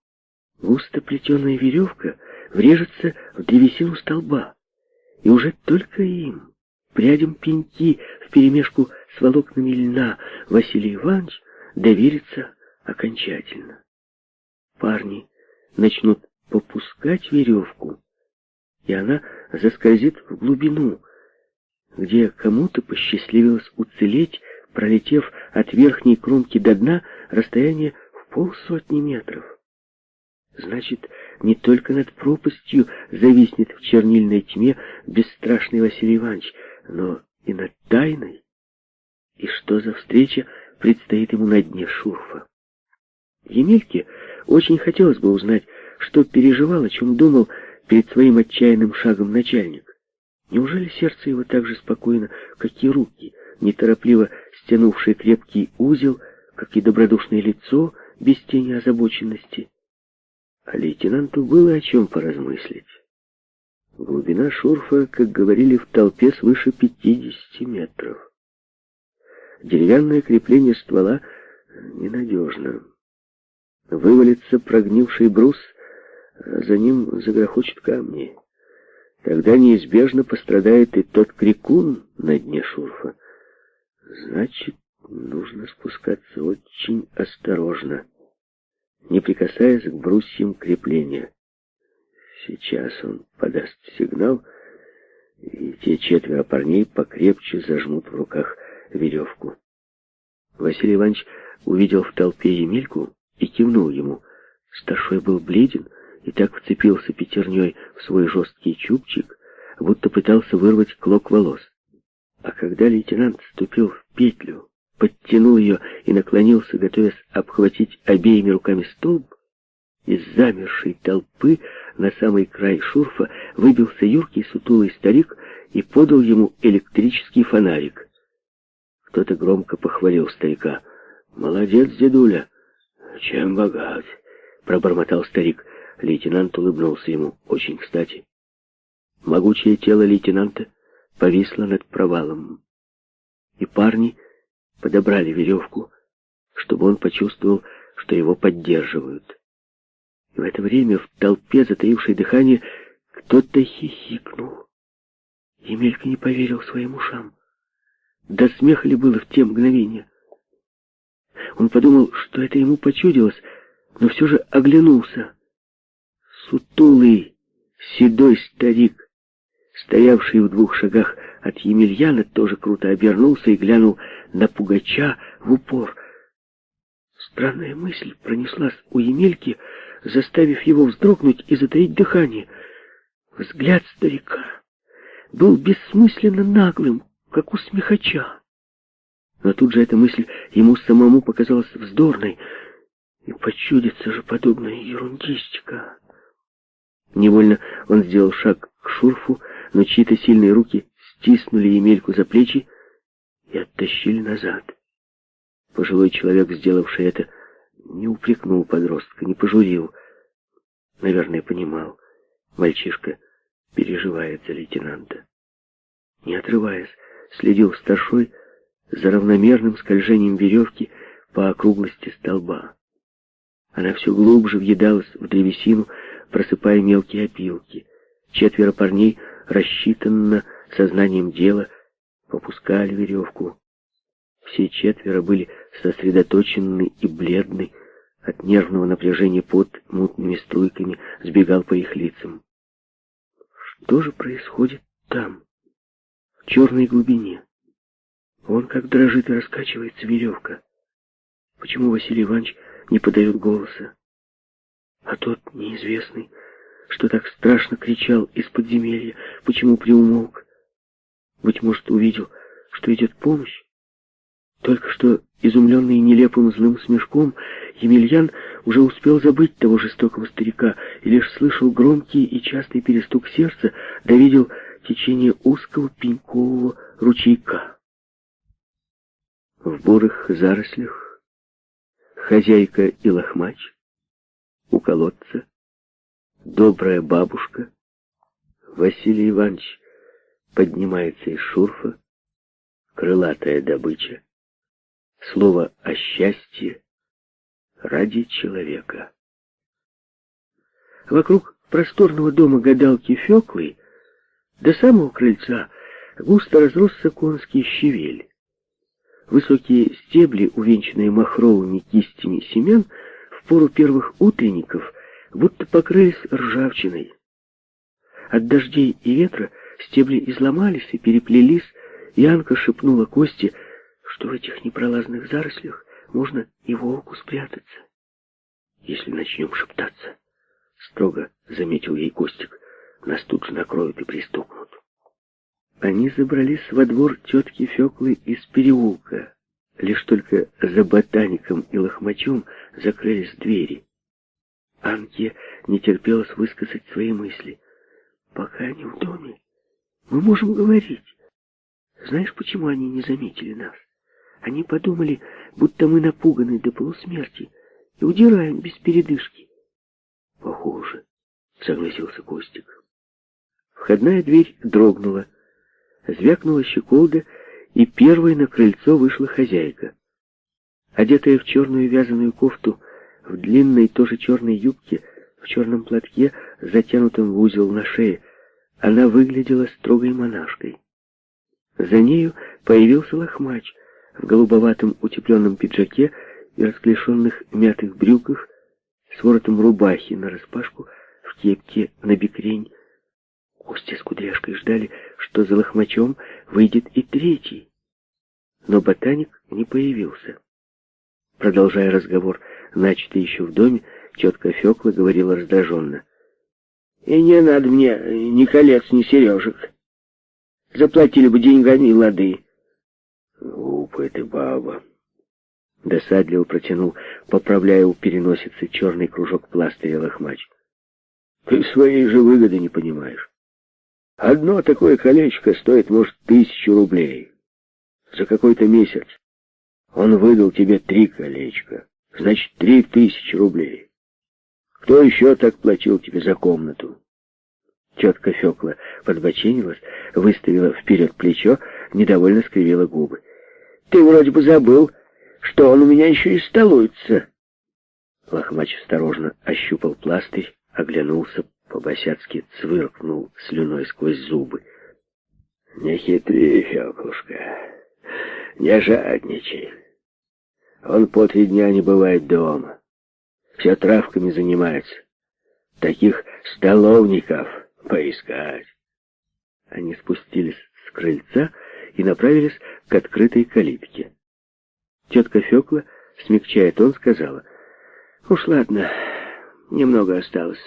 Густо плетеная веревка — врежется в древесину столба, и уже только им, прядем пеньки вперемешку с волокнами льна, Василий Иванович доверится окончательно. Парни начнут попускать веревку, и она заскользит в глубину, где кому-то посчастливилось уцелеть, пролетев от верхней кромки до дна расстояние в полсотни метров. Значит, не только над пропастью зависнет в чернильной тьме бесстрашный Василий Иванович, но и над тайной. И что за встреча предстоит ему на дне шурфа? Емельке очень хотелось бы узнать, что переживал, о чем думал перед своим отчаянным шагом начальник. Неужели сердце его так же спокойно, как и руки, неторопливо стянувшие крепкий узел, как и добродушное лицо без тени озабоченности? А лейтенанту было о чем поразмыслить. Глубина шурфа, как говорили в толпе, свыше 50 метров. Деревянное крепление ствола ненадежно. Вывалится прогнивший брус, а за ним загрохочет камни. Тогда неизбежно пострадает и тот крикун на дне шурфа. Значит, нужно спускаться очень осторожно не прикасаясь к брусьям крепления. Сейчас он подаст сигнал, и те четверо парней покрепче зажмут в руках веревку. Василий Иванович увидел в толпе Емельку и кивнул ему. Старшой был бледен и так вцепился пятерней в свой жесткий чубчик, будто пытался вырвать клок волос. А когда лейтенант вступил в петлю, подтянул ее и наклонился, готовясь обхватить обеими руками столб, из замершей толпы на самый край шурфа выбился юркий сутулый старик и подал ему электрический фонарик. Кто-то громко похвалил старика. «Молодец, дедуля!» «Чем богат?» — пробормотал старик. Лейтенант улыбнулся ему. «Очень кстати». Могучее тело лейтенанта повисло над провалом. И парни подобрали веревку, чтобы он почувствовал, что его поддерживают. И в это время в толпе, затаившей дыхание, кто-то хихикнул. Емелька не поверил своим ушам. Да смех ли было в те мгновения? Он подумал, что это ему почудилось, но все же оглянулся. Сутулый, седой старик, стоявший в двух шагах от Емельяна, тоже круто обернулся и глянул на Пугача в упор. Странная мысль пронеслась у Емельки, заставив его вздрогнуть и затаить дыхание. Взгляд старика был бессмысленно наглым, как у смехача. Но тут же эта мысль ему самому показалась вздорной, и почудится же подобная ерундистика. Невольно он сделал шаг к шурфу, но чьи-то сильные руки стиснули Емельку за плечи и оттащили назад. Пожилой человек, сделавший это, не упрекнул подростка, не пожурил. Наверное, понимал. Мальчишка переживает за лейтенанта. Не отрываясь, следил старшой за равномерным скольжением веревки по округлости столба. Она все глубже въедалась в древесину, просыпая мелкие опилки. Четверо парней, рассчитанно сознанием дела, попускали веревку. Все четверо были сосредоточены и бледны, от нервного напряжения под мутными струйками сбегал по их лицам. Что же происходит там, черной глубине? Вон как дрожит и раскачивается веревка. Почему Василий Иванович не подает голоса? А тот неизвестный, что так страшно кричал из подземелья, почему приумолк? Быть может, увидел, что идет помощь? Только что, изумленный нелепым злым смешком, Емельян уже успел забыть того жестокого старика и лишь слышал громкий и частый перестук сердца, да видел течение узкого пенькового ручейка. В бурых зарослях хозяйка и лохмач, у колодца добрая бабушка, Василий Иванович поднимается из шурфа, крылатая добыча, слово о счастье ради человека. Вокруг просторного дома гадалки Феклы до самого крыльца густо разросся конский щавель. Высокие стебли, увенчанные махровыми кистями семян, в пору первых утренников будто покрылись ржавчиной. От дождей и ветра стебли изломались и переплелись, Янка шепнула Косте, что в этих непролазных зарослях можно и волку спрятаться. Если начнем шептаться, строго заметил ей Костик, нас тут же накроют и пристукнут. Они забрались во двор тетки Феклы из переулка. Лишь только за ботаником и лохмачом закрылись двери. Анке не терпелось высказать свои мысли. «Пока они в доме, мы можем говорить. Знаешь, почему они не заметили нас? Они подумали, будто мы напуганы до полусмерти и удираем без передышки. Похоже, согласился Костик. Входная дверь дрогнула, звякнула щеколда, и первой на крыльцо вышла хозяйка. Одетая в черную вязаную кофту, в длинной тоже черной юбке, в черном платке, затянутом в узел на шее, она выглядела строгой монашкой. За нею появился лохмач, в голубоватом утепленном пиджаке и расклешенных мятых брюках с воротом рубахи нараспашку, в кепке на бикрень. Костя с кудряшкой ждали, что за лохмачом выйдет и третий. Но ботаник не появился. Продолжая разговор, начатый еще в доме, тетка Фекла говорила раздраженно. «И не надо мне ни колец, ни сережек. Заплатили бы деньгами и лады». «Глупая ты баба», — досадливо протянул, поправляя у переносицы черный кружок пластыря лохмач. «Ты своей же выгоды не понимаешь. Одно такое колечко стоит, может, тысячу рублей. За какой-то месяц он выдал тебе три колечка. Значит, три тысячи рублей. Кто еще так платил тебе за комнату? Тетка Фекла подбоченилась, выставила вперед плечо, недовольно скривила губы. Ты вроде бы забыл, что он у меня еще и столуется. Лохмач осторожно ощупал пластырь, оглянулся, по-босяцки цвыркнул слюной сквозь зубы. «Не хитри, Феклушка, не жадничай. Он по три дня не бывает дома. Все травками занимается. Таких столовников поискать». Они спустились с крыльца и направились к открытой калитке. Тетка Фекла, смягчая тон, сказала, «Уж ладно, немного осталось».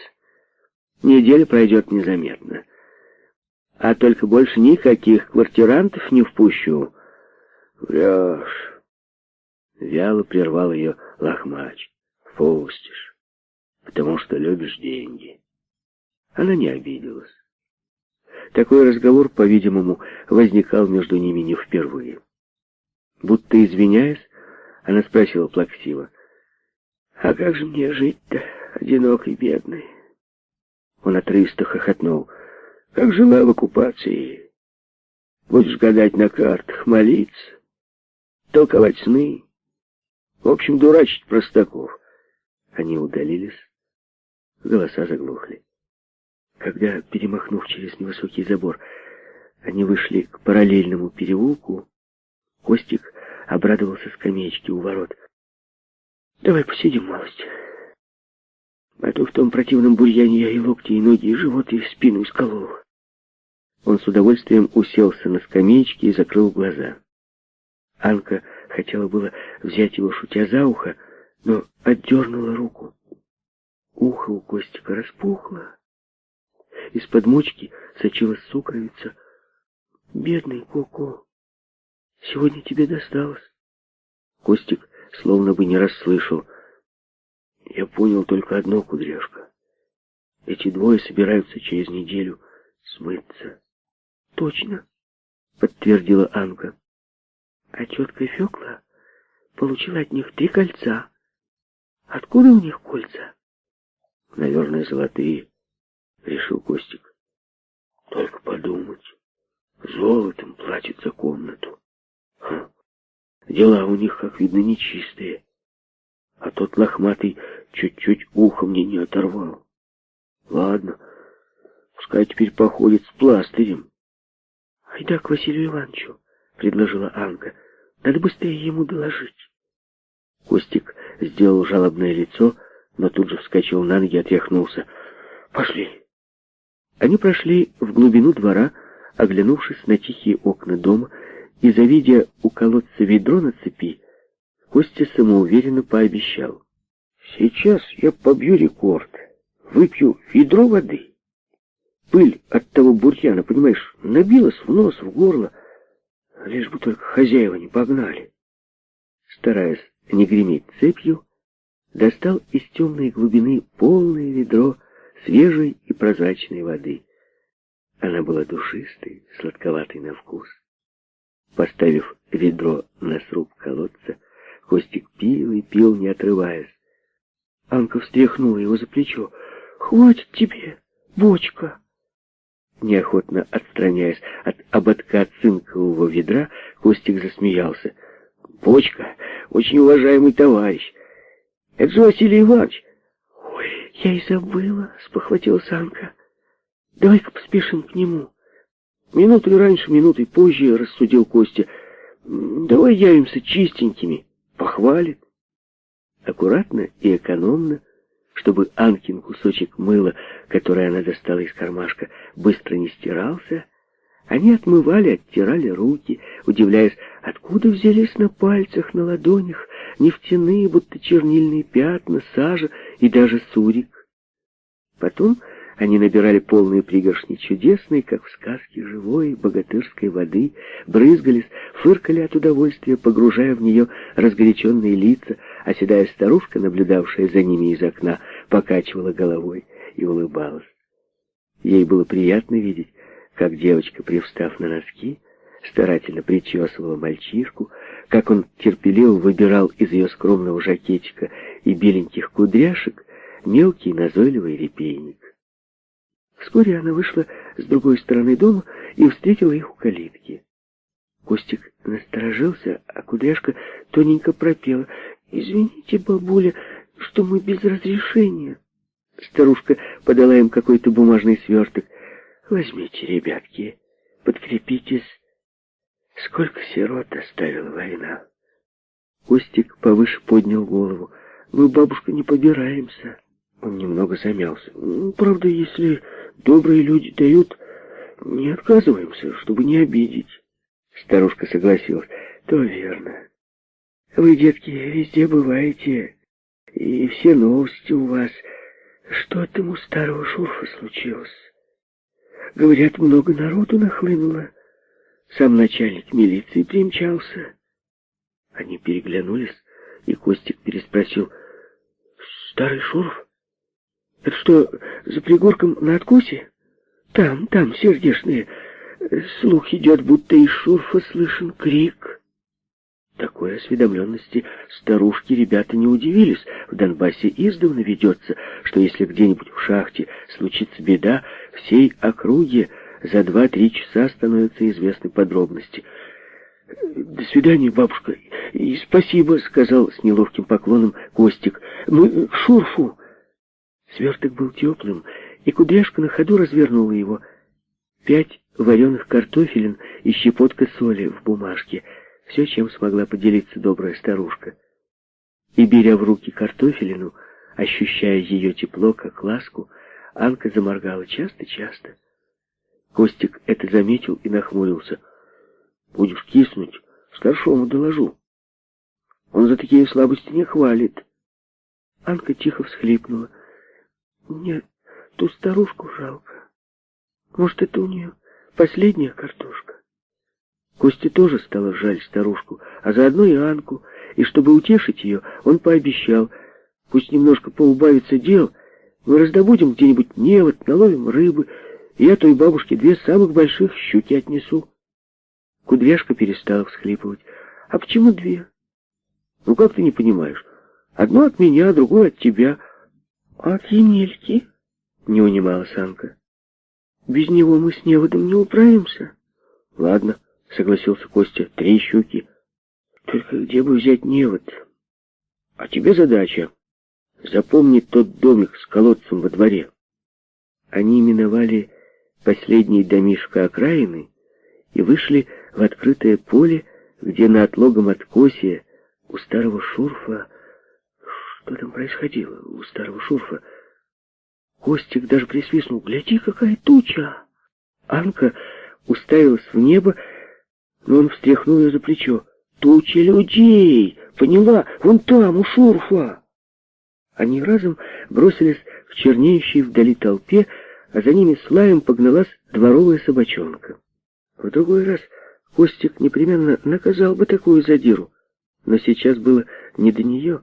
Неделя пройдет незаметно. А только больше никаких квартирантов не впущу. Врешь. Вяло прервал ее лохмач. Пустишь. Потому что любишь деньги. Она не обиделась. Такой разговор, по-видимому, возникал между ними не впервые. Будто извиняясь, она спросила плаксиво. «А как же мне жить-то, одинокой, бедной?» Он отрывисто хохотнул. Как жила в оккупации. Будешь гадать на картах, молиться, толковать сны. В общем, дурачить простаков. Они удалились. Голоса заглохли. Когда, перемахнув через невысокий забор, они вышли к параллельному переулку, Костик обрадовался скамеечке у ворот. «Давай посидим малость». А то в том противном бурьяне я и локти, и ноги, и живот, и спину исколол. Он с удовольствием уселся на скамеечке и закрыл глаза. Анка хотела было взять его, шутя за ухо, но отдернула руку. Ухо у Костика распухло. Из-под мочки сочилась сукровица. «Бедный Коко, сегодня тебе досталось». Костик словно бы не расслышал. Я понял только одно, кудряшка. Эти двое собираются через неделю смыться. Точно, подтвердила Анка. А тетка Фекла получила от них три кольца. Откуда у них кольца? Наверное, золотые, решил Костик. Только подумать, золотом платят за комнату. Ха. Дела у них, как видно, нечистые а тот лохматый чуть-чуть ухо мне не оторвал. Ладно, пускай теперь походит с пластырем. — Айда к Василию Ивановичу, — предложила Анка. — Надо быстрее ему доложить. Костик сделал жалобное лицо, но тут же вскочил на ноги и отряхнулся. — Пошли. Они прошли в глубину двора, оглянувшись на тихие окна дома, и, завидя у колодца ведро на цепи, Костя самоуверенно пообещал. «Сейчас я побью рекорд. Выпью ведро воды. Пыль от того бурьяна, понимаешь, набилась в нос, в горло. Лишь бы только хозяева не погнали». Стараясь не греметь цепью, достал из темной глубины полное ведро свежей и прозрачной воды. Она была душистой, сладковатой на вкус. Поставив ведро на сруб колодца, Костик пил и пил, не отрываясь. Анка встряхнула его за плечо. «Хватит тебе, бочка!» Неохотно отстраняясь от ободка цинкового ведра, Костик засмеялся. «Бочка, очень уважаемый товарищ! Это же Василий Иванович!» «Ой, я и забыла!» — спохватилась Анка. «Давай-ка поспешим к нему!» Минутой раньше, минутой позже, — рассудил Костя, — давай явимся чистенькими похвалит. Аккуратно и экономно, чтобы Анкин кусочек мыла, который она достала из кармашка, быстро не стирался, они отмывали, оттирали руки, удивляясь, откуда взялись на пальцах, на ладонях нефтяные, будто чернильные пятна, сажа и даже сурик. Потом они набирали полные пригоршни чудесной, как в сказке, живой богатырской воды, брызгались, фыркали от удовольствия, погружая в нее разгоряченные лица, а седая старушка, наблюдавшая за ними из окна, покачивала головой и улыбалась. Ей было приятно видеть, как девочка, привстав на носки, старательно причесывала мальчишку, как он терпеливо выбирал из ее скромного жакетика и беленьких кудряшек мелкий назойливый репейник. Вскоре она вышла с другой стороны дома и встретила их у калитки. Костик насторожился, а кудряшка тоненько пропела. «Извините, бабуля, что мы без разрешения». Старушка подала им какой-то бумажный сверток. «Возьмите, ребятки, подкрепитесь. Сколько сирот оставила война?» Костик повыше поднял голову. «Мы, бабушка, не побираемся». Он немного замялся. «Правда, если добрые люди дают, не отказываемся, чтобы не обидеть». Старушка согласилась. «То верно. Вы, детки, везде бываете, и все новости у вас. Что там у старого шурфа случилось? Говорят, много народу нахлынуло. Сам начальник милиции примчался». Они переглянулись, и Костик переспросил. «Старый шурф?» Это что, за пригорком на откосе? Там, там, сердечные. Слух идет, будто из шурфа слышен крик. Такой осведомленности старушки ребята не удивились. В Донбассе издавна ведется, что если где-нибудь в шахте случится беда, всей округе за два-три часа становятся известны подробности. «До свидания, бабушка, и спасибо», — сказал с неловким поклоном Костик. «Мы к шурфу». Сверток был теплым, и кудряшка на ходу развернула его. Пять вареных картофелин и щепотка соли в бумажке. Все, чем смогла поделиться добрая старушка. И, беря в руки картофелину, ощущая ее тепло, как ласку, Анка заморгала часто-часто. Костик это заметил и нахмурился. «Будешь киснуть, старшому доложу. Он за такие слабости не хвалит». Анка тихо всхлипнула. Мне ту старушку жалко. Может, это у нее последняя картошка. Косте тоже стало жаль старушку, а заодно и Анку, и чтобы утешить ее, он пообещал, пусть немножко поубавится дел, мы раздобудем где-нибудь невод, наловим рыбы, и я той бабушке две самых больших щуки отнесу. Кудряшка перестала всхлипывать. А почему две? Ну как ты не понимаешь? Одну от меня, другую от тебя. «А Емельки?» — не унималась Анка. «Без него мы с неводом не управимся». «Ладно», — согласился Костя, — «три щуки». «Только где бы взять невод?» «А тебе задача — запомнить тот домик с колодцем во дворе». Они миновали последний домишко окраины и вышли в открытое поле, где на отлогом откосе у старого шурфа что там происходило у старого шурфа? Костик даже присвистнул. «Гляди, какая туча!» Анка уставилась в небо, но он встряхнул ее за плечо. «Туча людей! Поняла? Вон там, у шурфа!» Они разом бросились к чернеющей вдали толпе, а за ними с лаем погналась дворовая собачонка. В другой раз Костик непременно наказал бы такую задиру, но сейчас было не до нее.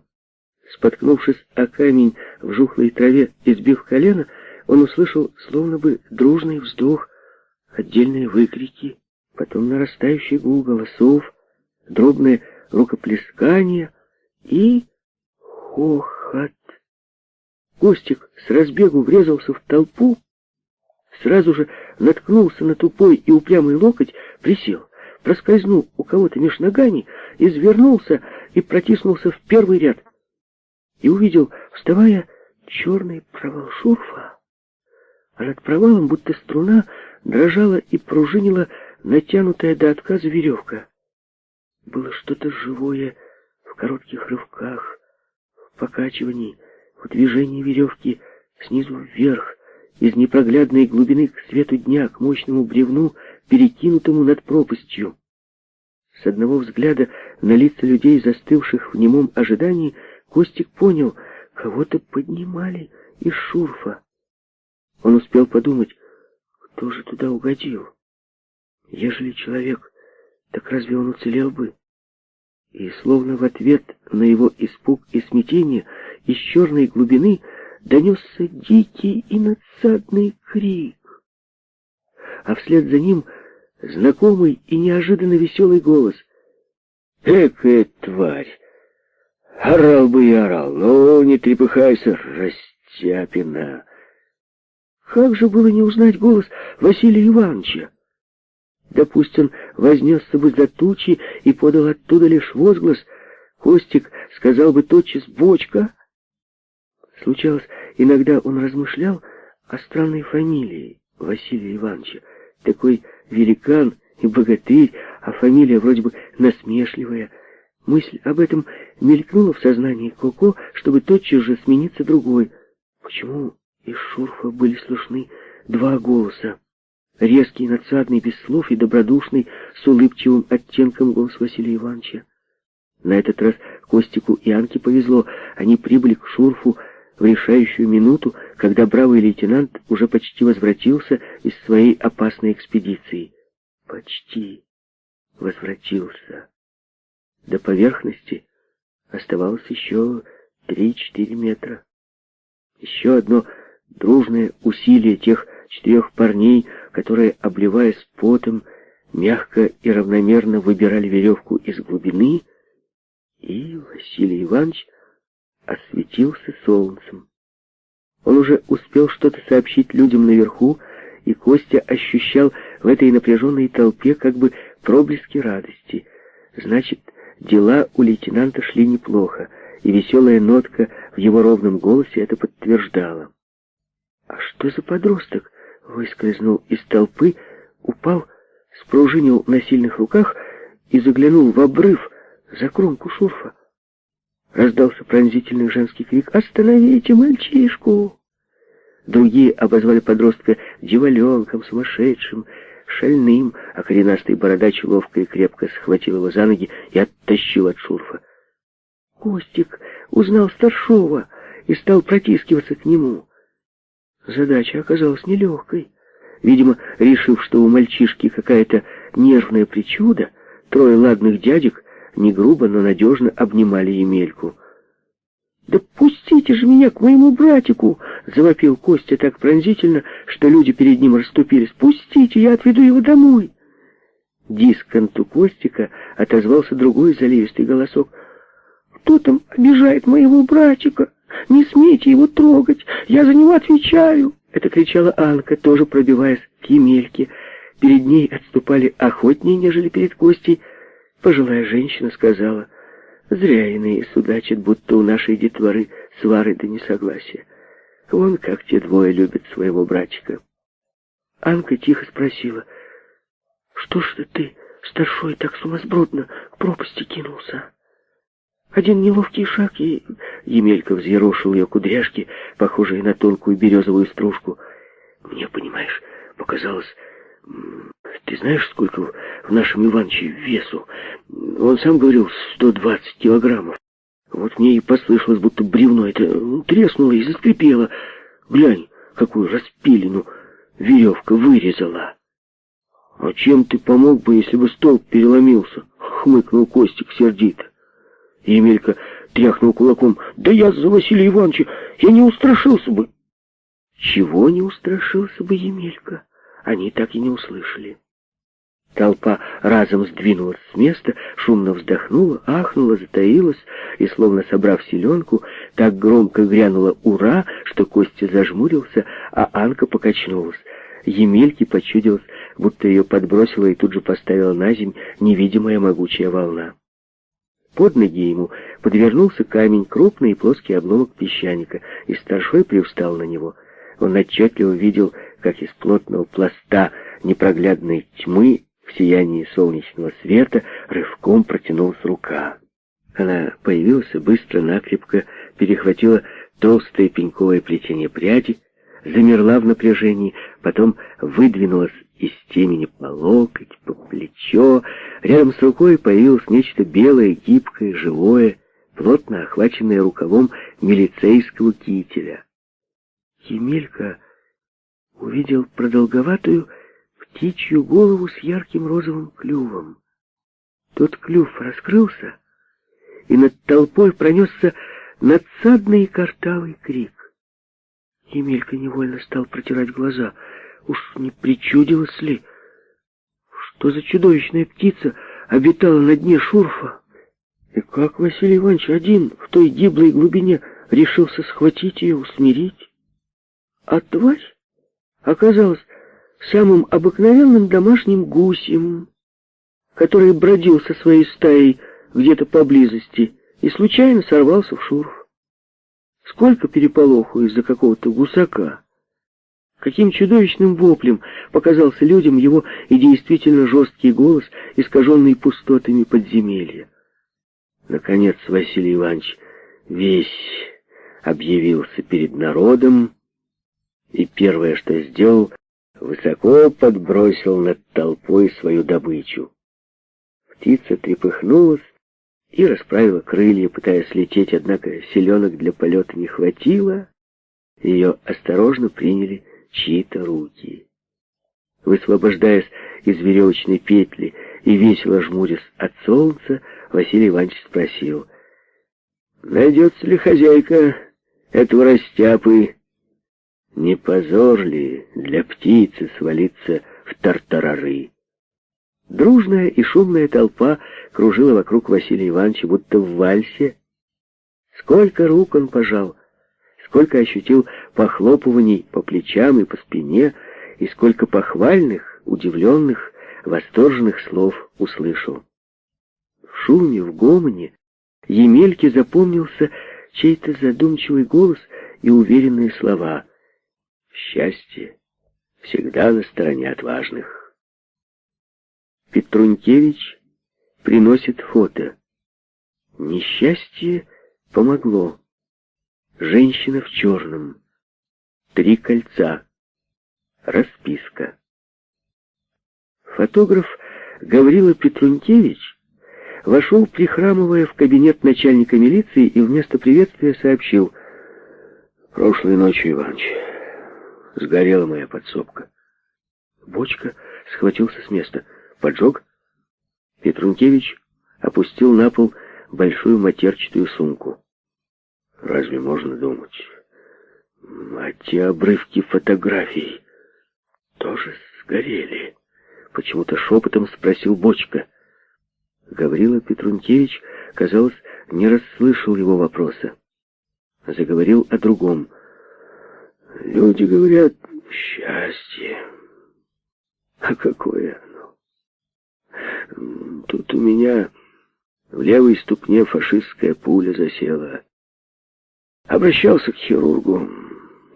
Споткнувшись о камень в жухлой траве и сбив колено, он услышал словно бы дружный вздох, отдельные выкрики, потом нарастающий гул голосов, дробное рукоплескание и хохот. Костик с разбегу врезался в толпу, сразу же наткнулся на тупой и упрямый локоть, присел, проскользнул у кого-то меж ногами, извернулся и протиснулся в первый ряд — и увидел, вставая, черный провал шурфа, а над провалом, будто струна, дрожала и пружинила натянутая до отказа веревка. Было что-то живое в коротких рывках, в покачивании, в движении веревки снизу вверх, из непроглядной глубины к свету дня, к мощному бревну, перекинутому над пропастью. С одного взгляда на лица людей, застывших в немом ожидании, Костик понял, кого-то поднимали из шурфа. Он успел подумать, кто же туда угодил? Ежели человек, так разве он уцелел бы? И словно в ответ на его испуг и смятение из черной глубины донесся дикий и надсадный крик. А вслед за ним знакомый и неожиданно веселый голос. «Экая тварь! Орал бы и орал, но не трепыхайся, растяпина!» Как же было не узнать голос Василия Ивановича? Да пусть вознесся бы за тучи и подал оттуда лишь возглас, Костик сказал бы тотчас «бочка». Случалось, иногда он размышлял о странной фамилии Василия Ивановича. Такой великан и богатырь, а фамилия вроде бы насмешливая. Мысль об этом мелькнула в сознании Коко, чтобы тотчас же смениться другой. Почему из шурфа были слышны два голоса? Резкий, надсадный, без слов и добродушный, с улыбчивым оттенком голос Василия Ивановича. На этот раз Костику и Анке повезло. Они прибыли к шурфу в решающую минуту, когда бравый лейтенант уже почти возвратился из своей опасной экспедиции. Почти возвратился. До поверхности оставалось еще три-четыре метра. Еще одно дружное усилие тех четырех парней, которые, обливаясь потом, мягко и равномерно выбирали веревку из глубины, и Василий Иванович осветился солнцем. Он уже успел что-то сообщить людям наверху, и Костя ощущал в этой напряженной толпе как бы проблески радости. Значит, дела у лейтенанта шли неплохо, и веселая нотка в его ровном голосе это подтверждала. А что за подросток выскользнул из толпы, упал, спружинил на сильных руках и заглянул в обрыв за кромку шурфа? Раздался пронзительный женский крик «Остановите мальчишку!» Другие обозвали подростка дьяволенком, сумасшедшим, шальным, а коренастый бородач ловко и крепко схватил его за ноги и оттащил от шурфа. Костик узнал старшова и стал протискиваться к нему. Задача оказалась нелегкой. Видимо, решив, что у мальчишки какая-то нервная причуда, трое ладных дядек не грубо, но надежно обнимали Емельку. «Да пустите же меня к моему братику!» — завопил Костя так пронзительно, что люди перед ним расступились. «Пустите, я отведу его домой!» Дисконту Костика отозвался другой заливистый голосок. «Кто там обижает моего братика? Не смейте его трогать! Я за него отвечаю!» Это кричала Анка, тоже пробиваясь к Емельке. Перед ней отступали охотнее, нежели перед Костей. Пожилая женщина сказала, «Зря иные судачат, будто у нашей детворы свары да несогласия. Вон как те двое любят своего братика». Анка тихо спросила, «Что ж ты, старшой, так сумасбродно к пропасти кинулся?» Один неловкий шаг, и Емелька взъерошил ее кудряшки, похожие на тонкую березовую стружку. Мне, понимаешь, показалось, ты знаешь, сколько в нашем Иванче весу? Он сам говорил, 120 килограммов. Вот мне и послышалось, будто бревно это треснуло и заскрипело. Глянь, какую распилину веревка вырезала. «А чем ты помог бы, если бы столб переломился?» — хмыкнул Костик сердито. Емелька тряхнул кулаком. «Да я за Василия Ивановича, я не устрашился бы!» Чего не устрашился бы Емелька? они так и не услышали. Толпа разом сдвинулась с места, шумно вздохнула, ахнула, затаилась, и, словно собрав селенку, так громко грянула «Ура!», что Костя зажмурился, а Анка покачнулась. Емельке почудилось, будто ее подбросила и тут же поставила на земь невидимая могучая волна. Под ноги ему подвернулся камень, крупный и плоский обломок песчаника, и старшой привстал на него. Он отчетливо видел как из плотного пласта непроглядной тьмы в сиянии солнечного света рывком протянулась рука. Она появилась и быстро, накрепко перехватила толстое пеньковое плетение пряди, замерла в напряжении, потом выдвинулась из темени по локоть, по плечо. Рядом с рукой появилось нечто белое, гибкое, живое, плотно охваченное рукавом милицейского кителя. Емелька увидел продолговатую птичью голову с ярким розовым клювом. Тот клюв раскрылся, и над толпой пронесся надсадный картавый крик. Емелька невольно стал протирать глаза. Уж не причудилось ли, что за чудовищная птица обитала на дне шурфа? И как Василий Иванович один в той гиблой глубине решился схватить ее, усмирить? А тварь оказалась самым обыкновенным домашним гусем, который бродил со своей стаей где-то поблизости и случайно сорвался в шурф. Сколько переполоху из-за какого-то гусака! Каким чудовищным воплем показался людям его и действительно жесткий голос, искаженный пустотами подземелья. Наконец Василий Иванович весь объявился перед народом, и первое, что сделал, высоко подбросил над толпой свою добычу. Птица трепыхнулась и расправила крылья, пытаясь лететь, однако селенок для полета не хватило, ее осторожно приняли чьи-то руки. Высвобождаясь из веревочной петли и весело жмурясь от солнца, Василий Иванович спросил, «Найдется ли хозяйка этого растяпы? Не позор ли для птицы свалиться в тартарары?» Дружная и шумная толпа кружила вокруг Василия Ивановича, будто в вальсе. Сколько рук он пожал, сколько ощутил похлопываний по плечам и по спине, и сколько похвальных, удивленных, восторженных слов услышал. В шуме, в гомоне Емельке запомнился чей-то задумчивый голос и уверенные слова. «Счастье всегда на стороне отважных». Петрунькевич приносит фото. Несчастье помогло. Женщина в черном. Три кольца. Расписка. Фотограф Гаврила Петрункевич вошел, прихрамывая в кабинет начальника милиции и вместо приветствия сообщил. «Прошлой ночью, Иваныч, сгорела моя подсобка». Бочка схватился с места. «Поджог?» Петрункевич опустил на пол большую матерчатую сумку. Разве можно думать? А те обрывки фотографий тоже сгорели. Почему-то шепотом спросил Бочка. Гаврила Петрункевич, казалось, не расслышал его вопроса. Заговорил о другом. Люди говорят, счастье. А какое оно? Тут у меня в левой ступне фашистская пуля засела. Обращался к хирургу.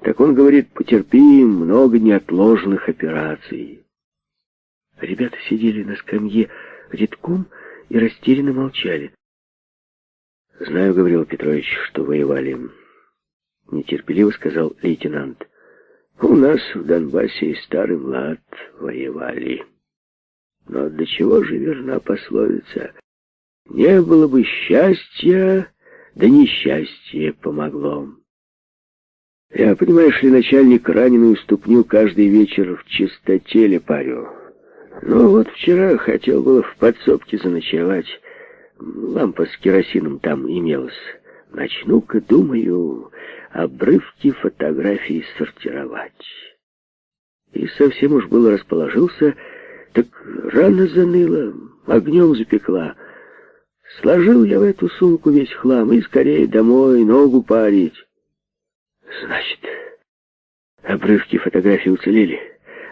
Так он говорит, потерпим, много неотложных операций. Ребята сидели на скамье редком и растерянно молчали. «Знаю, — Гаврил Петрович, — что воевали». Нетерпеливо сказал лейтенант. «У нас в Донбассе и старый млад воевали. Но для чего же верна пословица? Не было бы счастья, да несчастье помогло. Я, понимаешь ли, начальник раненую ступню каждый вечер в чистотеле парю. Ну вот вчера хотел было в подсобке заночевать. Лампа с керосином там имелась. Начну-ка, думаю, обрывки фотографий сортировать. И совсем уж было расположился, так рано заныло, огнем запекла. Сложил я в эту сумку весь хлам и скорее домой ногу парить. Значит, обрывки фотографий уцелели.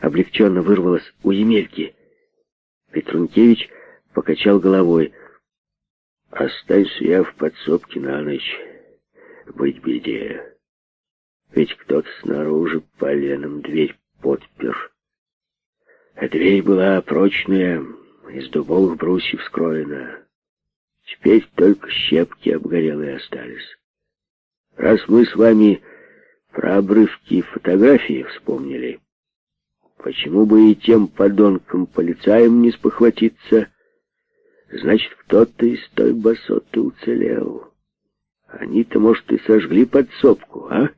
Облегченно вырвалось у Емельки. Петрункевич покачал головой. Останься я в подсобке на ночь. Быть беде. Ведь кто-то снаружи поленом дверь подпер. А дверь была прочная, из дубовых брусьев скроена. Теперь только щепки обгорелые остались. раз мы с вами про обрывки фотографии вспомнили, почему бы и тем подонкам-полицаям не спохватиться? Значит, кто-то из той басоты уцелел. Они-то, может, и сожгли подсобку, а?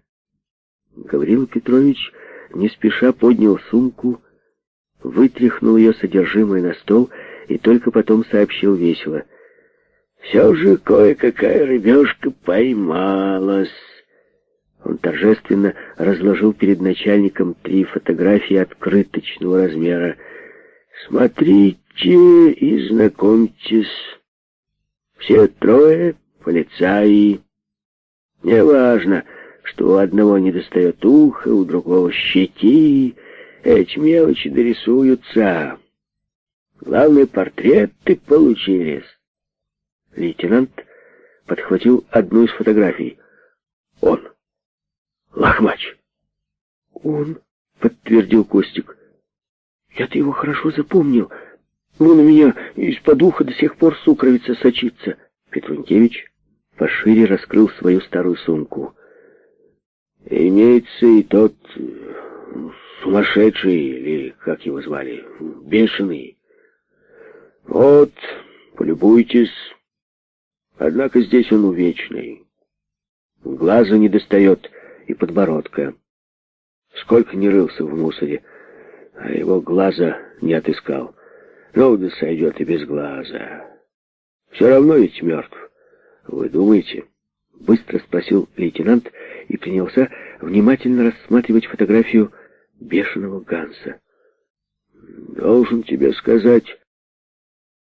Гаврил Петрович не спеша поднял сумку, вытряхнул ее содержимое на стол и только потом сообщил весело. «Все же кое-какая рыбешка поймалась». Он торжественно разложил перед начальником три фотографии открыточного размера. «Смотрите и знакомьтесь. Все трое полицаи. Неважно, что у одного недостает уха, у другого щеки. Эти мелочи дорисуются. Главное, портреты получились. Лейтенант подхватил одну из фотографий. Он. Лохмач. Он, подтвердил Костик. Я-то его хорошо запомнил. Вон у меня из-под уха до сих пор сукровица сочится. Петрункевич пошире раскрыл свою старую сумку. Имеется и тот сумасшедший, или как его звали, бешеный. Вот, полюбуйтесь. Однако здесь он увечный. Глаза не достает и подбородка. Сколько не рылся в мусоре, а его глаза не отыскал. Ну, да сойдет и без глаза. Все равно ведь мертв. Вы думаете? Быстро спросил лейтенант и принялся внимательно рассматривать фотографию бешеного Ганса. Должен тебе сказать,